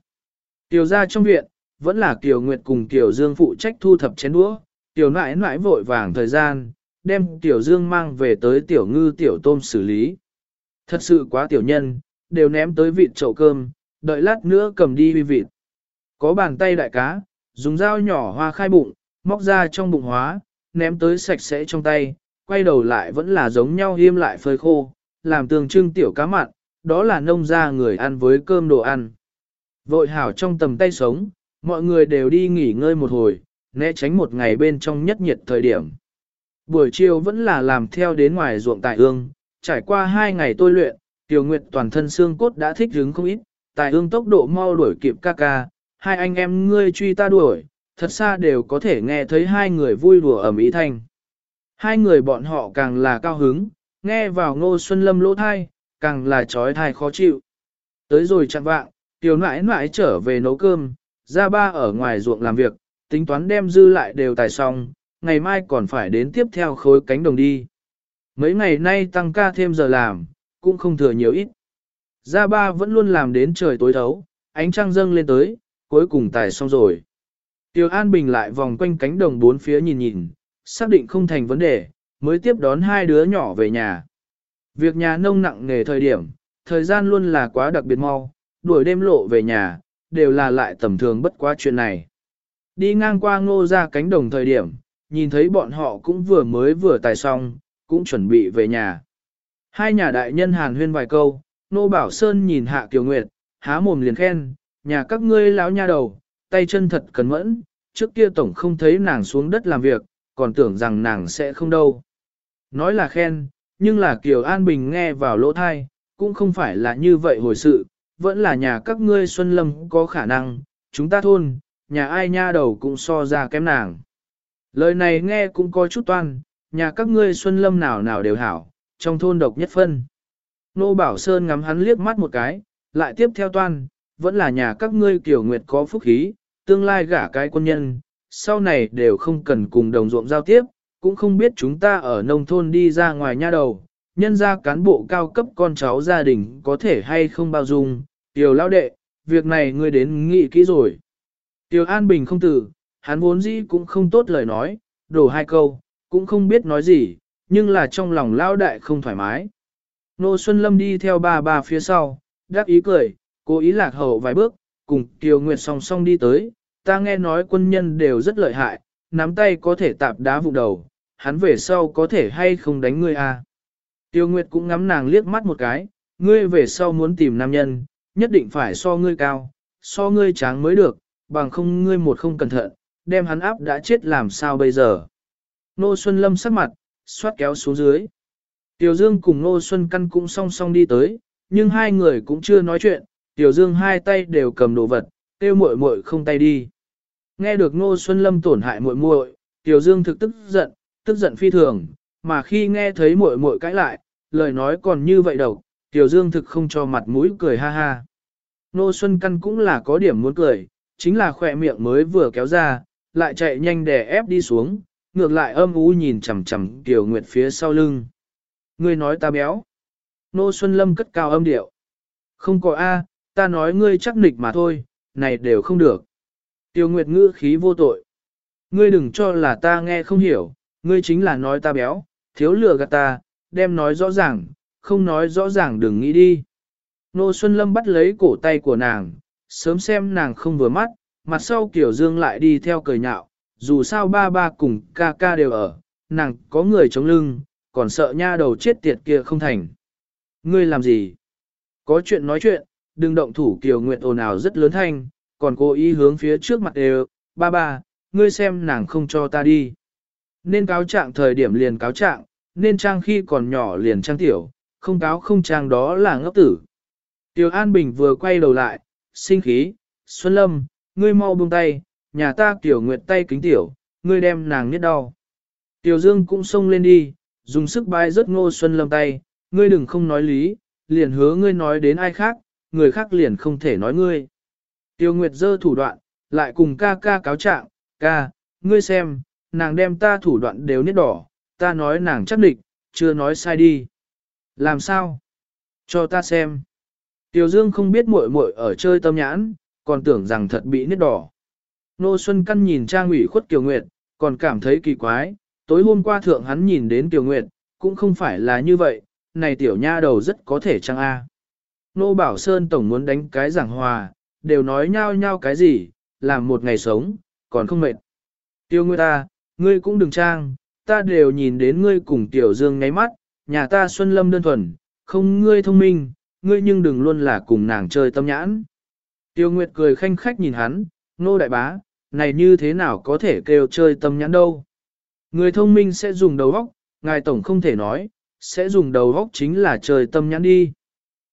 Tiểu ra trong viện, vẫn là Kiều Nguyệt cùng Kiều Dương phụ trách thu thập chén đũa, Tiểu nãi nãi vội vàng thời gian, đem Tiểu Dương mang về tới Tiểu Ngư Tiểu Tôm xử lý. Thật sự quá tiểu nhân, đều ném tới vịt chậu cơm, đợi lát nữa cầm đi huy vịt. Có bàn tay đại cá, dùng dao nhỏ hoa khai bụng, móc ra trong bụng hóa, ném tới sạch sẽ trong tay, quay đầu lại vẫn là giống nhau hiêm lại phơi khô, làm tường trưng tiểu cá mặn, đó là nông gia người ăn với cơm đồ ăn. Vội hảo trong tầm tay sống, mọi người đều đi nghỉ ngơi một hồi, né tránh một ngày bên trong nhất nhiệt thời điểm. Buổi chiều vẫn là làm theo đến ngoài ruộng tại ương, trải qua hai ngày tôi luyện, Tiểu Nguyệt toàn thân xương cốt đã thích hứng không ít, tài ương tốc độ mau đuổi kịp ca ca, hai anh em ngươi truy ta đuổi, thật xa đều có thể nghe thấy hai người vui đùa ở mỹ thanh. Hai người bọn họ càng là cao hứng, nghe vào ngô xuân lâm lỗ thai, càng là trói thai khó chịu. Tới rồi chặn vạng, tiểu nãi nãi trở về nấu cơm, ra ba ở ngoài ruộng làm việc, tính toán đem dư lại đều tài xong, ngày mai còn phải đến tiếp theo khối cánh đồng đi. Mấy ngày nay tăng ca thêm giờ làm, cũng không thừa nhiều ít. Gia ba vẫn luôn làm đến trời tối thấu, ánh trăng dâng lên tới, cuối cùng tài xong rồi. Tiêu An Bình lại vòng quanh cánh đồng bốn phía nhìn nhìn, xác định không thành vấn đề, mới tiếp đón hai đứa nhỏ về nhà. Việc nhà nông nặng nghề thời điểm, thời gian luôn là quá đặc biệt mau, đuổi đêm lộ về nhà, đều là lại tầm thường bất quá chuyện này. Đi ngang qua ngô ra cánh đồng thời điểm, nhìn thấy bọn họ cũng vừa mới vừa tài xong, cũng chuẩn bị về nhà. Hai nhà đại nhân hàn huyên vài câu, nô bảo sơn nhìn hạ kiều nguyệt, há mồm liền khen, nhà các ngươi lão nha đầu, tay chân thật cẩn mẫn, trước kia tổng không thấy nàng xuống đất làm việc, còn tưởng rằng nàng sẽ không đâu. Nói là khen, nhưng là Kiều An Bình nghe vào lỗ thai, cũng không phải là như vậy hồi sự, vẫn là nhà các ngươi Xuân Lâm có khả năng, chúng ta thôn, nhà ai nha đầu cũng so ra kém nàng. Lời này nghe cũng có chút toan, nhà các ngươi Xuân Lâm nào nào đều hảo, trong thôn độc nhất phân. Nô Bảo Sơn ngắm hắn liếc mắt một cái, lại tiếp theo toan, vẫn là nhà các ngươi Kiều Nguyệt có phúc khí, tương lai gả cái quân nhân, sau này đều không cần cùng đồng ruộng giao tiếp, cũng không biết chúng ta ở nông thôn đi ra ngoài nha đầu, nhân ra cán bộ cao cấp con cháu gia đình có thể hay không bao dung, tiểu lao đệ, việc này ngươi đến nghị kỹ rồi. Tiểu An Bình không tử, hắn vốn dĩ cũng không tốt lời nói, đổ hai câu, cũng không biết nói gì, nhưng là trong lòng lão đại không thoải mái. Nô Xuân Lâm đi theo ba ba phía sau, đáp ý cười, cố ý lạc hậu vài bước, cùng Kiều Nguyệt song song đi tới, ta nghe nói quân nhân đều rất lợi hại, nắm tay có thể tạp đá vụ đầu, hắn về sau có thể hay không đánh ngươi à. Tiêu Nguyệt cũng ngắm nàng liếc mắt một cái, ngươi về sau muốn tìm nam nhân, nhất định phải so ngươi cao, so ngươi tráng mới được, bằng không ngươi một không cẩn thận, đem hắn áp đã chết làm sao bây giờ. Nô Xuân Lâm sắc mặt, xoát kéo xuống dưới. Tiểu Dương cùng Nô Xuân Căn cũng song song đi tới, nhưng hai người cũng chưa nói chuyện, Tiểu Dương hai tay đều cầm đồ vật, tiêu muội muội không tay đi. Nghe được Nô Xuân Lâm tổn hại muội muội, Tiểu Dương thực tức giận, tức giận phi thường, mà khi nghe thấy muội muội cãi lại, lời nói còn như vậy đâu, Tiểu Dương thực không cho mặt mũi cười ha ha. Nô Xuân Căn cũng là có điểm muốn cười, chính là khỏe miệng mới vừa kéo ra, lại chạy nhanh để ép đi xuống, ngược lại âm u nhìn chằm chằm Kiều Nguyệt phía sau lưng. Ngươi nói ta béo. Nô Xuân Lâm cất cao âm điệu. Không có A, ta nói ngươi chắc nịch mà thôi, này đều không được. Tiêu Nguyệt ngữ khí vô tội. Ngươi đừng cho là ta nghe không hiểu, ngươi chính là nói ta béo, thiếu lừa gạt ta, đem nói rõ ràng, không nói rõ ràng đừng nghĩ đi. Nô Xuân Lâm bắt lấy cổ tay của nàng, sớm xem nàng không vừa mắt, mặt sau Kiều Dương lại đi theo cười nhạo, dù sao ba ba cùng ca ca đều ở, nàng có người chống lưng, còn sợ nha đầu chết tiệt kia không thành. Ngươi làm gì? Có chuyện nói chuyện, đừng động thủ Kiều nguyện ồn ào rất lớn thanh, còn cố ý hướng phía trước mặt đều, ba ba, ngươi xem nàng không cho ta đi. Nên cáo trạng thời điểm liền cáo trạng, nên trang khi còn nhỏ liền trang tiểu, không cáo không trang đó là ngốc tử. Tiểu An Bình vừa quay đầu lại, sinh khí, Xuân Lâm, ngươi mau buông tay, nhà ta tiểu nguyệt tay kính tiểu, ngươi đem nàng niết đau. Tiểu Dương cũng xông lên đi, dùng sức bai rất ngô Xuân Lâm tay, ngươi đừng không nói lý, liền hứa ngươi nói đến ai khác, người khác liền không thể nói ngươi. Tiêu Nguyệt dơ thủ đoạn, lại cùng ca ca cáo trạng, ca, ngươi xem, nàng đem ta thủ đoạn đều niết đỏ, ta nói nàng chắc địch, chưa nói sai đi. Làm sao? Cho ta xem. Tiểu Dương không biết muội muội ở chơi tâm nhãn, còn tưởng rằng thật bị niết đỏ. Nô Xuân Căn nhìn Trang ủy khuất Kiều Nguyệt, còn cảm thấy kỳ quái, tối hôm qua thượng hắn nhìn đến Kiều Nguyệt, cũng không phải là như vậy, này tiểu nha đầu rất có thể chăng a. Nô Bảo Sơn Tổng muốn đánh cái giảng hòa, đều nói nhau nhau cái gì, làm một ngày sống, còn không mệt. Tiêu Nguyệt ta, ngươi cũng đừng trang, ta đều nhìn đến ngươi cùng Tiểu Dương ngáy mắt, nhà ta Xuân Lâm đơn thuần, không ngươi thông minh, ngươi nhưng đừng luôn là cùng nàng chơi tâm nhãn. Tiêu Nguyệt cười khanh khách nhìn hắn, nô đại bá, này như thế nào có thể kêu chơi tâm nhãn đâu. Người thông minh sẽ dùng đầu óc, ngài tổng không thể nói, sẽ dùng đầu óc chính là chơi tâm nhãn đi.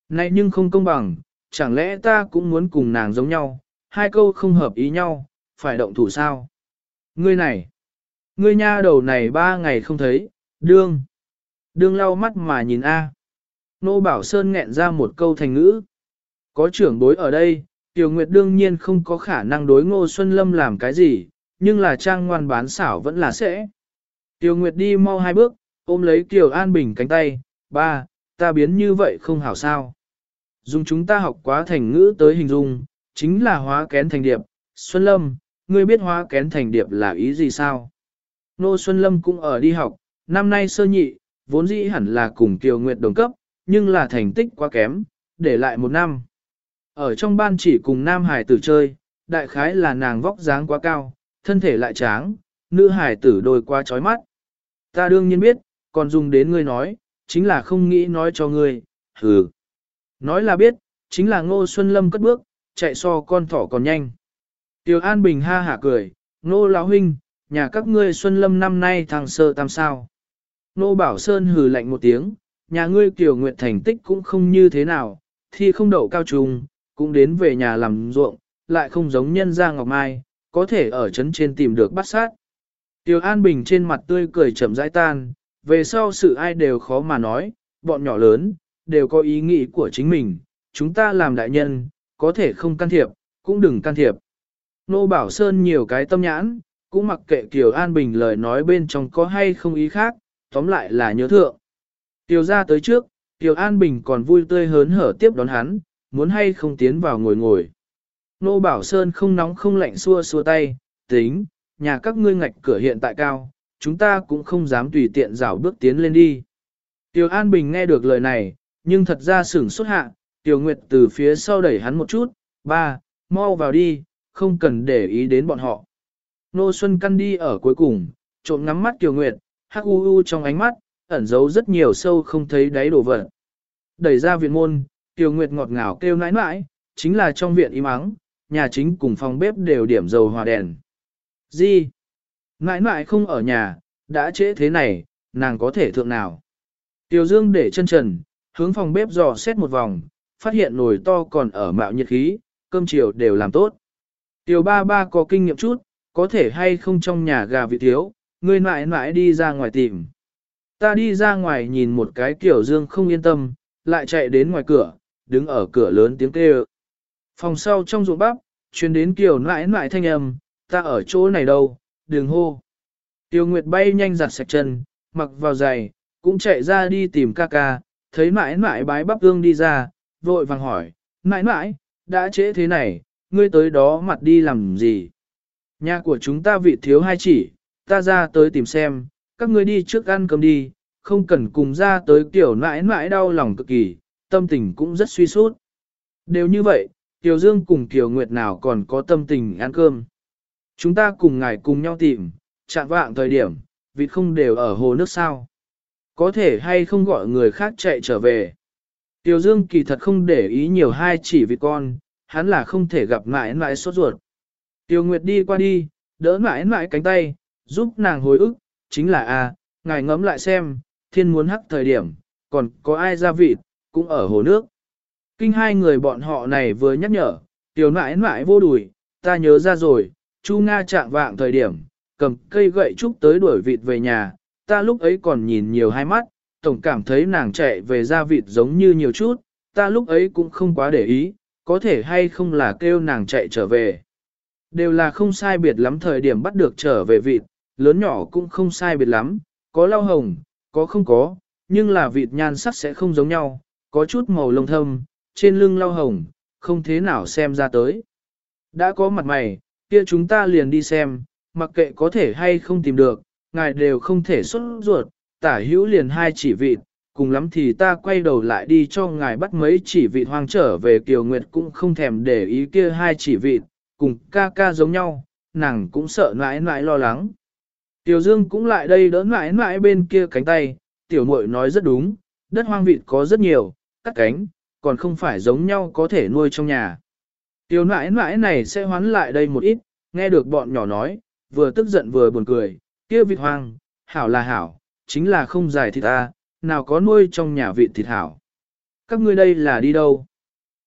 Này nhưng không công bằng, chẳng lẽ ta cũng muốn cùng nàng giống nhau, hai câu không hợp ý nhau, phải động thủ sao? Ngươi này, ngươi nha đầu này ba ngày không thấy, đương, đương lau mắt mà nhìn A. Nô Bảo Sơn nghẹn ra một câu thành ngữ. Có trưởng bối ở đây, Tiểu Nguyệt đương nhiên không có khả năng đối Ngô Xuân Lâm làm cái gì, nhưng là trang ngoan bán xảo vẫn là sẽ. Tiểu Nguyệt đi mau hai bước, ôm lấy Tiểu An Bình cánh tay, ba, ta biến như vậy không hảo sao. Dùng chúng ta học quá thành ngữ tới hình dung, chính là hóa kén thành điệp. Xuân Lâm, ngươi biết hóa kén thành điệp là ý gì sao? Nô Xuân Lâm cũng ở đi học, năm nay sơ nhị, vốn dĩ hẳn là cùng Kiều Nguyệt đồng cấp, nhưng là thành tích quá kém, để lại một năm. Ở trong ban chỉ cùng Nam Hải tử chơi, đại khái là nàng vóc dáng quá cao, thân thể lại tráng, nữ hải tử đôi qua chói mắt. Ta đương nhiên biết, còn dùng đến ngươi nói, chính là không nghĩ nói cho ngươi, hừ. Nói là biết, chính là Ngô Xuân Lâm cất bước, chạy so con thỏ còn nhanh. Tiểu An Bình ha hả cười, Ngô lão huynh, nhà các ngươi Xuân Lâm năm nay thằng sơ tam sao. Ngô Bảo Sơn hừ lạnh một tiếng, nhà ngươi Kiều Nguyệt thành tích cũng không như thế nào, thì không đậu cao trùng, cũng đến về nhà làm ruộng, lại không giống nhân gia Ngọc Mai, có thể ở trấn trên tìm được bắt sát. Tiểu An Bình trên mặt tươi cười chậm rãi tan, về sau sự ai đều khó mà nói, bọn nhỏ lớn, đều có ý nghĩ của chính mình, chúng ta làm đại nhân, có thể không can thiệp, cũng đừng can thiệp. Nô Bảo Sơn nhiều cái tâm nhãn, cũng mặc kệ Kiều An Bình lời nói bên trong có hay không ý khác, tóm lại là nhớ thượng. Tiêu ra tới trước, Tiêu An Bình còn vui tươi hớn hở tiếp đón hắn, muốn hay không tiến vào ngồi ngồi. Nô Bảo Sơn không nóng không lạnh xua xua tay, tính, nhà các ngươi ngạch cửa hiện tại cao, chúng ta cũng không dám tùy tiện rảo bước tiến lên đi. Tiểu An Bình nghe được lời này, nhưng thật ra sửng xuất hạ, Tiểu Nguyệt từ phía sau đẩy hắn một chút, ba, mau vào đi, không cần để ý đến bọn họ. Nô Xuân Căn đi ở cuối cùng, trộm ngắm mắt Tiểu Nguyệt, hắc u u trong ánh mắt, ẩn giấu rất nhiều sâu không thấy đáy đổ vật. Đẩy ra viện môn, Tiểu Nguyệt ngọt ngào kêu nãi nãi, chính là trong viện im ắng, nhà chính cùng phòng bếp đều điểm dầu hòa đèn. Gì? Nãi nãi không ở nhà, đã trễ thế này, nàng có thể thượng nào? Tiểu Dương để chân trần, hướng phòng bếp dò xét một vòng, phát hiện nồi to còn ở mạo nhiệt khí, cơm chiều đều làm tốt. Tiểu ba ba có kinh nghiệm chút, có thể hay không trong nhà gà vị thiếu, người mãi mãi đi ra ngoài tìm. Ta đi ra ngoài nhìn một cái kiểu dương không yên tâm, lại chạy đến ngoài cửa, đứng ở cửa lớn tiếng kêu. Phòng sau trong ruộng bắp, truyền đến kiểu nãi nãi thanh âm, ta ở chỗ này đâu, đừng hô. Tiêu Nguyệt bay nhanh giặt sạch chân, mặc vào giày, cũng chạy ra đi tìm ca ca, thấy mãi nãi bái bắp ương đi ra, vội vàng hỏi, nãi nãi đã trễ thế này, ngươi tới đó mặt đi làm gì? Nhà của chúng ta vị thiếu hai chỉ, ta ra tới tìm xem, các ngươi đi trước ăn cơm đi, không cần cùng ra tới kiểu nãi nãi đau lòng cực kỳ, tâm tình cũng rất suy sút. Đều như vậy, Tiểu Dương cùng Kiều Nguyệt nào còn có tâm tình ăn cơm. Chúng ta cùng ngài cùng nhau tìm, chạm vạng thời điểm, vịt không đều ở hồ nước sao. Có thể hay không gọi người khác chạy trở về. Tiểu Dương kỳ thật không để ý nhiều hai chỉ vì con, hắn là không thể gặp mãi mãi sốt ruột. Tiểu Nguyệt đi qua đi, đỡ mãi mãi cánh tay, giúp nàng hồi ức, chính là a, ngài ngẫm lại xem, thiên muốn hắc thời điểm, còn có ai ra vịt, cũng ở hồ nước. Kinh hai người bọn họ này vừa nhắc nhở, tiểu nãi nãi vô đùi, ta nhớ ra rồi, Chu Nga trạng vạng thời điểm, cầm cây gậy trúc tới đuổi vịt về nhà, ta lúc ấy còn nhìn nhiều hai mắt, tổng cảm thấy nàng chạy về ra vịt giống như nhiều chút, ta lúc ấy cũng không quá để ý, có thể hay không là kêu nàng chạy trở về. Đều là không sai biệt lắm thời điểm bắt được trở về vịt, lớn nhỏ cũng không sai biệt lắm, có lau hồng, có không có, nhưng là vịt nhan sắc sẽ không giống nhau, có chút màu lông thâm, trên lưng lau hồng, không thế nào xem ra tới. Đã có mặt mày, kia chúng ta liền đi xem, mặc kệ có thể hay không tìm được, ngài đều không thể xuất ruột, tả hữu liền hai chỉ vịt, cùng lắm thì ta quay đầu lại đi cho ngài bắt mấy chỉ vịt hoang trở về Kiều Nguyệt cũng không thèm để ý kia hai chỉ vịt, cùng ca ca giống nhau, nàng cũng sợ mãi mãi lo lắng. Tiểu Dương cũng lại đây đỡ mãi mãi bên kia cánh tay, tiểu muội nói rất đúng, đất hoang vịt có rất nhiều, cắt cánh, còn không phải giống nhau có thể nuôi trong nhà. Tiểu nãi nãi này sẽ hoán lại đây một ít, nghe được bọn nhỏ nói, vừa tức giận vừa buồn cười, kia vịt hoang, hảo là hảo, chính là không dài thịt ta, nào có nuôi trong nhà vịt thịt hảo. Các ngươi đây là đi đâu?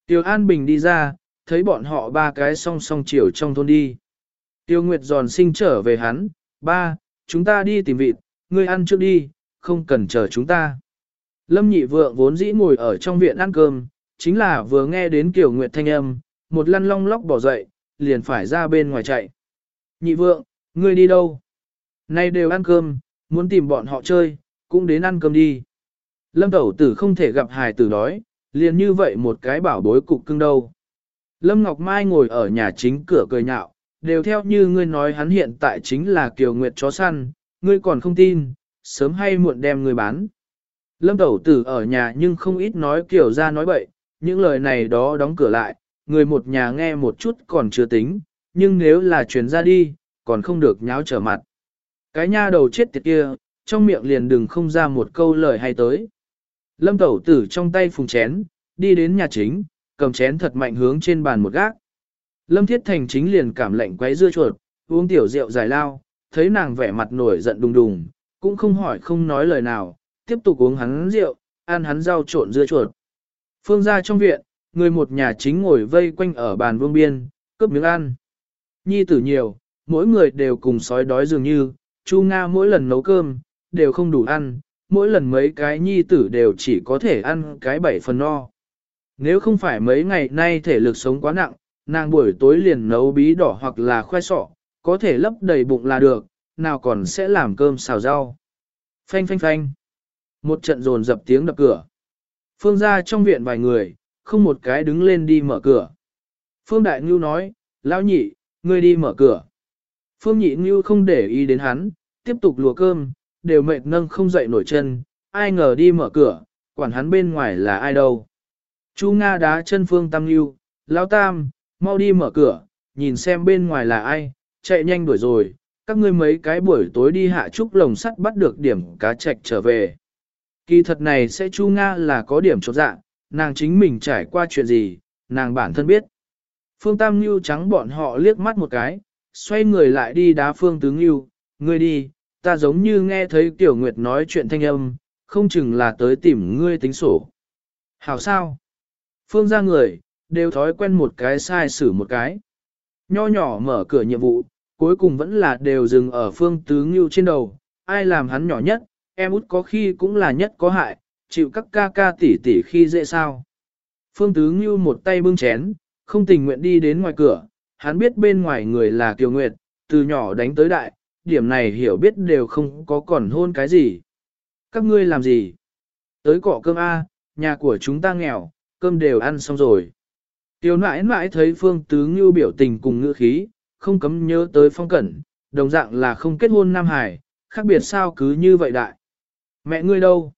Tiểu An Bình đi ra, thấy bọn họ ba cái song song chiều trong thôn đi. Tiêu Nguyệt giòn sinh trở về hắn, ba, chúng ta đi tìm vịt, ngươi ăn trước đi, không cần chờ chúng ta. Lâm nhị vượng vốn dĩ ngồi ở trong viện ăn cơm, chính là vừa nghe đến Kiều Nguyệt thanh âm, một lăn long lóc bỏ dậy, liền phải ra bên ngoài chạy. Nhị vượng, ngươi đi đâu? Nay đều ăn cơm, muốn tìm bọn họ chơi, cũng đến ăn cơm đi. Lâm tẩu tử không thể gặp hài tử đói, liền như vậy một cái bảo bối cục cưng đâu. Lâm Ngọc Mai ngồi ở nhà chính cửa cười nhạo, đều theo như ngươi nói hắn hiện tại chính là kiều nguyệt chó săn, ngươi còn không tin, sớm hay muộn đem ngươi bán. Lâm Tẩu Tử ở nhà nhưng không ít nói kiểu ra nói bậy, những lời này đó đóng cửa lại, người một nhà nghe một chút còn chưa tính, nhưng nếu là truyền ra đi, còn không được nháo trở mặt. Cái nha đầu chết tiệt kia, trong miệng liền đừng không ra một câu lời hay tới. Lâm Tẩu Tử trong tay phùng chén, đi đến nhà chính, cầm chén thật mạnh hướng trên bàn một gác. Lâm Thiết Thành chính liền cảm lạnh quấy dưa chuột, uống tiểu rượu dài lao, thấy nàng vẻ mặt nổi giận đùng đùng, cũng không hỏi không nói lời nào, tiếp tục uống hắn rượu, ăn hắn rau trộn dưa chuột. Phương ra trong viện, người một nhà chính ngồi vây quanh ở bàn vương biên, cướp miếng ăn. Nhi tử nhiều, mỗi người đều cùng sói đói dường như, Chu Nga mỗi lần nấu cơm, đều không đủ ăn, mỗi lần mấy cái nhi tử đều chỉ có thể ăn cái bảy phần no. Nếu không phải mấy ngày nay thể lực sống quá nặng, nàng buổi tối liền nấu bí đỏ hoặc là khoai sọ, có thể lấp đầy bụng là được, nào còn sẽ làm cơm xào rau. Phanh phanh phanh. Một trận rồn dập tiếng đập cửa. Phương ra trong viện vài người, không một cái đứng lên đi mở cửa. Phương Đại Ngưu nói, lão nhị, ngươi đi mở cửa. Phương Nhị Ngưu không để ý đến hắn, tiếp tục lùa cơm, đều mệt nâng không dậy nổi chân, ai ngờ đi mở cửa, quản hắn bên ngoài là ai đâu. Chu Nga đá chân Phương Tam Ngưu, lão Tam, mau đi mở cửa, nhìn xem bên ngoài là ai, chạy nhanh đuổi rồi, các ngươi mấy cái buổi tối đi hạ trúc lồng sắt bắt được điểm cá trạch trở về. Kỳ thật này sẽ Chu Nga là có điểm chột dạ, nàng chính mình trải qua chuyện gì, nàng bản thân biết. Phương Tam Ngưu trắng bọn họ liếc mắt một cái, xoay người lại đi đá Phương Tướng Ngưu, ngươi đi, ta giống như nghe thấy Tiểu Nguyệt nói chuyện thanh âm, không chừng là tới tìm ngươi tính sổ. Hảo sao? Phương ra người, đều thói quen một cái sai xử một cái. Nho nhỏ mở cửa nhiệm vụ, cuối cùng vẫn là đều dừng ở Phương Tứ Ngưu trên đầu, ai làm hắn nhỏ nhất, em út có khi cũng là nhất có hại, chịu các ca ca tỉ tỉ khi dễ sao. Phương Tứ Ngưu một tay bưng chén, không tình nguyện đi đến ngoài cửa, hắn biết bên ngoài người là Kiều Nguyệt, từ nhỏ đánh tới đại, điểm này hiểu biết đều không có còn hôn cái gì. Các ngươi làm gì? Tới cỏ cơm A, nhà của chúng ta nghèo, cơm đều ăn xong rồi. Tiểu nãi nãi thấy Phương Tứ Ngưu biểu tình cùng ngữ khí, không cấm nhớ tới phong cẩn, đồng dạng là không kết hôn Nam Hải, khác biệt sao cứ như vậy đại. Mẹ ngươi đâu?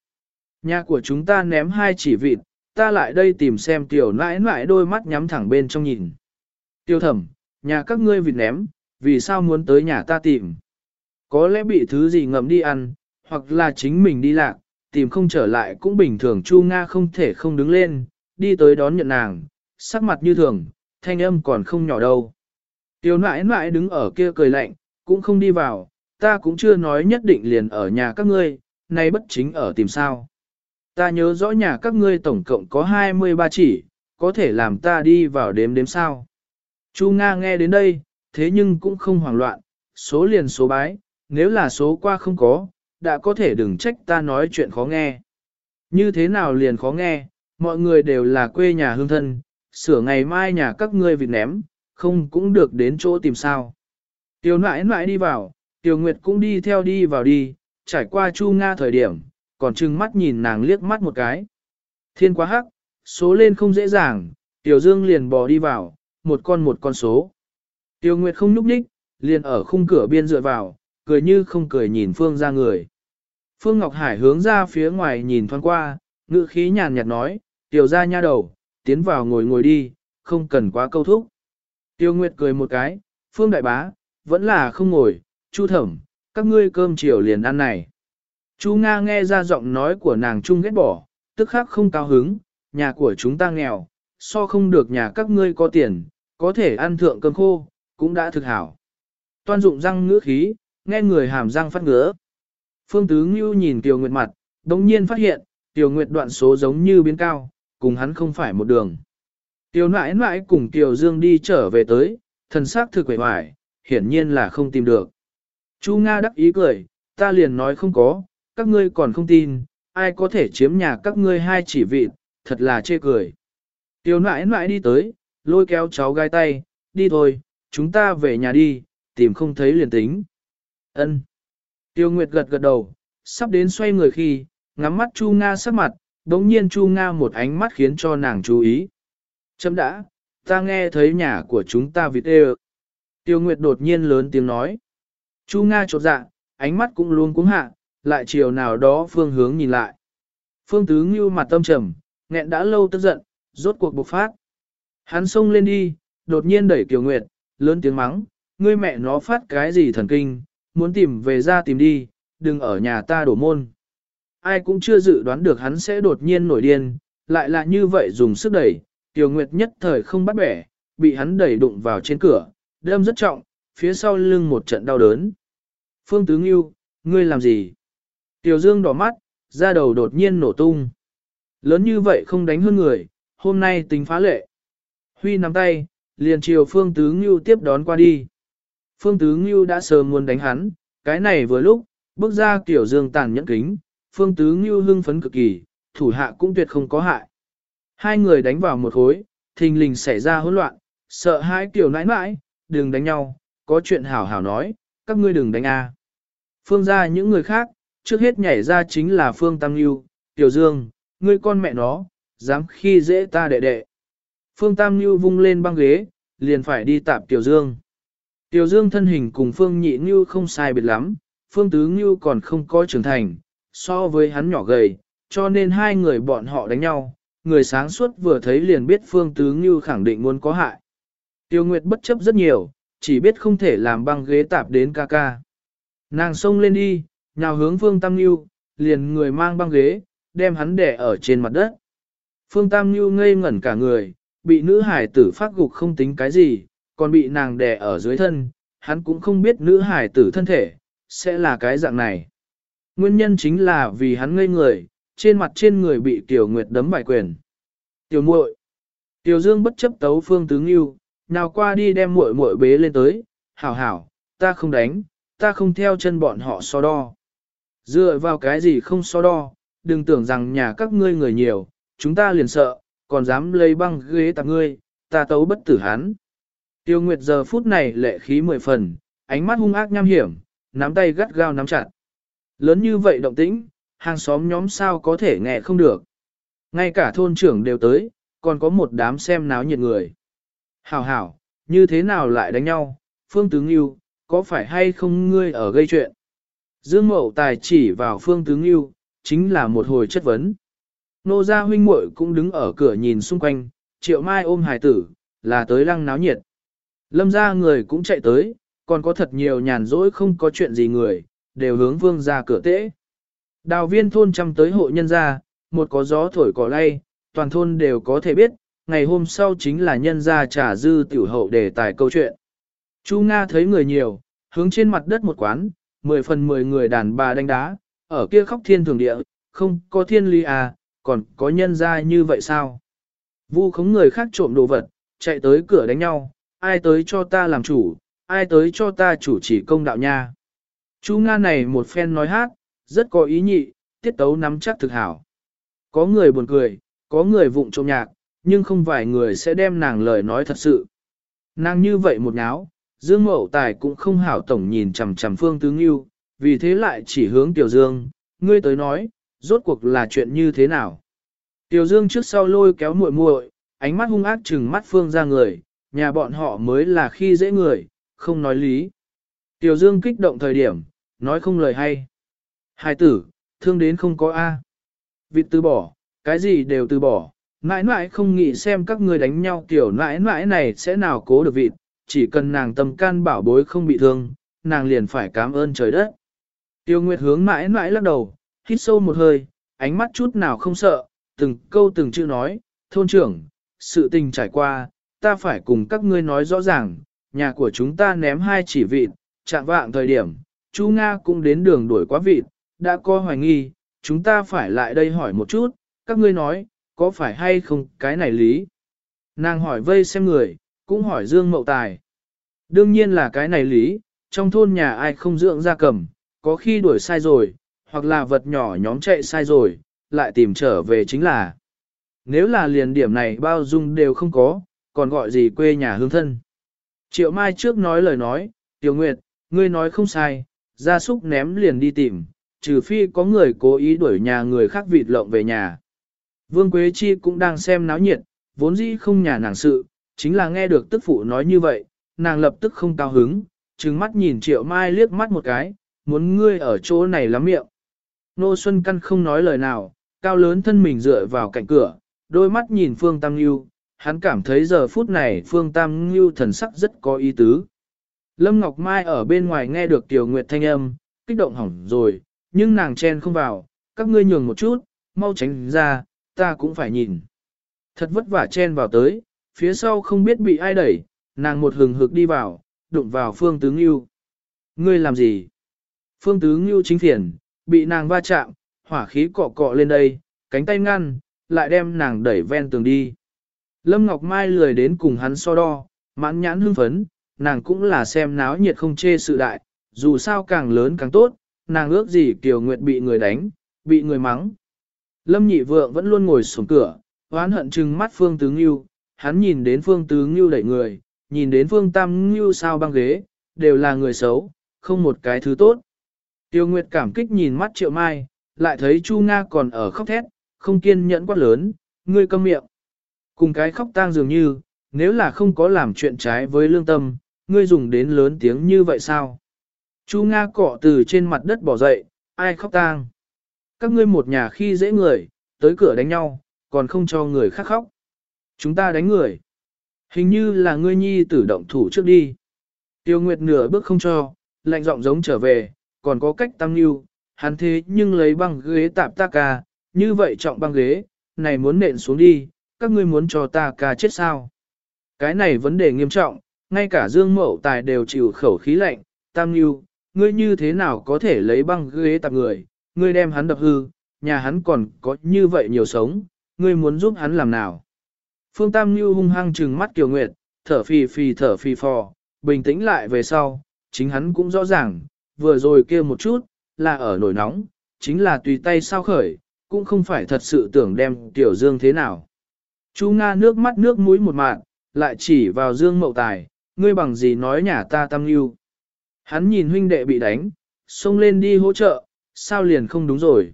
Nhà của chúng ta ném hai chỉ vịt, ta lại đây tìm xem tiểu nãi nãi đôi mắt nhắm thẳng bên trong nhìn. Tiêu thẩm, nhà các ngươi vịt ném, vì sao muốn tới nhà ta tìm? Có lẽ bị thứ gì ngậm đi ăn, hoặc là chính mình đi lạc, tìm không trở lại cũng bình thường Chu Nga không thể không đứng lên, đi tới đón nhận nàng, sắc mặt như thường, thanh âm còn không nhỏ đâu. Tiểu nãi nãi đứng ở kia cười lạnh, cũng không đi vào, ta cũng chưa nói nhất định liền ở nhà các ngươi, nay bất chính ở tìm sao. Ta nhớ rõ nhà các ngươi tổng cộng có 23 chỉ, có thể làm ta đi vào đếm đếm sao. Chu Nga nghe đến đây, thế nhưng cũng không hoảng loạn, số liền số bái, nếu là số qua không có, đã có thể đừng trách ta nói chuyện khó nghe. Như thế nào liền khó nghe, mọi người đều là quê nhà hương thân, sửa ngày mai nhà các ngươi vịt ném, không cũng được đến chỗ tìm sao. Tiểu nãi nãi đi vào, Tiểu Nguyệt cũng đi theo đi vào đi, trải qua Chu Nga thời điểm, còn trừng mắt nhìn nàng liếc mắt một cái. Thiên quá hắc, số lên không dễ dàng, Tiểu Dương liền bò đi vào, một con một con số. Tiểu Nguyệt không nhúc nhích, liền ở khung cửa biên dựa vào, cười như không cười nhìn Phương ra người. Phương Ngọc Hải hướng ra phía ngoài nhìn thoáng qua, ngữ khí nhàn nhạt nói, tiểu ra nha đầu, tiến vào ngồi ngồi đi, không cần quá câu thúc. Tiêu Nguyệt cười một cái, Phương Đại Bá, vẫn là không ngồi, Chu Thẩm, các ngươi cơm chiều liền ăn này. chú Nga nghe ra giọng nói của nàng trung ghét bỏ, tức khắc không cao hứng, nhà của chúng ta nghèo, so không được nhà các ngươi có tiền, có thể ăn thượng cơm khô, cũng đã thực hảo. Toan dụng răng ngữ khí, nghe người hàm răng phát ngứa. Phương Tứ Ngưu nhìn Tiêu Nguyệt mặt, đồng nhiên phát hiện, Tiêu Nguyệt đoạn số giống như biến cao, cùng hắn không phải một đường. Tiêu nãi nãi cùng Tiêu Dương đi trở về tới, thần sắc thực quẩy hoài, hiển nhiên là không tìm được. Chu Nga đắc ý cười, ta liền nói không có, các ngươi còn không tin, ai có thể chiếm nhà các ngươi hai chỉ vị, thật là chê cười. Tiêu nãi nãi đi tới, lôi kéo cháu gai tay, đi thôi, chúng ta về nhà đi, tìm không thấy liền tính. Ân. Tiêu Nguyệt gật gật đầu, sắp đến xoay người khi, ngắm mắt Chu Nga sắc mặt, đống nhiên Chu Nga một ánh mắt khiến cho nàng chú ý. Chấm đã, ta nghe thấy nhà của chúng ta vịt ê Tiêu Nguyệt đột nhiên lớn tiếng nói. Chu Nga chột dạ, ánh mắt cũng luôn cuống hạ, lại chiều nào đó phương hướng nhìn lại. Phương Tứ Ngưu mặt tâm trầm, nghẹn đã lâu tức giận, rốt cuộc bộc phát. Hắn xông lên đi, đột nhiên đẩy Kiều Nguyệt, lớn tiếng mắng, ngươi mẹ nó phát cái gì thần kinh, muốn tìm về ra tìm đi, đừng ở nhà ta đổ môn. Ai cũng chưa dự đoán được hắn sẽ đột nhiên nổi điên, lại là như vậy dùng sức đẩy, Kiều Nguyệt nhất thời không bắt bẻ, bị hắn đẩy đụng vào trên cửa, đâm rất trọng, phía sau lưng một trận đau đớn. Phương Tứ Ngưu, ngươi làm gì? Tiểu Dương đỏ mắt, da đầu đột nhiên nổ tung. Lớn như vậy không đánh hơn người, hôm nay tính phá lệ. Huy nắm tay, liền chiều Phương Tứ Ngưu tiếp đón qua đi. Phương Tứ Ngưu đã sớm muốn đánh hắn, cái này vừa lúc, bước ra Tiểu Dương tàn nhẫn kính, Phương Tứ Ngưu hưng phấn cực kỳ, thủ hạ cũng tuyệt không có hại. Hai người đánh vào một khối, thình lình xảy ra hỗn loạn, sợ hai Tiểu nãi nãi, đừng đánh nhau, có chuyện hảo hảo nói, các ngươi đừng đánh a. Phương ra những người khác, trước hết nhảy ra chính là Phương Tam Nhu, Tiểu Dương, ngươi con mẹ nó, dám khi dễ ta đệ đệ. Phương Tam Nhu vung lên băng ghế, liền phải đi tạp Tiểu Dương. Tiểu Dương thân hình cùng Phương Nhị Nhu không sai biệt lắm, Phương Tứ Nhu còn không có trưởng thành, so với hắn nhỏ gầy, cho nên hai người bọn họ đánh nhau, người sáng suốt vừa thấy liền biết Phương Tứ Nhu khẳng định muốn có hại. Tiêu Nguyệt bất chấp rất nhiều, chỉ biết không thể làm băng ghế tạp đến ca ca. Nàng xông lên đi, nhào hướng Phương Tam Nhu, liền người mang băng ghế, đem hắn đè ở trên mặt đất. Phương Tam Nhu ngây ngẩn cả người, bị nữ hải tử phát gục không tính cái gì, còn bị nàng đè ở dưới thân, hắn cũng không biết nữ hải tử thân thể, sẽ là cái dạng này. Nguyên nhân chính là vì hắn ngây người, trên mặt trên người bị Tiểu Nguyệt đấm vài quyền. Tiểu muội, Tiểu Dương bất chấp tấu Phương Tướng Yêu, nào qua đi đem muội muội bế lên tới, hảo hảo, ta không đánh, ta không theo chân bọn họ so đo. Dựa vào cái gì không so đo, đừng tưởng rằng nhà các ngươi người nhiều, chúng ta liền sợ, còn dám lấy băng ghế tạp ngươi, ta tấu bất tử hắn. Tiêu Nguyệt giờ phút này lệ khí mười phần, ánh mắt hung ác nham hiểm, nắm tay gắt gao nắm chặt. Lớn như vậy động tĩnh, hàng xóm nhóm sao có thể nghe không được. Ngay cả thôn trưởng đều tới, còn có một đám xem náo nhiệt người. Hảo hảo, như thế nào lại đánh nhau, Phương Tướng Yêu, có phải hay không ngươi ở gây chuyện? Dương Mậu Tài chỉ vào Phương Tướng Yêu, chính là một hồi chất vấn. Nô gia huynh muội cũng đứng ở cửa nhìn xung quanh, triệu mai ôm hài tử, là tới lăng náo nhiệt. Lâm gia người cũng chạy tới, còn có thật nhiều nhàn rỗi không có chuyện gì người, đều hướng vương ra cửa tễ. Đào viên thôn chăm tới hộ nhân gia, một có gió thổi cỏ lay, toàn thôn đều có thể biết, ngày hôm sau chính là nhân gia trả dư tiểu hậu đề tài câu chuyện. Chu Nga thấy người nhiều, hướng trên mặt đất một quán, 10 phần 10 người đàn bà đánh đá, ở kia khóc thiên thường địa, không có thiên ly à, còn có nhân gia như vậy sao? Vu khống người khác trộm đồ vật, chạy tới cửa đánh nhau, ai tới cho ta làm chủ, ai tới cho ta chủ chỉ công đạo nha. Chu Nga này một phen nói hát, rất có ý nhị, tiết tấu nắm chắc thực hảo. Có người buồn cười, có người vụng trộm nhạc, nhưng không vài người sẽ đem nàng lời nói thật sự. Nàng như vậy một náo, Dương Mậu Tài cũng không hảo tổng nhìn chằm chằm Phương Tứ Ngưu, vì thế lại chỉ hướng Tiểu Dương, ngươi tới nói, rốt cuộc là chuyện như thế nào. Tiểu Dương trước sau lôi kéo muội muội, ánh mắt hung ác trừng mắt Phương ra người, nhà bọn họ mới là khi dễ người, không nói lý. Tiểu Dương kích động thời điểm, nói không lời hay. Hai tử, thương đến không có A. Vịt từ bỏ, cái gì đều từ bỏ, mãi mãi không nghĩ xem các người đánh nhau kiểu mãi mãi này sẽ nào cố được vịt, chỉ cần nàng tâm can bảo bối không bị thương, nàng liền phải cảm ơn trời đất. Tiêu Nguyệt hướng mãi mãi lắc đầu, hít sâu một hơi, ánh mắt chút nào không sợ, từng câu từng chữ nói, thôn trưởng, sự tình trải qua, ta phải cùng các ngươi nói rõ ràng, nhà của chúng ta ném hai chỉ vịt, chạm vạng thời điểm, chú Nga cũng đến đường đuổi quá vịt, đã có hoài nghi, chúng ta phải lại đây hỏi một chút, các ngươi nói, có phải hay không cái này lý? Nàng hỏi vây xem người, cũng hỏi Dương Mậu Tài. Đương nhiên là cái này lý, trong thôn nhà ai không dưỡng ra cầm, có khi đuổi sai rồi, hoặc là vật nhỏ nhóm chạy sai rồi, lại tìm trở về chính là. Nếu là liền điểm này bao dung đều không có, còn gọi gì quê nhà hương thân. Triệu Mai trước nói lời nói, Tiểu Nguyệt, ngươi nói không sai, gia súc ném liền đi tìm, trừ phi có người cố ý đuổi nhà người khác vịt lộng về nhà. Vương Quế Chi cũng đang xem náo nhiệt, vốn dĩ không nhà nàng sự, chính là nghe được tức phụ nói như vậy, nàng lập tức không cao hứng, trừng mắt nhìn Triệu Mai liếc mắt một cái, muốn ngươi ở chỗ này lắm miệng. Nô Xuân Căn không nói lời nào, cao lớn thân mình dựa vào cạnh cửa, đôi mắt nhìn Phương Tam Nghiêu, hắn cảm thấy giờ phút này Phương Tam Nghiêu thần sắc rất có ý tứ. Lâm Ngọc Mai ở bên ngoài nghe được Tiểu Nguyệt thanh âm, kích động hỏng rồi, nhưng nàng chen không vào, các ngươi nhường một chút, mau tránh ra, ta cũng phải nhìn. Thật vất vả chen vào tới, phía sau không biết bị ai đẩy, nàng một hừng hực đi vào, đụng vào Phương Tứ Ngưu. Ngươi làm gì? Phương Tứ Ngưu chính phiền, bị nàng va chạm, hỏa khí cọ cọ lên đây, cánh tay ngăn, lại đem nàng đẩy ven tường đi. Lâm Ngọc Mai lười đến cùng hắn so đo, mãn nhãn hưng phấn, nàng cũng là xem náo nhiệt không chê sự đại, dù sao càng lớn càng tốt, nàng ước gì Kiều Nguyệt bị người đánh, bị người mắng. Lâm nhị vượng vẫn luôn ngồi xuống cửa, oán hận trừng mắt Phương Tứ Ngưu, hắn nhìn đến Phương Tứ Ngưu đẩy người, nhìn đến Phương Tam Ngưu sao băng ghế, đều là người xấu, không một cái thứ tốt. Tiêu Nguyệt cảm kích nhìn mắt Triệu Mai, lại thấy Chu Nga còn ở khóc thét, không kiên nhẫn quát lớn, ngươi câm miệng. Cùng cái khóc tang dường như, nếu là không có làm chuyện trái với lương tâm, ngươi dùng đến lớn tiếng như vậy sao? Chu Nga cọ từ trên mặt đất bỏ dậy, ai khóc tang? Các ngươi một nhà khi dễ người, tới cửa đánh nhau, còn không cho người khác khóc. Chúng ta đánh người. Hình như là ngươi nhi tử động thủ trước đi. Tiêu Nguyệt nửa bước không cho, lạnh giọng giống trở về, còn có cách tăng lưu, hắn thế nhưng lấy băng ghế tạp ta ca, như vậy trọng băng ghế, này muốn nện xuống đi, các ngươi muốn cho ta ca chết sao? Cái này vấn đề nghiêm trọng, ngay cả Dương Mậu Tài đều chịu khẩu khí lạnh, tam lưu, ngươi như thế nào có thể lấy băng ghế tạp người, ngươi đem hắn đập hư, nhà hắn còn có như vậy nhiều sống, ngươi muốn giúp hắn làm nào? Phương Tam Nhu hung hăng trừng mắt Kiều Nguyệt, thở phì phì thở phì phò, bình tĩnh lại về sau, chính hắn cũng rõ ràng, vừa rồi kia một chút, là ở nổi nóng, chính là tùy tay sao khởi, cũng không phải thật sự tưởng đem Tiểu Dương thế nào. Chu Nga nước mắt nước mũi một mạng, lại chỉ vào Dương Mậu Tài, ngươi bằng gì nói nhà ta Tam Nhu. Hắn nhìn huynh đệ bị đánh, xông lên đi hỗ trợ, sao liền không đúng rồi.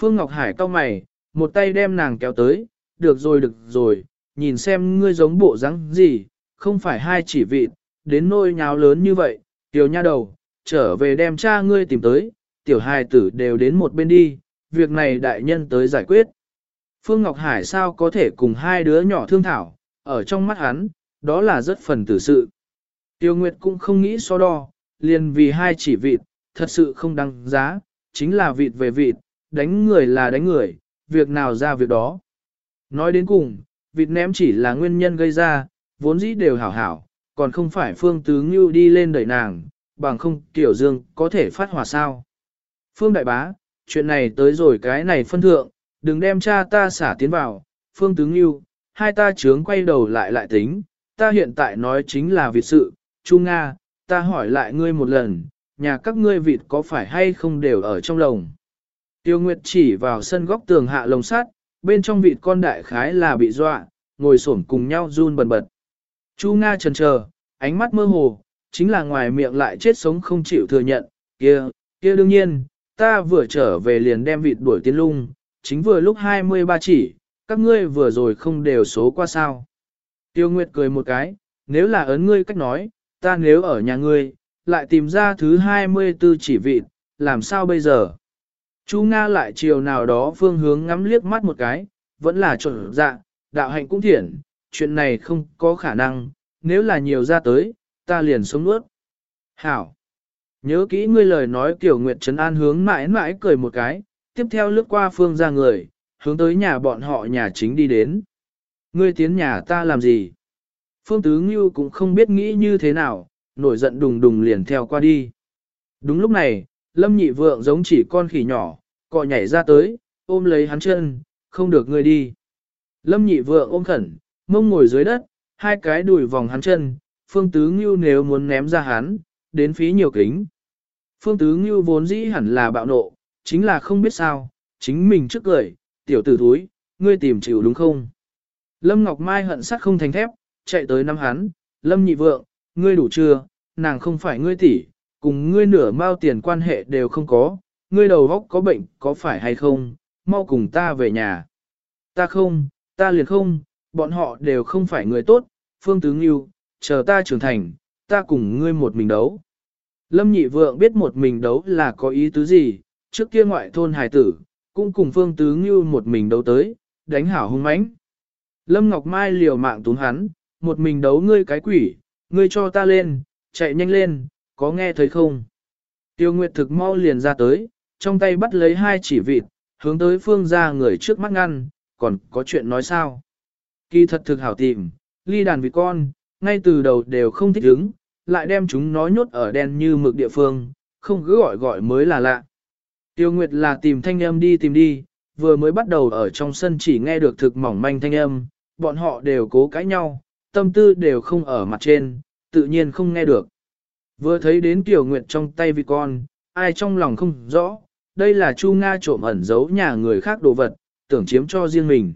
Phương Ngọc Hải cau mày, một tay đem nàng kéo tới, được rồi được rồi, nhìn xem ngươi giống bộ dáng gì, không phải hai chỉ vịt, đến nôi nháo lớn như vậy, tiểu nha đầu, trở về đem cha ngươi tìm tới, tiểu hài tử đều đến một bên đi, việc này đại nhân tới giải quyết. Phương Ngọc Hải sao có thể cùng hai đứa nhỏ thương thảo, ở trong mắt hắn, đó là rất phần tử sự. Tiêu Nguyệt cũng không nghĩ so đo, liền vì hai chỉ vịt, thật sự không đáng giá, chính là vịt về vịt, đánh người là đánh người, việc nào ra việc đó. Nói đến cùng, vịt ném chỉ là nguyên nhân gây ra, vốn dĩ đều hảo hảo, còn không phải phương tứ ngưu đi lên đẩy nàng, bằng không tiểu dương có thể phát hỏa sao. Phương đại bá, chuyện này tới rồi cái này phân thượng, đừng đem cha ta xả tiến vào, phương tứ ngưu, hai ta chướng quay đầu lại lại tính, ta hiện tại nói chính là việc sự, trung Nga, ta hỏi lại ngươi một lần, nhà các ngươi vịt có phải hay không đều ở trong lồng. Tiêu Nguyệt chỉ vào sân góc tường hạ lồng sắt, bên trong vịt con đại khái là bị dọa, ngồi xổm cùng nhau run bần bật. Chu Nga trần chờ, ánh mắt mơ hồ, chính là ngoài miệng lại chết sống không chịu thừa nhận, kia, kia đương nhiên, ta vừa trở về liền đem vịt đuổi tiến lung, chính vừa lúc 23 chỉ, các ngươi vừa rồi không đều số qua sao. Tiêu Nguyệt cười một cái, nếu là ấn ngươi cách nói, ta nếu ở nhà ngươi, lại tìm ra thứ 24 chỉ vị làm sao bây giờ? Chu Nga lại chiều nào đó phương hướng ngắm liếc mắt một cái, vẫn là chuẩn dạ, đạo hạnh cũng thiện, chuyện này không có khả năng, nếu là nhiều ra tới, ta liền sống nuốt. Hảo! Nhớ kỹ ngươi lời nói kiểu Nguyệt Trấn An hướng mãi mãi cười một cái, tiếp theo lướt qua phương ra người, hướng tới nhà bọn họ nhà chính đi đến. Ngươi tiến nhà ta làm gì? Phương Tứ Ngưu cũng không biết nghĩ như thế nào, nổi giận đùng đùng liền theo qua đi. Đúng lúc này, Lâm nhị vượng giống chỉ con khỉ nhỏ, cọ nhảy ra tới, ôm lấy hắn chân, không được ngươi đi. Lâm nhị vượng ôm khẩn, mông ngồi dưới đất, hai cái đùi vòng hắn chân, Phương Tứ Ngưu nếu muốn ném ra hắn, đến phí nhiều kính. Phương Tứ Ngưu vốn dĩ hẳn là bạo nộ, chính là không biết sao, chính mình trước cười, tiểu tử thúi, ngươi tìm chịu đúng không? Lâm Ngọc Mai hận sắt không thành thép, chạy tới năm hắn, Lâm nhị vượng, ngươi đủ chưa, nàng không phải ngươi tỷ, cùng ngươi nửa mao tiền quan hệ đều không có, ngươi đầu góc có bệnh có phải hay không, mau cùng ta về nhà. Ta không, ta liền không, bọn họ đều không phải người tốt, phương tướng yêu, chờ ta trưởng thành, ta cùng ngươi một mình đấu. Lâm nhị vượng biết một mình đấu là có ý tứ gì, trước kia ngoại thôn hài tử, cũng cùng phương tứ ngưu một mình đấu tới, đánh hảo hung mãnh. Lâm Ngọc Mai liều mạng túm hắn, một mình đấu ngươi cái quỷ, ngươi cho ta lên, chạy nhanh lên, có nghe thấy không? Tiêu Nguyệt thực mau liền ra tới, trong tay bắt lấy hai chỉ vịt, hướng tới phương ra người trước mắt ngăn, còn có chuyện nói sao? Kỳ thật thực hảo tìm, ly đàn vịt con, ngay từ đầu đều không thích ứng, lại đem chúng nó nhốt ở đen như mực địa phương, không cứ gọi gọi mới là lạ. Tiêu Nguyệt là tìm thanh âm đi tìm đi, vừa mới bắt đầu ở trong sân chỉ nghe được thực mỏng manh thanh âm, bọn họ đều cố cãi nhau, tâm tư đều không ở mặt trên, tự nhiên không nghe được. Vừa thấy đến Tiểu Nguyệt trong tay vị con, ai trong lòng không rõ, đây là Chu Nga trộm ẩn giấu nhà người khác đồ vật, tưởng chiếm cho riêng mình.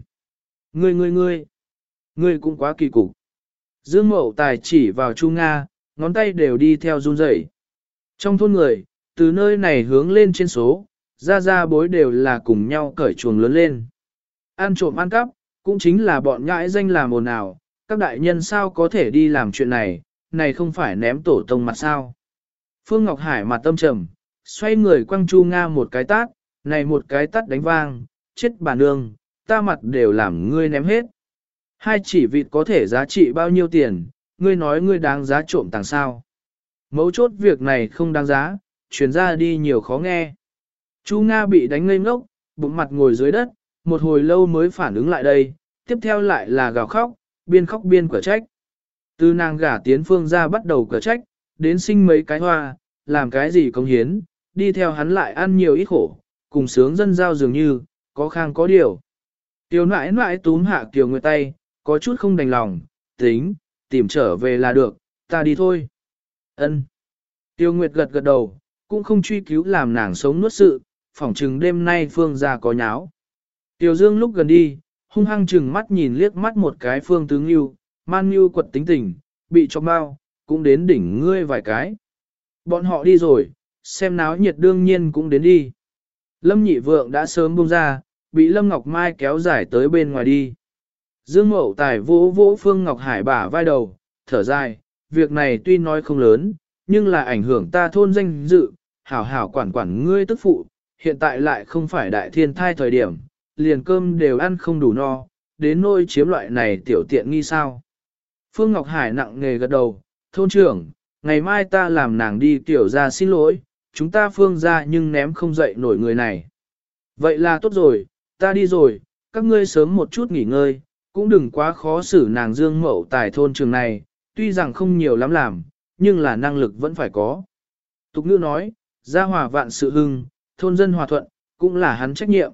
Ngươi ngươi ngươi, ngươi cũng quá kỳ cục. Dương Mậu Tài chỉ vào Chu Nga, ngón tay đều đi theo run rẩy. Trong thôn người, từ nơi này hướng lên trên số, ra ra bối đều là cùng nhau cởi chuồng lớn lên. Ăn trộm ăn cắp, cũng chính là bọn nhãi danh làm ồn ào, các đại nhân sao có thể đi làm chuyện này, này không phải ném tổ tông mặt sao. Phương Ngọc Hải mặt tâm trầm, xoay người quăng Chu Nga một cái tát, này một cái tát đánh vang, chết bà nương, ta mặt đều làm ngươi ném hết. Hai chỉ vịt có thể giá trị bao nhiêu tiền, ngươi nói ngươi đáng giá trộm tàng sao. Mấu chốt việc này không đáng giá, chuyển ra đi nhiều khó nghe. Chu Nga bị đánh ngây ngốc, bụng mặt ngồi dưới đất, một hồi lâu mới phản ứng lại đây, tiếp theo lại là gào khóc, biên khóc biên cửa trách. Từ nàng gả tiến phương ra bắt đầu cửa trách, đến sinh mấy cái hoa, làm cái gì công hiến, đi theo hắn lại ăn nhiều ít khổ, cùng sướng dân giao dường như, có khang có điều. Tiểu nãi nãi túm hạ Kiều Nguyệt tay, có chút không đành lòng, tính, tìm trở về là được, ta đi thôi. Ân. Tiêu Nguyệt gật gật đầu, cũng không truy cứu làm nàng sống nuốt sự, phỏng chừng đêm nay Phương ra có nháo. Tiêu Dương lúc gần đi, hung hăng chừng mắt nhìn liếc mắt một cái Phương tướng yêu, man yêu quật tính tình, bị cho bao, cũng đến đỉnh ngươi vài cái. Bọn họ đi rồi, xem náo nhiệt đương nhiên cũng đến đi. Lâm nhị vượng đã sớm buông ra, bị Lâm Ngọc Mai kéo dài tới bên ngoài đi. Dương Mậu Tài vỗ vỗ Phương Ngọc Hải bả vai đầu, thở dài, việc này tuy nói không lớn, nhưng là ảnh hưởng ta thôn danh dự, hảo hảo quản quản ngươi tức phụ, hiện tại lại không phải đại thiên thai thời điểm, liền cơm đều ăn không đủ no, đến nôi chiếm loại này tiểu tiện nghi sao. Phương Ngọc Hải nặng nghề gật đầu, thôn trưởng, ngày mai ta làm nàng đi tiểu ra xin lỗi, chúng ta phương ra nhưng ném không dậy nổi người này. Vậy là tốt rồi, ta đi rồi, các ngươi sớm một chút nghỉ ngơi, cũng đừng quá khó xử nàng dương mậu tại thôn trường này, tuy rằng không nhiều lắm làm, nhưng là năng lực vẫn phải có. Tục ngữ nói, gia hòa vạn sự hưng, thôn dân hòa thuận, cũng là hắn trách nhiệm.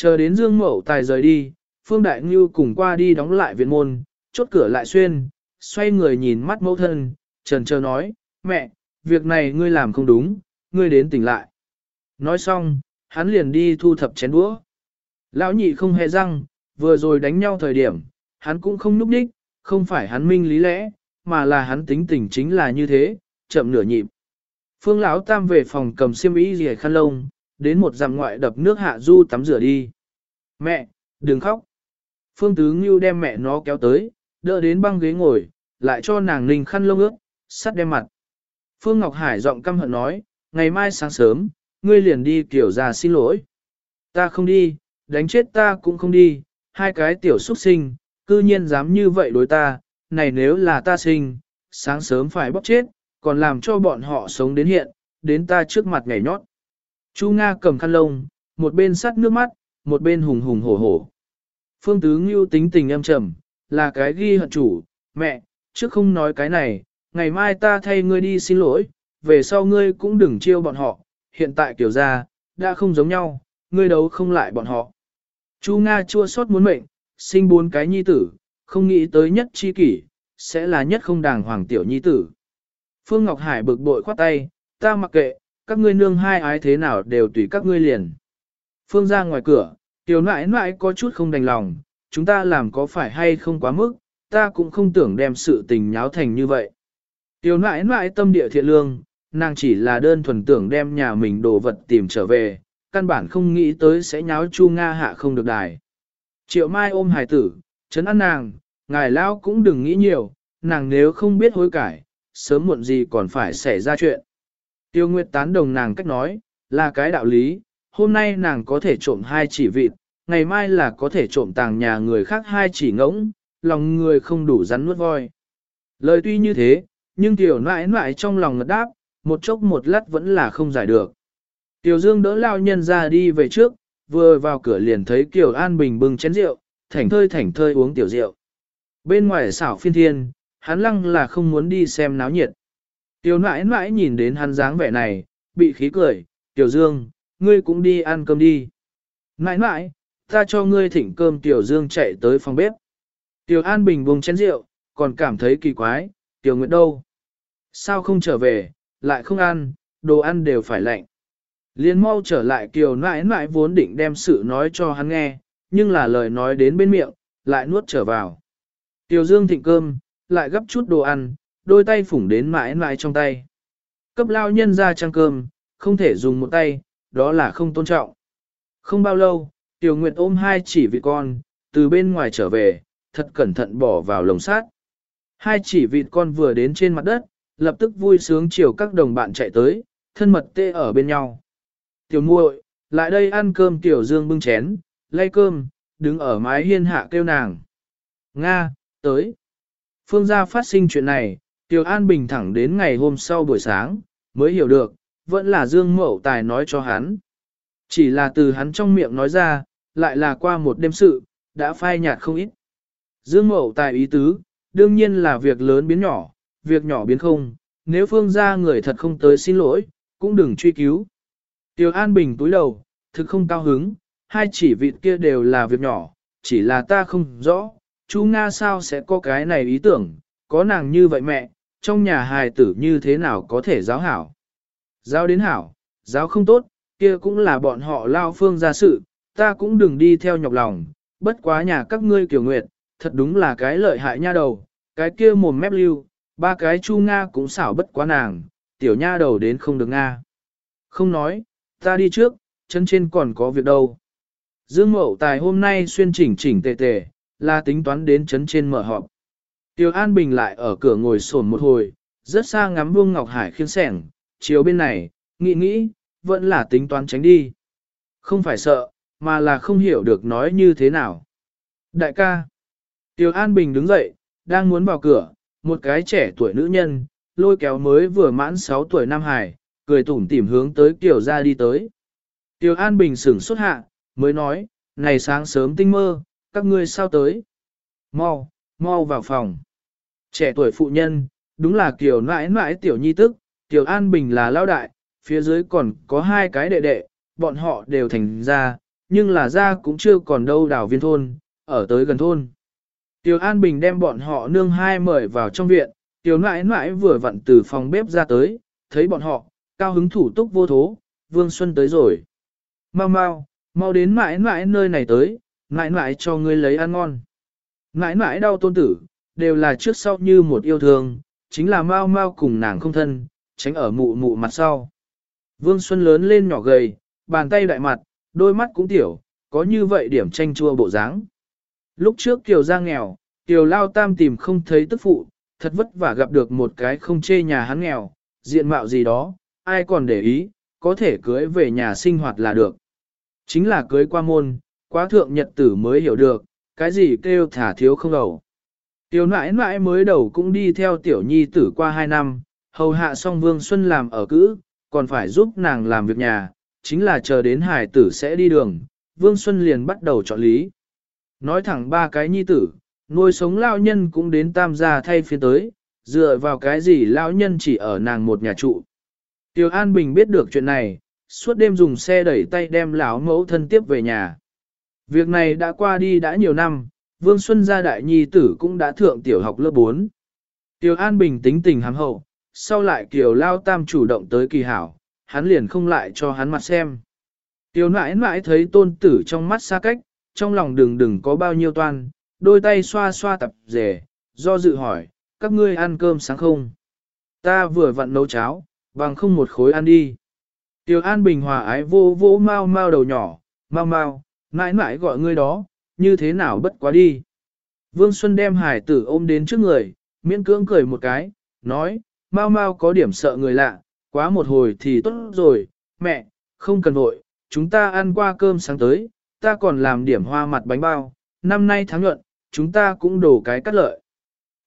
Chờ đến dương mậu tài rời đi, Phương Đại Ngưu cùng qua đi đóng lại viện môn, chốt cửa lại xuyên, xoay người nhìn mắt mẫu thân, trần Trờ nói, mẹ, việc này ngươi làm không đúng, ngươi đến tỉnh lại. Nói xong, hắn liền đi thu thập chén đũa. Lão nhị không hề răng, vừa rồi đánh nhau thời điểm, hắn cũng không núp đích, không phải hắn minh lý lẽ, mà là hắn tính tình chính là như thế, chậm nửa nhịp. Phương lão tam về phòng cầm xiêm y rìa khăn lông, đến một dặm ngoại đập nước hạ du tắm rửa đi. Mẹ, đừng khóc. Phương tứ ngưu đem mẹ nó kéo tới, đỡ đến băng ghế ngồi, lại cho nàng ninh khăn lông ướt, sắt đem mặt. Phương Ngọc Hải giọng căm hận nói, ngày mai sáng sớm, ngươi liền đi kiểu ra xin lỗi. Ta không đi, đánh chết ta cũng không đi, hai cái tiểu xuất sinh, cư nhiên dám như vậy đối ta, này nếu là ta sinh, sáng sớm phải bóc chết, còn làm cho bọn họ sống đến hiện, đến ta trước mặt ngày nhót. Chu Nga cầm khăn lông, một bên sắt nước mắt, một bên hùng hùng hổ hổ. Phương Tứ Ngưu tính tình em trầm, là cái ghi hận chủ, mẹ, trước không nói cái này, ngày mai ta thay ngươi đi xin lỗi, về sau ngươi cũng đừng chiêu bọn họ, hiện tại kiểu ra, đã không giống nhau, ngươi đấu không lại bọn họ. Chu Nga chua xót muốn mệnh, sinh bốn cái nhi tử, không nghĩ tới nhất chi kỷ, sẽ là nhất không đàng hoàng tiểu nhi tử. Phương Ngọc Hải bực bội khoát tay, ta mặc kệ, các ngươi nương hai ái thế nào đều tùy các ngươi liền. Phương ra ngoài cửa, tiểu nãi nãi có chút không đành lòng, chúng ta làm có phải hay không quá mức, ta cũng không tưởng đem sự tình nháo thành như vậy. Tiểu nãi nãi tâm địa thiện lương, nàng chỉ là đơn thuần tưởng đem nhà mình đồ vật tìm trở về, căn bản không nghĩ tới sẽ nháo chu Nga hạ không được đài. Triệu Mai ôm hài tử, chấn an nàng, ngài lao cũng đừng nghĩ nhiều, nàng nếu không biết hối cải, sớm muộn gì còn phải xảy ra chuyện. Tiêu Nguyệt tán đồng nàng cách nói, là cái đạo lý, hôm nay nàng có thể trộm hai chỉ vịt, ngày mai là có thể trộm tàng nhà người khác hai chỉ ngỗng, lòng người không đủ rắn nuốt voi. Lời tuy như thế, nhưng tiểu nãi nãi trong lòng ngật đáp, một chốc một lát vẫn là không giải được. Tiểu Dương đỡ lao nhân ra đi về trước, vừa vào cửa liền thấy Kiều An Bình bưng chén rượu, thảnh thơi thảnh thơi uống tiểu rượu. Bên ngoài xảo phiên thiên, hắn lăng là không muốn đi xem náo nhiệt. Tiểu nãi nãi nhìn đến hắn dáng vẻ này, bị khí cười, Tiểu Dương, ngươi cũng đi ăn cơm đi. Nãi nãi, ta cho ngươi thỉnh cơm Tiểu Dương chạy tới phòng bếp. Tiểu An Bình buông chén rượu, còn cảm thấy kỳ quái, Tiểu Nguyệt đâu? Sao không trở về, lại không ăn, đồ ăn đều phải lạnh. Liên mau trở lại Kiều nãi nãi vốn định đem sự nói cho hắn nghe, nhưng là lời nói đến bên miệng, lại nuốt trở vào. Tiểu Dương thịnh cơm, lại gấp chút đồ ăn, đôi tay phủng đến mãi mãi trong tay. Cấp lao nhân ra trang cơm, không thể dùng một tay, đó là không tôn trọng. Không bao lâu, Tiểu Nguyệt ôm hai chỉ vịt con, từ bên ngoài trở về, thật cẩn thận bỏ vào lồng sát. Hai chỉ vịt con vừa đến trên mặt đất, lập tức vui sướng chiều các đồng bạn chạy tới, thân mật tê ở bên nhau. Tiểu muội, lại đây ăn cơm Tiểu Dương bưng chén, lay cơm, đứng ở mái hiên hạ kêu nàng. Nga, tới. Phương gia phát sinh chuyện này, Tiểu An Bình thẳng đến ngày hôm sau buổi sáng, mới hiểu được, vẫn là Dương Mậu Tài nói cho hắn. Chỉ là từ hắn trong miệng nói ra, lại là qua một đêm sự, đã phai nhạt không ít. Dương Mậu Tài ý tứ, đương nhiên là việc lớn biến nhỏ, việc nhỏ biến không, nếu phương gia người thật không tới xin lỗi, cũng đừng truy cứu. Tiểu An Bình túi đầu, thực không cao hứng, hai chỉ vịt kia đều là việc nhỏ, chỉ là ta không rõ, chú Nga sao sẽ có cái này ý tưởng, có nàng như vậy mẹ, trong nhà hài tử như thế nào có thể giáo hảo. Giáo đến hảo, giáo không tốt, kia cũng là bọn họ lao phương ra sự, ta cũng đừng đi theo nhọc lòng, bất quá nhà các ngươi kiểu nguyệt, thật đúng là cái lợi hại nha đầu, cái kia mồm mép lưu, ba cái chu Nga cũng xảo bất quá nàng, tiểu nha đầu đến không được Nga. Không nói, ta đi trước, chân trên còn có việc đâu. Dương Mậu Tài hôm nay xuyên chỉnh chỉnh tề tề, là tính toán đến chấn trên mở họp. Tiêu An Bình lại ở cửa ngồi sồn một hồi, rất xa ngắm Vương Ngọc Hải khiến sẻng, chiếu bên này, nghĩ nghĩ, vẫn là tính toán tránh đi. Không phải sợ, mà là không hiểu được nói như thế nào. Đại ca, Tiêu An Bình đứng dậy, đang muốn vào cửa, một cái trẻ tuổi nữ nhân, lôi kéo mới vừa mãn 6 tuổi Nam Hải, cười tủm tỉm hướng tới Kiều ra đi tới. Tiêu An Bình sửng xuất hạ, mới nói, này sáng sớm tinh mơ, các ngươi sao tới? Mau, mau vào phòng. Trẻ tuổi phụ nhân, đúng là Kiều nãi nãi tiểu nhi tức, tiểu An Bình là lao đại, phía dưới còn có hai cái đệ đệ, bọn họ đều thành ra, nhưng là ra cũng chưa còn đâu đảo viên thôn, ở tới gần thôn. Tiểu An Bình đem bọn họ nương hai mời vào trong viện, Tiểu nãi nãi vừa vặn từ phòng bếp ra tới, thấy bọn họ, cao hứng thủ túc vô thố, Vương Xuân tới rồi. Mau mau, Mau đến mãi mãi nơi này tới, mãi mãi cho ngươi lấy ăn ngon. Mãi mãi đau tôn tử, đều là trước sau như một yêu thương, chính là mau mau cùng nàng không thân, tránh ở mụ mụ mặt sau. Vương Xuân lớn lên nhỏ gầy, bàn tay đại mặt, đôi mắt cũng tiểu, có như vậy điểm tranh chua bộ dáng. Lúc trước Kiều ra nghèo, Kiều Lao Tam tìm không thấy tức phụ, thật vất vả gặp được một cái không chê nhà hắn nghèo, diện mạo gì đó, ai còn để ý, có thể cưới về nhà sinh hoạt là được. Chính là cưới qua môn, quá thượng nhật tử mới hiểu được, cái gì kêu thả thiếu không đầu. Tiểu nãi nãi mới đầu cũng đi theo tiểu nhi tử qua hai năm, hầu hạ xong Vương Xuân làm ở cữ, còn phải giúp nàng làm việc nhà, chính là chờ đến hải tử sẽ đi đường, Vương Xuân liền bắt đầu chọn lý. Nói thẳng ba cái nhi tử, nuôi sống lao nhân cũng đến tam gia thay phiên tới, dựa vào cái gì lao nhân chỉ ở nàng một nhà trụ. Tiểu An Bình biết được chuyện này, suốt đêm dùng xe đẩy tay đem lão mẫu thân tiếp về nhà. Việc này đã qua đi đã nhiều năm, Vương Xuân gia đại nhi tử cũng đã thượng tiểu học lớp 4. Tiểu An Bình tính tình hàm hậu, sau lại Kiều Lao Tam chủ động tới kỳ hảo, hắn liền không lại cho hắn mặt xem. Tiểu nãi nãi thấy tôn tử trong mắt xa cách, trong lòng đừng đừng có bao nhiêu toan, đôi tay xoa xoa tập rể, do dự hỏi, các ngươi ăn cơm sáng không? Ta vừa vặn nấu cháo, bằng không một khối ăn đi. Tiểu An Bình hòa ái vô vô mau mau đầu nhỏ, mau mau, mãi mãi gọi ngươi đó, như thế nào bất quá đi. Vương Xuân đem hải tử ôm đến trước người, miễn cưỡng cười một cái, nói, mau mau có điểm sợ người lạ, quá một hồi thì tốt rồi, mẹ, không cần vội, chúng ta ăn qua cơm sáng tới, ta còn làm điểm hoa mặt bánh bao, năm nay tháng nhuận, chúng ta cũng đổ cái cắt lợi.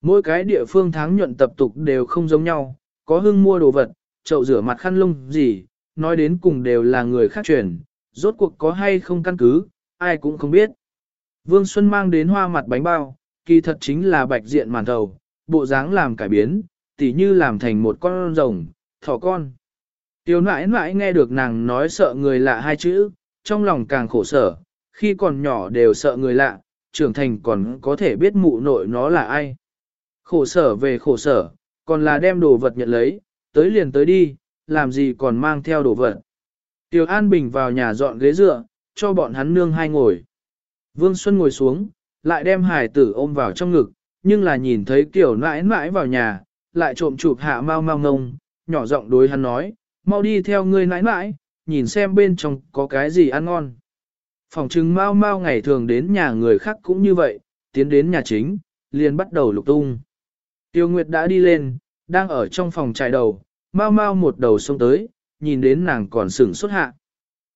Mỗi cái địa phương tháng nhuận tập tục đều không giống nhau, có hưng mua đồ vật, chậu rửa mặt khăn lông gì, nói đến cùng đều là người khác truyền, rốt cuộc có hay không căn cứ, ai cũng không biết. Vương Xuân mang đến hoa mặt bánh bao, kỳ thật chính là bạch diện màn thầu, bộ dáng làm cải biến, tỉ như làm thành một con rồng, thỏ con. Tiểu nãi nãi nghe được nàng nói sợ người lạ hai chữ, trong lòng càng khổ sở, khi còn nhỏ đều sợ người lạ, trưởng thành còn có thể biết mụ nội nó là ai. Khổ sở về khổ sở, còn là đem đồ vật nhận lấy, tới liền tới đi, làm gì còn mang theo đồ vật. Tiểu An Bình vào nhà dọn ghế dựa, cho bọn hắn nương hai ngồi. Vương Xuân ngồi xuống, lại đem hải tử ôm vào trong ngực, nhưng là nhìn thấy kiểu nãi nãi vào nhà, lại trộm chụp hạ mau mau ngông, nhỏ giọng đối hắn nói, mau đi theo ngươi nãi nãi, nhìn xem bên trong có cái gì ăn ngon. Phòng trừng mau mau ngày thường đến nhà người khác cũng như vậy, tiến đến nhà chính, liền bắt đầu lục tung. Tiêu Nguyệt đã đi lên, đang ở trong phòng trại đầu, mau mau một đầu xông tới, nhìn đến nàng còn sửng sốt hạ.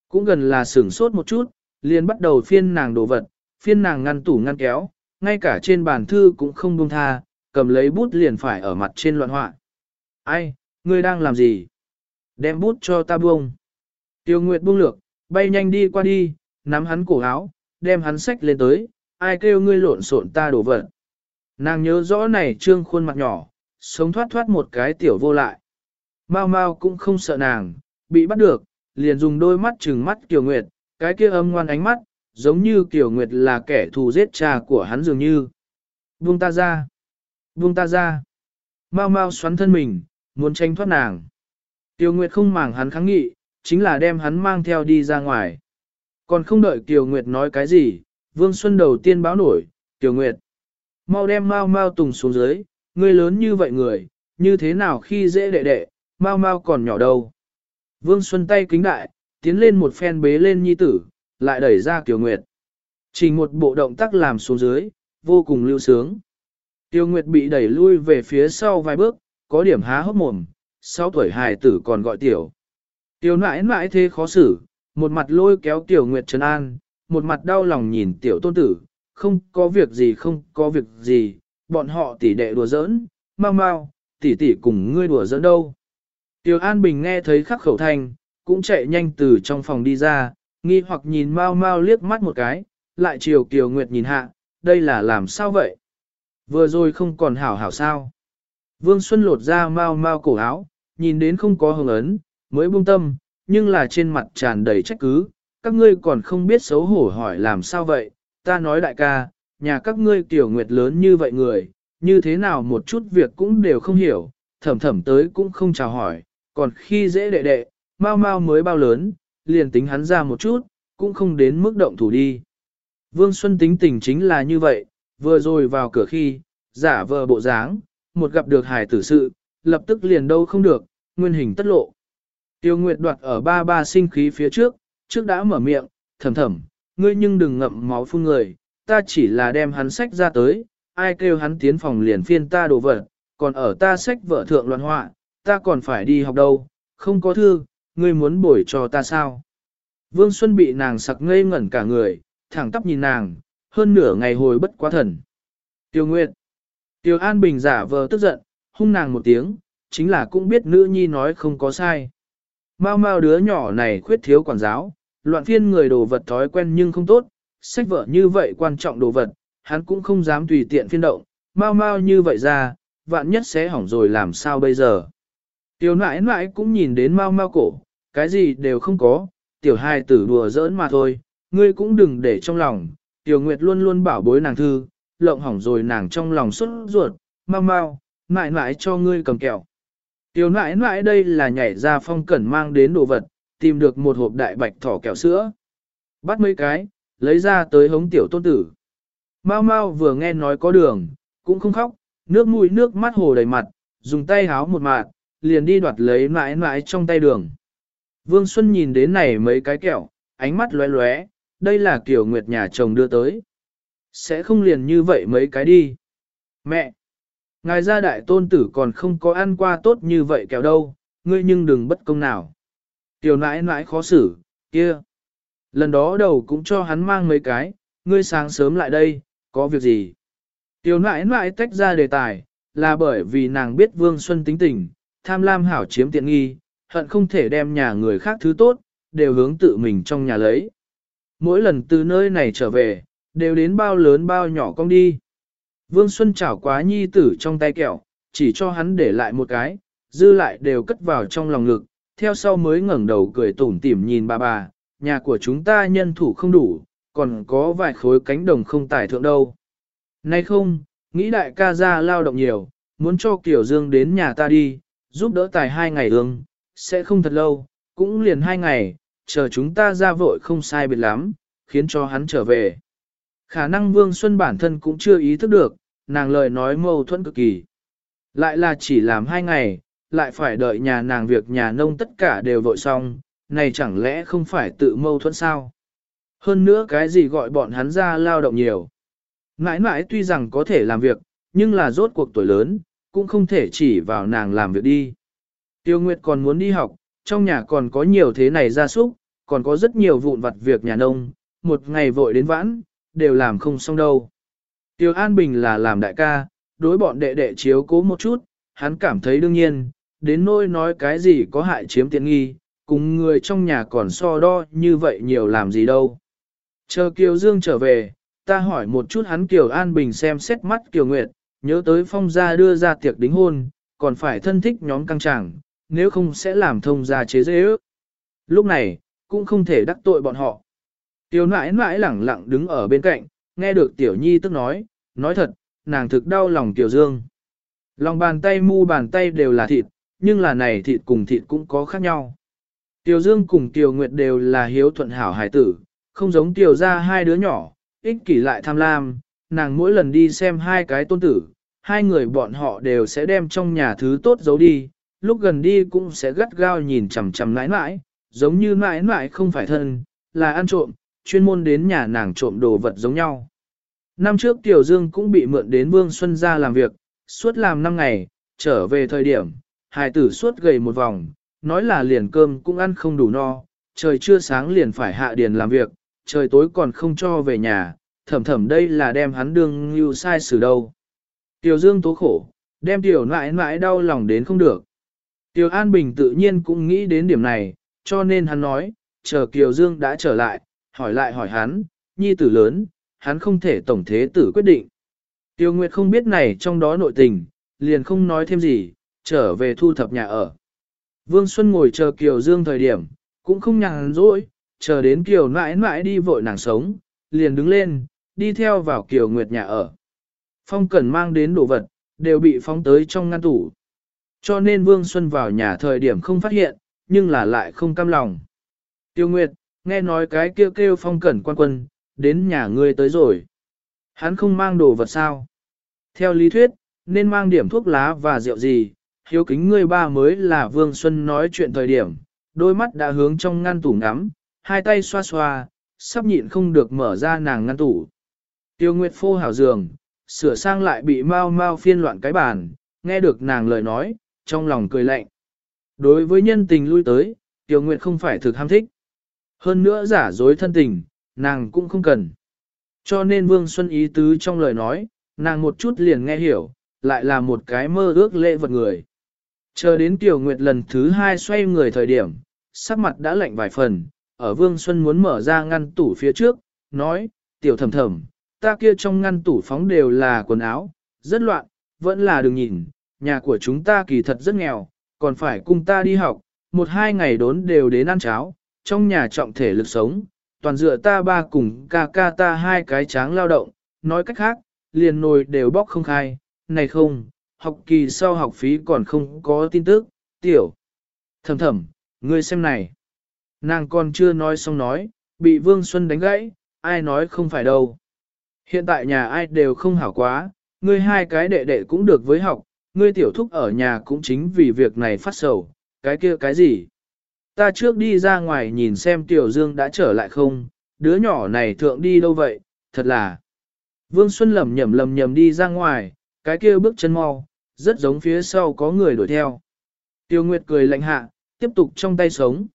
Cũng gần là sửng sốt một chút, liền bắt đầu phiên nàng đồ vật, phiên nàng ngăn tủ ngăn kéo, ngay cả trên bàn thư cũng không buông tha, cầm lấy bút liền phải ở mặt trên loạn họa. Ai, ngươi đang làm gì? Đem bút cho ta buông. Tiêu Nguyệt buông lược, bay nhanh đi qua đi, nắm hắn cổ áo, đem hắn sách lên tới, ai kêu ngươi lộn xộn ta đổ vật. Nàng nhớ rõ này trương khuôn mặt nhỏ, sống thoát thoát một cái tiểu vô lại. Mao Mao cũng không sợ nàng, bị bắt được, liền dùng đôi mắt trừng mắt Kiều Nguyệt, cái kia âm ngoan ánh mắt, giống như Kiều Nguyệt là kẻ thù giết cha của hắn dường như. Buông ta ra! Buông ta ra! mau mau xoắn thân mình, muốn tranh thoát nàng. Kiều Nguyệt không màng hắn kháng nghị, chính là đem hắn mang theo đi ra ngoài. Còn không đợi Kiều Nguyệt nói cái gì, Vương Xuân đầu tiên báo nổi, Kiều Nguyệt. Mau đem mau mau tùng xuống dưới, ngươi lớn như vậy người, như thế nào khi dễ đệ đệ, mau mau còn nhỏ đâu. Vương Xuân tay kính đại, tiến lên một phen bế lên nhi tử, lại đẩy ra Kiều Nguyệt. Chỉ một bộ động tác làm xuống dưới, vô cùng lưu sướng. Tiêu Nguyệt bị đẩy lui về phía sau vài bước, có điểm há hốc mồm, sau tuổi hài tử còn gọi tiểu. Tiêu nãi nãi thế khó xử, một mặt lôi kéo Tiểu Nguyệt trấn An, một mặt đau lòng nhìn tiểu tôn tử, không có việc gì không có việc gì, bọn họ tỉ đệ đùa giỡn, mau mau, tỉ tỉ cùng ngươi đùa giỡn đâu. Tiểu An Bình nghe thấy khắc khẩu thanh, cũng chạy nhanh từ trong phòng đi ra, nghi hoặc nhìn mau mau liếc mắt một cái, lại chiều Kiều Nguyệt nhìn hạ, đây là làm sao vậy? Vừa rồi không còn hảo hảo sao? Vương Xuân lột ra mau mau cổ áo, nhìn đến không có hồng ấn, mới buông tâm, nhưng là trên mặt tràn đầy trách cứ, các ngươi còn không biết xấu hổ hỏi làm sao vậy, ta nói đại ca, nhà các ngươi tiểu nguyệt lớn như vậy người, như thế nào một chút việc cũng đều không hiểu, thẩm thẩm tới cũng không chào hỏi, còn khi dễ đệ đệ, mau mau mới bao lớn, liền tính hắn ra một chút, cũng không đến mức động thủ đi. Vương Xuân tính tình chính là như vậy, vừa rồi vào cửa khi, giả vờ bộ dáng, một gặp được hải tử sự, lập tức liền đâu không được, nguyên hình tất lộ. Tiêu Nguyệt đoạt ở ba ba sinh khí phía trước, trước đã mở miệng, thầm thầm, ngươi nhưng đừng ngậm máu phun người, ta chỉ là đem hắn sách ra tới, ai kêu hắn tiến phòng liền phiên ta đồ vật, còn ở ta sách vợ thượng loạn họa, ta còn phải đi học đâu, không có thư, ngươi muốn bồi cho ta sao? Vương Xuân bị nàng sặc ngây ngẩn cả người, thẳng tắp nhìn nàng, hơn nửa ngày hồi bất quá thần. Tiêu Nguyệt. Tiêu An Bình giả vờ tức giận, hung nàng một tiếng, chính là cũng biết nữ nhi nói không có sai. Mau mau đứa nhỏ này khuyết thiếu quản giáo, loạn phiên người đồ vật thói quen nhưng không tốt, sách vợ như vậy quan trọng đồ vật, hắn cũng không dám tùy tiện phiên động, mau mau như vậy ra, vạn nhất sẽ hỏng rồi làm sao bây giờ. Tiêu nãi nãi cũng nhìn đến mau mau cổ, cái gì đều không có, tiểu hai tử đùa giỡn mà thôi, ngươi cũng đừng để trong lòng, tiểu nguyệt luôn luôn bảo bối nàng thư, lộng hỏng rồi nàng trong lòng xuất ruột, mau mau, mãi mãi cho ngươi cầm kẹo. Tiểu nãi nãi đây là nhảy ra phong cẩn mang đến đồ vật, tìm được một hộp đại bạch thỏ kẹo sữa. Bắt mấy cái, lấy ra tới hống tiểu tôn tử. Mau mau vừa nghe nói có đường, cũng không khóc, nước mũi nước mắt hồ đầy mặt, dùng tay háo một mạng, liền đi đoạt lấy mãi mãi trong tay đường. Vương Xuân nhìn đến này mấy cái kẹo, ánh mắt lóe lóe, đây là kiểu nguyệt nhà chồng đưa tới. Sẽ không liền như vậy mấy cái đi. Mẹ! Ngài gia đại tôn tử còn không có ăn qua tốt như vậy kẹo đâu, ngươi nhưng đừng bất công nào. Tiểu nãi nãi khó xử, kia. Lần đó đầu cũng cho hắn mang mấy cái, ngươi sáng sớm lại đây, có việc gì? Tiểu nãi nãi tách ra đề tài, là bởi vì nàng biết Vương Xuân tính tình, tham lam hảo chiếm tiện nghi, hận không thể đem nhà người khác thứ tốt, đều hướng tự mình trong nhà lấy. Mỗi lần từ nơi này trở về, đều đến bao lớn bao nhỏ con đi. Vương Xuân chảo quá nhi tử trong tay kẹo, chỉ cho hắn để lại một cái, dư lại đều cất vào trong lòng ngực, theo sau mới ngẩng đầu cười tủm tỉm nhìn bà bà, nhà của chúng ta nhân thủ không đủ, còn có vài khối cánh đồng không tài thượng đâu. Nay không, nghĩ đại ca ra lao động nhiều, muốn cho Kiều Dương đến nhà ta đi, giúp đỡ tài hai ngày ương, sẽ không thật lâu, cũng liền hai ngày, chờ chúng ta ra vội không sai biệt lắm, khiến cho hắn trở về. Khả năng Vương Xuân bản thân cũng chưa ý thức được, nàng lời nói mâu thuẫn cực kỳ. Lại là chỉ làm hai ngày, lại phải đợi nhà nàng việc nhà nông tất cả đều vội xong, này chẳng lẽ không phải tự mâu thuẫn sao? Hơn nữa cái gì gọi bọn hắn ra lao động nhiều. Mãi mãi tuy rằng có thể làm việc, nhưng là rốt cuộc tuổi lớn, cũng không thể chỉ vào nàng làm việc đi. Tiêu Nguyệt còn muốn đi học, trong nhà còn có nhiều thế này gia súc, còn có rất nhiều vụn vặt việc nhà nông, một ngày vội đến vãn, đều làm không xong đâu. Tiêu An Bình là làm đại ca, đối bọn đệ đệ chiếu cố một chút, hắn cảm thấy đương nhiên, đến nỗi nói cái gì có hại chiếm tiện nghi, cùng người trong nhà còn so đo như vậy nhiều làm gì đâu. Chờ Kiều Dương trở về, ta hỏi một chút hắn Kiều An Bình xem xét mắt Kiều Nguyệt, nhớ tới phong gia đưa ra tiệc đính hôn, còn phải thân thích nhóm căng tràng, nếu không sẽ làm thông gia chế dễ ước. Lúc này, cũng không thể đắc tội bọn họ. Tiểu nãi nãi lẳng lặng đứng ở bên cạnh, nghe được tiểu nhi tức nói, nói thật, nàng thực đau lòng tiểu dương. Lòng bàn tay mu bàn tay đều là thịt, nhưng là này thịt cùng thịt cũng có khác nhau. Tiểu dương cùng tiểu nguyệt đều là hiếu thuận hảo hải tử, không giống tiểu ra hai đứa nhỏ, ích kỷ lại tham lam, nàng mỗi lần đi xem hai cái tôn tử, hai người bọn họ đều sẽ đem trong nhà thứ tốt giấu đi, lúc gần đi cũng sẽ gắt gao nhìn chằm chằm nãi nãi, giống như nãi nãi không phải thân, là ăn trộm, chuyên môn đến nhà nàng trộm đồ vật giống nhau. Năm trước Tiểu Dương cũng bị mượn đến Vương Xuân ra làm việc, suốt làm 5 ngày, trở về thời điểm, hài tử suốt gầy một vòng, nói là liền cơm cũng ăn không đủ no, trời chưa sáng liền phải hạ điền làm việc, trời tối còn không cho về nhà, thầm thầm đây là đem hắn đương như sai xử đâu. Tiểu Dương tố khổ, đem Tiểu nãi nãi đau lòng đến không được. Tiểu An Bình tự nhiên cũng nghĩ đến điểm này, cho nên hắn nói, chờ Kiều Dương đã trở lại, hỏi lại hỏi hắn, nhi tử lớn, hắn không thể tổng thế tử quyết định. Tiêu Nguyệt không biết này trong đó nội tình, liền không nói thêm gì, trở về thu thập nhà ở. Vương Xuân ngồi chờ Kiều Dương thời điểm, cũng không nhàn rỗi, chờ đến Kiều mãi mãi đi vội nàng sống, liền đứng lên, đi theo vào Kiều Nguyệt nhà ở. Phong Cẩn mang đến đồ vật, đều bị phóng tới trong ngăn tủ. Cho nên Vương Xuân vào nhà thời điểm không phát hiện, nhưng là lại không cam lòng. Tiêu Nguyệt, Nghe nói cái kêu kêu phong cẩn quan quân, đến nhà ngươi tới rồi. Hắn không mang đồ vật sao? Theo lý thuyết, nên mang điểm thuốc lá và rượu gì, hiếu kính ngươi ba mới là Vương Xuân nói chuyện thời điểm, đôi mắt đã hướng trong ngăn tủ ngắm, hai tay xoa xoa, sắp nhịn không được mở ra nàng ngăn tủ. Tiêu Nguyệt phô hảo giường, sửa sang lại bị mau mau phiên loạn cái bàn, nghe được nàng lời nói, trong lòng cười lạnh. Đối với nhân tình lui tới, Tiểu Nguyệt không phải thực ham thích. Hơn nữa giả dối thân tình, nàng cũng không cần. Cho nên Vương Xuân ý tứ trong lời nói, nàng một chút liền nghe hiểu, lại là một cái mơ ước lễ vật người. Chờ đến Tiểu Nguyệt lần thứ hai xoay người thời điểm, sắc mặt đã lạnh vài phần, ở Vương Xuân muốn mở ra ngăn tủ phía trước, nói, Tiểu thầm thầm, ta kia trong ngăn tủ phóng đều là quần áo, rất loạn, vẫn là đừng nhìn, nhà của chúng ta kỳ thật rất nghèo, còn phải cùng ta đi học, một hai ngày đốn đều đến ăn cháo, trong nhà trọng thể lực sống, toàn dựa ta ba cùng ca ca ta hai cái tráng lao động, nói cách khác, liền nồi đều bóc không khai, này không, học kỳ sau học phí còn không có tin tức, tiểu. Thầm thầm, ngươi xem này. Nàng còn chưa nói xong nói, bị Vương Xuân đánh gãy, ai nói không phải đâu. Hiện tại nhà ai đều không hảo quá, ngươi hai cái đệ đệ cũng được với học, ngươi tiểu thúc ở nhà cũng chính vì việc này phát sầu, cái kia cái gì. Ta trước đi ra ngoài nhìn xem Tiểu Dương đã trở lại không, đứa nhỏ này thượng đi đâu vậy, thật là. Vương Xuân lầm nhầm lầm nhầm đi ra ngoài, cái kia bước chân mau, rất giống phía sau có người đuổi theo. Tiêu Nguyệt cười lạnh hạ, tiếp tục trong tay sống.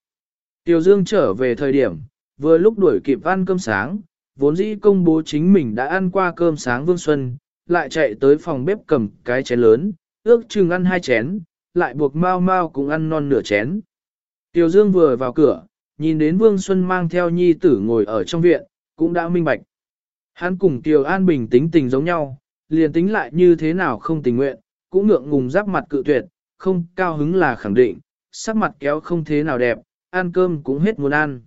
Tiêu Dương trở về thời điểm, vừa lúc đuổi kịp ăn cơm sáng, vốn dĩ công bố chính mình đã ăn qua cơm sáng Vương Xuân, lại chạy tới phòng bếp cầm cái chén lớn, ước chừng ăn hai chén, lại buộc mau mau cũng ăn non nửa chén. Tiêu Dương vừa vào cửa, nhìn đến Vương Xuân mang theo nhi tử ngồi ở trong viện, cũng đã minh bạch. Hắn cùng Tiêu An bình tính tình giống nhau, liền tính lại như thế nào không tình nguyện, cũng ngượng ngùng giáp mặt cự tuyệt, không cao hứng là khẳng định, sắc mặt kéo không thế nào đẹp, ăn cơm cũng hết muốn ăn.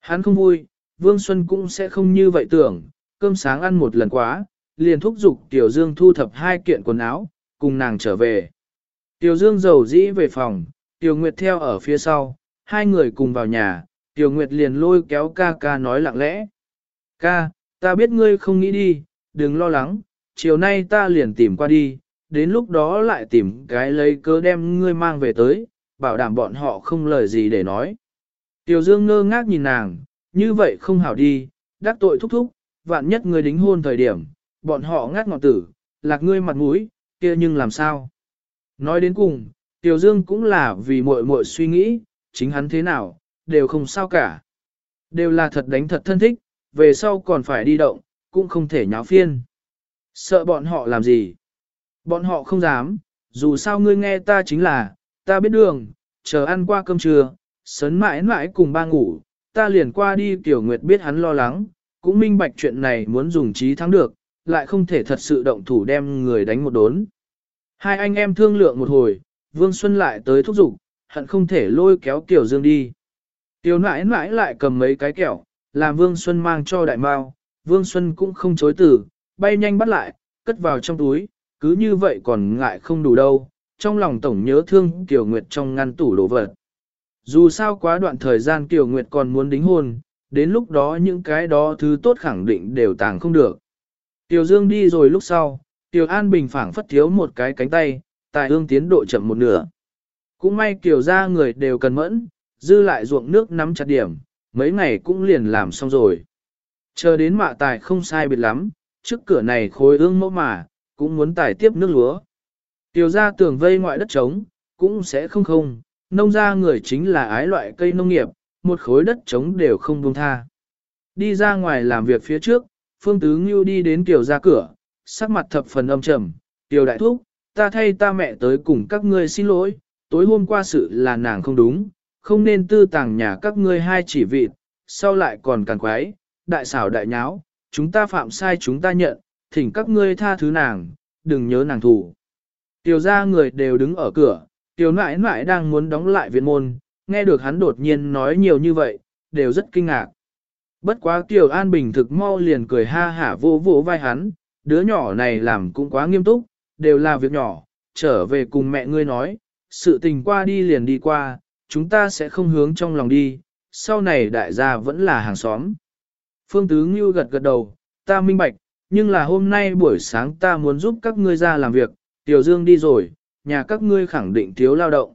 Hắn không vui, Vương Xuân cũng sẽ không như vậy tưởng, cơm sáng ăn một lần quá, liền thúc giục Tiểu Dương thu thập hai kiện quần áo, cùng nàng trở về. Tiểu Dương giàu dĩ về phòng, Tiểu Nguyệt theo ở phía sau, hai người cùng vào nhà, Tiểu Nguyệt liền lôi kéo ca ca nói lặng lẽ. Ca, ta biết ngươi không nghĩ đi, đừng lo lắng, chiều nay ta liền tìm qua đi, đến lúc đó lại tìm cái lấy cớ đem ngươi mang về tới, bảo đảm bọn họ không lời gì để nói. Tiểu Dương ngơ ngác nhìn nàng, như vậy không hảo đi, đắc tội thúc thúc, vạn nhất ngươi đính hôn thời điểm, bọn họ ngắt ngọn tử, lạc ngươi mặt mũi, kia nhưng làm sao? Nói đến cùng, Tiểu Dương cũng là vì muội muội suy nghĩ, chính hắn thế nào, đều không sao cả. Đều là thật đánh thật thân thích, về sau còn phải đi động, cũng không thể nháo phiên. Sợ bọn họ làm gì? Bọn họ không dám, dù sao ngươi nghe ta chính là, ta biết đường, chờ ăn qua cơm trưa, sớn mãi mãi cùng ba ngủ, ta liền qua đi Tiểu Nguyệt biết hắn lo lắng, cũng minh bạch chuyện này muốn dùng trí thắng được, lại không thể thật sự động thủ đem người đánh một đốn. Hai anh em thương lượng một hồi, Vương Xuân lại tới thúc giục, hận không thể lôi kéo Tiểu Dương đi. Tiểu nãi nãi lại cầm mấy cái kẹo, làm Vương Xuân mang cho đại mao, Vương Xuân cũng không chối từ, bay nhanh bắt lại, cất vào trong túi, cứ như vậy còn ngại không đủ đâu, trong lòng tổng nhớ thương Tiểu Nguyệt trong ngăn tủ đồ vật. Dù sao quá đoạn thời gian Tiểu Nguyệt còn muốn đính hôn, đến lúc đó những cái đó thứ tốt khẳng định đều tàng không được. Tiểu Dương đi rồi lúc sau, Tiểu An Bình phảng phất thiếu một cái cánh tay, tài ương tiến độ chậm một nửa. Cũng may Tiểu ra người đều cần mẫn, dư lại ruộng nước nắm chặt điểm, mấy ngày cũng liền làm xong rồi. Chờ đến mạ tài không sai biệt lắm, trước cửa này khối ương mẫu mà, cũng muốn tài tiếp nước lúa. Tiểu ra tường vây ngoại đất trống, cũng sẽ không không, nông ra người chính là ái loại cây nông nghiệp, một khối đất trống đều không buông tha. Đi ra ngoài làm việc phía trước, Phương Tứ Ngưu đi đến Kiều ra cửa, sắc mặt thập phần âm trầm, Kiều đại thúc, ta thay ta mẹ tới cùng các ngươi xin lỗi, tối hôm qua sự là nàng không đúng, không nên tư tàng nhà các ngươi hai chỉ vịt, sau lại còn càng quái, đại xảo đại nháo, chúng ta phạm sai chúng ta nhận, thỉnh các ngươi tha thứ nàng, đừng nhớ nàng thủ. Tiểu ra người đều đứng ở cửa, tiểu nãi nãi đang muốn đóng lại viện môn, nghe được hắn đột nhiên nói nhiều như vậy, đều rất kinh ngạc. Bất quá tiểu an bình thực mau liền cười ha hả vô vô vai hắn, đứa nhỏ này làm cũng quá nghiêm túc, đều là việc nhỏ, trở về cùng mẹ ngươi nói, sự tình qua đi liền đi qua, chúng ta sẽ không hướng trong lòng đi, sau này đại gia vẫn là hàng xóm. Phương Tứ Ngưu gật gật đầu, ta minh bạch, nhưng là hôm nay buổi sáng ta muốn giúp các ngươi ra làm việc, Tiểu Dương đi rồi, nhà các ngươi khẳng định thiếu lao động.